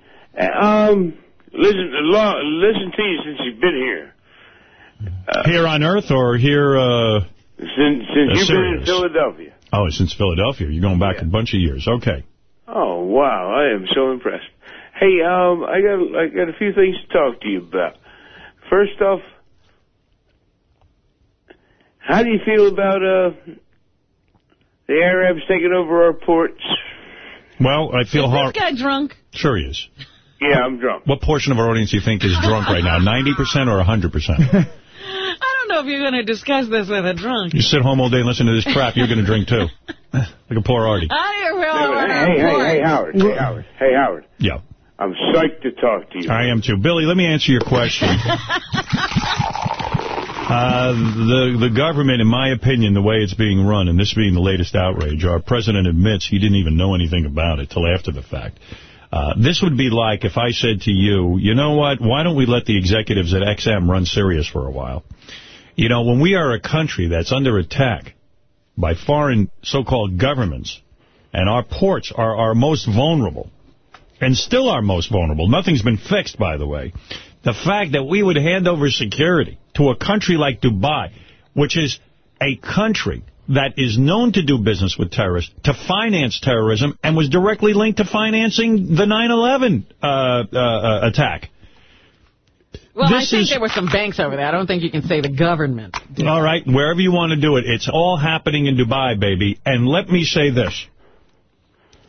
uh, um, listen, listen to you since you've been here. Here on Earth or here... Uh, Since, since Uh, you've been in Philadelphia. oh, since Philadelphia. You're going back a bunch of years. Okay. Oh, wow. I am so impressed. Hey, um, I got I got a few things to talk to you about. First off, how do you feel about uh the Arabs taking over our ports? Well, I feel Is hard. this guy drunk? Sure he is. Yeah, I'm drunk. What portion of our audience do you think is drunk right now? 90% or 100%? I don't know if you're going to discuss this with a drunk. You sit home all day and listen to this crap, you're going to drink too. Like a poor Artie. I didn't Hey, hey, hey, Howard. Hey, Howard. Hey, Howard. Yeah. I'm psyched to talk to you. I am too. Billy, let me answer your question. Uh, the the government, in my opinion, the way it's being run, and this being the latest outrage, our president admits he didn't even know anything about it till after the fact. Uh, this would be like if I said to you, you know what, why don't we let the executives at XM run Sirius for a while? You know, when we are a country that's under attack by foreign so-called governments, and our ports are our most vulnerable, and still are most vulnerable. Nothing's been fixed, by the way. The fact that we would hand over security to a country like Dubai, which is a country that is known to do business with terrorists, to finance terrorism, and was directly linked to financing the 9-11 uh, uh, attack. Well, I think is- there were some banks over there. I don't think you can say the government. All right, wherever you want to do it, it's all happening in Dubai, baby. And let me say this.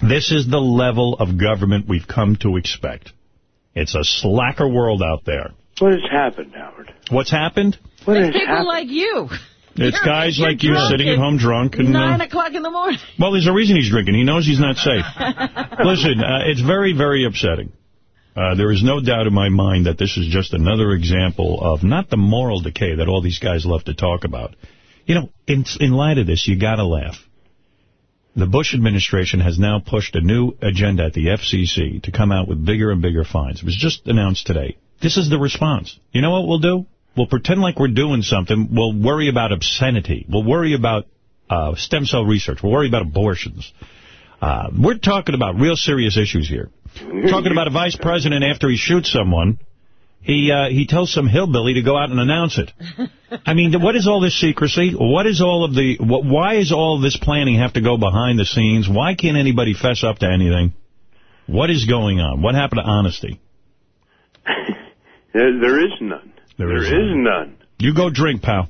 This is the level of government we've come to expect. It's a slacker world out there. What has happened, Howard? What's happened? What It's people happened? like you. It's You're- guys you're like you sitting at home drunk. and uh, Nine o'clock in the morning. Well, there's a reason he's drinking. He knows he's not safe. Listen, uh, it's very, very upsetting. Uh, there is no doubt in my mind that this is just another example of not the moral decay that all these guys love to talk about. You know, in, in light of this, you got to laugh. The Bush administration has now pushed a new agenda at the FCC to come out with bigger and bigger fines. It was just announced today. This is the response. You know what we'll do? We'll pretend like we're doing something. We'll worry about obscenity. We'll worry about uh, stem cell research. We'll worry about abortions. Uh, we're talking about real serious issues here. We're talking about a vice president after he shoots someone. He uh, he tells some hillbilly to go out and announce it. I mean, what is all this secrecy? What is all of the? What, why is all this planning have to go behind the scenes? Why can't anybody fess up to anything? What is going on? What happened to honesty? There, there is none. There There is is none. You go drink, pal.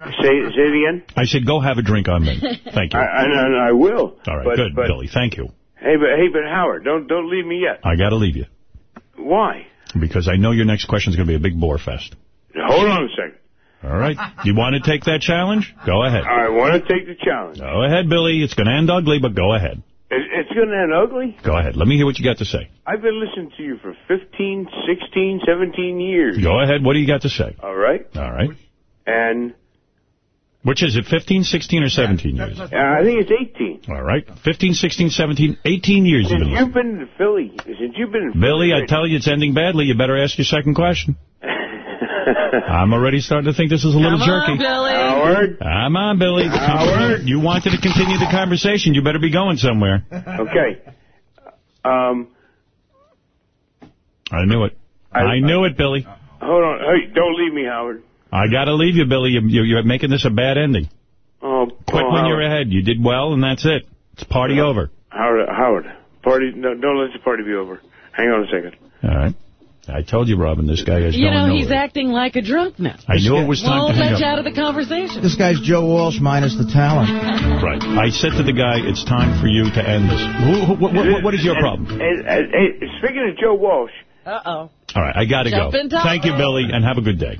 Say, say it again. I said go have a drink on me. Thank you. I, I, I will. All right, but, good, but, Billy. Thank you. Hey, but hey, but Howard, don't don't leave me yet. I got to leave you Why? Because I know your next question is going to be a big bore fest. Hold on a second. All right. You want to take that challenge? Go ahead. I want to take the challenge. Go ahead, Billy. It's going to end ugly, but go ahead. It's going to end ugly. Go ahead. Let me hear what you got to say. I've been listening to you for 15, 16, 17 years. Go ahead. What do you got to say? All right. All right. And Which is it, 15, 16, or 17 years? uh, I think it's 18. All right. 15, 16, 17, 18 years you've Since been you've been in Philly, since you've been in Billy, I tell you it's ending badly. You better ask your second question. I'm already starting to think this is a little Come jerky. on, Billy. Howard. Come on, Billy. Howard. You wanted to continue the conversation. You better be going somewhere. Okay. Um, I knew it. I- I knew it, Billy. hold on. Hey, don't leave me, Howard. I got to leave you, Billy. You- you- You're making this a bad ending. Oh, Quit oh, when Howard. you're ahead. You did well, and that's it. It's party over. Howard, Howard, party. No, don't let the party be over. Hang on a second. All right. I told you, Robin, this guy is You going know, nowhere. he's acting like a drunk now. I knew it was time Won't to hang let you out of the conversation. This guy's Joe Walsh minus the talent. Right. I said to the guy, it's time for you to end this. Who, who, what, what, what is your problem? And, and, and speaking of Joe Walsh, Uh-oh. All right, I got to go. Jump in top. Thank you, Billy, and have a good day.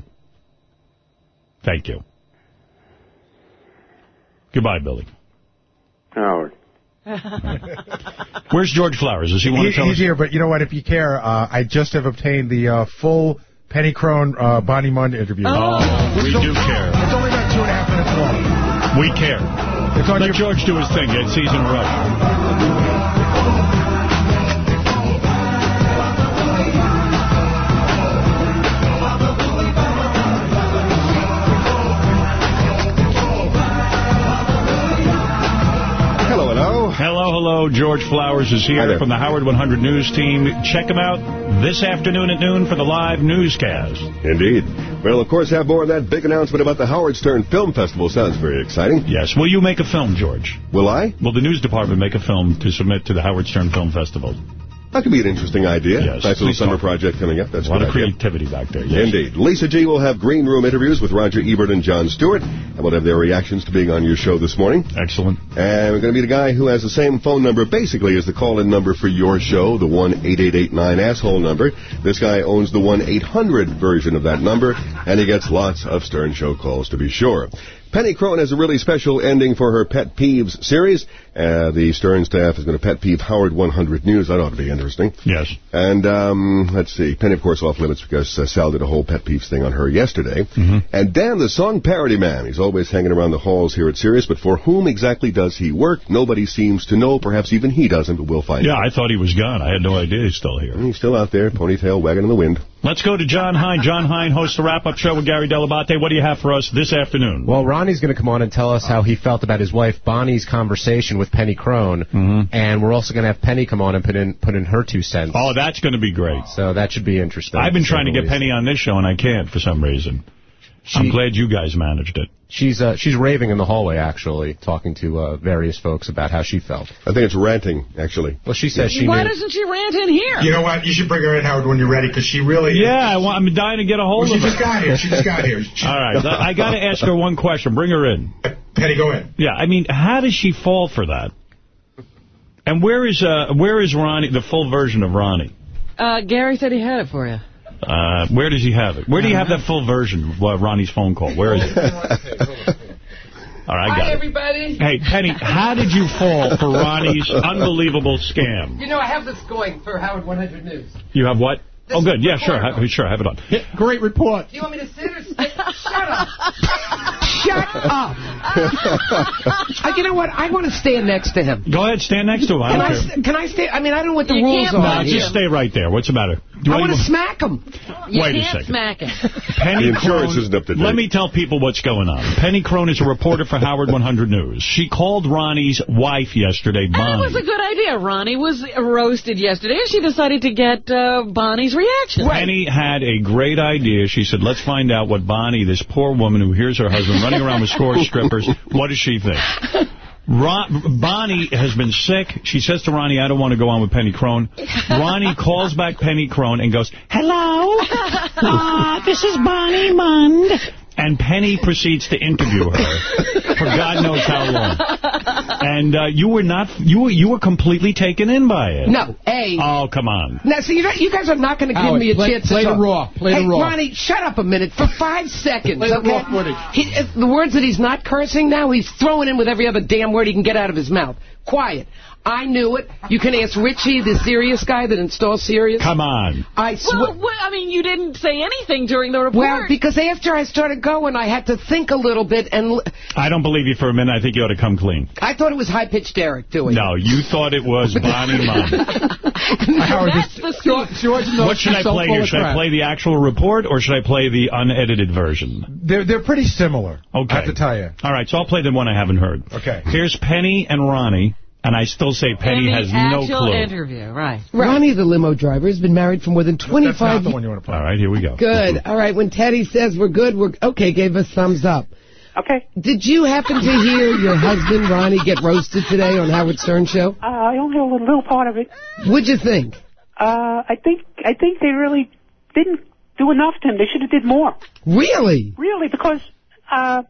Thank you. Goodbye, Billy. Howard. Where's George Flowers? Does he want He- to tell he's us? here, but you know what? If you care, uh, I just have obtained the uh, full Penny Crone uh, Bonnie Munn interview. Oh, we do care. It's only about two and a half minutes long. We care. It's on Let your George do his thing. It's season rush. Hello. George Flowers is here from the Howard 100 News team. Check him out this afternoon at noon for the live newscast. Indeed. We'll, of course, have more of that big announcement about the Howard Stern Film Festival. Sounds very exciting. Yes. Will you make a film, George? Will I? Will the news department make a film to submit to the Howard Stern Film Festival? That could be an interesting idea. Yes, nice little summer project coming up. That's A lot of idea. creativity back there. Yes. Indeed. Lisa G will have green room interviews with Roger Ebert and Jon Stewart, and we'll have their reactions to being on your show this morning. Excellent. And we're going to meet a guy who has the same phone number basically as the call-in number for your show, the 1-8889-ASSHOLE number. This guy owns the 1-800 version of that number, and he gets lots of Stern Show calls to be sure. Penny Crone has a really special ending for her Pet Peeves series. Uh, the Stern staff is going to pet peeve Howard 100 News. That ought to be interesting. Yes. And um, let's see. Penny, of course, off limits because uh, Sal did a whole pet peeves thing on her yesterday. Mm-hmm. And Dan, the song parody man, he's always hanging around the halls here at Sirius. But for whom exactly does he work? Nobody seems to know. Perhaps even he doesn't, but we'll find Yeah, out. I thought he was gone. I had no idea he's still here. He's still out there, ponytail wagging in the wind. Let's go to Jon Hein. Jon Hein hosts the wrap-up show with Gary Dell'Abate. What do you have for us this afternoon? Well, Ronnie's going to come on and tell us how he felt about his wife Bonnie's conversation with Penny Crone, Mm-hmm. and we're also going to have Penny come on and put in put in her two cents. Oh, that's going to be great. So that should be interesting. I've been trying to get least. Penny on this show, and I can't for some reason. I'm glad you guys managed it. She's uh, she's raving in the hallway, actually, talking to uh, various folks about how she felt. I think it's ranting, actually. Well, she says she Why knew. doesn't she rant in here? You know what? You should bring her in, Howard, when you're ready, because she really Yeah, I want, I'm dying to get a hold Well, of her. she just got here. She just got here. She- All right, I got to ask her one question. Bring her in. Penny, go in. Yeah, I mean, how does she fall for that? And where is uh, where is Ronnie, the full version of Ronnie? Uh, Gary said he had it for you. Uh, where does he have it? Where do you have that full version of uh, Ronnie's phone call? Where is it? All right, I got Hi, it. everybody. Hey, Penny, how did you fall for Ronnie's unbelievable scam? You know, I have this going for Howard 100 News. You have what? Oh, good. Yeah, sure. Ha sure, have it on. Great report. Do you want me to sit or stand? Shut up. Shut up. Uh, you know what? I want to stand next to him. Go ahead, stand next to him. I Can don't I, care. can I stay? I mean, I don't know what the You rules are. No, here. just stay right there. What's the matter? Do I want to smack him. You Wait a can't second. smack him. Penny The insurance Crone- isn't up to date. Let me tell people what's going on. Penny Crone is a reporter for Howard 100 News. She called Ronnie's wife yesterday, That was a good idea. Ronnie was roasted yesterday, and she decided to get uh, Bonnie's reaction. Penny had a great idea. She said, let's find out what Bonnie, this poor woman who hears her husband running around with score strippers, what does she think? Ron, Bonnie has been sick. She says to Ronnie, I don't want to go on with Penny Crone. Ronnie calls back Penny Crone and goes, Hello, uh, this is Bonnie Mund. And Penny proceeds to interview her for God knows how long. And uh, you were not, you were, you were completely taken in by it. No, A. Oh, come on. Now, see, you you guys are not going to give me a play- chance play to the talk. raw, play the hey, raw. Ronnie, shut up a minute for five seconds, Play the raw footage. He, the words that he's not cursing now, he's throwing in with every other damn word he can get out of his mouth. Quiet. I knew it. You can ask Richie, the Sirius guy that installs Sirius. Come on. I swear. Well, well, I mean, you didn't say anything during the report. Well, because after I started going, I had to think a little bit, and l- I don't believe you for a minute. I think you ought to come clean. I thought it was high-pitched Derek doing it. No, you thought it was Bonnie Mund. Howard, That's the scoop. George, George What should I play here? Should I play the actual report or should I play the unedited version? They're, they're pretty similar, Okay. I have to tell you. All right, so I'll play the one I haven't heard. Okay. Here's Penny and Ronnie, and I still say Penny In the has no actual clue. interview, right. Ronnie, the limo driver, has been married for more than 25 That's 25 not the years. one you want to play. All right, here we go. Good. All right. When Teddy says we're good, we're okay. Gave us thumbs up. Okay. Did you happen to hear your husband Ronnie get roasted today on Howard Stern show? Uh, I only heard a little part of it. What'd you think? Uh, I think I think they really didn't do enough to him. They should have did more. Really? Really, because uh,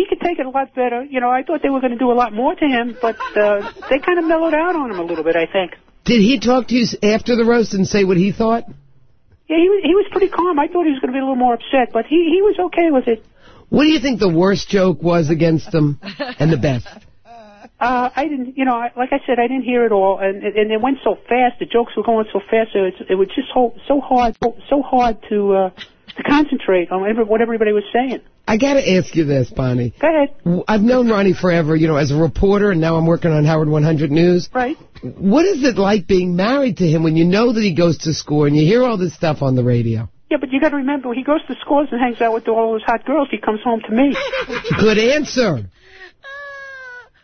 he could take it a lot better. You know, I thought they were going to do a lot more to him, but uh, they kind of mellowed out on him a little bit. I think. Did he talk to you after the roast and say what he thought? Yeah, he was he was pretty calm. I thought he was going to be a little more upset, but he he was okay with it. What do you think the worst joke was against them and the best? Uh, I didn't, you know, I, like I said, I didn't hear it all, and and it went so fast. The jokes were going so fast, so it's, it was just so so hard, so hard to uh, to concentrate on every, what everybody was saying. I got to ask you this, Bonnie. Go ahead. I've known Ronnie forever, you know, as a reporter, and now I'm working on Howard 100 News. Right. What is it like being married to him when you know that he goes to school and you hear all this stuff on the radio? Yeah, but you got to remember, he goes to schools and hangs out with all those hot girls, he comes home to me. Good answer.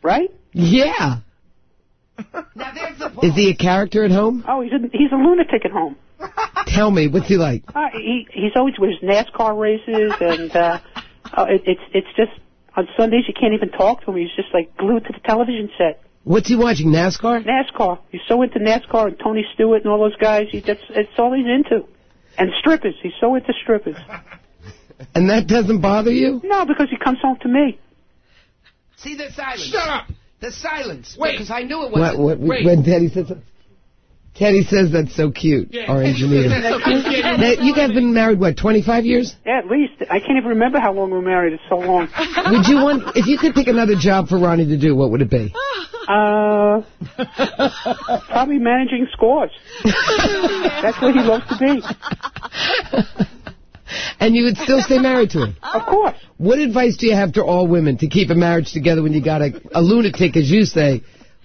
Right? Yeah. Is he a character at home? Oh, he's a, he's a lunatic at home. Tell me, what's he like? Uh, he he's always with his NASCAR races, and uh, uh, it, it's it's just on Sundays you can't even talk to him. He's just like glued to the television set. What's he watching, NASCAR? NASCAR. He's so into NASCAR and Tony Stewart and all those guys. He that's it's all he's into. And strippers. He's so into strippers. And that doesn't bother you? No, because he comes home to me. See the silence. Shut up. The silence. Wait. Because I knew it wasn't. what, Wait. when Teddy says Teddy says that's so cute, our engineer. now, you guys have been married, what, 25 years? Yeah, at least. I can't even remember how long we were married. It's so long. Would you want, if you could pick another job for Ronnie to do, what would it be? Uh, probably managing Scores. That's what he loves to be. And you would still stay married to him? Of course. What advice do you have to all women to keep a marriage together when you got a, a lunatic, as you say,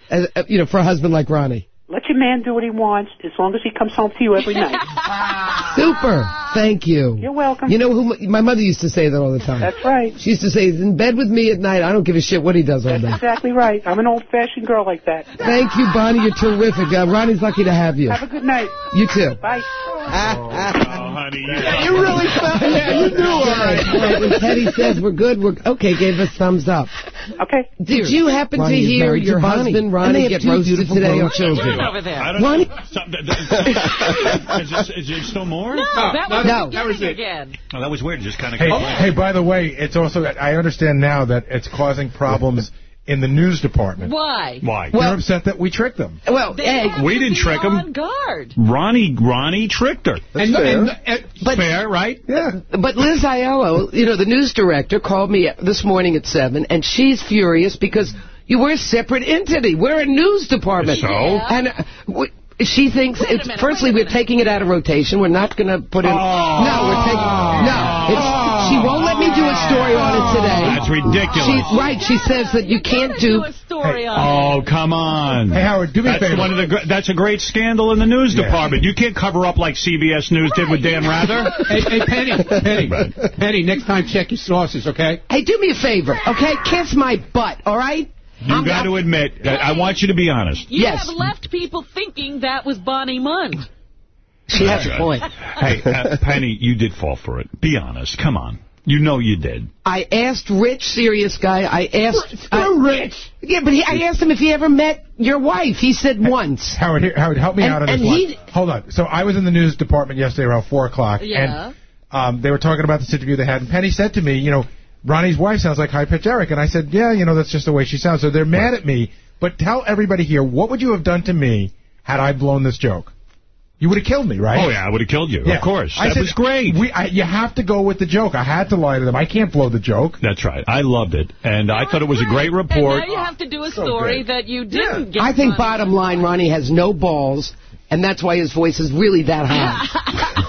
as, uh, you know, for a husband like Ronnie? Let your man do what he wants as long as he comes home to you every night. Super. Thank you. You're welcome. You know who my, my mother used to say that all the time. That's right. She used to say, he's in bed with me at night. I don't give a shit what he does all That's day. exactly right. I'm an old-fashioned girl like that. Thank you, Bonnie. You're terrific. Uh, Ronnie's lucky to have you. Have a good night. You too. Bye. Oh, honey. you really felt Yeah, you knew all right. All right, When Teddy says we're good, we're okay. Gave us thumbs up. Okay. Did you happen Ronnie to hear married to your husband Ronnie get roasted today grown on children? over there. I don't Ronnie? know. Some- th- th- is, this, is there still more? No, that was no. the beginning again. Oh, that was weird. Just kind of Hey, hey, by the way, it's also, I understand now that it's causing problems in the news department. Why? Why? They're upset that we tricked them. Well, They hey, we didn't trick them. On guard. Ronnie, Ronnie tricked her. And, and, and, But- fair, right? Yeah. But Liz Aiello, you know, the news director, called me this morning at 7, and she's furious because you were a separate entity. We're a news department. So? And uh, we, she thinks, it's, minute, firstly, we're minute. taking it out of rotation. We're not going to put in... Oh. No, we're taking... No. It's, she won't let me do a story on it today. That's ridiculous. She, right, she says that you can't do... a story on Oh, come on. Hey, Howard, do me a That's favor. one of the. That's a great scandal in the news Yeah. department. You can't cover up like CBS News did with Dan Rather. Hey, hey, Penny, Penny, Penny, next time check your sources, okay? Hey, do me a favor, okay? Kiss my butt, all right? You got to admit. that I want you to be honest. You Yes. have left people thinking that was Bonnie Mund. She has a point. Hey, uh, Penny, you did fall for it. Be honest. Come on. You know you did. I asked Rich, Sirius guy, I asked... Screw I- Rich. Yeah, but he, I asked him if he ever met your wife. He said once. Howard, here, Howard, help me And- out on and this one. Hold on. So I was in the news department yesterday around 4 o'clock. Yeah. And um, they were talking about this interview they had. And Penny said to me, you know, Ronnie's wife sounds like High Pitch Eric. And I said, yeah, you know, that's just the way she sounds. So they're mad at me. But tell everybody here, what would you have done to me had I blown this joke? You would have killed me, right? Oh, yeah, I would have killed you. Yeah. Of course. I that said, was great. We, I, you have to go with the joke. I had to lie to them. I can't blow the joke. That's right. I loved it. And I thought it was a great report. And now you have to do a story that you didn't get. I think Bonnie bottom line, Ronnie has no balls, and that's why his voice is really that high.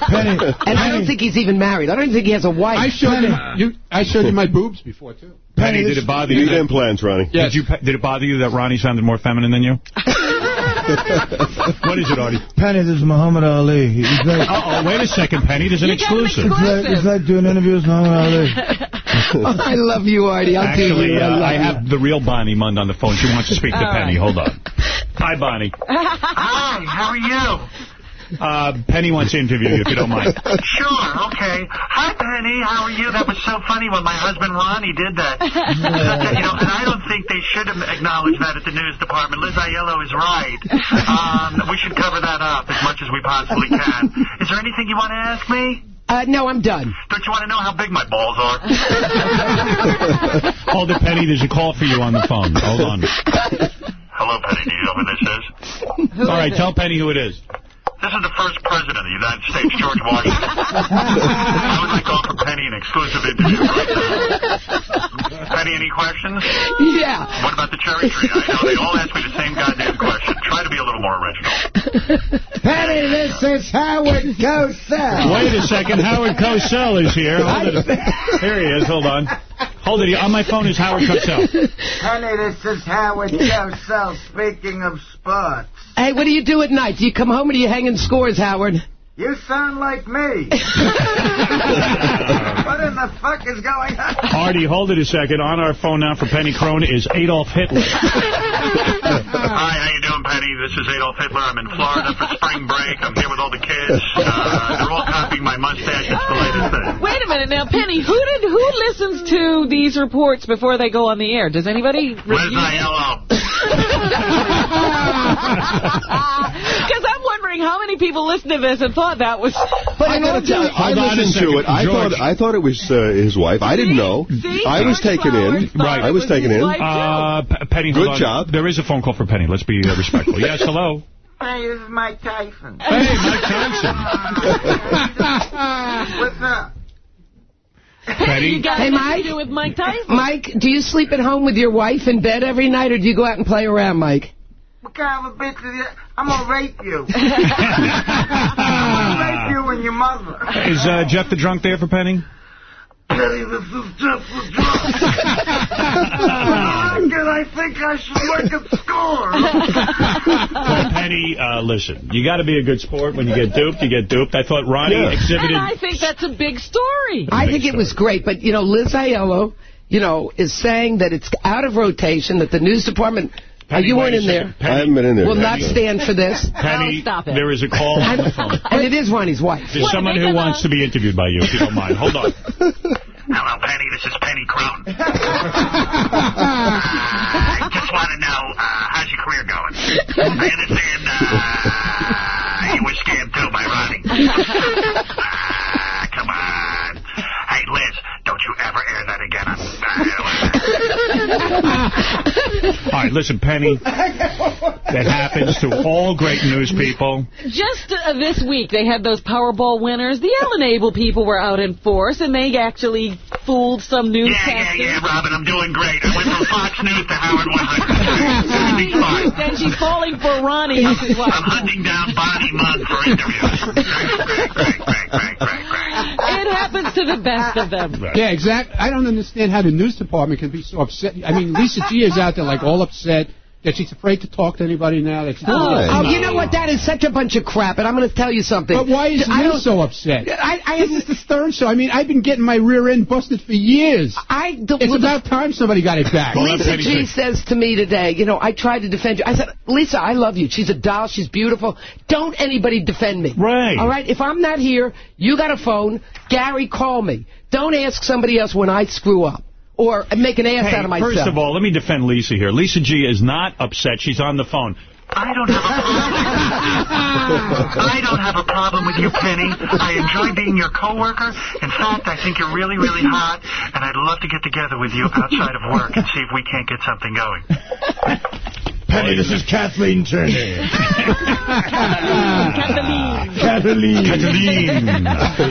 Penny, and I don't think he's even married. I don't even think he has a wife. I showed you, you, I showed you my boobs before too. Penny, did it bother you? Need that- implants, Ronnie. Did, you, did it bother you that Ronnie sounded more feminine than you? what is it, Artie? Penny, this is Muhammad Ali. He's like, Uh-oh, wait a second, Penny. There's an You got an exclusive. it's like, it's like doing interviews with Muhammad Ali. I love you, Artie. I'll do Actually, you. uh, love I you. have the real Bonnie Mund on the phone. She wants to speak to Penny. Hold on. Hi, Bonnie. Hi, how are you? Uh, Penny wants to interview you, if you don't mind. Sure, okay. Hi, Penny. How are you? That was so funny when my husband Ronnie did that. you know, and I don't think they should have acknowledged that at the news department. Liz Aiello is right. Um, we should cover that up as much as we possibly can. Is there anything you want to ask me? Uh, no, I'm done. Don't you want to know how big my balls are? Hold it, Penny. There's a call for you on the phone. Hold on. Hello, Penny. Do you know who this is? All right, tell Penny who it is. This is the first president of the United States, George Washington. I would like to offer Penny an exclusive interview. Penny, any questions? Yeah. What about the cherry tree? I know they all ask me the same goddamn question. Try to be a little more original. Penny, this is Howard Cosell. Wait a second. Howard Cosell is here. Hold it. Here he is. Hold on. Hold it. On my phone is Howard Cosell. Penny, this is Howard Cosell speaking of sports. Hey, what do you do at night? Do you come home or do you hang in Scores, Howard? You sound like me. what the the fuck is going on? Artie, hold it a second. On our phone now for Penny Crone is Adolf Hitler. Hi, how you doing, Penny? This is Adolf Hitler. I'm in Florida for spring break. I'm here with all the kids. Uh, they're all copying my mustache. It's the latest thing. Wait a minute now, Penny. Who did who listens to these reports before they go on the air? Does anybody? Liz review them? Aiello. Because I'm wondering how many people listened to this and thought that was. I gotta tell you, I listened to it. I thought I thought it was uh, his wife. I didn't know. See? I was George taken in. Right. I was was taken in. wife. Uh, P- Penny, hold Good on. job. There is a phone call for Penny. Let's be uh, respectful. Yes, hello. Hey, this is Mike Tyson. Hey, Mike Tyson. What's up? Penny? You got Hey, Mike? to do with Mike Tyson? Mike, do you sleep at home with your wife in bed every night, or do you go out and play around, Mike? What kind of a bitch is you? I'm gonna rape you. I'm gonna rape you and your mother. Is uh, Jeff the drunk there for Penny? Penny, this is just the drunk. Good, I think I should work at score. Well, Penny, uh, listen, you got to be a good sport. When you get duped, you get duped. I thought Ronnie Yeah. exhibited... And I think that's a big story. I think it was great, but, you know, Liz Aiello, you know, is saying that it's out of rotation, that the news department... Penny, you weren't in there. Penny, I haven't been in there. Will not so. stand for this. Penny, Oh, stop it. there is a call on the phone. And it is Ronnie's wife. There's someone who wants to be interviewed by you, if you don't mind. Hold on. Hello, Penny. This is Penny Crone. Uh, I just want to know, uh, how's your career going? I understand uh, you were scammed too by Ronnie. Ah, come on. Hey, Liz, don't you ever air that again on... All right, listen, Penny, that happens to all great news people. Just uh, this week, they had those Powerball winners. The Ellen Able people were out in force, and they actually fooled some newscasters. Yeah, yeah, newscasters. yeah, Robin, I'm doing great. I went from Fox News to Howard 100. Everything's fine. and she's falling for Ronnie. as his wife. I'm hunting down Bonnie Mund for interviews. It happens to the best of them. Yeah, exactly. I don't understand how the news department can be so upset. I mean, Lisa G is out there like all upset that she's afraid to talk to anybody now. That she's Oh, oh you know what? That is such a bunch of crap, and I'm going to tell you something. But why is I Liz so upset? I, I, this is the Stern Show. I mean, I've been getting my rear end busted for years. I, the, It's well, the- about time somebody got it back. Lisa G says to me today, you know, I tried to defend you. I said, Lisa, I love you. She's a doll. She's beautiful. Don't anybody defend me. Right. All right? If I'm not here, you got a phone. Gary, call me. Don't ask somebody else when I screw up or make an ass Hey, out of myself. first of all, let me defend Lisa here. Lisa G is not upset. She's on the phone. I don't have a I don't have a problem with you, Penny. I enjoy being your coworker. In fact, I think you're really, really hot, and I'd love to get together with you outside of work and see if we can't get something going. Penny, this is Kathleen Turner. Kathleen. Kathleen. Kathleen.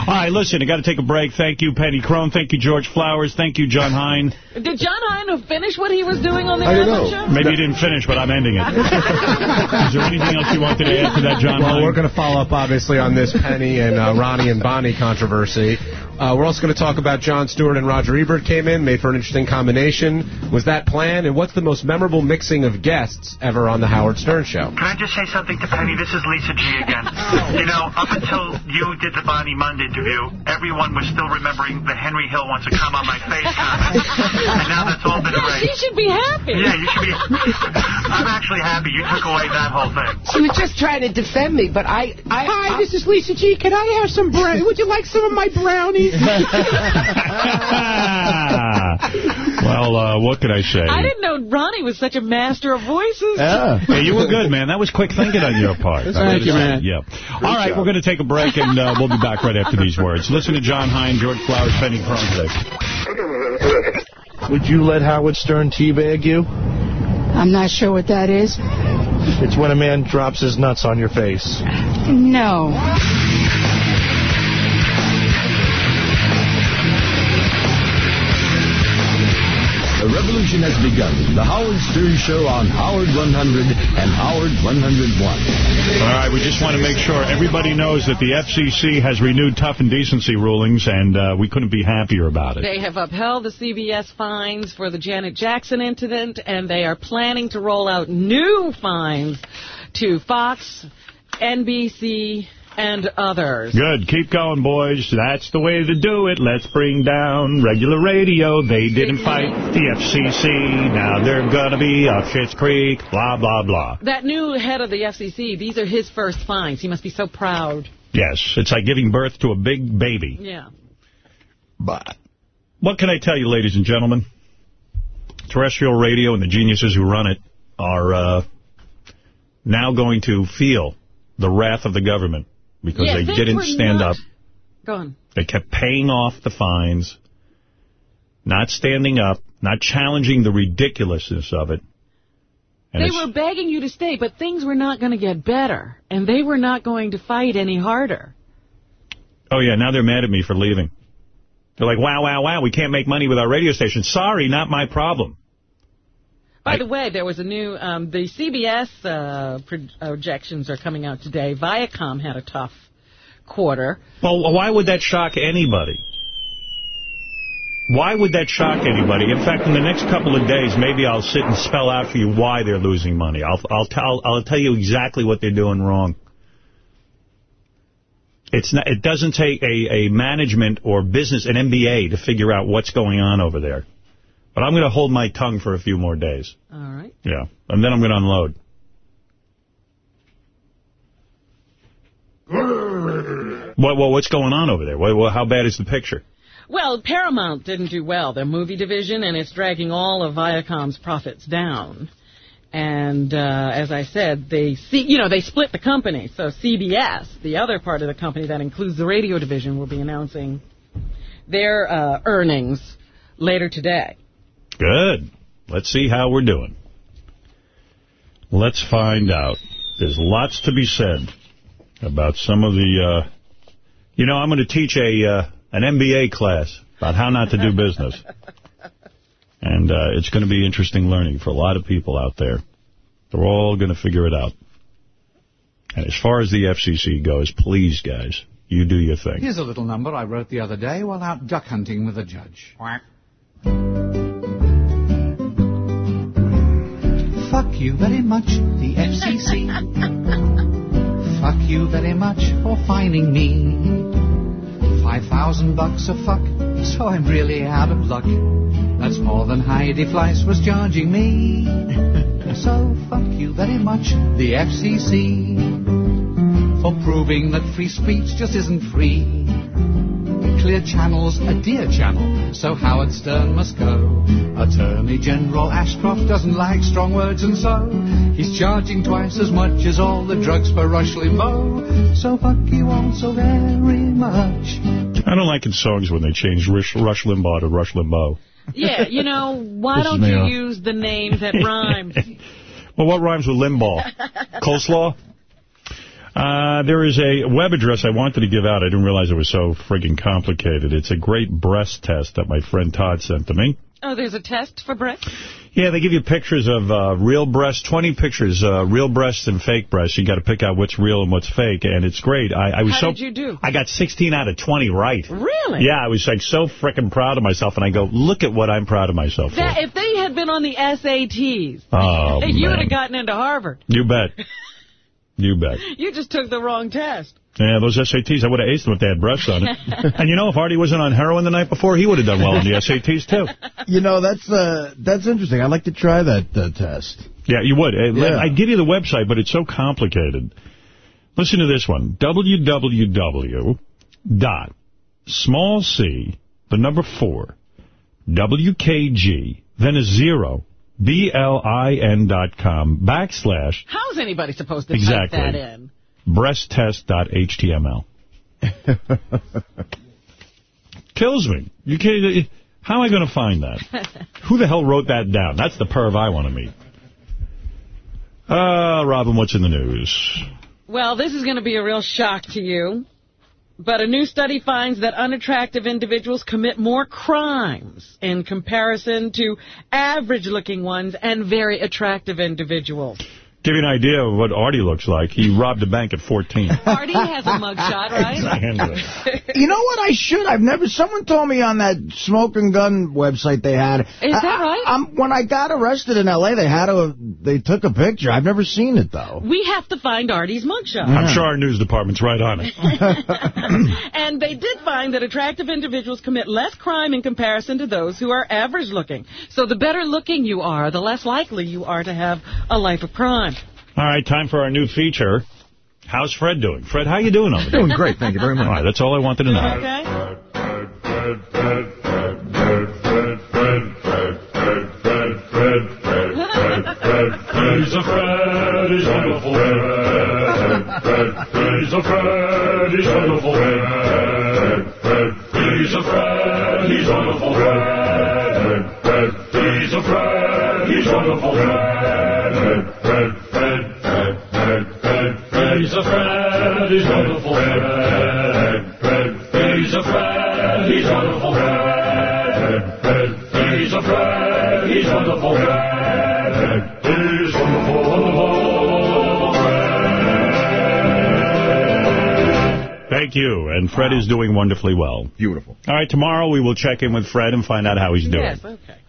All right, listen, I got to take a break. Thank you, Penny Crone. Thank you, George Flowers. Thank you, Jon Hein. Did Jon Hein finish what he was doing on the I don't know. show? Maybe he didn't finish, but I'm ending it. Is there anything else you wanted to add to that, John Well, Hine? we're going to follow up, obviously, on this Penny and uh, Ronnie and Bonnie controversy. Uh, we're also going to talk about Jon Stewart and Roger Ebert came in, made for an interesting combination. Was that planned? And what's the most memorable mixing of guests ever on the Howard Stern Show? Can I just say something to Penny? This is Lisa G again. You know, up until you did the Bonnie Mund interview, everyone was still remembering the Henry Hill wants to come on my face comment. And now that's all been erased. She should be happy. Yeah, you should be. I'm actually happy you took away that whole thing. She was just trying to defend me, but I... I Hi, this is Lisa G. Can I have some brownies? Would you like some of my brownies? well, uh, what could I say? I didn't know Ronnie was such a master of voices. Yeah. you were good, man. That was quick thinking on your part. Thank you, man. Yeah. All right, we're going to take a break, and uh, we'll be back right after these words. Listen to Jon Hein, George Flowers, Penny Crone today. Would you let Howard Stern teabag you? I'm not sure what that is. It's when a man drops his nuts on your face. No. The revolution has begun. The Howard Stern Show on Howard 100 and Howard 101. All right, we just want to make sure everybody knows that the FCC has renewed tough indecency rulings, and uh, we couldn't be happier about it. They have upheld the CBS fines for the Janet Jackson incident, and they are planning to roll out new fines to Fox, NBC, and others. Good. Keep going, boys. That's the way to do it. Let's bring down regular radio. They didn't fight the FCC. Now they're going to be up Schitt's Creek. Blah, blah, blah. That new head of the FCC, these are his first finds. He must be so proud. Yes, it's like giving birth to a big baby. Yeah. But what can I tell you, ladies and gentlemen? Terrestrial radio and the geniuses who run it are uh, now going to feel the wrath of the government because Yeah, they didn't stand not- up. Go on. They kept paying off the fines, not standing up, not challenging the ridiculousness of it. And they were begging you to stay, but things were not going to get better, and they were not going to fight any harder. Oh, yeah, now they're mad at me for leaving. They're like, wow, wow, wow, we can't make money with our radio station. Sorry, not my problem. By the way, there was a new, um, the CBS uh, projections are coming out today. Viacom had a tough quarter. Well, why would that shock anybody? Why would that shock anybody? In fact, in the next couple of days, maybe I'll sit and spell out for you why they're losing money. I'll I'll tell I'll tell you exactly what they're doing wrong. It's not. It doesn't take a a management or business an MBA to figure out what's going on over there. But I'm going to hold my tongue for a few more days. All right. Yeah, and then I'm going to unload. What, what, what's going on over there? What, what, how bad is the picture? Well, Paramount didn't do well, their movie division, and it's dragging all of Viacom's profits down. And uh, as I said, they see, you know, they split the company. So CBS, the other part of the company that includes the radio division, will be announcing their uh, earnings later today. Good. Let's see how we're doing. Let's find out. There's lots to be said about some of the, uh, you know, I'm going to teach a uh, an MBA class about how not to do business. And uh, it's going to be interesting learning for a lot of people out there. They're all going to figure it out. And as far as the FCC goes, please, guys, you do your thing. Here's a little number I wrote the other day while out duck hunting with a judge. Fuck you very much, the FCC. Fuck you very much for fining me. Five thousand bucks a fuck, so I'm really out of luck. That's more than Heidi Fleiss was charging me. so fuck you very much, the FCC, for proving that free speech just isn't free. Clear Channel's a dear channel, so Howard Stern must go. Attorney General Ashcroft doesn't like strong words, and so he's charging twice as much as all the drugs for Rush Limbaugh. So fuck you all so very much. I don't like in songs when they change Rush, Rush Limbaugh to Rush Limbaugh. Yeah, you know, why This don't you use the name that rhymes? Well, what rhymes with Limbaugh? Coleslaw? Uh, there is a web address I wanted to give out. I didn't realize it was so friggin' complicated. It's a great breast test that my friend Todd sent to me. oh, there's a test for breasts? Yeah, they give you pictures of uh, real breasts, 20 pictures, uh, real breasts and fake breasts. You got to pick out what's real and what's fake, and it's great. I, I was How so did you do? I got 16 out of 20 right. Really? Yeah, I was like so frickin' proud of myself, and I go, look at what I'm proud of myself for. That, if they had been on the SATs, Oh, you would have gotten into Harvard. You bet. You bet. You just took the wrong test. Yeah, those SATs, I would have aced them if they had breasts on it. and you know, if Artie wasn't on heroin the night before, he would have done well on the SATs, too. You know, that's uh, that's interesting. I'd like to try that uh, test. Yeah, you would. Yeah. I'd give you the website, but it's so complicated. Listen to this one. www dot small c, the number four, WKG, then a zero, B-L-I-N dot com, backslash, How's anybody supposed to Exactly. type that in? breasttest.html. Kills me. You can't. How am I going to find that? Who the hell wrote that down? That's the perv I want to meet. Uh, Robin, what's in the news? Well, this is going to be a real shock to you. But a new study finds that unattractive individuals commit more crimes in comparison to average-looking ones and very attractive individuals. Give you an idea of what Artie looks like. He robbed a bank at 14. Artie has a mugshot, right? You know what I should? I've never. Someone told me on that smoking gun website they had. Is that right? I, I'm, when I got arrested in L.A., they had a. They took a picture. I've never seen it though. We have to find Artie's mugshot. I'm sure our news department's right on it. And they did find that attractive individuals commit less crime in comparison to those who are average looking. So the better looking you are, the less likely you are to have a life of crime. All right, time for our new feature. How's Fred doing? Fred, how you doing over there? Doing great, thank you very much. All right, that's all I wanted to know. Okay? He's a Fred, he's wonderful Fred. Fred, he's a Fred, he's wonderful Fred. Fred, he's a Fred, he's wonderful Fred. Fred, he's a Fred, he's wonderful Fred. Fred, Fred, Fred, Fred, Fred, Fred, he's a Fred, he's wonderful Fred. Fred, Fred, he's a Fred, he's wonderful Fred. Fred, he's a Fred, he's wonderful Fred. He's wonderful, wonderful Fred. Thank you, and Fred is doing wonderfully well. Beautiful. All right, tomorrow we will check in with Fred and find out how he's doing. Yes, okay.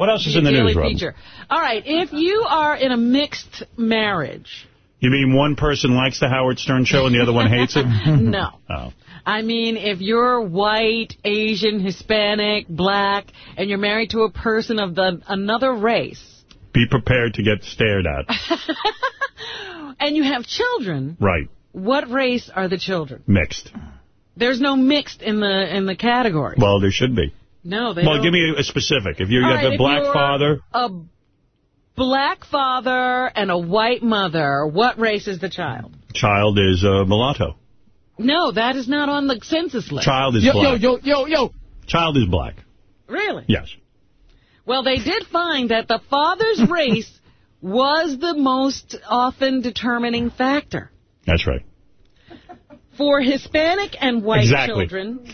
What else is in the news, Rob? feature. All right, if you are in a mixed marriage, You mean one person likes the Howard Stern show and the other one hates it? no. Oh. I mean, if you're white, Asian, Hispanic, black, and you're married to a person of the another race, Be prepared to get stared at. and you have children, Right. what race are the children? Mixed. There's no mixed in the in the category. Well, there should be. No, they Well, don't. give me a specific. If you All have right, a black father, A black father and a white mother, what race is the child? child is a mulatto. No, that is not on the census list. Child is Yo, black. yo, yo, yo, yo. Child is black. Really? Yes. Well, they did find that the father's race was the most often determining factor. That's right. For Hispanic and white Exactly. children,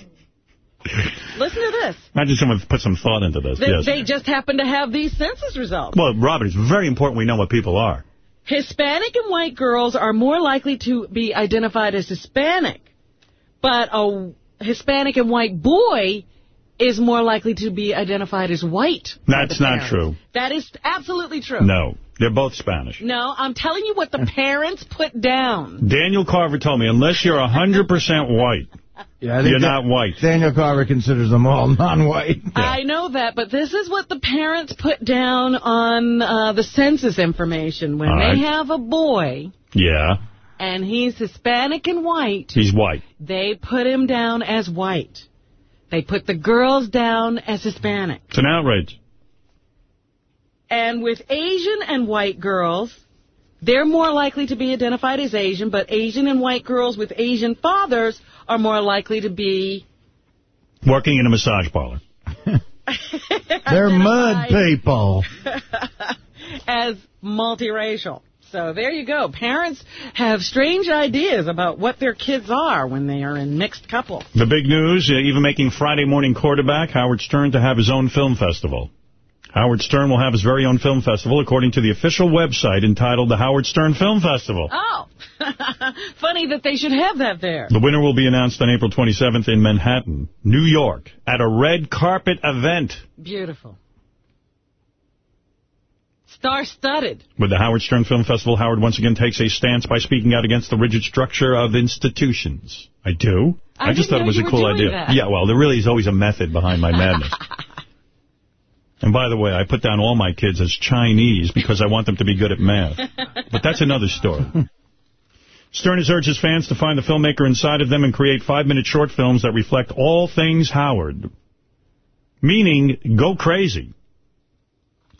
listen to this. Imagine someone put some thought into this. They, yes. they just happen to have these census results. Well, Robert, it's very important we know what people are. Hispanic and white girls are more likely to be identified as Hispanic, but a Hispanic and white boy is more likely to be identified as white. That's not true. That is absolutely true. No. They're both Spanish. No, I'm telling you what the parents put down. Daniel Carver told me, unless you're 100% white, Yeah, I think you're not white. Daniel Carver considers them all non-white. I know that, but this is what the parents put down on uh, the census information. When All they right. have a boy Yeah, and he's Hispanic and white, he's white. they put him down as white. They put the girls down as Hispanic. It's an outrage. And with Asian and white girls, they're more likely to be identified as Asian, but Asian and white girls with Asian fathers are more likely to be Working in a massage parlor. They're mud people. as multiracial. So there you go. Parents have strange ideas about what their kids are when they are in mixed couples. The big news, uh, even making Friday morning quarterback, Howard Stern to have his own film festival. Howard Stern will have his very own film festival, according to the official website entitled the Howard Stern Film Festival. Oh, funny that they should have that there. The winner will be announced on April 27th in Manhattan, New York, at a red carpet event Beautiful. Star-studded. With the Howard Stern Film Festival, Howard once again takes a stance by speaking out against the rigid structure of institutions. I do? I just thought it was a cool idea. that. Yeah, well, there really is always a method behind my madness. and by the way, I put down all my kids as Chinese because I want them to be good at math. But that's another story. Stern has urged his fans to find the filmmaker inside of them and create five-minute short films that reflect all things Howard. Meaning, go crazy.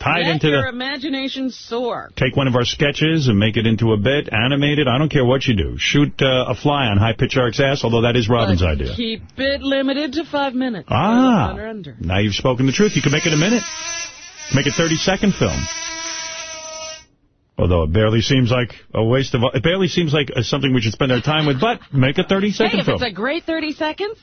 Let into your imagination soar. Take one of our sketches and make it into a bit, animate it. I don't care what you do. Shoot uh, a fly on High Pitch Eric's ass, although that is Robin's But idea. Keep it limited to five minutes. Ah, now you've spoken the truth. You can make it a minute. Make a 30-second film. Although it barely seems like a waste of... It barely seems like uh, something we should spend our time with, but make a 30-second Hey, if it's a great 30 seconds,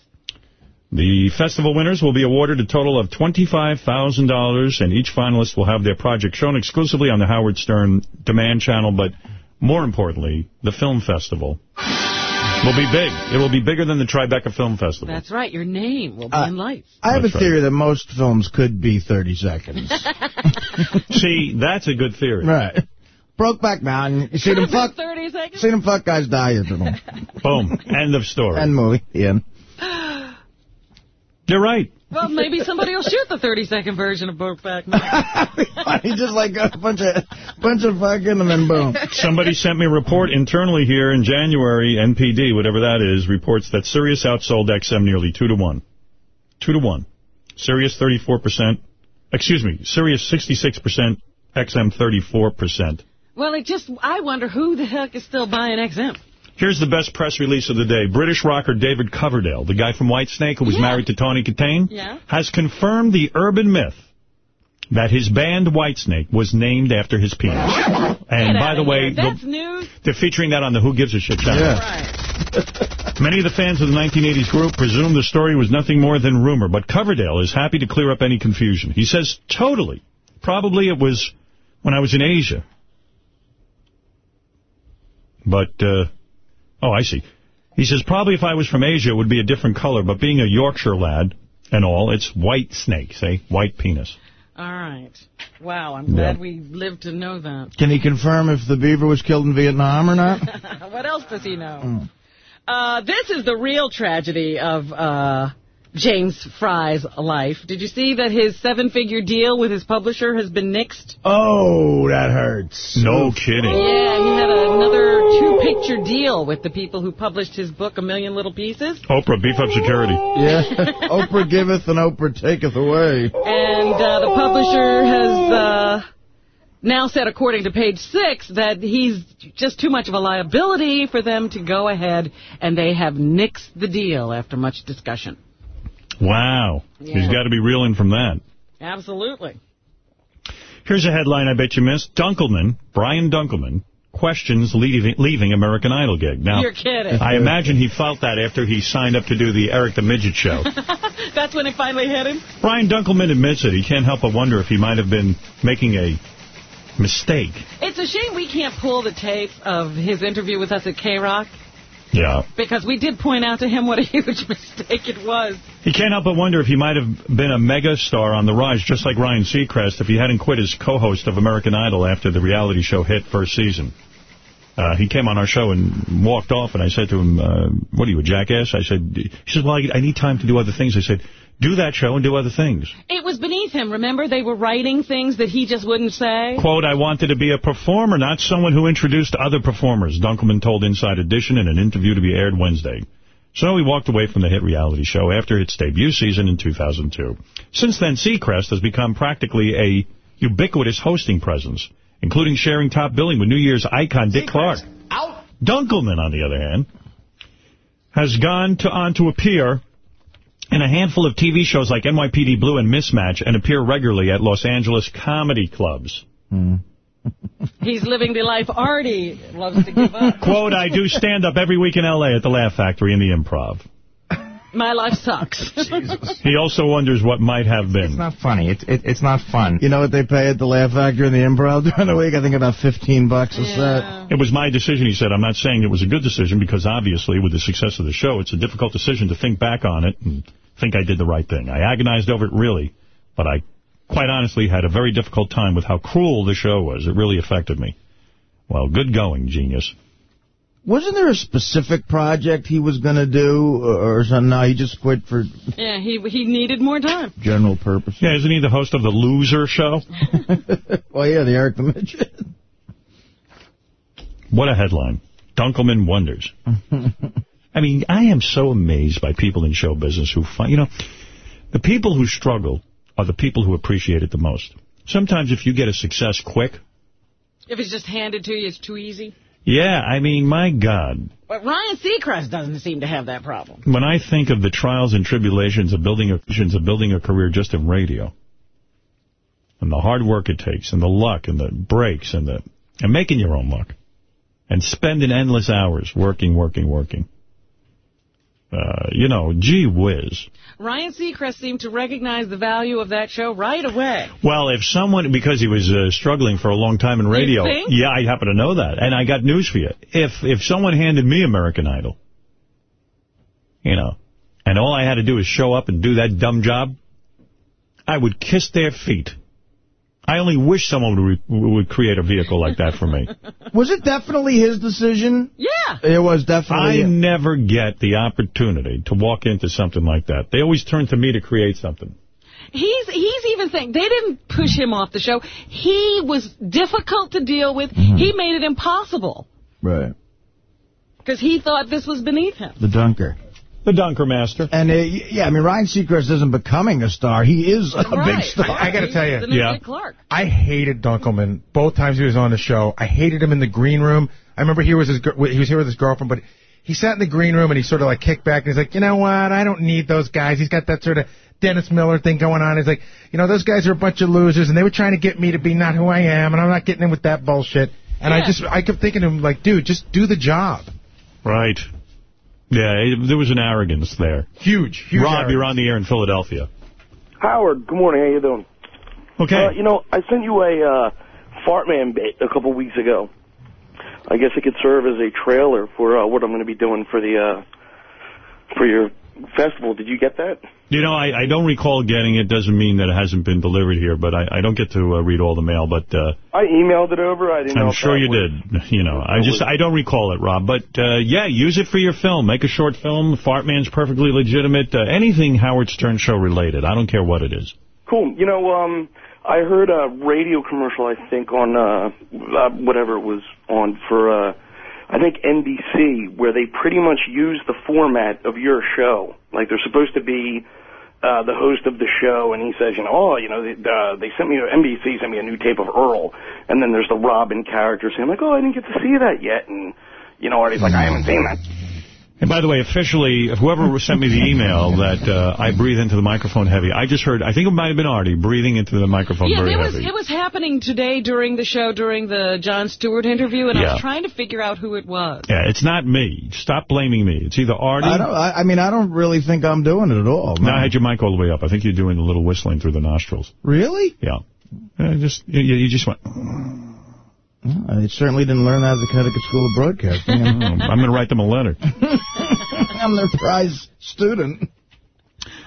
The festival winners will be awarded a total of $25,000, and each finalist will have their project shown exclusively on the Howard Stern Demand Channel, but more importantly, the film festival will be big. It will be bigger than the Tribeca Film Festival. That's right. Your name will be Uh, in lights. I have That's a theory that most films could be 30 seconds. See, that's a good theory. right. Brokeback Mountain. You see them fuck. 30 seconds? See them fuck guys die into them. Boom. End of story. End movie. The end. You're right. Well, maybe somebody will shoot the 30-second version of Brokeback Mountain. He just like a bunch of bunch of fucking and then boom. Somebody sent me a report internally here in January, NPD, whatever that is, reports that Sirius outsold XM nearly 2 to 1. 2 to 1. Sirius 34%. Excuse me, Sirius 66%, XM 34%. well, it just, I wonder who the heck is still buying XM. Here's the best press release of the day. British rocker David Coverdale, the guy from Whitesnake who was Yeah. married to Tawny Kitaen, Yeah. has confirmed the urban myth that his band Whitesnake was named after his penis. And by the way, the- they're featuring that on the Who Gives a Shit channel. Many of the fans of the 1980s group presume the story was nothing more than rumor, but Coverdale is happy to clear up any confusion. He says, totally. Probably it was when I was in Asia. But, uh, oh, I see. He says, probably if I was from Asia, it would be a different color, but being a Yorkshire lad and all, it's white snake, say, white penis. All right. Wow, I'm glad we lived to know that. Can he confirm if the beaver was killed in Vietnam or not? what else does he know? Mm. Uh, this is the real tragedy of uh, James Frey's life. Did you see that his seven-figure deal with his publisher has been nixed? Oh, that hurts. No kidding. Yeah, he had another two-picture deal with the people who published his book, A Million Little Pieces. Oprah, beef up security. Yeah. Oprah giveth and Oprah taketh away. And uh, the publisher has uh, now said, according to page six, that he's just too much of a liability for them to go ahead, and they have nixed the deal after much discussion. Wow. Yeah. He's got to be reeling from that. Absolutely. Here's a headline I bet you missed. Dunkleman, Brian Dunkleman, questions leaving, leaving American Idol gig. Now, You're kidding. I imagine he felt that after he signed up to do the Eric the Midget show. That's when it finally hit him? Brian Dunkleman admits it. He can't help but wonder if he might have been making a mistake. It's a shame we can't pull the tape of his interview with us at K-Rock, Yeah. because we did point out to him what a huge mistake it was. He can't help but wonder if he might have been a mega star on the rise, just like Ryan Seacrest, if he hadn't quit as co-host of American Idol after the reality show hit first season. Uh, he came on our show and walked off, and I said to him, uh, what are you, a jackass? I said, he says, well, I, I need time to do other things. I said, do that show and do other things. It was beneath him. Remember, they were writing things that he just wouldn't say? Quote, I wanted to be a performer, not someone who introduced other performers, Dunkleman told Inside Edition in an interview to be aired Wednesday. So he walked away from the hit reality show after its debut season in 2002. Since then, Seacrest has become practically a ubiquitous hosting presence, including sharing top billing with New Year's icon Dick Clark. Out. Dunkleman, on the other hand, has gone to on to appear in a handful of TV shows like NYPD Blue and Mismatch and appear regularly at Los Angeles comedy clubs. Hmm. He's living the life Artie loves to give up. Quote, I do stand up every week in L.A. at the Laugh Factory in the Improv. My life sucks. He also wonders what might have been. It's not funny. It's it, it's not fun. You know what they pay at the Laugh Factory in the Improv during the week? I think about 15 bucks a set. It was my decision, he said. I'm not saying it was a good decision because obviously with the success of the show, it's a difficult decision to think back on it and think I did the right thing. I agonized over it really, but I quite honestly had a very difficult time with how cruel the show was. It really affected me. Well, good going, genius. Wasn't there a specific project he was going to do or something? No, he just quit for Yeah, he he needed more time. general purpose. Yeah, isn't he the host of the Loser show? well, yeah, the Eric the Midget. What a headline. Dunkleman wonders. I mean, I am so amazed by people in show business who find, you know, the people who struggle are the people who appreciate it the most. Sometimes if you get a success quick, If it's just handed to you, it's too easy. Yeah, I mean, my God. But Ryan Seacrest doesn't seem to have that problem. When I think of the trials and tribulations of building a, of building a career just in radio, and the hard work it takes, and the luck, and the breaks, and the and making your own luck, and spending endless hours working, working, working. Uh, you know, gee whiz. Ryan Seacrest seemed to recognize the value of that show right away. Well, if someone, because he was uh, struggling for a long time in radio. Yeah, I happen to know that. And I got news for you. If if someone handed me American Idol, you know, and all I had to do was show up and do that dumb job, I would kiss their feet. I only wish someone would, re would create a vehicle like that for me. Was it definitely his decision? Yeah. It was definitely. I never get the opportunity to walk into something like that. They always turn to me to create something. He's he's even saying they didn't push him off the show. He was difficult to deal with. Mm-hmm. He made it impossible Right. because he thought this was beneath him. The dunker. The dunker master. And, uh, yeah, I mean, Ryan Seacrest isn't becoming a star. He is a Right. big star. I, I got to tell you. yeah. Clark. I hated Dunkleman both times he was on the show. I hated him in the green room. I remember he was his gir- he was here with his girlfriend, but he sat in the green room and he sort of like kicked back and he's like, you know what? I don't need those guys. He's got that sort of Dennis Miller thing going on. He's like, you know, those guys are a bunch of losers and they were trying to get me to be not who I am and I'm not getting in with that bullshit. And I just I kept thinking to him like, dude, just do the job. Right. Yeah, it, there was an arrogance there. Huge, huge. Rob, you're on the air in Philadelphia. Howard, good morning. How you doing? Okay. Uh, you know, I sent you a uh, fart man bit a couple weeks ago. I guess it could serve as a trailer for uh, what I'm going to be doing for the uh, for your festival. Did you get that? You know, I, I don't recall getting it. Doesn't mean that it hasn't been delivered here, but I, I don't get to uh, read all the mail. But uh, I emailed it over. I didn't. I'm sure you did. You know, I just I don't recall it, Rob. But uh, yeah, use it for your film. Make a short film. Fartman's perfectly legitimate. Uh, anything Howard Stern show related. I don't care what it is. Cool. You know, um, I heard a radio commercial. I think on uh, uh, whatever it was on for. I think NBC, where they pretty much use the format of your show. Like they're supposed to be uh, the host of the show, and he says, you know, oh, you know, they, uh, they sent me NBC sent me a new tape of Earl, and then there's the Robin character. I'm like, oh, I didn't get to see that yet, and you know, Artie's like, I haven't seen that. And by the way, officially, whoever sent me the email that uh, I breathe into the microphone heavy, I just heard, I think it might have been Artie, breathing into the microphone Yeah, very it was heavy. it was happening today during the show during the Jon Stewart interview, and I was trying to figure out who it was. Yeah, it's not me. Stop blaming me. It's either Artie. I, don't, I, I mean, I don't really think I'm doing it at all. Now I had your mic all the way up. I think you're doing a little whistling through the nostrils. Really? Yeah. Uh, just you, you just went. I certainly didn't learn that at the Connecticut School of Broadcasting. I'm going to write them a letter. I'm their prize student.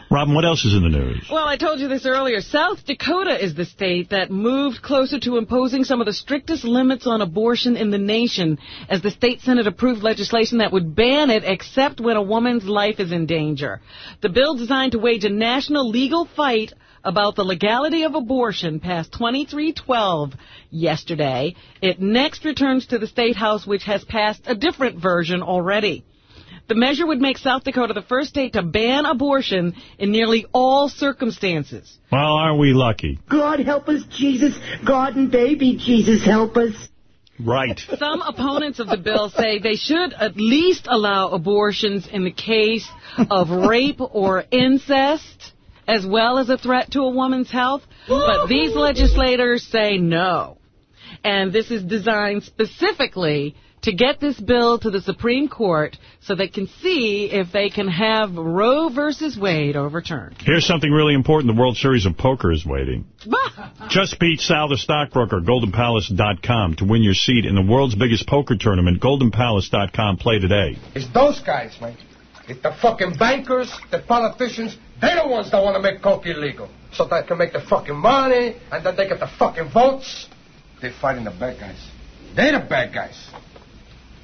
Robin, what else is in the news? Well, I told you this earlier. South Dakota is the state that moved closer to imposing some of the strictest limits on abortion in the nation as the state senate approved legislation that would ban it except when a woman's life is in danger. The bill designed to wage a national legal fight about the legality of abortion passed 2312 yesterday. It next returns to the state house which has passed a different version already. The measure would make South Dakota the first state to ban abortion in nearly all circumstances. Well, aren't we lucky? God help us, Jesus. God and baby Jesus help us. Right. Some opponents of the bill say they should at least allow abortions in the case of rape or incest, as well as a threat to a woman's health. But these legislators say no. And this is designed specifically to get this bill to the Supreme Court so they can see if they can have Roe versus Wade overturned. Here's something really important. The World Series of Poker is waiting. Just beat Sal the stockbroker, GoldenPalace.com, to win your seat in the world's biggest poker tournament, GoldenPalace.com. Play today. It's those guys, man. It's the fucking bankers, the politicians. They're the ones that want to make coke illegal. So they can make the fucking money, and then they get the fucking votes. They're fighting the bad guys. They're the bad guys.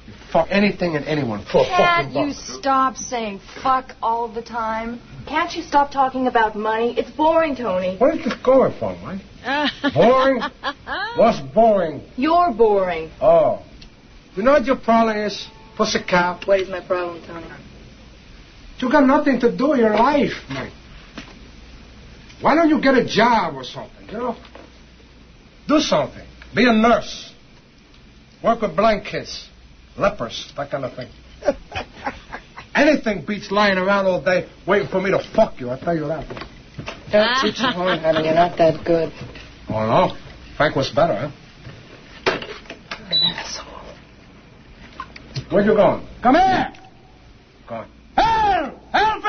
You fuck anything and anyone for a Can't fucking you stop saying fuck all the time? Can't you stop talking about money? It's boring, Tony. Where's this going from, man? Boring? What's boring? You're boring. Oh. You know what your problem is, pussycat? What is my problem, Tony? You got nothing to do in your life, man. Why don't you get a job or something, you know? Do something. Be a nurse. Work with blind kids, lepers, that kind of thing. Anything beats lying around all day waiting for me to fuck you, I tell you that. Don't teach your horn, honey. You're not that good. Oh, no? Frank was better, huh? Where you going? Come here! Go on. Help!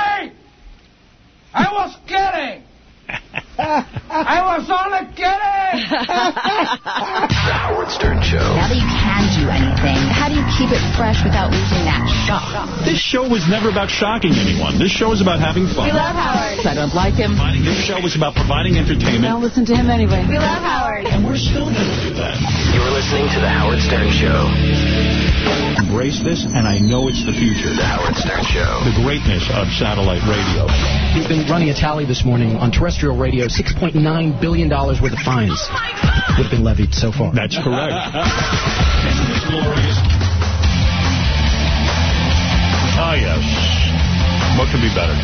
I was kidding. I was only kidding. The Howard Stern Show. Now that you can do anything, how do you keep it fresh without losing that shock? This show was never about shocking anyone. This show is about having fun. We love Howard. I don't like him. This show was about providing entertainment. Don't listen to him anyway. We love Howard. And we're still going to do that. You're listening to The Howard Stern Show. Embrace this, and I know it's the future. The Howard Stern Show. The greatness of satellite radio. He's been running a tally this morning on terrestrial radio. $6.9 billion worth of fines would have been levied so far. That's correct. This is glorious. Ah, yes. What could be better?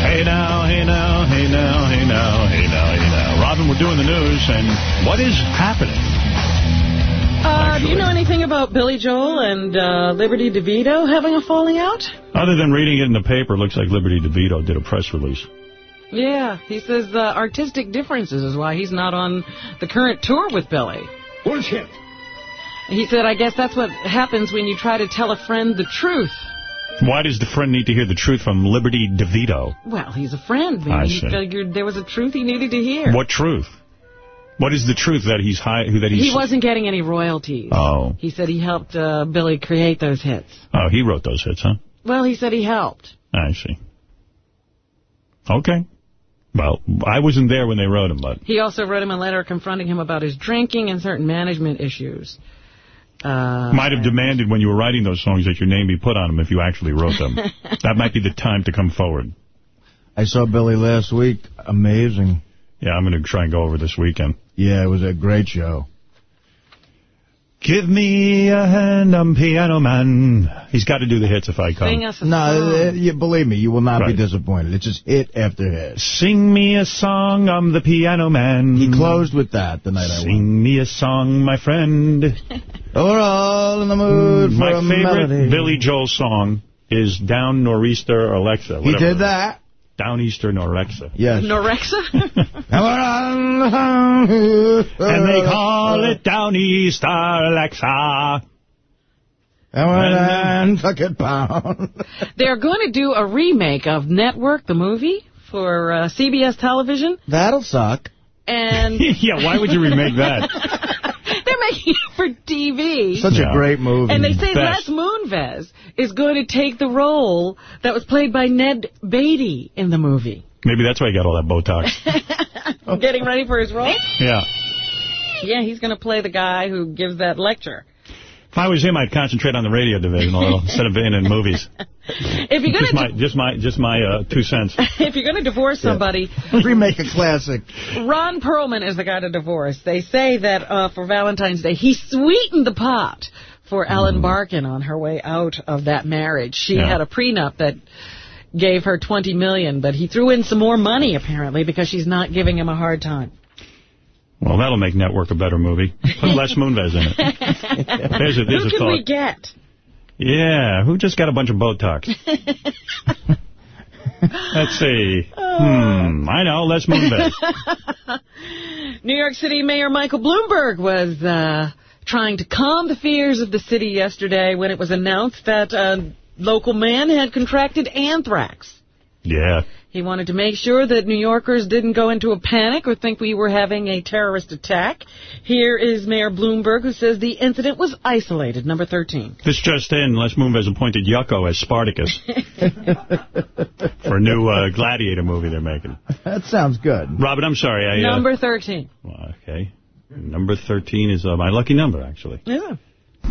Hey now, hey now, hey now, hey now, hey now, hey now. Robin, we're doing the news, and what is happening? Uh, do you know anything about Billy Joel and uh, Liberty DeVitto having a falling out? Other than reading it in the paper, it looks like Liberty DeVitto did a press release. Yeah, he says uh, artistic differences is why he's not on the current tour with Billy. What's Bullshit. He said, I guess that's what happens when you try to tell a friend the truth. Why does the friend need to hear the truth from Liberty DeVitto? Well, he's a friend. Maybe I he see. figured there was a truth he needed to hear. What truth? What is the truth that he's high? That he's He wasn't getting any royalties. Oh, He said he helped uh, Billy create those hits. oh, he wrote those hits, huh? Well, he said he helped. I see. Okay. Well, I wasn't there when they wrote him, but He also wrote him a letter confronting him about his drinking and certain management issues. Uh, might have demanded when you were writing those songs that your name be put on them if you actually wrote them. that might be the time to come forward. I saw Billy last week. Amazing. Yeah, I'm going to try and go over this weekend. Yeah, it was a great show. Give me a hand, I'm piano man. He's got to do the hits if I come. Sing us a No, song. uh, you, believe me, you will not Right. be disappointed. It's just hit after hit. Sing me a song, I'm the piano man. He closed with that the night I went. Sing me a song, my friend. We're all in the mood for my a favorite melody. Billy Joel song is Down Nor'easter or Alexa. He did that. Downeaster Norexa. Yes. Norexa? And they call it Downeaster Alexa. And tuck it pound. They're going to do a remake of Network, the movie, for uh, CBS television. That'll suck. And yeah, why would you remake that? they're making it for TV. Such a great movie. And they say Best. Les Moonves is going to take the role that was played by Ned Beatty in the movie. Maybe that's why he got all that Botox. Getting ready for his role? Yeah. Yeah, he's going to play the guy who gives that lecture. If I was him, I'd concentrate on the radio division a little instead of being in movies. If you're Just going my, just my, just my uh, two cents. to if you're going to divorce somebody, Remake a classic. Ron Perlman is the guy to divorce. They say that uh, for Valentine's Day, he sweetened the pot for Ellen Barkin on her way out of that marriage. She Yeah. had a prenup that gave her 20 million, but he threw in some more money, apparently, because she's not giving him a hard time. Well, that'll make Network a better movie. Put Les Moonves in it. There's a, there's Who can we get? Yeah, who just got a bunch of Botox? Let's see. Hmm, I know, Les Moonves. New York City Mayor Michael Bloomberg was uh, trying to calm the fears of the city yesterday when it was announced that a local man had contracted anthrax. Yeah. He wanted to make sure that New Yorkers didn't go into a panic or think we were having a terrorist attack. Here is Mayor Bloomberg, who says the incident was isolated. Number 13. This just in, Les Moonves appointed Yucko as Spartacus for a new uh, Gladiator movie they're making. That sounds good. Robert, I'm sorry. I, uh, Number 13. Okay. Number 13 is uh, my lucky number, actually. Yeah.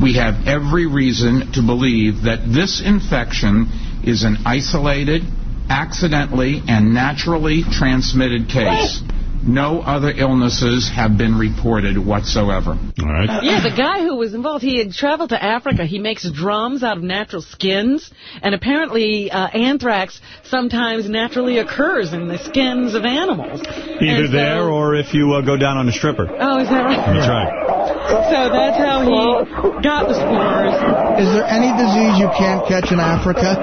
We have every reason to believe that this infection is an isolated, accidentally, and naturally transmitted case. No other illnesses have been reported whatsoever. All right. Yeah, the guy who was involved, he had traveled to Africa. He makes drums out of natural skins. And apparently uh, anthrax sometimes naturally occurs in the skins of animals. Either so- there or if you uh, go down on a stripper. Oh, is that right? That's right. So that's how he got the spores. Is there any disease you can't catch in Africa?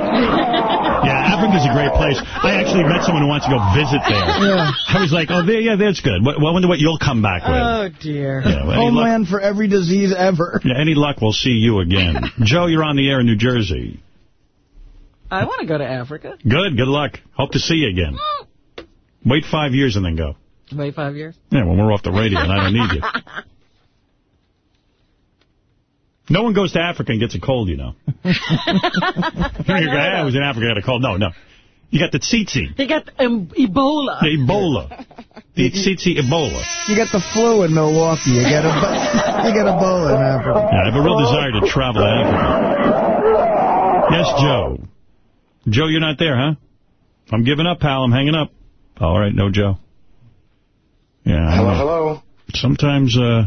Yeah, Africa's a great place. I actually met someone who wants to go visit there. Yeah. I was like, oh, there, yeah, that's good. What, well, I wonder what you'll come back with. Oh, dear. Yeah, well, any, luck, Homeland for every disease ever. yeah, any luck, we'll see you again. Joe, you're on the air in New Jersey. I want to go to Africa. Good. Good luck. Hope to see you again. Wait five years and then go. Wait five years. Yeah, when we're off the radio and I don't need you. No one goes to Africa and gets a cold, you know. you go, I was in Africa, I got a cold. No, no. You got the tsetse. He got um, Ebola. The Ebola. The tsetse Ebola. You got the flu in Milwaukee. You got, a you get Ebola in Africa. Yeah, I have a real desire to travel to Africa. Yes, Joe. Joe, you're not there, huh? I'm giving up, pal. I'm hanging up. All right, no Joe. Yeah. Hello, know. hello. Sometimes uh,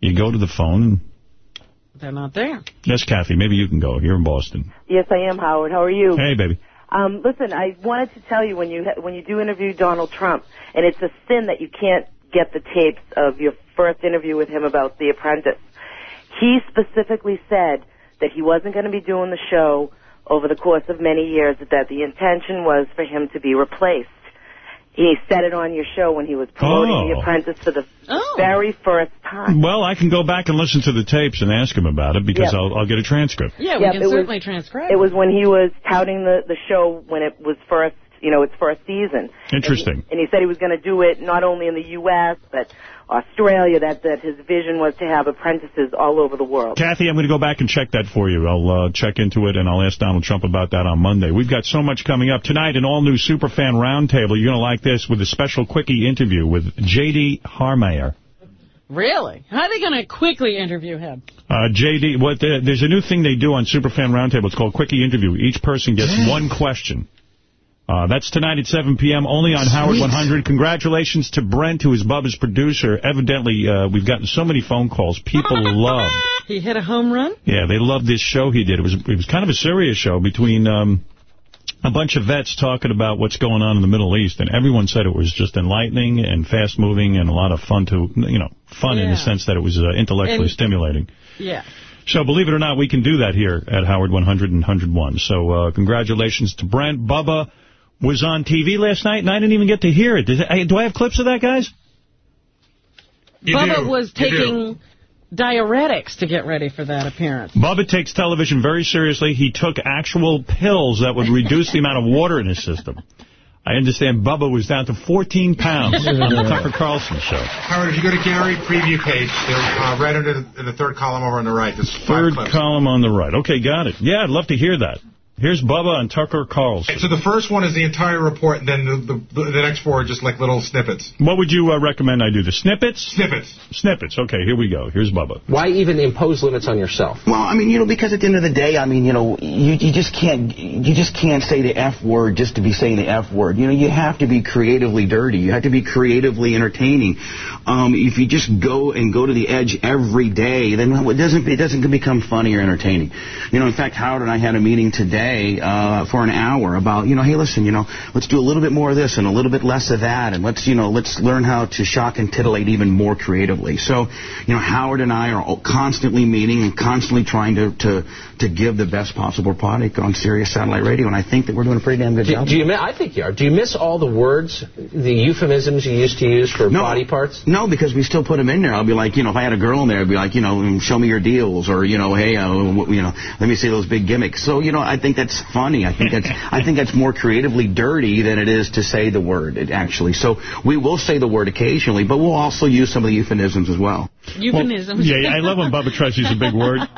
you go to the phone and... They're not there. Yes, Kathy, maybe you can go. You're in Boston. Yes, I am, Howard. How are you? Hey, baby. Um, listen, I wanted to tell you when you when you do interview Donald Trump, and it's a sin that you can't get the tapes of your first interview with him about The Apprentice. He specifically said that he wasn't going to be doing the show over the course of many years, that the intention was for him to be replaced. He said it on your show when he was promoting Oh. The Apprentice for the oh. very first time. Well, I can go back and listen to the tapes and ask him about it because Yeah. I'll, I'll get a transcript. Yeah, we Yep, can it was- certainly transcribe. It was when he was touting the the show when it was first, you know, its first season. Interesting. And he said he was going to do it not only in the U.S. but Australia. That that his vision was to have apprentices all over the world. Kathy, I'm going to go back and check that for you. I'll uh, check into it, and I'll ask Donald Trump about that on Monday. We've got so much coming up. Tonight, an all-new Superfan Roundtable. You're going to like this with a special quickie interview with J.D. Harmeyer. Really? How are they going to quickly interview him? Uh, JD, what the, there's a new thing they do on Superfan Roundtable. It's called Quickie Interview. Each person gets one question. Uh, that's tonight at 7 p.m. only on Howard 100. Congratulations to Brent, who is Bubba's producer. Evidently, uh, we've gotten so many phone calls. People loved. He hit a home run? Yeah, they loved this show he did. It was it was kind of a serious show between um, a bunch of vets talking about what's going on in the Middle East, and everyone said it was just enlightening and fast-moving and a lot of fun to, you know, fun in the sense that it was uh, intellectually And- stimulating. Yeah. So believe it or not, we can do that here at Howard 100 and 101. So uh, congratulations to Brent. Bubba was on TV last night, and I didn't even get to hear it. Did I do I have clips of that, guys? Bubba was taking diuretics to get ready for that appearance. Bubba takes television very seriously. He took actual pills that would reduce the amount of water in his system. I understand Bubba was down to 14 pounds on the Tucker Carlson show. Howard, if you go to Gary preview page, there, uh, right under the, the third column over on the right, there's five Third clips. column on the right. Okay, got it. Yeah, I'd love to hear that. Here's Bubba and Tucker Carlson. So the first one is the entire report, and then the, the, the next four are just like little snippets. What would you uh, recommend I do? The snippets? Snippets. Snippets. Okay, here we go. Here's Bubba. Why even impose limits on yourself? Well, I mean, you know, because at the end of the day, I mean, you know, you, you just can't you just can't say the F word just to be saying the F word. You know, you have to be creatively dirty. You have to be creatively entertaining. Um, if you just go and go to the edge every day, then it doesn't it doesn't become funny or entertaining. You know, in fact, Howard and I had a meeting today uh, for an hour about, you know, hey, listen, you know, let's do a little bit more of this and a little bit less of that, and let's, you know, let's learn how to shock and titillate even more creatively. So, you know, Howard and I are constantly meeting and constantly trying to to to give the best possible product on Sirius Satellite Radio, and I think that we're doing a pretty damn good Do, job. do you? I think you are. Do you miss all the words, the euphemisms you used to use for body parts? No, because we still put them in there. I'll be like, you know, if I had a girl in there, I'd be like, you know, show me your deals, or you know, hey, uh, you know, let me see those big gimmicks. So, you know, I think that's funny. I think that's I think that's more creatively dirty than it is to say the word. Actually. So we will say the word occasionally, but we'll also use some of the euphemisms as well. Euphemisms. Yeah, I love when Bubba tries to use a big word.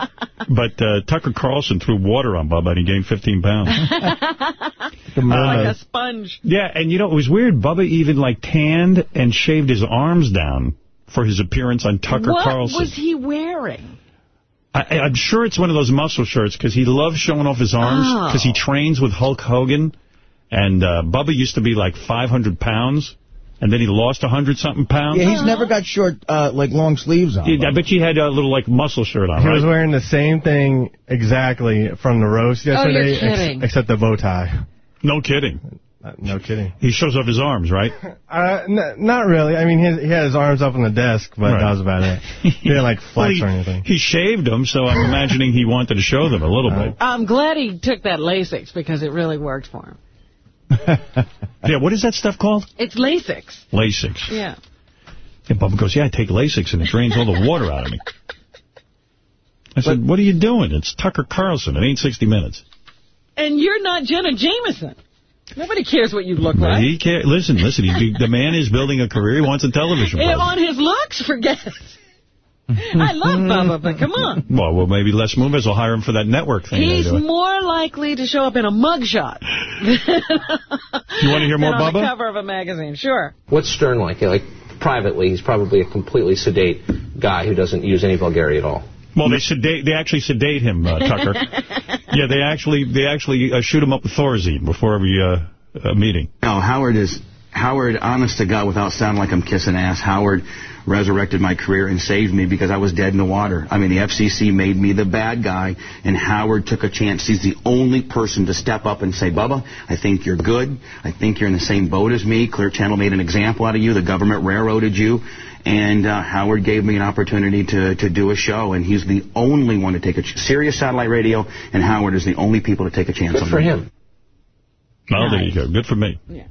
But uh, Tucker Carlson threw water on Bubba and he gained 15 pounds. like a sponge. Yeah, and you know, it was weird. Bubba even, like, tanned and shaved his arms down for his appearance on Tucker what Carlson. was he wearing? I, I'm sure it's one of those muscle shirts because he loves showing off his arms Oh. because he trains with Hulk Hogan. And uh, Bubba used to be like 500 pounds, and then he lost 100-something pounds. Yeah, he's never got short, uh, like, long sleeves on. Yeah, I bet you had a little, like, muscle shirt on, He right? was wearing the same thing exactly from the roast yesterday, Oh, you're yesterday, kidding. except the bow tie. No kidding. Uh, no kidding. He shows off his arms, right? Uh, n- not really. I mean, he, he had his arms up on the desk, but Right. that was about it. He didn't, like, Well, flex he, or anything. he shaved them, so I'm imagining he wanted to show them a little bit. I'm glad he took that Lasix because it really worked for him. Yeah, what is that stuff called? It's Lasix. Lasix. Yeah. And Bubba goes, yeah, I take Lasix and it drains all the water out of me. I said, what are you doing? It's Tucker Carlson. It ain't 60 Minutes. And you're not Jenna Jameson. Nobody cares what you look like. He can't, listen, listen. He, the man is building a career. He wants a television on his looks, forget it. I love Bubba, but come on. Well, well, maybe Les Moonves will hire him for that network thing. He's more likely to show up in a mugshot You want to hear more than on the Bubba? cover of a magazine. Sure. What's Stern like? Like privately, he's probably a completely sedate guy who doesn't use any vulgarity at all. Well, they sedate. They actually sedate him, uh, Tucker. yeah, they actually they actually uh, shoot him up with Thorazine before every uh, uh, meeting. No, Howard is Howard. Honest to God, without sounding like I'm kissing ass, Howard resurrected my career and saved me because I was dead in the water. I mean, the FCC made me the bad guy, and Howard took a chance. He's the only person to step up and say, Bubba, I think you're good. I think you're in the same boat as me. Clear Channel made an example out of you. The government railroaded you. And uh, Howard gave me an opportunity to, to do a show, and he's the only one to take a ch- Sirius satellite radio, and Howard is the only people to take a chance Good on for him. Well, there you go. Good for me. Yeah.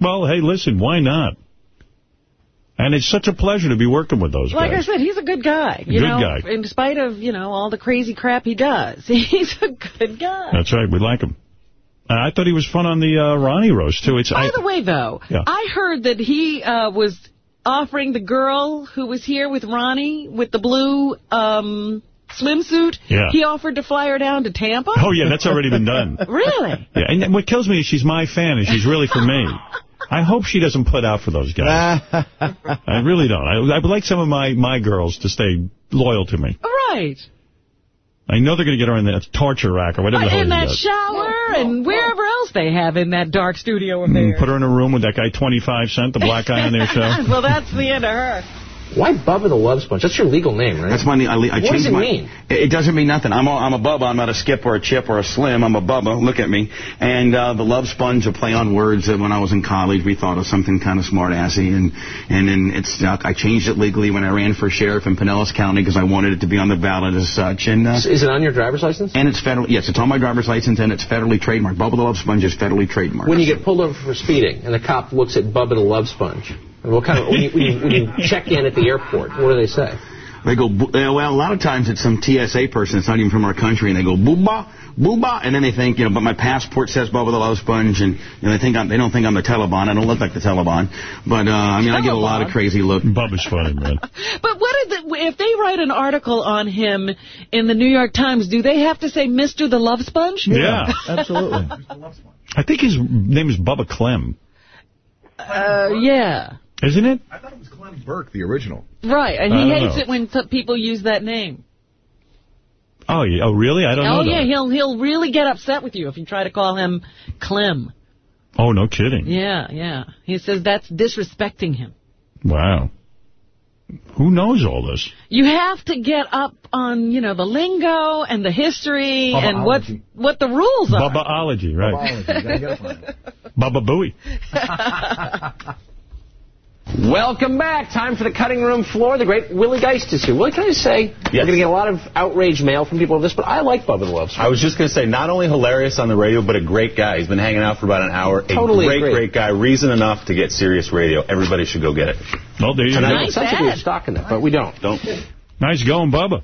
Well, hey, listen, why not? And it's such a pleasure to be working with those Like I said, he's a good guy. You Good know, guy. in spite of, you know, all the crazy crap he does. He's a good guy. That's right. We like him. And I thought he was fun on the uh, Ronnie roast, too. It's By I, the way, though, Yeah. I heard that he uh, was offering the girl who was here with Ronnie with the blue um, swimsuit, Yeah. he offered to fly her down to Tampa? Oh, yeah, that's already been done. Really? Yeah, and what kills me is she's my fan, and she's really for me. I hope she doesn't put out for those guys. I really don't. I, I would like some of my, my girls to stay loyal to me. Right. I know they're going to get her in that torture rack or whatever the hell in that does. shower and wherever else they have in that dark studio of Mm, theirs. Put her in a room with that guy 25 Cent, the black guy on their show. well, that's the end of her. Why Bubba the Love Sponge? That's your legal name, right? That's my. I, I What does it my. mean? It doesn't mean nothing. I'm a, I'm a Bubba. I'm not a Skip or a Chip or a Slim. I'm a Bubba. Look at me. And uh, the Love Sponge, a play on words. That when I was in college, we thought of something kind of smart assy, and and then it stuck. I changed it legally when I ran for sheriff in Pinellas County because I wanted it to be on the ballot as such. And uh, Is it on your driver's license? and it's federal. Yes, it's on my driver's license and it's federally trademarked. Bubba the Love Sponge is federally trademarked. When you get pulled over for speeding and the cop looks at Bubba the Love Sponge, what kind of when you, when you, when you check in at the airport, what do they say? They go, uh, well, a lot of times it's some TSA person that's not even from our country, and they go, booba, booba, and then they think, you know, but my passport says Bubba the Love Sponge, and you know, they think I'm, they don't think I'm the Taliban. I don't look like the Taliban, but uh, I mean, I get a lot of crazy looks. Bubba's funny, man. But what is it, if they write an article on him in the New York Times, do they have to say Mr. the Love Sponge? Yeah, absolutely. I think his name is Bubba Clem, Uh, yeah. Isn't it? I thought it was Clem Burke, the original. Right, and he hates know. it when t- people use that name. Oh, yeah. oh really? I don't oh, know yeah, that. he'll he'll really get upset with you if you try to call him Clem. Oh, no kidding. Yeah, yeah. He says that's disrespecting him. Wow. Who knows all this? You have to get up on, you know, the lingo and the history and what what the rules are. Bubbaology, right. Bubba Booey. Welcome back. Time for the cutting room floor. The great Willie Geist is here. Willie, can I just say, we're going to get a lot of outrage mail from people of this, but I like Bubba the Love Sponge. I was just going to say, not only hilarious on the radio, but a great guy. He's been hanging out for about an hour. Totally a great, agree. great guy. Reason enough to get Sirius radio. Everybody should go get it. Well, there you And I go. know it sounds like we have stock in that, but we don't. Don't. Nice going, Bubba.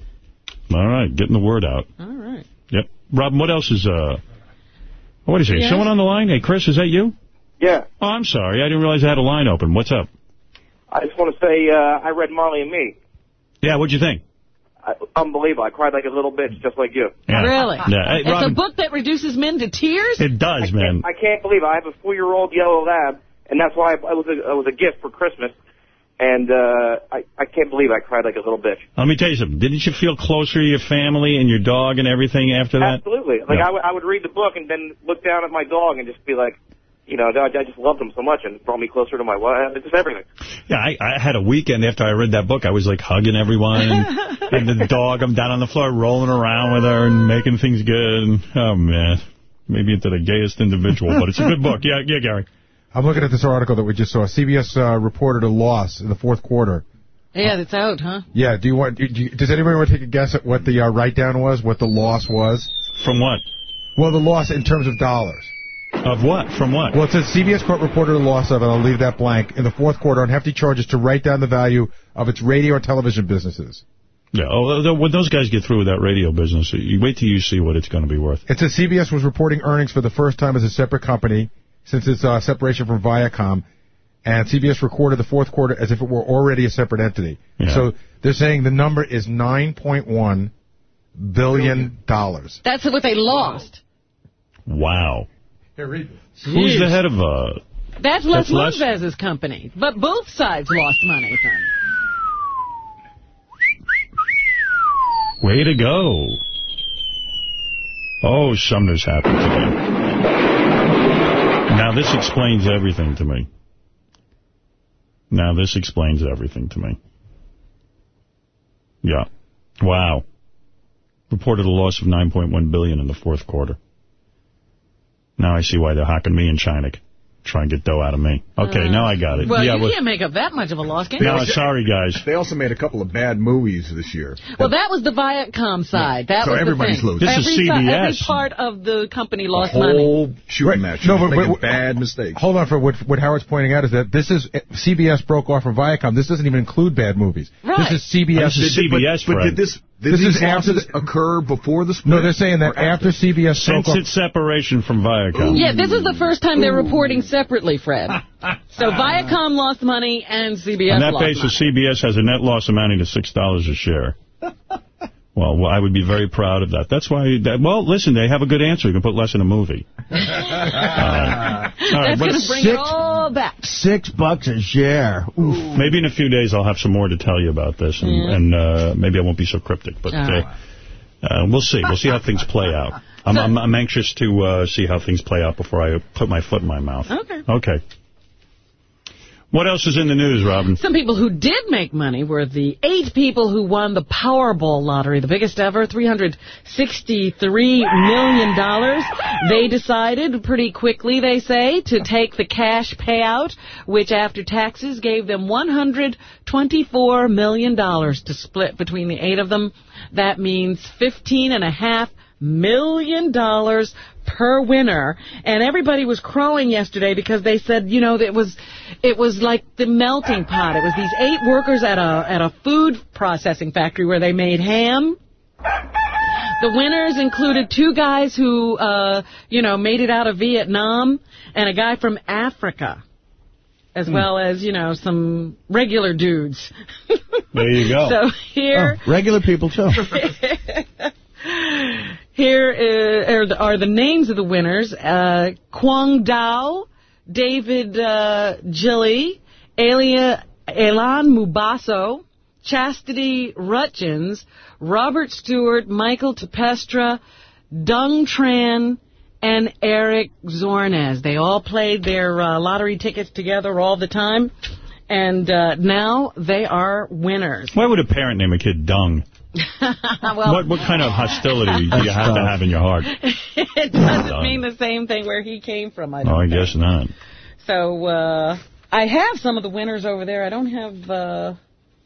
All right, getting the word out. All right. Yep. Robin, what else is, uh, what is it? Yes? Someone on the line? Hey, Chris, is that you? Yeah. Oh, I'm sorry. I didn't realize I had a line open. What's up? I just want to say uh, I read Marley and Me. Yeah, what'd you think? I, unbelievable. I cried like a little bitch, just like you. Yeah. Really? Yeah. Hey, it's a book that reduces men to tears? it does, man. I can't believe it. I have a four-year-old yellow lab, and that's why I, I was a, I was a gift for Christmas. And uh, I I can't believe I cried like a little bitch. Let me tell you something. Didn't you feel closer to your family and your dog and everything after that? Absolutely. Like Yeah. I I would read the book and then look down at my dog and just be like, you know, I, I just loved him so much and it brought me closer to my wife. It's just everything. Yeah, I, I had a weekend after I read that book. I was like hugging everyone and, and the dog. I'm down on the floor rolling around with her and making things good. And, oh, man. Maybe into the gayest individual, but it's a good book. Yeah, yeah, Gary. I'm looking at this article that we just saw. CBS uh, reported a loss in the fourth quarter. Yeah, that's out, huh? Yeah, do you want? Do you, does anybody want to take a guess at what the uh, write-down was? What the loss was? From what? Well, the loss in terms of dollars. Of what? From what? Well, it says CBS Court reported a loss of, and I'll leave that blank, in the fourth quarter on hefty charges to write down the value of its radio and television businesses. Yeah, oh, when those guys get through with that radio business, you wait till you see what it's going to be worth. It says CBS was reporting earnings for the first time as a separate company since its uh, separation from Viacom, and CBS recorded the fourth quarter as if it were already a separate entity. Yeah. So they're saying the number is $9.1 billion. That's what they lost. Wow. Here, read Who's the head of uh? That's Les That's Les? Moonves' company. But both sides lost money from. Way to go. Oh, Sumner's happy today. Now this explains everything to me. Now this explains everything to me. Yeah. Wow. Reported a loss of 9.1 billion in the fourth quarter. Now I see why they're hocking me and Chinik. Try and get dough out of me. Okay, Uh, now I got it. Well, yeah, you well- can't make up that much of a loss, can you? no, sorry, guys. They also made a couple of bad movies this year. Well, that was the Viacom side. That So was everybody's losing. This is every, si- every part of the company The lost money. whole shooting match. No, No, but- but- bad mistakes. Hold on for what what Howard's pointing out is that this is CBS broke off from Viacom. This doesn't even include bad movies. Right. This is CBS. This is CBS, But- but did this- did this these is after losses occur before the split? No, they're saying that after? after CBS broke Since off. its separation from Viacom. Yeah, this is the first time they're reporting separately, Fred. so Viacom lost money and CBS On that lost basis, money. CBS has a net loss amounting to $6 a share. Well, well, I would be very proud of that. That's why, that, well, listen, they have a good answer. You can put less in a movie. All right. Uh, all right, That's going to bring it all back. Six bucks a share. Oof. Maybe in a few days I'll have some more to tell you about this, and, Yeah. and uh, maybe I won't be so cryptic. But uh, uh, we'll see. We'll see how things play out. I'm, I'm, I'm anxious to uh, see how things play out before I put my foot in my mouth. Okay. Okay. What else is in the news, Robin? Some people who did make money were the eight people who won the Powerball lottery, the biggest ever, $363 million. They decided pretty quickly, they say, to take the cash payout, which after taxes gave them $124 million to split between the eight of them. That means $15.5 million per winner and everybody was crowing yesterday because they said you know it was it was like the melting pot it was these eight workers at a at a food processing factory where they made ham the winners included two guys who uh you know made it out of Vietnam and a guy from Africa as well as you know some regular dudes There you go. so here Oh, regular people, too. Here is, are, the, names of the winners. Uh, Quang Dao, David uh, Gilly, Elia, Elan Mubaso, Chastity Rutjens, Robert Stewart, Michael Terpstra, Dung Tran, and Eric Zornes. They all played their uh, lottery tickets together all the time, and uh, now they are winners. Why would a parent name a kid Dung? well, what what kind of hostility do you have to have in your heart? it doesn't mean the same thing where he came from. I Oh, don't I think. guess not. So uh, I have some of the winners over there. I don't have. Uh,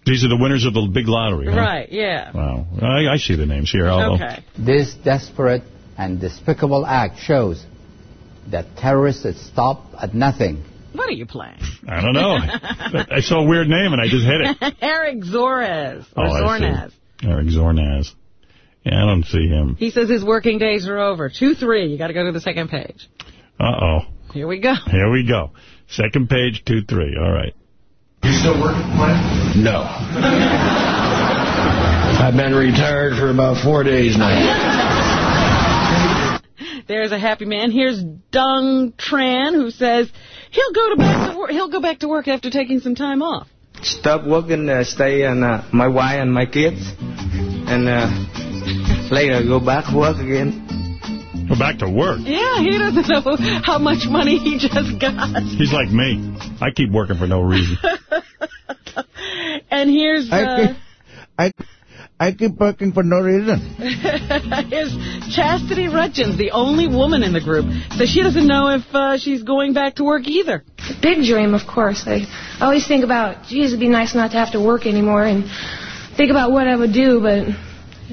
These are the winners of the big lottery, huh? Right, yeah. Wow. I, I see the names here. I'll, Okay. This desperate and despicable act shows that terrorists stop at nothing. What are you playing? I don't know. I saw a weird name and I just hit it. Eric Zorez. Or Oh, I see. Zornaz. Eric Zornaz. Yeah, I don't see him. He says his working days are over. 2-3. You got to go to the second page. Uh-oh. Here we go. Here we go. Second page, 2-3. All right. You still working, Clint? No. I've been retired for about four days now. There's a happy man. Here's Dung Tran who says he'll go to back to work. He'll go back to work after taking some time off. Stop working, uh, stay and uh, my wife and my kids, and uh, later go back work again. Go back to work. Yeah, he doesn't know how much money he just got. He's like me. I keep working for no reason. And here's I uh, keep, I, I keep working for no reason. here's Chastity Rutjens, the only woman in the group. So she doesn't know if uh, she's going back to work either. Big dream, of course. I always think about, geez, it'd be nice not to have to work anymore, and think about what I would do, but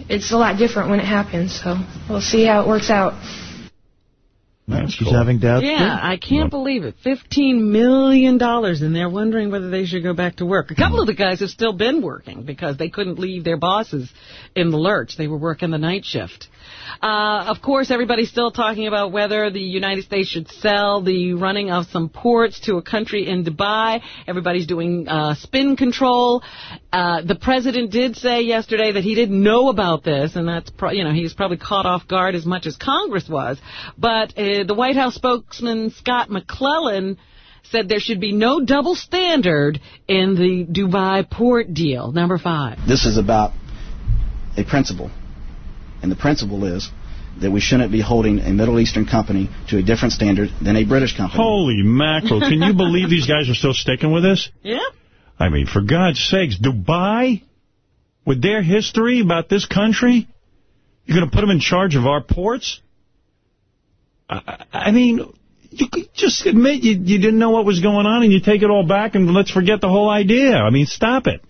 it's a lot different when it happens, so we'll see how it works out. That's She's cool. having doubts. Yeah, too. I can't believe it. $15 million, and they're wondering whether they should go back to work. A couple hmm. of the guys have still been working because they couldn't leave their bosses in the lurch. They were working the night shift. Uh, of course, everybody's still talking about whether the United States should sell the running of some ports to a country in Dubai. Everybody's doing uh, spin control. Uh, the president did say yesterday that he didn't know about this, and that's you know he's probably caught off guard as much as Congress was. But uh, the White House spokesman Scott McClellan said there should be no double standard in the Dubai port deal. Number five. This is about a principle. And the principle is that we shouldn't be holding a Middle Eastern company to a different standard than a British company. Holy mackerel. Can you believe these guys are still sticking with this? Yeah. I mean, for God's sakes, Dubai, with their history about this country, you're going to put them in charge of our ports? I, I mean, you could just admit you, you didn't know what was going on and you take it all back and let's forget the whole idea. I mean, stop it.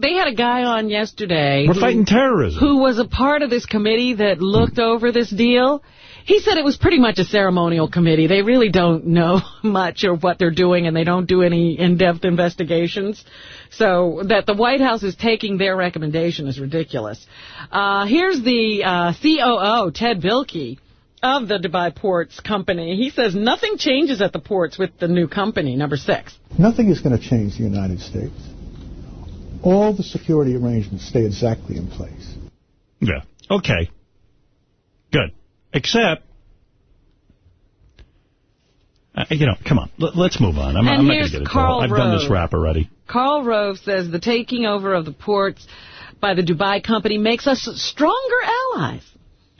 They had a guy on yesterday. We're who- fighting terrorism. Who was a part of this committee that looked over this deal. He said it was pretty much a ceremonial committee. They really don't know much of what they're doing, and they don't do any in-depth investigations. So that the White House is taking their recommendation is ridiculous. Uh, here's the uh, COO, Ted Bilkey, of the Dubai Ports Company. He says nothing changes at the ports with the new company, number six. Nothing is going to change the United States. All the security arrangements stay exactly in place. Yeah. Okay. Good. Except, uh, you know, come on. L- let's move on. I'm, And I'm not going here's to get into Karl all. I've done this Rove. rap already. Karl Rove says the taking over of the ports by the Dubai company makes us stronger allies.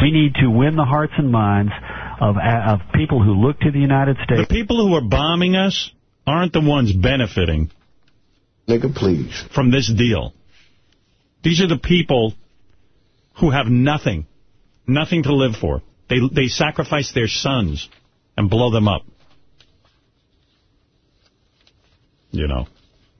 We need to win the hearts and minds of of people who look to the United States. The people who are bombing us aren't the ones benefiting Nigga, please. from this deal. These are the people who have nothing, nothing to live for. They they sacrifice their sons and blow them up. You know,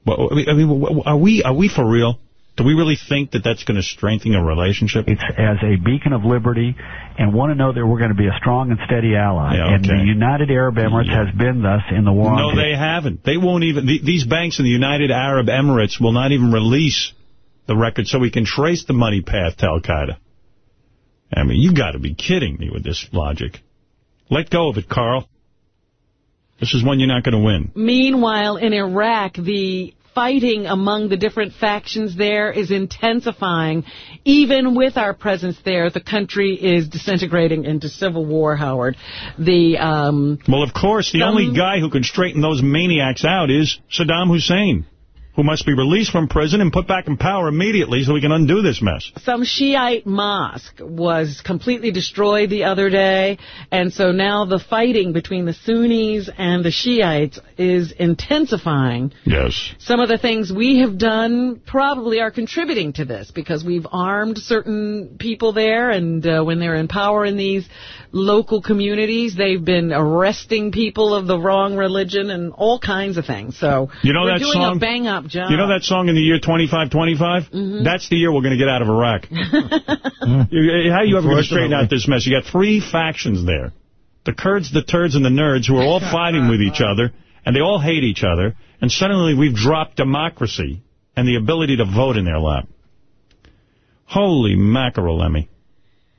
I mean, are we are we for real? Do we really think that that's going to strengthen a relationship? It's as a beacon of liberty and want to know that we're going to be a strong and steady ally. Yeah, And the United Arab Emirates has been thus in the war. No, they haven't. They won't even. The, these banks in the United Arab Emirates will not even release the record so we can trace the money path to Al Qaeda. I mean, you got to be kidding me with this logic. Let go of it, Karl. This is one you're not going to win. Meanwhile, in Iraq, the fighting among the different factions there is intensifying. Even with our presence there, the country is disintegrating into civil war, Howard. The um, Well, of course, the only guy who can straighten those maniacs out is Saddam Hussein, who must be released from prison and put back in power immediately so we can undo this mess. some Shiite mosque was completely destroyed the other day, and so now the fighting between the Sunnis and the Shiites is intensifying. Yes. Some of the things we have done probably are contributing to this because we've armed certain people there, and uh, when they're in power in these local communities, they've been arresting people of the wrong religion and all kinds of things. So You know we're that doing song? a bang up job. You know that song in the year 2525? Mhm. That's the year we're going to get out of Iraq. How are you ever going to straighten out this mess? You got three factions there. The Kurds, the Turds, and the Nerds who are all fighting with each other, and they all hate each other, and suddenly we've dropped democracy and the ability to vote in their lap. Holy mackerel, Emmy.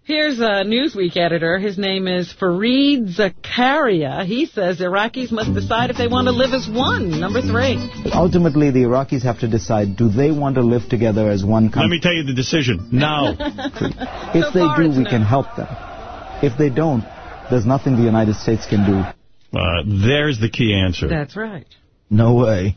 Here's a Newsweek editor. His name is Fareed Zakaria. He says Iraqis must decide if they want to live as one. Number three. Ultimately, the Iraqis have to decide, do they want to live together as one country? Let country? me tell you the decision. No. If they do, we can help them. If they don't, there's nothing the United States can do. Uh, there's the key answer. That's right. No way.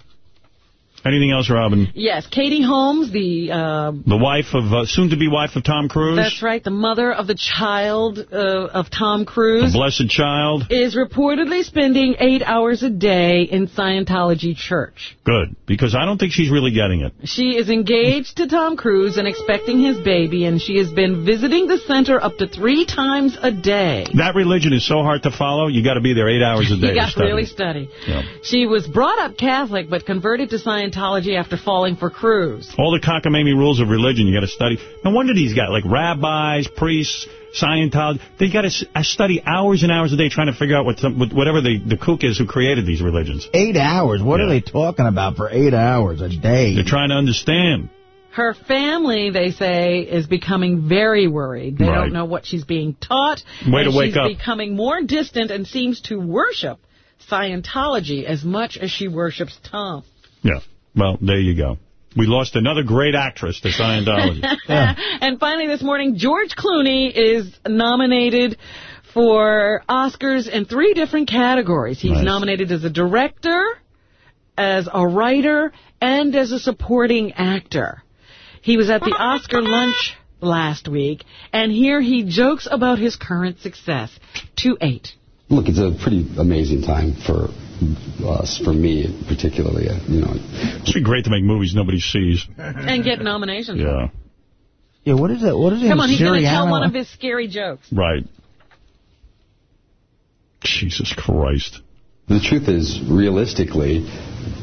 Anything else, Robin? Yes, Katie Holmes, the uh, The wife of, uh, soon-to-be wife of Tom Cruise? that's right, the mother of the child uh, of Tom Cruise. The blessed child? is reportedly spending eight hours a day in Scientology church. Good, because I don't think she's really getting it. She is engaged to Tom Cruise and expecting his baby, and she has been visiting the center up to three times a day. That religion is so hard to follow, you got to be there eight hours a day You got to really study. Yeah. She was brought up Catholic, but converted to Scientology Scientology after falling for Cruise. All the cockamamie rules of religion you got to study. No wonder these guys, like rabbis, priests, Scientology, they got to uh, study hours and hours a day trying to figure out what some, whatever the, the kook is who created these religions. Eight hours? What Yeah. are they talking about for eight hours a day? They're trying to understand. Her family, they say, is becoming very worried. They Right. don't know what she's being taught. Way to wake she's up. becoming more distant and seems to worship Scientology as much as she worships Tom. Yeah. Well, there you go. We lost another great actress to Scientology. And finally this morning, George Clooney is nominated for Oscars in three different categories. He's Nice. nominated as a director, as a writer, and as a supporting actor. He was at the Oscar lunch last week, and here he jokes about his current success. 2-8. Look, it's a pretty amazing time for us, for me particularly. uh, You know, It's be great to make movies nobody sees. And get nominations. Yeah. Yeah, what is that? What is it? Come on, he's going to tell one of his scary jokes. Right. Jesus Christ. The truth is, realistically,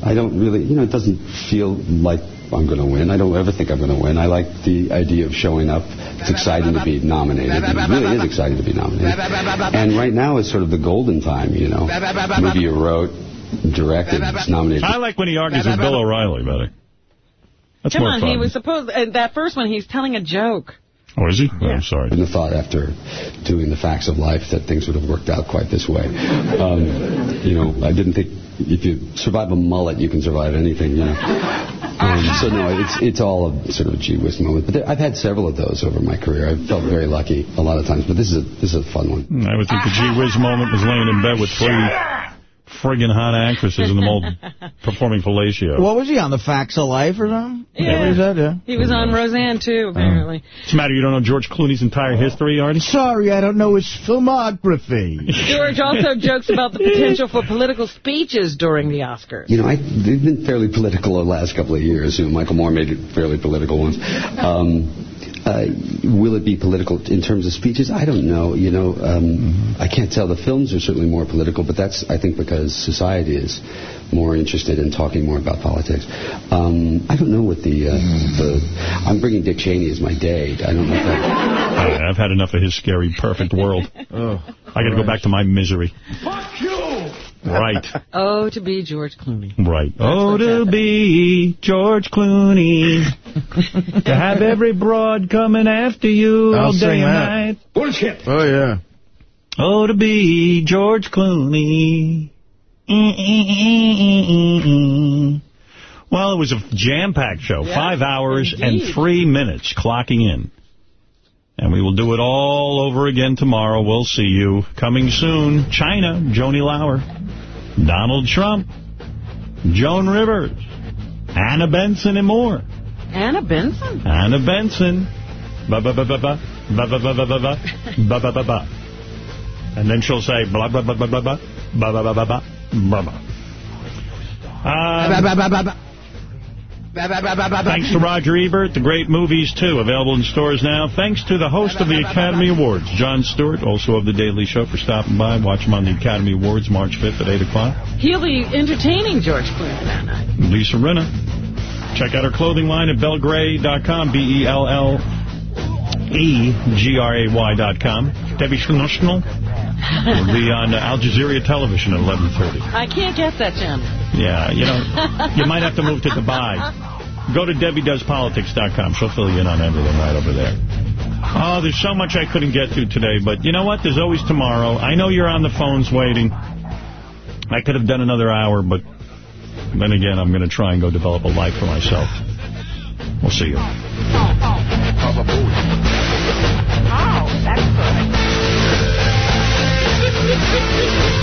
I don't really, you know, it doesn't feel like I'm going to win. I don't ever think I'm going to win. I like the idea of showing up. It's exciting to be nominated. It really is exciting to be nominated. And right now is sort of the golden time, you know. Movie you wrote, directed, it's nominated. I like when he argues with Bill O'Reilly about it. That's Come on, fun. he was supposed, and that first one, he's telling a joke. Oh, is he? Oh, I'm sorry. And the thought after doing the facts of life that things would have worked out quite this way. Um, you know, I didn't think if you survive a mullet, you can survive anything. You know. Um, so no, it's it's all a sort of a gee whiz moment. But there, I've had several of those over my career. I've felt very lucky a lot of times. But this is a this is a fun one. I would think the gee whiz moment was laying in bed with three friggin' hot actresses and them all performing fellatio. What was he on, The Facts of Life or something? Is that he? Yeah. He was on Roseanne, too, apparently. What's the matter? You don't know George Clooney's entire history, Artie? Sorry, I don't know his filmography. George also jokes about the potential for political speeches during the Oscars. You know, I, they've been fairly political the last couple of years. You know, Michael Moore made it fairly political ones. Um, uh, will it be political in terms of speeches? I don't know. You know, um, I can't tell. The films are certainly more political, but that's, I think, because society is more interested in talking more about politics. Um, I don't know what the, uh, the... I'm bringing Dick Cheney as my day. I don't know if that... Uh, I've had enough of his scary, perfect world. Oh, I got to go back to my misery. Fuck you! Right. Oh, to be George Clooney. Right. Oh, to be George Clooney. to have every broad coming after you I'll all day sing and that. night. Bullshit! Oh, yeah. Oh, to be George Clooney. Well, it was a jam-packed show. Yeah, Five hours indeed. and three minutes clocking in. And we will do it all over again tomorrow. We'll see you. Coming soon, Chyna, Joanie Laurer, Donald Trump, Joan Rivers, Anna Benson, and more. Anna Benson? Anna Benson. Ba ba ba ba ba. Ba ba ba ba ba ba. Ba ba ba ba. And then she'll say blah blah blah blah Thanks to Roger Ebert, the great movies, too, available in stores now. Thanks to the host of the Academy Awards, Jon Stewart, also of The Daily Show, for stopping by. Watch him on the Academy Awards March 5th at 8 o'clock. He'll be entertaining George Clooney that night. Lisa Rinna. Check out her clothing line at bellegray.com, B-E-L-L. E-G-R-A-Y dot com. Debbie Schlussel will be on Al Jazeera Television at 11.30. I can't get that channel. Yeah, you know, you might have to move to Dubai. Go to DebbieDoesPolitics.com. She'll fill you in on everything right over there. Oh, there's so much I couldn't get to today, but you know what? There's always tomorrow. I know you're on the phones waiting. I could have done another hour, but then again, I'm going to try and go develop a life for myself. We'll see you. Oh, oh. Thank you.